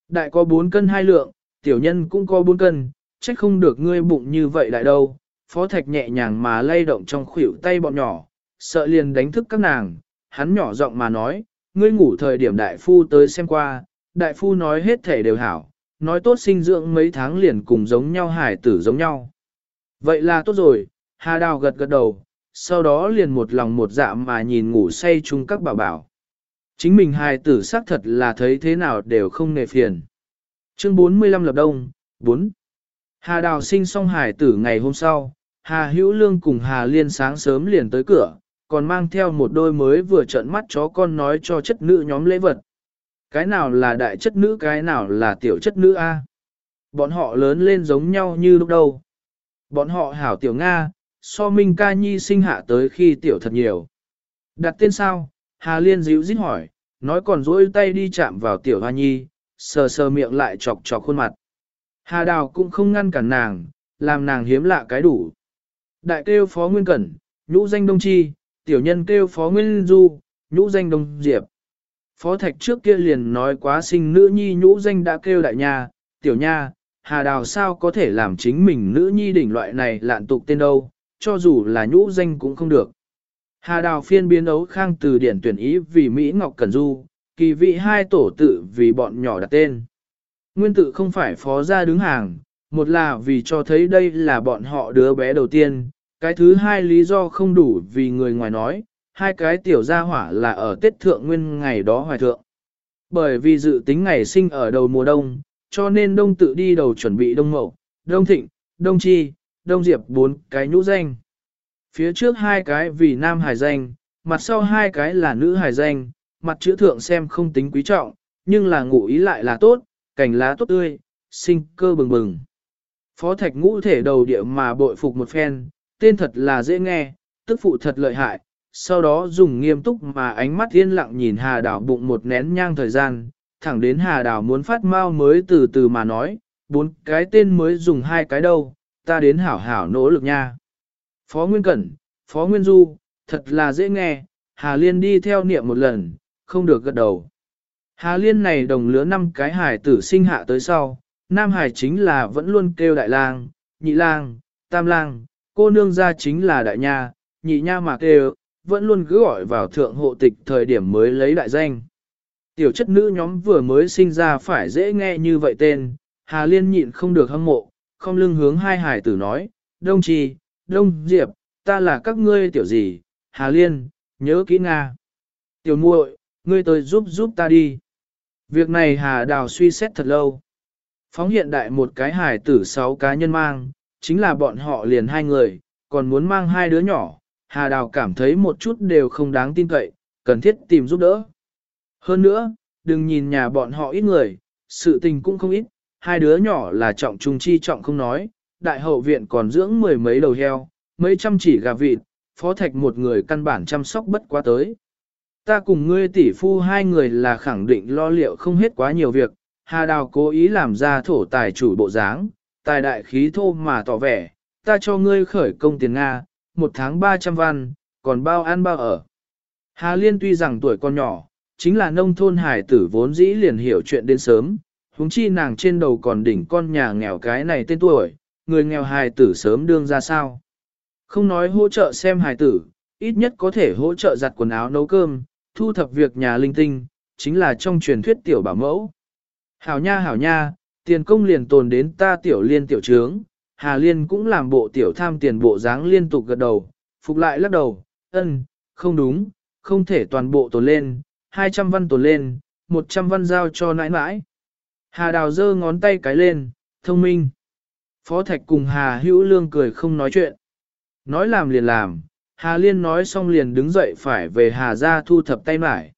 Đại có 4 cân hai lượng, tiểu nhân cũng có 4 cân, trách không được ngươi bụng như vậy lại đâu. Phó thạch nhẹ nhàng mà lay động trong khuỷu tay bọn nhỏ, sợ liền đánh thức các nàng, hắn nhỏ giọng mà nói, ngươi ngủ thời điểm đại phu tới xem qua, đại phu nói hết thể đều hảo, nói tốt sinh dưỡng mấy tháng liền cùng giống nhau hải tử giống nhau. Vậy là tốt rồi, Hà Đào gật gật đầu, sau đó liền một lòng một dạ mà nhìn ngủ say chung các bảo bảo. Chính mình hài tử xác thật là thấy thế nào đều không nề phiền. Chương 45 lập đông, 4. Hà Đào sinh xong hài tử ngày hôm sau, Hà Hữu Lương cùng Hà Liên sáng sớm liền tới cửa, còn mang theo một đôi mới vừa trợn mắt chó con nói cho chất nữ nhóm lễ vật. Cái nào là đại chất nữ cái nào là tiểu chất nữ A. Bọn họ lớn lên giống nhau như lúc đầu. Bọn họ hảo tiểu Nga, so Minh ca nhi sinh hạ tới khi tiểu thật nhiều. Đặt tên sao? Hà Liên dịu dít hỏi, nói còn dỗi tay đi chạm vào tiểu hoa nhi, sờ sờ miệng lại chọc chọc khuôn mặt. Hà Đào cũng không ngăn cản nàng, làm nàng hiếm lạ cái đủ. Đại kêu phó nguyên cẩn, nhũ danh đông chi, tiểu nhân kêu phó nguyên du, nhũ danh đông diệp. Phó thạch trước kia liền nói quá sinh nữ nhi nhũ danh đã kêu đại nha, tiểu nha, hà đào sao có thể làm chính mình nữ nhi đỉnh loại này lạn tục tên đâu, cho dù là nhũ danh cũng không được. Hà đào phiên biến ấu khang từ điển tuyển ý vì Mỹ Ngọc Cẩn Du, kỳ vị hai tổ tự vì bọn nhỏ đặt tên. Nguyên tự không phải phó ra đứng hàng, một là vì cho thấy đây là bọn họ đứa bé đầu tiên, cái thứ hai lý do không đủ vì người ngoài nói, hai cái tiểu gia hỏa là ở Tết Thượng Nguyên ngày đó hoài thượng. Bởi vì dự tính ngày sinh ở đầu mùa đông, cho nên đông tự đi đầu chuẩn bị đông mậu, đông thịnh, đông chi, đông diệp bốn cái nhũ danh. Phía trước hai cái vì nam hài danh, mặt sau hai cái là nữ hài danh, mặt chữ thượng xem không tính quý trọng, nhưng là ngụ ý lại là tốt, cành lá tốt tươi, sinh cơ bừng bừng. Phó thạch ngũ thể đầu địa mà bội phục một phen, tên thật là dễ nghe, tức phụ thật lợi hại, sau đó dùng nghiêm túc mà ánh mắt yên lặng nhìn hà đảo bụng một nén nhang thời gian, thẳng đến hà đảo muốn phát mau mới từ từ mà nói, bốn cái tên mới dùng hai cái đâu, ta đến hảo hảo nỗ lực nha. Phó Nguyên Cẩn, Phó Nguyên Du, thật là dễ nghe, Hà Liên đi theo niệm một lần, không được gật đầu. Hà Liên này đồng lứa năm cái hải tử sinh hạ tới sau, Nam Hải chính là vẫn luôn kêu đại lang, nhị lang, tam lang, cô nương gia chính là đại nha, nhị nha mà kêu, vẫn luôn cứ gọi vào thượng hộ tịch thời điểm mới lấy đại danh. Tiểu chất nữ nhóm vừa mới sinh ra phải dễ nghe như vậy tên, Hà Liên nhịn không được hâm mộ, không lưng hướng hai hải tử nói, Đông Trì, Đông Diệp, ta là các ngươi tiểu gì, Hà Liên, nhớ kỹ Nga. Tiểu muội, ngươi tới giúp giúp ta đi. Việc này Hà Đào suy xét thật lâu. Phóng hiện đại một cái hải tử sáu cá nhân mang, chính là bọn họ liền hai người, còn muốn mang hai đứa nhỏ, Hà Đào cảm thấy một chút đều không đáng tin cậy, cần thiết tìm giúp đỡ. Hơn nữa, đừng nhìn nhà bọn họ ít người, sự tình cũng không ít, hai đứa nhỏ là trọng trung chi trọng không nói, đại hậu viện còn dưỡng mười mấy đầu heo, mấy trăm chỉ gà vịt, phó thạch một người căn bản chăm sóc bất quá tới. Ta cùng ngươi tỷ phu hai người là khẳng định lo liệu không hết quá nhiều việc, Hà Đào cố ý làm ra thổ tài chủ bộ dáng, tài đại khí thô mà tỏ vẻ, ta cho ngươi khởi công tiền Nga, một tháng 300 văn, còn bao ăn bao ở. Hà Liên tuy rằng tuổi còn nhỏ, chính là nông thôn hải tử vốn dĩ liền hiểu chuyện đến sớm, huống chi nàng trên đầu còn đỉnh con nhà nghèo cái này tên tuổi, người nghèo hài tử sớm đương ra sao. Không nói hỗ trợ xem hài tử, ít nhất có thể hỗ trợ giặt quần áo nấu cơm, thu thập việc nhà linh tinh, chính là trong truyền thuyết tiểu bảo mẫu. Hảo nha hảo nha, tiền công liền tồn đến ta tiểu liên tiểu trướng, Hà Liên cũng làm bộ tiểu tham tiền bộ dáng liên tục gật đầu, phục lại lắc đầu, ân, không đúng, không thể toàn bộ tồn lên, 200 văn tồn lên, 100 văn giao cho nãi nãi. Hà Đào giơ ngón tay cái lên, thông minh. Phó Thạch cùng Hà Hữu Lương cười không nói chuyện. Nói làm liền làm, Hà Liên nói xong liền đứng dậy phải về Hà gia thu thập tay mải.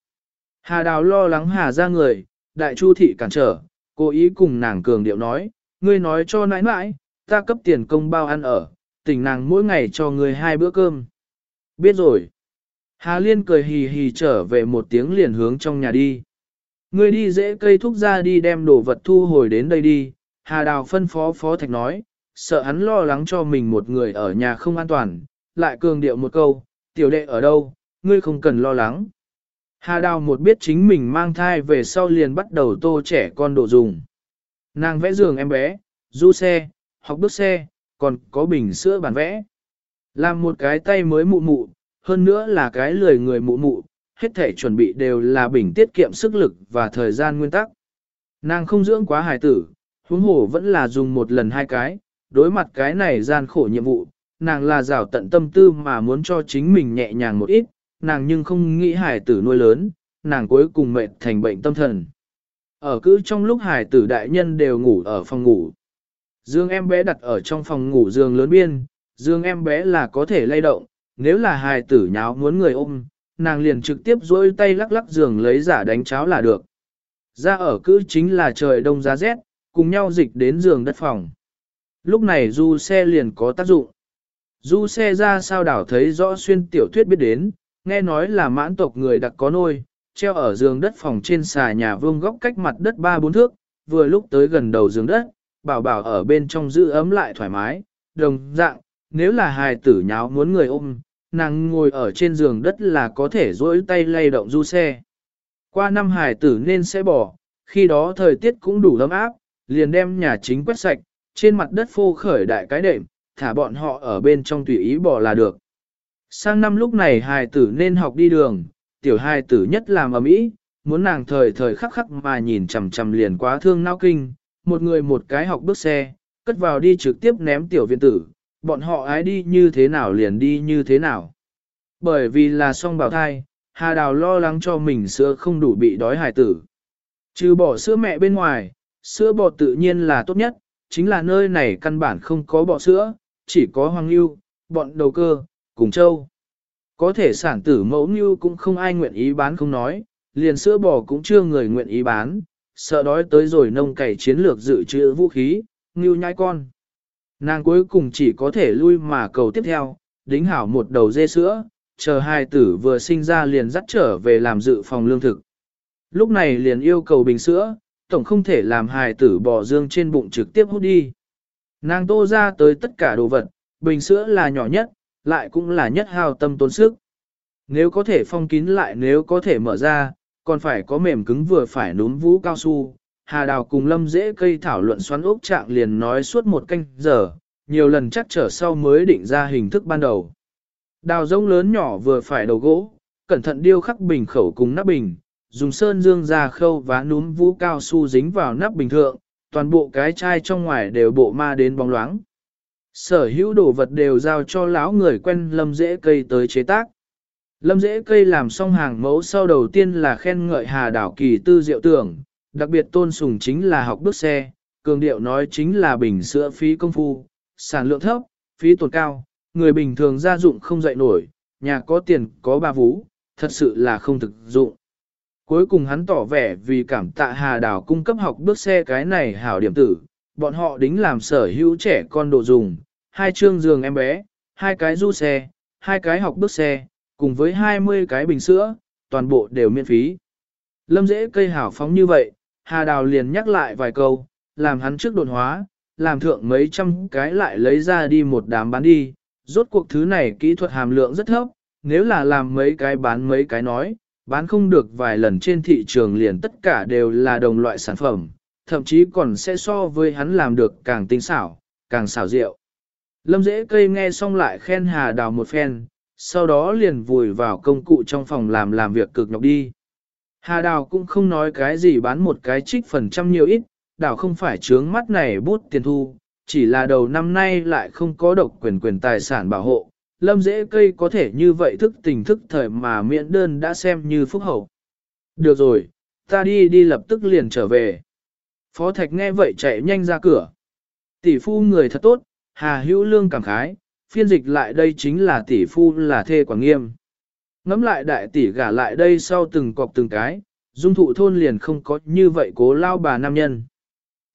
Hà Đào lo lắng Hà gia người, đại chu thị cản trở, cố ý cùng nàng cường điệu nói, ngươi nói cho nãi nãi, ta cấp tiền công bao ăn ở, tỉnh nàng mỗi ngày cho ngươi hai bữa cơm. Biết rồi. Hà Liên cười hì hì trở về một tiếng liền hướng trong nhà đi. Ngươi đi dễ cây thúc ra đi đem đồ vật thu hồi đến đây đi, Hà Đào phân phó phó thạch nói, sợ hắn lo lắng cho mình một người ở nhà không an toàn, lại cường điệu một câu, tiểu đệ ở đâu, ngươi không cần lo lắng. Hà Đào một biết chính mình mang thai về sau liền bắt đầu tô trẻ con đồ dùng. Nàng vẽ giường em bé, du xe, học bước xe, còn có bình sữa bản vẽ. Làm một cái tay mới mụ mụ, hơn nữa là cái lười người mụ mụ, hết thể chuẩn bị đều là bình tiết kiệm sức lực và thời gian nguyên tắc. Nàng không dưỡng quá hài tử, huống hồ vẫn là dùng một lần hai cái, đối mặt cái này gian khổ nhiệm vụ, nàng là rào tận tâm tư mà muốn cho chính mình nhẹ nhàng một ít, nàng nhưng không nghĩ hải tử nuôi lớn, nàng cuối cùng mệt thành bệnh tâm thần. Ở cứ trong lúc hải tử đại nhân đều ngủ ở phòng ngủ. Dương em bé đặt ở trong phòng ngủ giường lớn biên, dương em bé là có thể lay động, nếu là hài tử nháo muốn người ôm, nàng liền trực tiếp dối tay lắc lắc giường lấy giả đánh cháo là được. Ra ở cứ chính là trời đông giá rét, cùng nhau dịch đến giường đất phòng. Lúc này du xe liền có tác dụng. Du xe ra sao đảo thấy rõ xuyên tiểu thuyết biết đến, nghe nói là mãn tộc người đặc có nôi, treo ở giường đất phòng trên xà nhà vương góc cách mặt đất ba bốn thước, vừa lúc tới gần đầu giường đất, bảo bảo ở bên trong giữ ấm lại thoải mái, đồng dạng, nếu là hài tử nháo muốn người ôm, nàng ngồi ở trên giường đất là có thể duỗi tay lay động du xe. Qua năm hài tử nên sẽ bỏ, khi đó thời tiết cũng đủ ấm áp, liền đem nhà chính quét sạch, trên mặt đất phô khởi đại cái đệm, thả bọn họ ở bên trong tùy ý bỏ là được. Sang năm lúc này hài tử nên học đi đường, tiểu hài tử nhất làm ở mỹ, muốn nàng thời thời khắc khắc mà nhìn chằm chằm liền quá thương nao kinh, một người một cái học bước xe, cất vào đi trực tiếp ném tiểu viện tử, bọn họ ái đi như thế nào liền đi như thế nào. Bởi vì là song bào thai, Hà Đào lo lắng cho mình sữa không đủ bị đói hài tử. Trừ bỏ sữa mẹ bên ngoài, sữa bò tự nhiên là tốt nhất, chính là nơi này căn bản không có bọ sữa, chỉ có hoàng lưu, bọn đầu cơ, cùng châu. Có thể sản tử mẫu như cũng không ai nguyện ý bán không nói, liền sữa bò cũng chưa người nguyện ý bán, sợ đói tới rồi nông cày chiến lược dự trữ vũ khí, ngưu nhai con. Nàng cuối cùng chỉ có thể lui mà cầu tiếp theo, đính hảo một đầu dê sữa, chờ hai tử vừa sinh ra liền dắt trở về làm dự phòng lương thực. Lúc này liền yêu cầu bình sữa, tổng không thể làm hài tử bỏ dương trên bụng trực tiếp hút đi. Nàng tô ra tới tất cả đồ vật, bình sữa là nhỏ nhất, lại cũng là nhất hao tâm tốn sức. Nếu có thể phong kín lại nếu có thể mở ra, còn phải có mềm cứng vừa phải núm vũ cao su. Hà Đào cùng Lâm dễ cây thảo luận xoắn ốc trạng liền nói suốt một canh giờ, nhiều lần chắc trở sau mới định ra hình thức ban đầu. Đào rông lớn nhỏ vừa phải đầu gỗ, cẩn thận điêu khắc bình khẩu cùng nắp bình, dùng sơn dương ra khâu và núm vũ cao su dính vào nắp bình thượng, toàn bộ cái chai trong ngoài đều bộ ma đến bóng loáng. Sở hữu đồ vật đều giao cho lão người quen lâm dễ cây tới chế tác. Lâm dễ cây làm xong hàng mẫu sau đầu tiên là khen ngợi hà đảo kỳ tư diệu tưởng, đặc biệt tôn sùng chính là học bước xe, cường điệu nói chính là bình sữa phí công phu, sản lượng thấp, phí tổn cao, người bình thường gia dụng không dậy nổi, nhà có tiền có ba vú, thật sự là không thực dụng. Cuối cùng hắn tỏ vẻ vì cảm tạ Hà Đảo cung cấp học bước xe cái này hảo điểm tử, bọn họ đính làm sở hữu trẻ con đồ dùng, hai chương giường em bé, hai cái du xe, hai cái học bước xe, cùng với 20 cái bình sữa, toàn bộ đều miễn phí. Lâm dễ cây hảo phóng như vậy, Hà Đào liền nhắc lại vài câu, làm hắn trước đột hóa, làm thượng mấy trăm cái lại lấy ra đi một đám bán đi, rốt cuộc thứ này kỹ thuật hàm lượng rất thấp, nếu là làm mấy cái bán mấy cái nói, bán không được vài lần trên thị trường liền tất cả đều là đồng loại sản phẩm, thậm chí còn sẽ so với hắn làm được càng tinh xảo, càng xảo diệu. Lâm dễ cây nghe xong lại khen Hà Đào một phen, sau đó liền vùi vào công cụ trong phòng làm làm việc cực nhọc đi. Hà Đào cũng không nói cái gì bán một cái trích phần trăm nhiều ít, đảo không phải trướng mắt này bút tiền thu, chỉ là đầu năm nay lại không có độc quyền quyền tài sản bảo hộ, lâm dễ cây có thể như vậy thức tình thức thời mà miễn đơn đã xem như phúc hậu. Được rồi, ta đi đi lập tức liền trở về. Phó Thạch nghe vậy chạy nhanh ra cửa. Tỷ phu người thật tốt, Hà Hữu Lương cảm khái, phiên dịch lại đây chính là tỷ phu là thê quảng nghiêm. Ngắm lại đại tỷ gả lại đây sau từng cọc từng cái, dung thụ thôn liền không có như vậy cố lao bà nam nhân.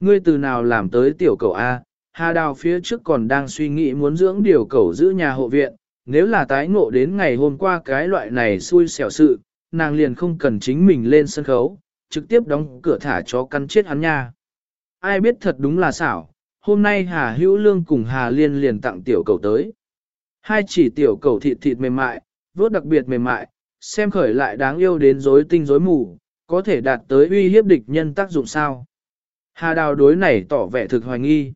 Ngươi từ nào làm tới tiểu cầu A, Hà Đào phía trước còn đang suy nghĩ muốn dưỡng điều cầu giữ nhà hộ viện, nếu là tái ngộ đến ngày hôm qua cái loại này xui xẻo sự, nàng liền không cần chính mình lên sân khấu, trực tiếp đóng cửa thả chó căn chết hắn nha. Ai biết thật đúng là xảo, hôm nay Hà Hữu Lương cùng Hà Liên liền tặng tiểu cầu tới. Hai chỉ tiểu cầu thịt thịt mềm mại, vốt đặc biệt mềm mại, xem khởi lại đáng yêu đến rối tinh rối mù, có thể đạt tới uy hiếp địch nhân tác dụng sao. Hà đào đối này tỏ vẻ thực hoài nghi.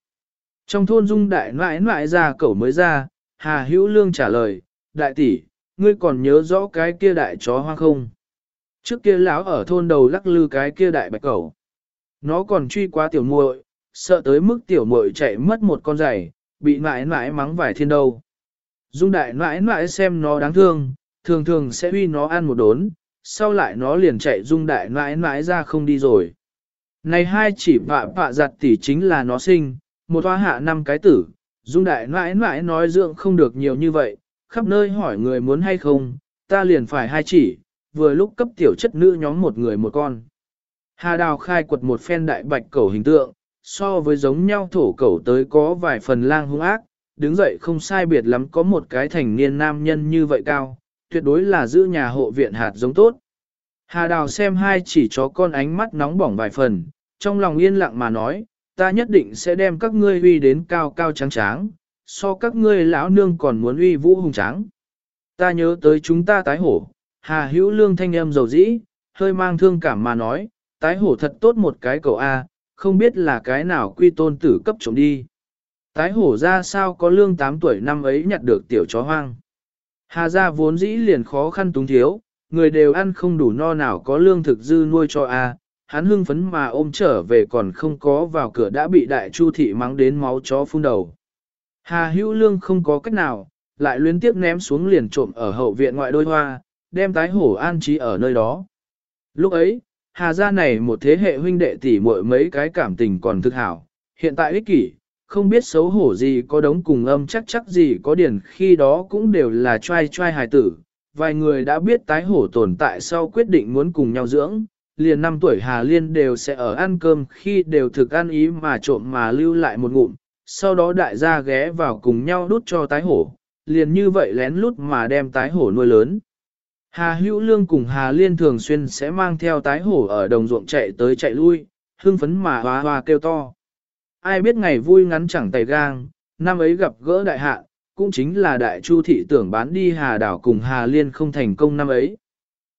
Trong thôn dung đại nãi nãi ra cẩu mới ra, Hà Hữu Lương trả lời, đại tỷ, ngươi còn nhớ rõ cái kia đại chó hoang không? Trước kia lão ở thôn đầu lắc lư cái kia đại bạch cẩu. Nó còn truy qua tiểu muội, sợ tới mức tiểu muội chạy mất một con giày, bị nãi nãi mắng vài thiên đâu. Dung đại nãi nãi xem nó đáng thương, thường thường sẽ huy nó ăn một đốn, sau lại nó liền chạy dung đại nãi nãi ra không đi rồi. Này hai chỉ vạ vạ giặt tỷ chính là nó sinh, một hoa hạ năm cái tử, dung đại nãi nãi nói dưỡng không được nhiều như vậy, khắp nơi hỏi người muốn hay không, ta liền phải hai chỉ, vừa lúc cấp tiểu chất nữ nhóm một người một con. Hà đào khai quật một phen đại bạch cẩu hình tượng, so với giống nhau thổ cẩu tới có vài phần lang hung ác, đứng dậy không sai biệt lắm có một cái thành niên nam nhân như vậy cao, tuyệt đối là giữ nhà hộ viện hạt giống tốt. Hà đào xem hai chỉ chó con ánh mắt nóng bỏng vài phần, trong lòng yên lặng mà nói, ta nhất định sẽ đem các ngươi uy đến cao cao trắng tráng, so các ngươi lão nương còn muốn uy vũ hùng tráng. Ta nhớ tới chúng ta tái hổ, hà hữu lương thanh âm dầu dĩ, hơi mang thương cảm mà nói, tái hổ thật tốt một cái cầu A, không biết là cái nào quy tôn tử cấp trộm đi. Tái hổ ra sao có lương 8 tuổi năm ấy nhặt được tiểu chó hoang. Hà gia vốn dĩ liền khó khăn túng thiếu, người đều ăn không đủ no nào có lương thực dư nuôi cho a. Hắn hưng phấn mà ôm trở về còn không có vào cửa đã bị đại chu thị mắng đến máu chó phun đầu. Hà hữu lương không có cách nào, lại luyến tiếp ném xuống liền trộm ở hậu viện ngoại đôi hoa, đem tái hổ an trí ở nơi đó. Lúc ấy, Hà gia này một thế hệ huynh đệ tỷ muội mấy cái cảm tình còn thực hảo, hiện tại ích kỷ, không biết xấu hổ gì có đống cùng âm chắc chắc gì có điển khi đó cũng đều là trai trai hài tử. Vài người đã biết tái hổ tồn tại sau quyết định muốn cùng nhau dưỡng, liền năm tuổi Hà Liên đều sẽ ở ăn cơm khi đều thực ăn ý mà trộm mà lưu lại một ngụm, sau đó đại gia ghé vào cùng nhau đút cho tái hổ, liền như vậy lén lút mà đem tái hổ nuôi lớn. Hà Hữu Lương cùng Hà Liên thường xuyên sẽ mang theo tái hổ ở đồng ruộng chạy tới chạy lui, hưng phấn mà hoa hoa kêu to. Ai biết ngày vui ngắn chẳng tay gang, năm ấy gặp gỡ đại hạ, cũng chính là đại chu thị tưởng bán đi Hà Đảo cùng Hà Liên không thành công năm ấy.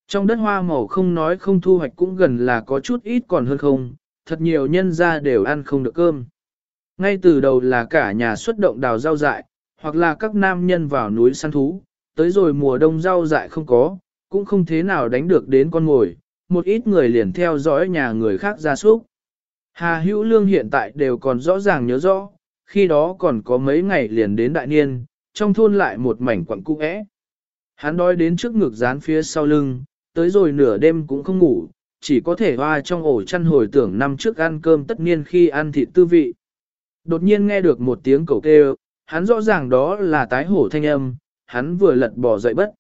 Trong đất hoa màu không nói không thu hoạch cũng gần là có chút ít còn hơn không, thật nhiều nhân gia đều ăn không được cơm. Ngay từ đầu là cả nhà xuất động đào rau dại, hoặc là các nam nhân vào núi săn thú, tới rồi mùa đông rau dại không có, cũng không thế nào đánh được đến con ngồi, một ít người liền theo dõi nhà người khác ra súc. Hà Hữu Lương hiện tại đều còn rõ ràng nhớ rõ, khi đó còn có mấy ngày liền đến đại niên, trong thôn lại một mảnh quặng cung ẽ. Hắn đói đến trước ngực dán phía sau lưng, tới rồi nửa đêm cũng không ngủ, chỉ có thể hoa trong ổ chăn hồi tưởng năm trước ăn cơm tất niên khi ăn thịt tư vị. Đột nhiên nghe được một tiếng cầu kêu, hắn rõ ràng đó là tái hổ thanh âm, hắn vừa lật bỏ dậy bất.